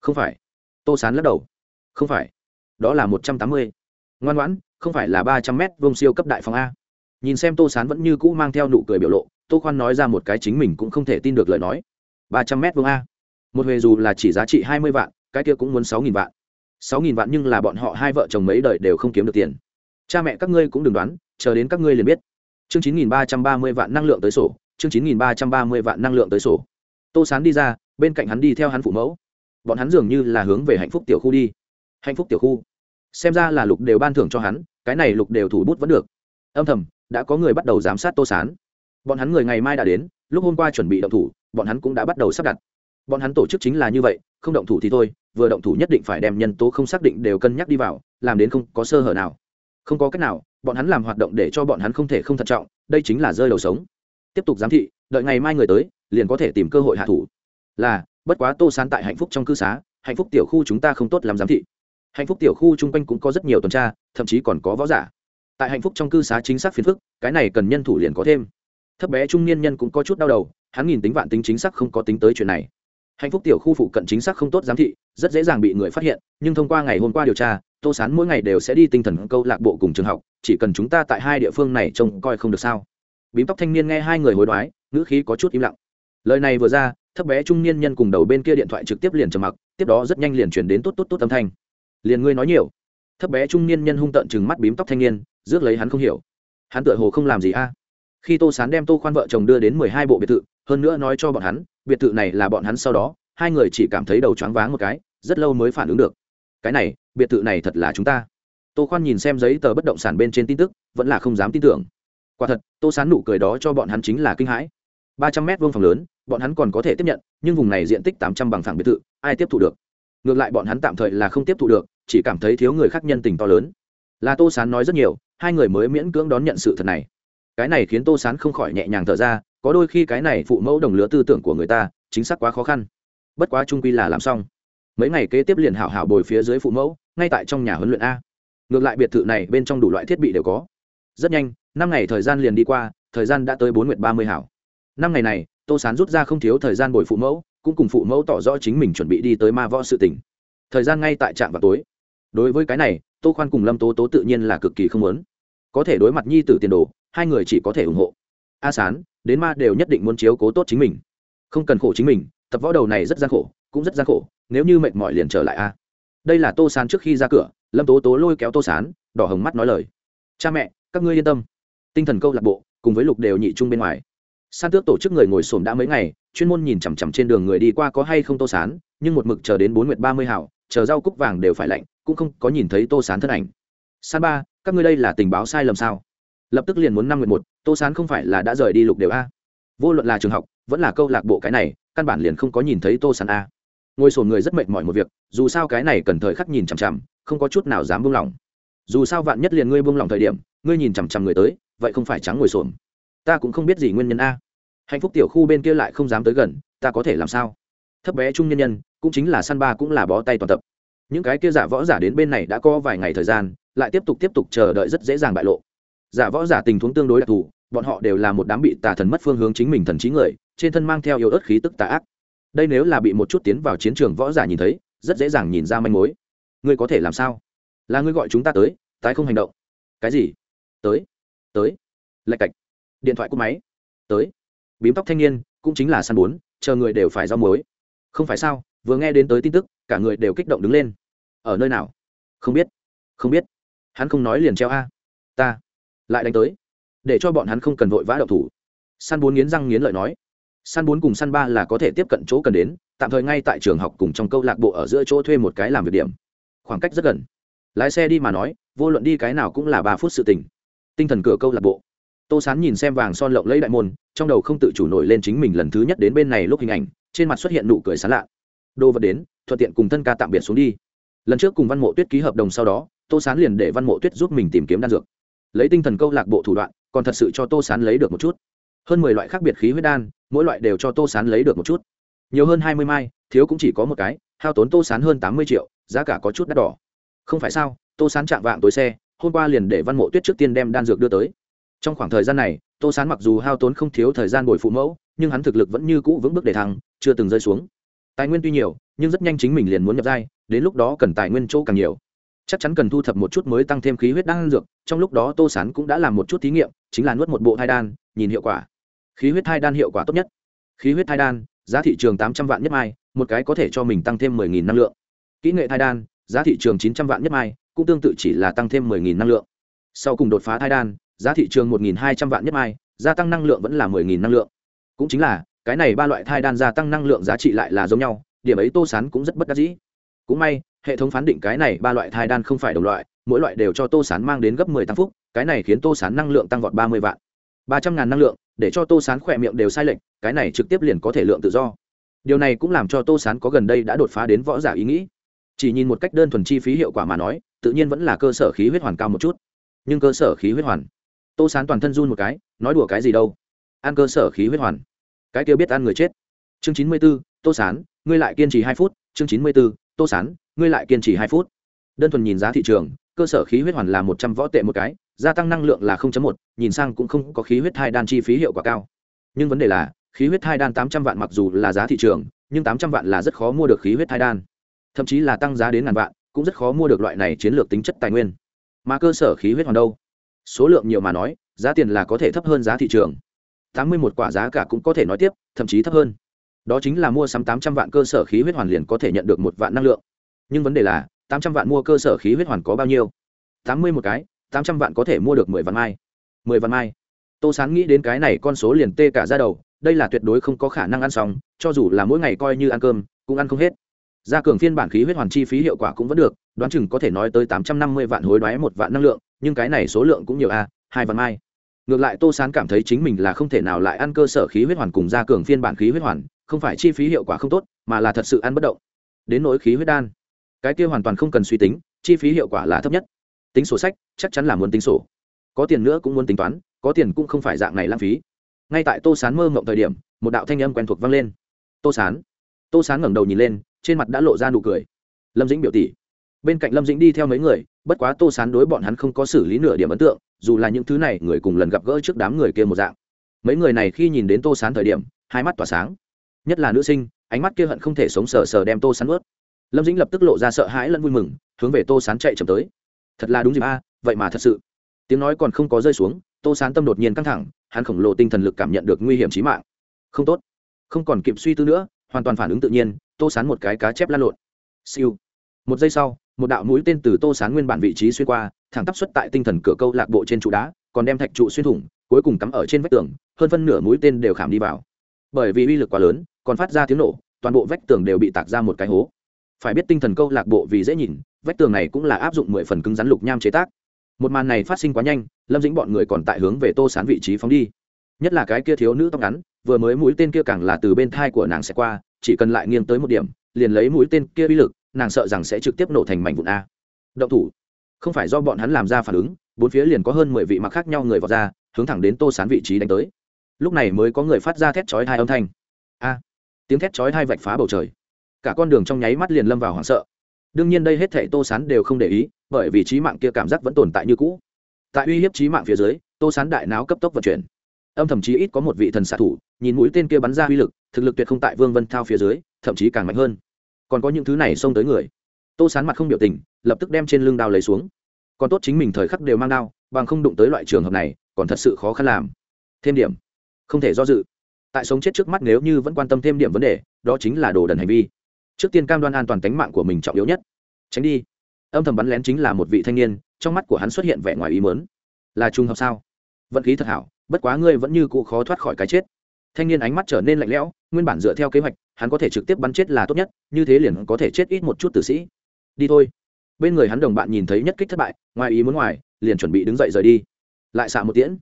Không phải. Tô sán lắc đầu. Không phải. Đó là một trăm tám mươi. Ngoan ngoãn, không phải là ba trăm mét vông siêu cấp đại phòng a. Nhìn xem tô sán vẫn như cũ mang theo nụ cười biểu lộ, tô khoan nói ra một cái chính mình cũng không thể tin được lời nói. ba trăm mét vuông a. Một huề dù là chỉ giá trị hai mươi vạn, cái kia cũng muốn sáu nghìn vạn. sáu nghìn vạn nhưng là bọn họ hai vợ chồng mấy đời đều không kiếm được tiền. Cha mẹ các ngươi cũng đừng đoán, chờ đến các ngươi liền biết. Chương chín nghìn ba trăm ba mươi vạn năng lượng tới sổ chương chín nghìn ba trăm ba mươi vạn năng lượng tới sổ. Tô sán đi ra, bên cạnh hắn đi theo hắn phụ mẫu. Bọn hắn dường như là hướng về hạnh phúc tiểu khu đi. Hạnh phúc tiểu khu. Xem ra là lục đều ban thưởng cho hắn, cái này lục đều thủ bút vẫn được. Âm thầm, đã có người bắt đầu giám sát tô sán. Bọn hắn người ngày mai đã đến, lúc hôm qua chuẩn bị động thủ, bọn hắn cũng đã bắt đầu sắp đặt. Bọn hắn tổ chức chính là như vậy, không động thủ thì thôi, vừa động thủ nhất định phải đem nhân tố không xác định đều cân nhắc đi vào, làm đến không có sơ hở nào. Không có cách nào, bọn hắn làm hoạt động để cho bọn hắn không thể không thận trọng, đây chính là rơi đầu sống tiếp tục giám thị, đợi ngày mai người tới, liền có thể tìm cơ hội hạ thủ. Là, bất quá tô sán tại hạnh phúc trong cư xá, hạnh phúc tiểu khu chúng ta không tốt làm giám thị. Hạnh phúc tiểu khu chung quanh cũng có rất nhiều tuần tra, thậm chí còn có võ giả. Tại hạnh phúc trong cư xá chính xác phiền phức, cái này cần nhân thủ liền có thêm. Thấp bé trung niên nhân cũng có chút đau đầu, hắn nghìn tính vạn tính chính xác không có tính tới chuyện này. Hạnh phúc tiểu khu phụ cận chính xác không tốt giám thị, rất dễ dàng bị người phát hiện, nhưng thông qua ngày hôm qua điều tra, tô sán mỗi ngày đều sẽ đi tinh thần câu lạc bộ cùng trường học, chỉ cần chúng ta tại hai địa phương này trông coi không được sao bím tóc thanh niên nghe hai người hối đoái, ngữ khí có chút im lặng. Lời này vừa ra, thấp bé trung niên nhân cùng đầu bên kia điện thoại trực tiếp liền trầm mặc, tiếp đó rất nhanh liền chuyển đến tốt tốt tốt âm thanh. Liền ngươi nói nhiều. Thấp bé trung niên nhân hung tợn chừng mắt bím tóc thanh niên, rước lấy hắn không hiểu. Hắn tựa hồ không làm gì a. Khi tô sán đem tô khoan vợ chồng đưa đến mười hai bộ biệt thự, hơn nữa nói cho bọn hắn, biệt thự này là bọn hắn sau đó, hai người chỉ cảm thấy đầu choáng váng một cái, rất lâu mới phản ứng được. Cái này, biệt thự này thật là chúng ta. Tô khoan nhìn xem giấy tờ bất động sản bên trên tin tức, vẫn là không dám tin tưởng quả thật, tô sán nụ cười đó cho bọn hắn chính là kinh hãi. Ba trăm mét vuông phòng lớn, bọn hắn còn có thể tiếp nhận, nhưng vùng này diện tích tám trăm bằng phẳng biệt thự, ai tiếp thu được? Ngược lại bọn hắn tạm thời là không tiếp thu được, chỉ cảm thấy thiếu người khác nhân tình to lớn. Là tô sán nói rất nhiều, hai người mới miễn cưỡng đón nhận sự thật này. Cái này khiến tô sán không khỏi nhẹ nhàng thở ra, có đôi khi cái này phụ mẫu đồng lứa tư tưởng của người ta, chính xác quá khó khăn. Bất quá trung quy là làm xong. Mấy ngày kế tiếp liền hảo hảo bồi phía dưới phụ mẫu, ngay tại trong nhà huấn luyện a. Ngược lại biệt thự này bên trong đủ loại thiết bị đều có. Rất nhanh năm ngày thời gian liền đi qua, thời gian đã tới bốn nguyệt ba mươi hảo. Năm ngày này, tô sán rút ra không thiếu thời gian bồi phụ mẫu, cũng cùng phụ mẫu tỏ rõ chính mình chuẩn bị đi tới ma võ sự tỉnh. Thời gian ngay tại trạm vào tối. Đối với cái này, tô khoan cùng lâm tố tố tự nhiên là cực kỳ không lớn có thể đối mặt nhi tử tiền đồ, hai người chỉ có thể ủng hộ. A sán, đến ma đều nhất định muốn chiếu cố tốt chính mình. Không cần khổ chính mình, tập võ đầu này rất gian khổ, cũng rất gian khổ, nếu như mệt mỏi liền trở lại a. Đây là tô sán trước khi ra cửa, lâm tố tố lôi kéo tô sán, đỏ hồng mắt nói lời. Cha mẹ, các ngươi yên tâm tinh thần câu lạc bộ, cùng với lục đều nhị chung bên ngoài. San tước tổ chức người ngồi sổm đã mấy ngày, chuyên môn nhìn chằm chằm trên đường người đi qua có hay không tô sán, nhưng một mực chờ đến bốn nguyệt ba mươi hảo, chờ rau cúc vàng đều phải lạnh, cũng không có nhìn thấy tô sán thân ảnh. San ba, các ngươi đây là tình báo sai lầm sao? Lập tức liền muốn năm nguyệt một, tô sán không phải là đã rời đi lục đều a? Vô luận là trường học, vẫn là câu lạc bộ cái này, căn bản liền không có nhìn thấy tô sán a. Ngồi sổn người rất mệt mỏi một việc, dù sao cái này cần thời khắc nhìn chằm chằm, không có chút nào dám buông lỏng. Dù sao vạn nhất liền ngươi buông lỏng thời điểm, ngươi nhìn chằm chằm người tới vậy không phải trắng ngồi xổm. Ta cũng không biết gì nguyên nhân a. Hạnh phúc tiểu khu bên kia lại không dám tới gần, ta có thể làm sao? Thấp bé trung nhân nhân, cũng chính là săn ba cũng là bó tay toàn tập. Những cái kia giả võ giả đến bên này đã có vài ngày thời gian, lại tiếp tục tiếp tục chờ đợi rất dễ dàng bại lộ. Giả võ giả tình huống tương đối đặc thù, bọn họ đều là một đám bị tà thần mất phương hướng chính mình thần trí người, trên thân mang theo yếu ớt khí tức tà ác. Đây nếu là bị một chút tiến vào chiến trường võ giả nhìn thấy, rất dễ dàng nhìn ra manh mối. Ngươi có thể làm sao? Là ngươi gọi chúng ta tới, tái không hành động. Cái gì? Tới tới. Lạch cạch. Điện thoại cúp máy. Tới. Bím tóc thanh niên, cũng chính là săn bốn, chờ người đều phải rau muối không phải sao, vừa nghe đến tới tin tức, cả người đều kích động đứng lên. Ở nơi nào? Không biết. Không biết. Hắn không nói liền treo a. Ta. Lại đánh tới. Để cho bọn hắn không cần vội vã đậu thủ. Săn bốn nghiến răng nghiến lợi nói. Săn bốn cùng săn ba là có thể tiếp cận chỗ cần đến, tạm thời ngay tại trường học cùng trong câu lạc bộ ở giữa chỗ thuê một cái làm việc điểm. Khoảng cách rất gần. Lái xe đi mà nói, vô luận đi cái nào cũng là ba phút sự tình tinh thần cửa câu lạc bộ. Tô sán nhìn xem vàng son lộng lấy đại môn, trong đầu không tự chủ nổi lên chính mình lần thứ nhất đến bên này lúc hình ảnh, trên mặt xuất hiện nụ cười sán lạ. Đồ vật đến, thuận tiện cùng thân ca tạm biệt xuống đi. Lần trước cùng văn mộ tuyết ký hợp đồng sau đó, tô sán liền để văn mộ tuyết giúp mình tìm kiếm đan dược. Lấy tinh thần câu lạc bộ thủ đoạn, còn thật sự cho tô sán lấy được một chút. Hơn mười loại khác biệt khí huyết đan, mỗi loại đều cho tô sán lấy được một chút. Nhiều hơn hai mươi mai, thiếu cũng chỉ có một cái, hao tốn tô sán hơn tám mươi triệu, giá cả có chút đắt đỏ. Không phải sao, tô sán chạm vạng tối xe hôm qua liền để văn mộ tuyết trước tiên đem đan dược đưa tới. Trong khoảng thời gian này, tô sán mặc dù hao tốn không thiếu thời gian bồi phụ mẫu, nhưng hắn thực lực vẫn như cũ vững bước để thăng, chưa từng rơi xuống. Tài nguyên tuy nhiều, nhưng rất nhanh chính mình liền muốn nhập giai, đến lúc đó cần tài nguyên chỗ càng nhiều. Chắc chắn cần thu thập một chút mới tăng thêm khí huyết đan dược, trong lúc đó tô sán cũng đã làm một chút thí nghiệm, chính là nuốt một bộ thai đan, nhìn hiệu quả. Khí huyết thai đan hiệu quả tốt nhất. Khí huyết thai đan, giá thị trường tám trăm vạn nhất mai, một cái có thể cho mình tăng thêm mười nghìn năng lượng. Kỹ nghệ thai đan, giá thị trường chín trăm vạn nhất mai cũng tương tự chỉ là tăng thêm 10.000 năng lượng. Sau cùng đột phá thai đan, giá thị trường một nghìn hai trăm vạn nhất mai, gia tăng năng lượng vẫn là 10.000 năng lượng. Cũng chính là, cái này ba loại thai đan gia tăng năng lượng giá trị lại là giống nhau, điểm ấy tô sán cũng rất bất đắc dĩ. Cũng may, hệ thống phán định cái này ba loại thai đan không phải đồng loại, mỗi loại đều cho tô sán mang đến gấp mười tăng phúc, cái này khiến tô sán năng lượng tăng vọt ba mươi vạn. ba trăm ngàn năng lượng, để cho tô sán khỏe miệng đều sai lệch, cái này trực tiếp liền có thể lượng tự do. Điều này cũng làm cho tô sán có gần đây đã đột phá đến võ giả ý nghĩ chỉ nhìn một cách đơn thuần chi phí hiệu quả mà nói, tự nhiên vẫn là cơ sở khí huyết hoàn cao một chút. Nhưng cơ sở khí huyết hoàn, tô sán toàn thân run một cái, nói đùa cái gì đâu? Ăn cơ sở khí huyết hoàn. Cái kia biết ăn người chết. Chương chín mươi b ố tô sán, ngươi lại kiên trì hai phút. Chương chín mươi b ố tô sán, ngươi lại kiên trì hai phút. Đơn thuần nhìn giá thị trường, cơ sở khí huyết hoàn là một trăm võ tệ một cái, gia tăng năng lượng là một, nhìn sang cũng không có khí huyết thai đan chi phí hiệu quả cao. Nhưng vấn đề là, khí huyết thai đan tám trăm vạn mặc dù là giá thị trường, nhưng tám trăm vạn là rất khó mua được khí huyết thai đan thậm chí là tăng giá đến ngàn vạn, cũng rất khó mua được loại này chiến lược tính chất tài nguyên. Mà cơ sở khí huyết hoàn đâu? Số lượng nhiều mà nói, giá tiền là có thể thấp hơn giá thị trường. Tám mươi một quả giá cả cũng có thể nói tiếp, thậm chí thấp hơn. Đó chính là mua sắm tám trăm vạn cơ sở khí huyết hoàn liền có thể nhận được một vạn năng lượng. Nhưng vấn đề là, tám trăm vạn mua cơ sở khí huyết hoàn có bao nhiêu? Tám mươi một cái, tám trăm vạn có thể mua được mười vạn mai. Mười vạn mai. Tô sán nghĩ đến cái này con số liền tê cả ra đầu, đây là tuyệt đối không có khả năng ăn xong, cho dù là mỗi ngày coi như ăn cơm, cũng ăn không hết gia cường phiên bản khí huyết hoàn chi phí hiệu quả cũng vẫn được đoán chừng có thể nói tới tám trăm năm mươi vạn hối đoái một vạn năng lượng nhưng cái này số lượng cũng nhiều a à, hai vạn mai. Ngược lại tô sán cảm thấy chính mình là không thể nào lại ăn cơ sở khí huyết hoàn cùng gia cường phiên bản khí huyết hoàn không phải chi phí hiệu quả không tốt mà là thật sự ăn bất động. Đến nỗi khí huyết đan cái kia hoàn toàn không cần suy tính chi phí hiệu quả là thấp nhất. Tính sổ sách chắc chắn là muốn tính sổ. Có tiền nữa cũng muốn tính toán có tiền cũng không phải dạng này lãng phí. Ngay tại tô sán mơ mộng thời điểm một đạo thanh âm quen thuộc vang lên. Tô sán. Tô sán ngẩng đầu nhìn lên trên mặt đã lộ ra nụ cười. Lâm dĩnh biểu tỷ. Bên cạnh lâm dĩnh đi theo mấy người, bất quá tô sán đối bọn hắn không có xử lý nửa điểm ấn tượng, dù là những thứ này người cùng lần gặp gỡ trước đám người kia một dạng. Mấy người này khi nhìn đến tô sán thời điểm, hai mắt tỏa sáng. Nhất là nữ sinh, ánh mắt kia hận không thể sống sờ sờ đem tô sán ướt lâm dĩnh lập tức lộ ra sợ hãi lẫn vui mừng, hướng về tô sán chạy chậm tới. Thật là đúng dịp a, vậy mà thật sự. Tiếng nói còn không có rơi xuống, tô sán tâm đột nhiên căng thẳng, hắn khổng lồ tinh thần lực cảm nhận được nguy hiểm trí mạng. Không tốt. Không còn kịp suy tư nữa, hoàn toàn phản ứng tự nhiên tô sán một cái cá chép lan lộn. Siêu. Một giây sau, một đạo mũi tên từ tô sán nguyên bản vị trí xuyên qua, thẳng tắp xuất tại tinh thần cửa câu lạc bộ trên trụ đá, còn đem thạch trụ xuyên thủng, cuối cùng cắm ở trên vách tường, hơn phân nửa mũi tên đều khảm đi vào. Bởi vì uy lực quá lớn, còn phát ra tiếng nổ, toàn bộ vách tường đều bị tạc ra một cái hố. Phải biết tinh thần câu lạc bộ vì dễ nhìn, vách tường này cũng là áp dụng mười phần cứng rắn lục nham chế tác. Một màn này phát sinh quá nhanh, lâm dĩnh bọn người còn tại hướng về tô sán vị trí phóng đi. Nhất là cái kia thiếu nữ tóc ngắn, vừa mới mũi tên kia càng là từ bên thai của nàng sẽ qua chỉ cần lại nghiêng tới một điểm, liền lấy mũi tên kia uy lực, nàng sợ rằng sẽ trực tiếp nổ thành mảnh vụn a. Động thủ. Không phải do bọn hắn làm ra phản ứng, bốn phía liền có hơn mười vị mặc khác nhau người vào ra, hướng thẳng đến tô sán vị trí đánh tới. Lúc này mới có người phát ra thét chói hai âm thanh. A. Tiếng thét chói hai vạch phá bầu trời. Cả con đường trong nháy mắt liền lâm vào hoảng sợ. Đương nhiên đây hết thảy tô sán đều không để ý, bởi vì trí mạng kia cảm giác vẫn tồn tại như cũ. Tại uy hiếp trí mạng phía dưới, tô sán đại náo cấp tốc vận chuyển âm thậm chí ít có một vị thần xạ thủ, nhìn mũi tên kia bắn ra uy lực, thực lực tuyệt không tại vương vân thao phía dưới, thậm chí càng mạnh hơn. Còn có những thứ này xông tới người. Tô sán mặt không biểu tình, lập tức đem trên lưng đao lấy xuống. Còn tốt chính mình thời khắc đều mang đao, bằng không đụng tới loại trường hợp này, còn thật sự khó khăn làm. Thêm điểm. Không thể do dự. Tại sống chết trước mắt nếu như vẫn quan tâm thêm điểm vấn đề, đó chính là đồ đần hành vi. Trước tiên cam đoan an toàn tính mạng của mình trọng yếu nhất. Tránh đi. Âm thầm bắn lén chính là một vị thanh niên, trong mắt của hắn xuất hiện vẻ ngoài ý mớn là trung hợp sao? Vận khí thật hảo bất quá ngươi vẫn như cụ khó thoát khỏi cái chết. Thanh niên ánh mắt trở nên lạnh lẽo, nguyên bản dựa theo kế hoạch, hắn có thể trực tiếp bắn chết là tốt nhất, như thế liền có thể chết ít một chút tử sĩ. Đi thôi. Bên người hắn đồng bạn nhìn thấy nhất kích thất bại, ngoài ý muốn ngoài, liền chuẩn bị đứng dậy rời đi. Lại xạ một tiễn.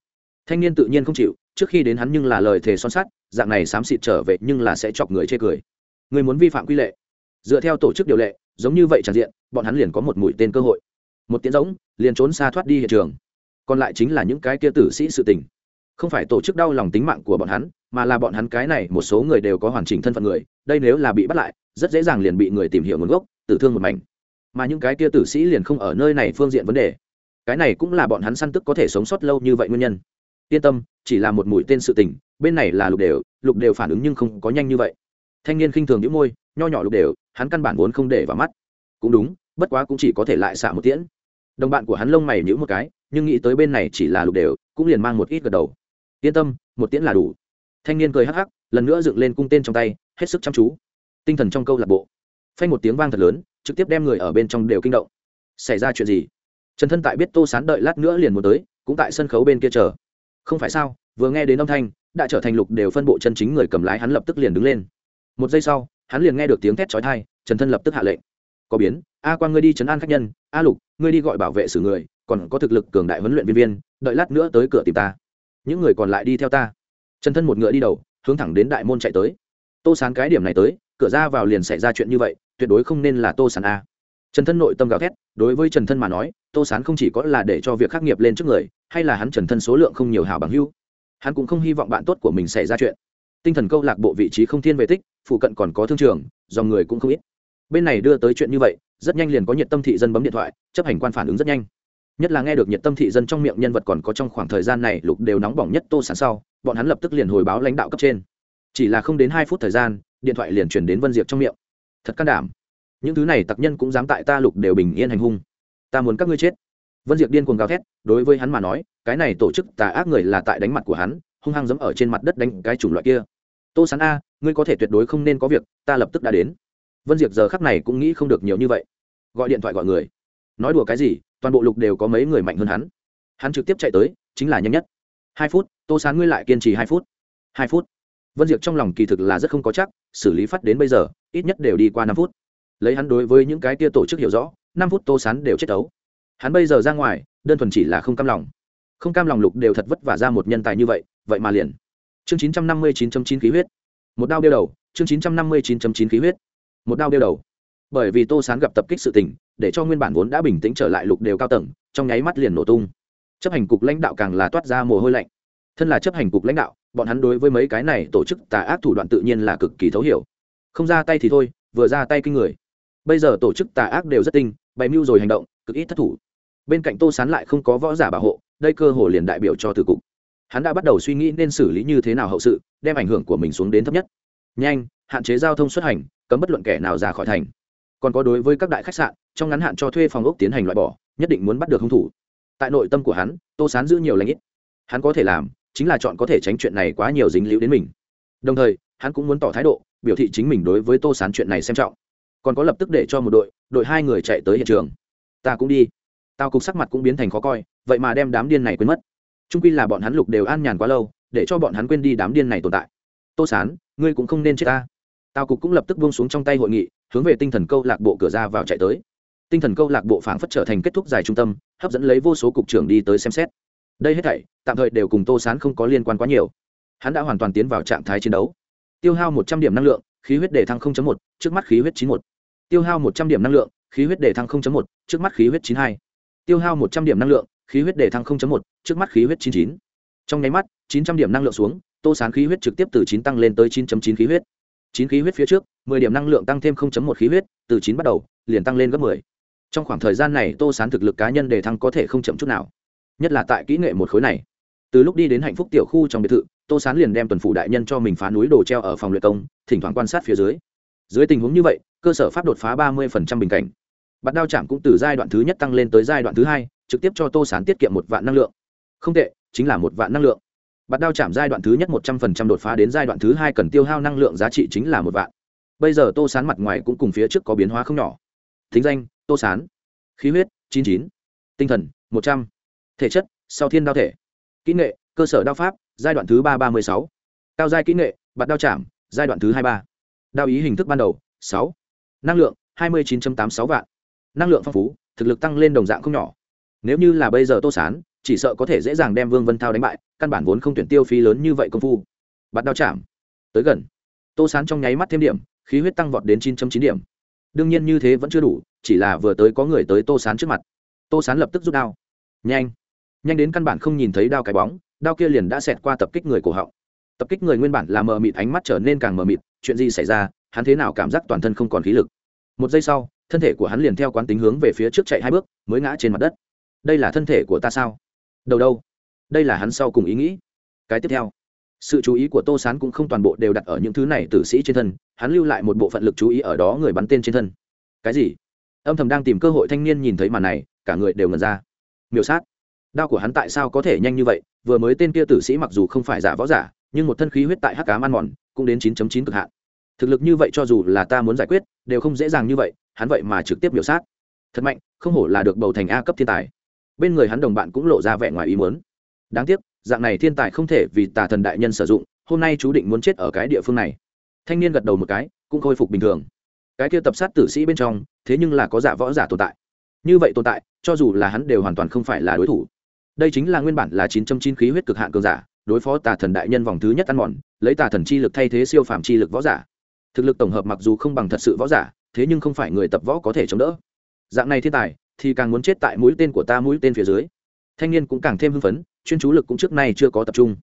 Thanh niên tự nhiên không chịu, trước khi đến hắn nhưng là lời thề son sắt, dạng này xám xịt trở về nhưng là sẽ chọc người chê cười. Người muốn vi phạm quy lệ. Dựa theo tổ chức điều lệ, giống như vậy tràn diện, bọn hắn liền có một mũi tên cơ hội. Một tiếng giống liền trốn xa thoát đi hiện trường. Còn lại chính là những cái kia tử sĩ sự tình không phải tổ chức đau lòng tính mạng của bọn hắn, mà là bọn hắn cái này một số người đều có hoàn chỉnh thân phận người, đây nếu là bị bắt lại, rất dễ dàng liền bị người tìm hiểu nguồn gốc, tử thương một mảnh. Mà những cái kia tử sĩ liền không ở nơi này phương diện vấn đề. Cái này cũng là bọn hắn săn tức có thể sống sót lâu như vậy nguyên nhân. Yên tâm, chỉ là một mũi tên sự tình, bên này là lục đều lục đều phản ứng nhưng không có nhanh như vậy. Thanh niên khinh thường những môi, nho nhỏ lục đều, hắn căn bản vốn không để vào mắt. Cũng đúng, bất quá cũng chỉ có thể lại xạ một tiễn. Đồng bạn của hắn lông mày nhữ một cái, nhưng nghĩ tới bên này chỉ là lục đều, cũng liền mang một ít gật đầu yên tâm, một tiễn là đủ. Thanh niên cười hắc hắc, lần nữa dựng lên cung tên trong tay, hết sức chăm chú. Tinh thần trong câu lạc bộ. Phanh một tiếng vang thật lớn, trực tiếp đem người ở bên trong đều kinh động. Xảy ra chuyện gì? Trần thân tại biết tô sán đợi lát nữa liền muốn tới, cũng tại sân khấu bên kia chờ. Không phải sao, vừa nghe đến âm thanh, đã trở thành lục đều phân bộ chân chính người cầm lái hắn lập tức liền đứng lên. Một giây sau, hắn liền nghe được tiếng thét chói tai, trần thân lập tức hạ lệnh. Có biến, a quan ngươi đi chấn an khách nhân, a lục, ngươi đi gọi bảo vệ xử người, còn có thực lực cường đại huấn luyện viên viên, đợi lát nữa tới cửa tìm ta những người còn lại đi theo ta. Trần thân một ngựa đi đầu, hướng thẳng đến đại môn chạy tới. Tô sán cái điểm này tới, cửa ra vào liền xảy ra chuyện như vậy, tuyệt đối không nên là tô sán a. Trần thân nội tâm gào thét, đối với trần thân mà nói, tô sán không chỉ có là để cho việc khắc nghiệp lên trước người, hay là hắn trần thân số lượng không nhiều hảo bằng hưu hắn cũng không hy vọng bạn tốt của mình xảy ra chuyện. Tinh thần câu lạc bộ vị trí không thiên về tích, phụ cận còn có thương trường, dòng người cũng không ít. Bên này đưa tới chuyện như vậy, rất nhanh liền có nhiệt tâm thị dân bấm điện thoại, chấp hành quan phản ứng rất nhanh nhất là nghe được nhiệt tâm thị dân trong miệng nhân vật còn có trong khoảng thời gian này lục đều nóng bỏng nhất tô sán sau, bọn hắn lập tức liền hồi báo lãnh đạo cấp trên. Chỉ là không đến hai phút thời gian, điện thoại liền chuyển đến vân diệp trong miệng. Thật can đảm. Những thứ này tặc nhân cũng dám tại ta lục đều bình yên hành hung. Ta muốn các ngươi chết. Vân diệp điên cuồng gào thét, đối với hắn mà nói, cái này tổ chức tà ác người là tại đánh mặt của hắn, hung hăng dẫm ở trên mặt đất đánh cái chủng loại kia. Tô sán a, ngươi có thể tuyệt đối không nên có việc, ta lập tức đã đến. Vân diệp giờ khắc này cũng nghĩ không được nhiều như vậy. Gọi điện thoại gọi người. Nói đùa cái gì toàn bộ lục đều có mấy người mạnh hơn hắn. Hắn trực tiếp chạy tới, chính là nhanh nhất. Hai phút, tô sán ngươi lại kiên trì hai phút. Hai phút. Vân diệp trong lòng kỳ thực là rất không có chắc, xử lý phát đến bây giờ, ít nhất đều đi qua năm phút. Lấy hắn đối với những cái tia tổ chức hiểu rõ, năm phút tô sán đều chết tấu hắn bây giờ ra ngoài, đơn thuần chỉ là không cam lòng. Không cam lòng lục đều thật vất vả ra một nhân tài như vậy vậy mà liền. Chương chín trăm năm mươi chín chín khí huyết. Một đao đeo đầu, chương chín trăm năm mươi chín chín khí huyết. Một đao đeo đầu bởi vì tô sán gặp tập kích sự tình, để cho nguyên bản vốn đã bình tĩnh trở lại lục đều cao tầng, trong nháy mắt liền nổ tung. Chấp hành cục lãnh đạo càng là toát ra mồ hôi lạnh. Thân là chấp hành cục lãnh đạo, bọn hắn đối với mấy cái này tổ chức tà ác thủ đoạn tự nhiên là cực kỳ thấu hiểu. Không ra tay thì thôi, vừa ra tay kinh người. Bây giờ tổ chức tà ác đều rất tinh, bày mưu rồi hành động, cực ít thất thủ. Bên cạnh tô sán lại không có võ giả bảo hộ, đây cơ hồ liền đại biểu cho từ cục. Hắn đã bắt đầu suy nghĩ nên xử lý như thế nào hậu sự, đem ảnh hưởng của mình xuống đến thấp nhất. Nhanh, hạn chế giao thông xuất hành, cấm bất luận kẻ nào ra khỏi thành còn có đối với các đại khách sạn, trong ngắn hạn cho thuê phòng ốc tiến hành loại bỏ, nhất định muốn bắt được hung thủ. Tại nội tâm của hắn, tô sán giữ nhiều lãnh ít. Hắn có thể làm, chính là chọn có thể tránh chuyện này quá nhiều dính líu đến mình. Đồng thời, hắn cũng muốn tỏ thái độ, biểu thị chính mình đối với tô sán chuyện này xem trọng. Còn có lập tức để cho một đội đội hai người chạy tới hiện trường. Ta cũng đi. Tao cục sắc mặt cũng biến thành khó coi, vậy mà đem đám điên này quên mất. Trung quy là bọn hắn lục đều an nhàn quá lâu, để cho bọn hắn quên đi đám điên này tồn tại. Tô sán, ngươi cũng không nên chết ta. Tao cục cũng lập tức buông xuống trong tay hội nghị hướng về tinh thần câu lạc bộ cửa ra vào chạy tới. Tinh thần câu lạc bộ phảng phất trở thành kết thúc dài trung tâm, hấp dẫn lấy vô số cục trưởng đi tới xem xét. Đây hết thảy, tạm thời đều cùng tô sán không có liên quan quá nhiều. Hắn đã hoàn toàn tiến vào trạng thái chiến đấu. Tiêu hao một trăm điểm năng lượng, khí huyết đề thăng một, trước mắt khí huyết chín một. Tiêu hao một trăm điểm năng lượng, khí huyết đề thăng một, trước mắt khí huyết chín hai. Tiêu hao một trăm điểm năng lượng, khí huyết đề thăng một, trước mắt khí huyết chín chín. Trong nháy mắt, chín trăm điểm năng lượng xuống, tô sán khí huyết trực tiếp từ chín tăng lên tới chín chín khí huyết chín khí huyết phía trước, mười điểm năng lượng tăng thêm không chấm một khí huyết, từ chín bắt đầu, liền tăng lên gấp mười. Trong khoảng thời gian này, tô sán thực lực cá nhân đề thăng có thể không chậm chút nào, nhất là tại kỹ nghệ một khối này. Từ lúc đi đến hạnh phúc tiểu khu trong biệt thự, tô sán liền đem tuần phủ đại nhân cho mình phá núi đồ treo ở phòng luyện công, thỉnh thoảng quan sát phía dưới. Dưới tình huống như vậy, cơ sở pháp đột phá ba mươi bình cảnh. Bạt đao chạm cũng từ giai đoạn thứ nhất tăng lên tới giai đoạn thứ hai, trực tiếp cho tô sán tiết kiệm một vạn năng lượng. Không tệ, chính là một vạn năng lượng bạt đao chạm giai đoạn thứ nhất một trăm phần trăm đột phá đến giai đoạn thứ hai cần tiêu hao năng lượng giá trị chính là một vạn. Bây giờ tô sán mặt ngoài cũng cùng phía trước có biến hóa không nhỏ. Thính danh, tô sán. Khí huyết, chín chín. Tinh thần, một trăm. Thể chất, sau thiên đao thể. Kỹ nghệ, cơ sở đao pháp, giai đoạn thứ ba ba mươi sáu. Cao giai kỹ nghệ, bạt đao chạm, giai đoạn thứ hai ba. Đao ý hình thức ban đầu, sáu. Năng lượng, hai mươi chín tám sáu vạn. Năng lượng phong phú, thực lực tăng lên đồng dạng không nhỏ. Nếu như là bây giờ tô sán chỉ sợ có thể dễ dàng đem vương vân thao đánh bại, căn bản vốn không tuyển tiêu phí lớn như vậy công phu. Bắt đao chạm. Tới gần. Tô sán trong nháy mắt thêm điểm, khí huyết tăng vọt đến chín chín điểm. Đương nhiên như thế vẫn chưa đủ, chỉ là vừa tới có người tới tô sán trước mặt. Tô sán lập tức rút đao. Nhanh. Nhanh đến căn bản không nhìn thấy đao cái bóng, đao kia liền đã xẹt qua tập kích người cổ họng. Tập kích người nguyên bản là mờ mịt, ánh mắt trở nên càng mờ mịt, chuyện gì xảy ra, hắn thế nào cảm giác toàn thân không còn khí lực. Một giây sau, thân thể của hắn liền theo quán tính hướng về phía trước chạy hai bước, mới ngã trên mặt đất. Đây là thân thể của ta sao? Đầu đâu? Đây là hắn sau cùng ý nghĩ. Cái tiếp theo, sự chú ý của tô sán cũng không toàn bộ đều đặt ở những thứ này tử sĩ trên thân, hắn lưu lại một bộ phận lực chú ý ở đó người bắn tên trên thân. Cái gì? Âm thầm đang tìm cơ hội thanh niên nhìn thấy màn này, cả người đều ngần ra. Miêu sát. Đao của hắn tại sao có thể nhanh như vậy? Vừa mới tên kia tử sĩ mặc dù không phải giả võ giả, nhưng một thân khí huyết tại hắc cám ăn mòn, cũng đến 9 chín cực hạn. Thực lực như vậy cho dù là ta muốn giải quyết, đều không dễ dàng như vậy, hắn vậy mà trực tiếp biểu sát. Thật mạnh, không hổ là được bầu thành a cấp thiên tài bên người hắn đồng bạn cũng lộ ra vẻ ngoài ý muốn. Đáng tiếc, dạng này thiên tài không thể vì tà thần đại nhân sử dụng, hôm nay chú định muốn chết ở cái địa phương này. Thanh niên gật đầu một cái, cũng khôi phục bình thường. Cái kia tập sát tử sĩ bên trong, thế nhưng là có giả võ giả tồn tại. Như vậy tồn tại, cho dù là hắn đều hoàn toàn không phải là đối thủ. Đây chính là nguyên bản là chín trăm chín khí huyết cực hạn cường giả, đối phó tà thần đại nhân vòng thứ nhất ăn mòn, lấy tà thần chi lực thay thế siêu phàm chi lực võ giả. Thực lực tổng hợp mặc dù không bằng thật sự võ giả, thế nhưng không phải người tập võ có thể chống đỡ. Dạng này thiên tài thì càng muốn chết tại mũi tên của ta mũi tên phía dưới. Thanh niên cũng càng thêm hưng phấn, chuyên chú lực cũng trước nay chưa có tập trung.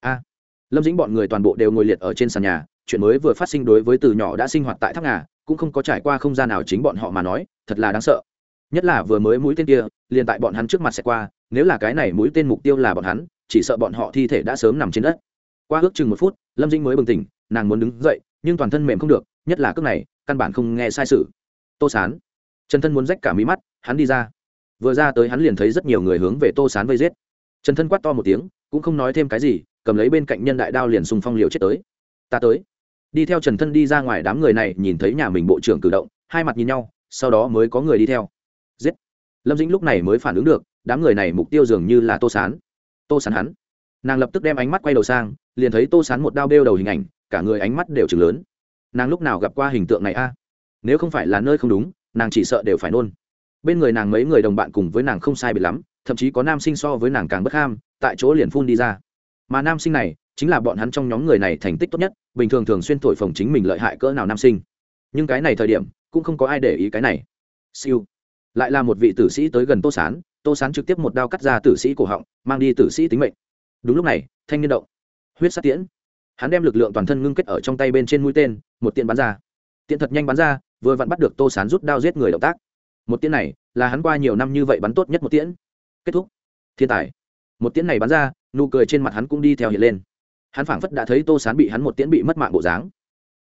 A. Lâm dĩnh bọn người toàn bộ đều ngồi liệt ở trên sàn nhà, chuyện mới vừa phát sinh đối với từ nhỏ đã sinh hoạt tại tháp ngà, cũng không có trải qua không gian nào chính bọn họ mà nói, thật là đáng sợ. Nhất là vừa mới mũi tên kia, liền tại bọn hắn trước mặt sẽ qua, nếu là cái này mũi tên mục tiêu là bọn hắn, chỉ sợ bọn họ thi thể đã sớm nằm trên đất. Qua ước chừng một phút, lâm dĩnh mới bừng tỉnh, nàng muốn đứng dậy, nhưng toàn thân mềm không được, nhất là cước này, căn bản không nghe sai sự. Tô sán. Chân thân muốn rách cả mí mắt hắn đi ra. Vừa ra tới hắn liền thấy rất nhiều người hướng về tô sán vây giết. Trần thân quát to một tiếng, cũng không nói thêm cái gì, cầm lấy bên cạnh nhân đại đao liền xung phong liều chết tới. Ta tới. Đi theo trần thân đi ra ngoài đám người này nhìn thấy nhà mình bộ trưởng cử động, hai mặt nhìn nhau, sau đó mới có người đi theo. Giết! Lâm dĩnh lúc này mới phản ứng được, đám người này mục tiêu dường như là tô sán. Tô sán hắn. Nàng lập tức đem ánh mắt quay đầu sang, liền thấy tô sán một đao bêu đầu hình ảnh, cả người ánh mắt đều chừng lớn. Nàng lúc nào gặp qua hình tượng này a? Nếu không phải là nơi không đúng, nàng chỉ sợ đều phải nôn bên người nàng mấy người đồng bạn cùng với nàng không sai biệt lắm, thậm chí có nam sinh so với nàng càng bất ham, tại chỗ liền phun đi ra. Mà nam sinh này, chính là bọn hắn trong nhóm người này thành tích tốt nhất, bình thường thường xuyên thổi phồng chính mình lợi hại cỡ nào nam sinh. Nhưng cái này thời điểm, cũng không có ai để ý cái này. Siêu. Lại là một vị tử sĩ tới gần tô sán tô sán trực tiếp một đao cắt ra tử sĩ cổ họng, mang đi tử sĩ tính mệnh. Đúng lúc này, thanh niên động. Huyết sát tiễn. Hắn đem lực lượng toàn thân ngưng kết ở trong tay bên trên mũi tên, một tiện bắn ra. Tiện thật nhanh bắn ra, vừa vặn bắt được tô sán rút đao giết người động tác một tiễn này là hắn qua nhiều năm như vậy bắn tốt nhất một tiễn. Kết thúc. Thiên tài. Một tiễn này bắn ra, nụ cười trên mặt hắn cũng đi theo hiện lên. Hắn phảng phất đã thấy tô sán bị hắn một tiễn bị mất mạng bộ dáng.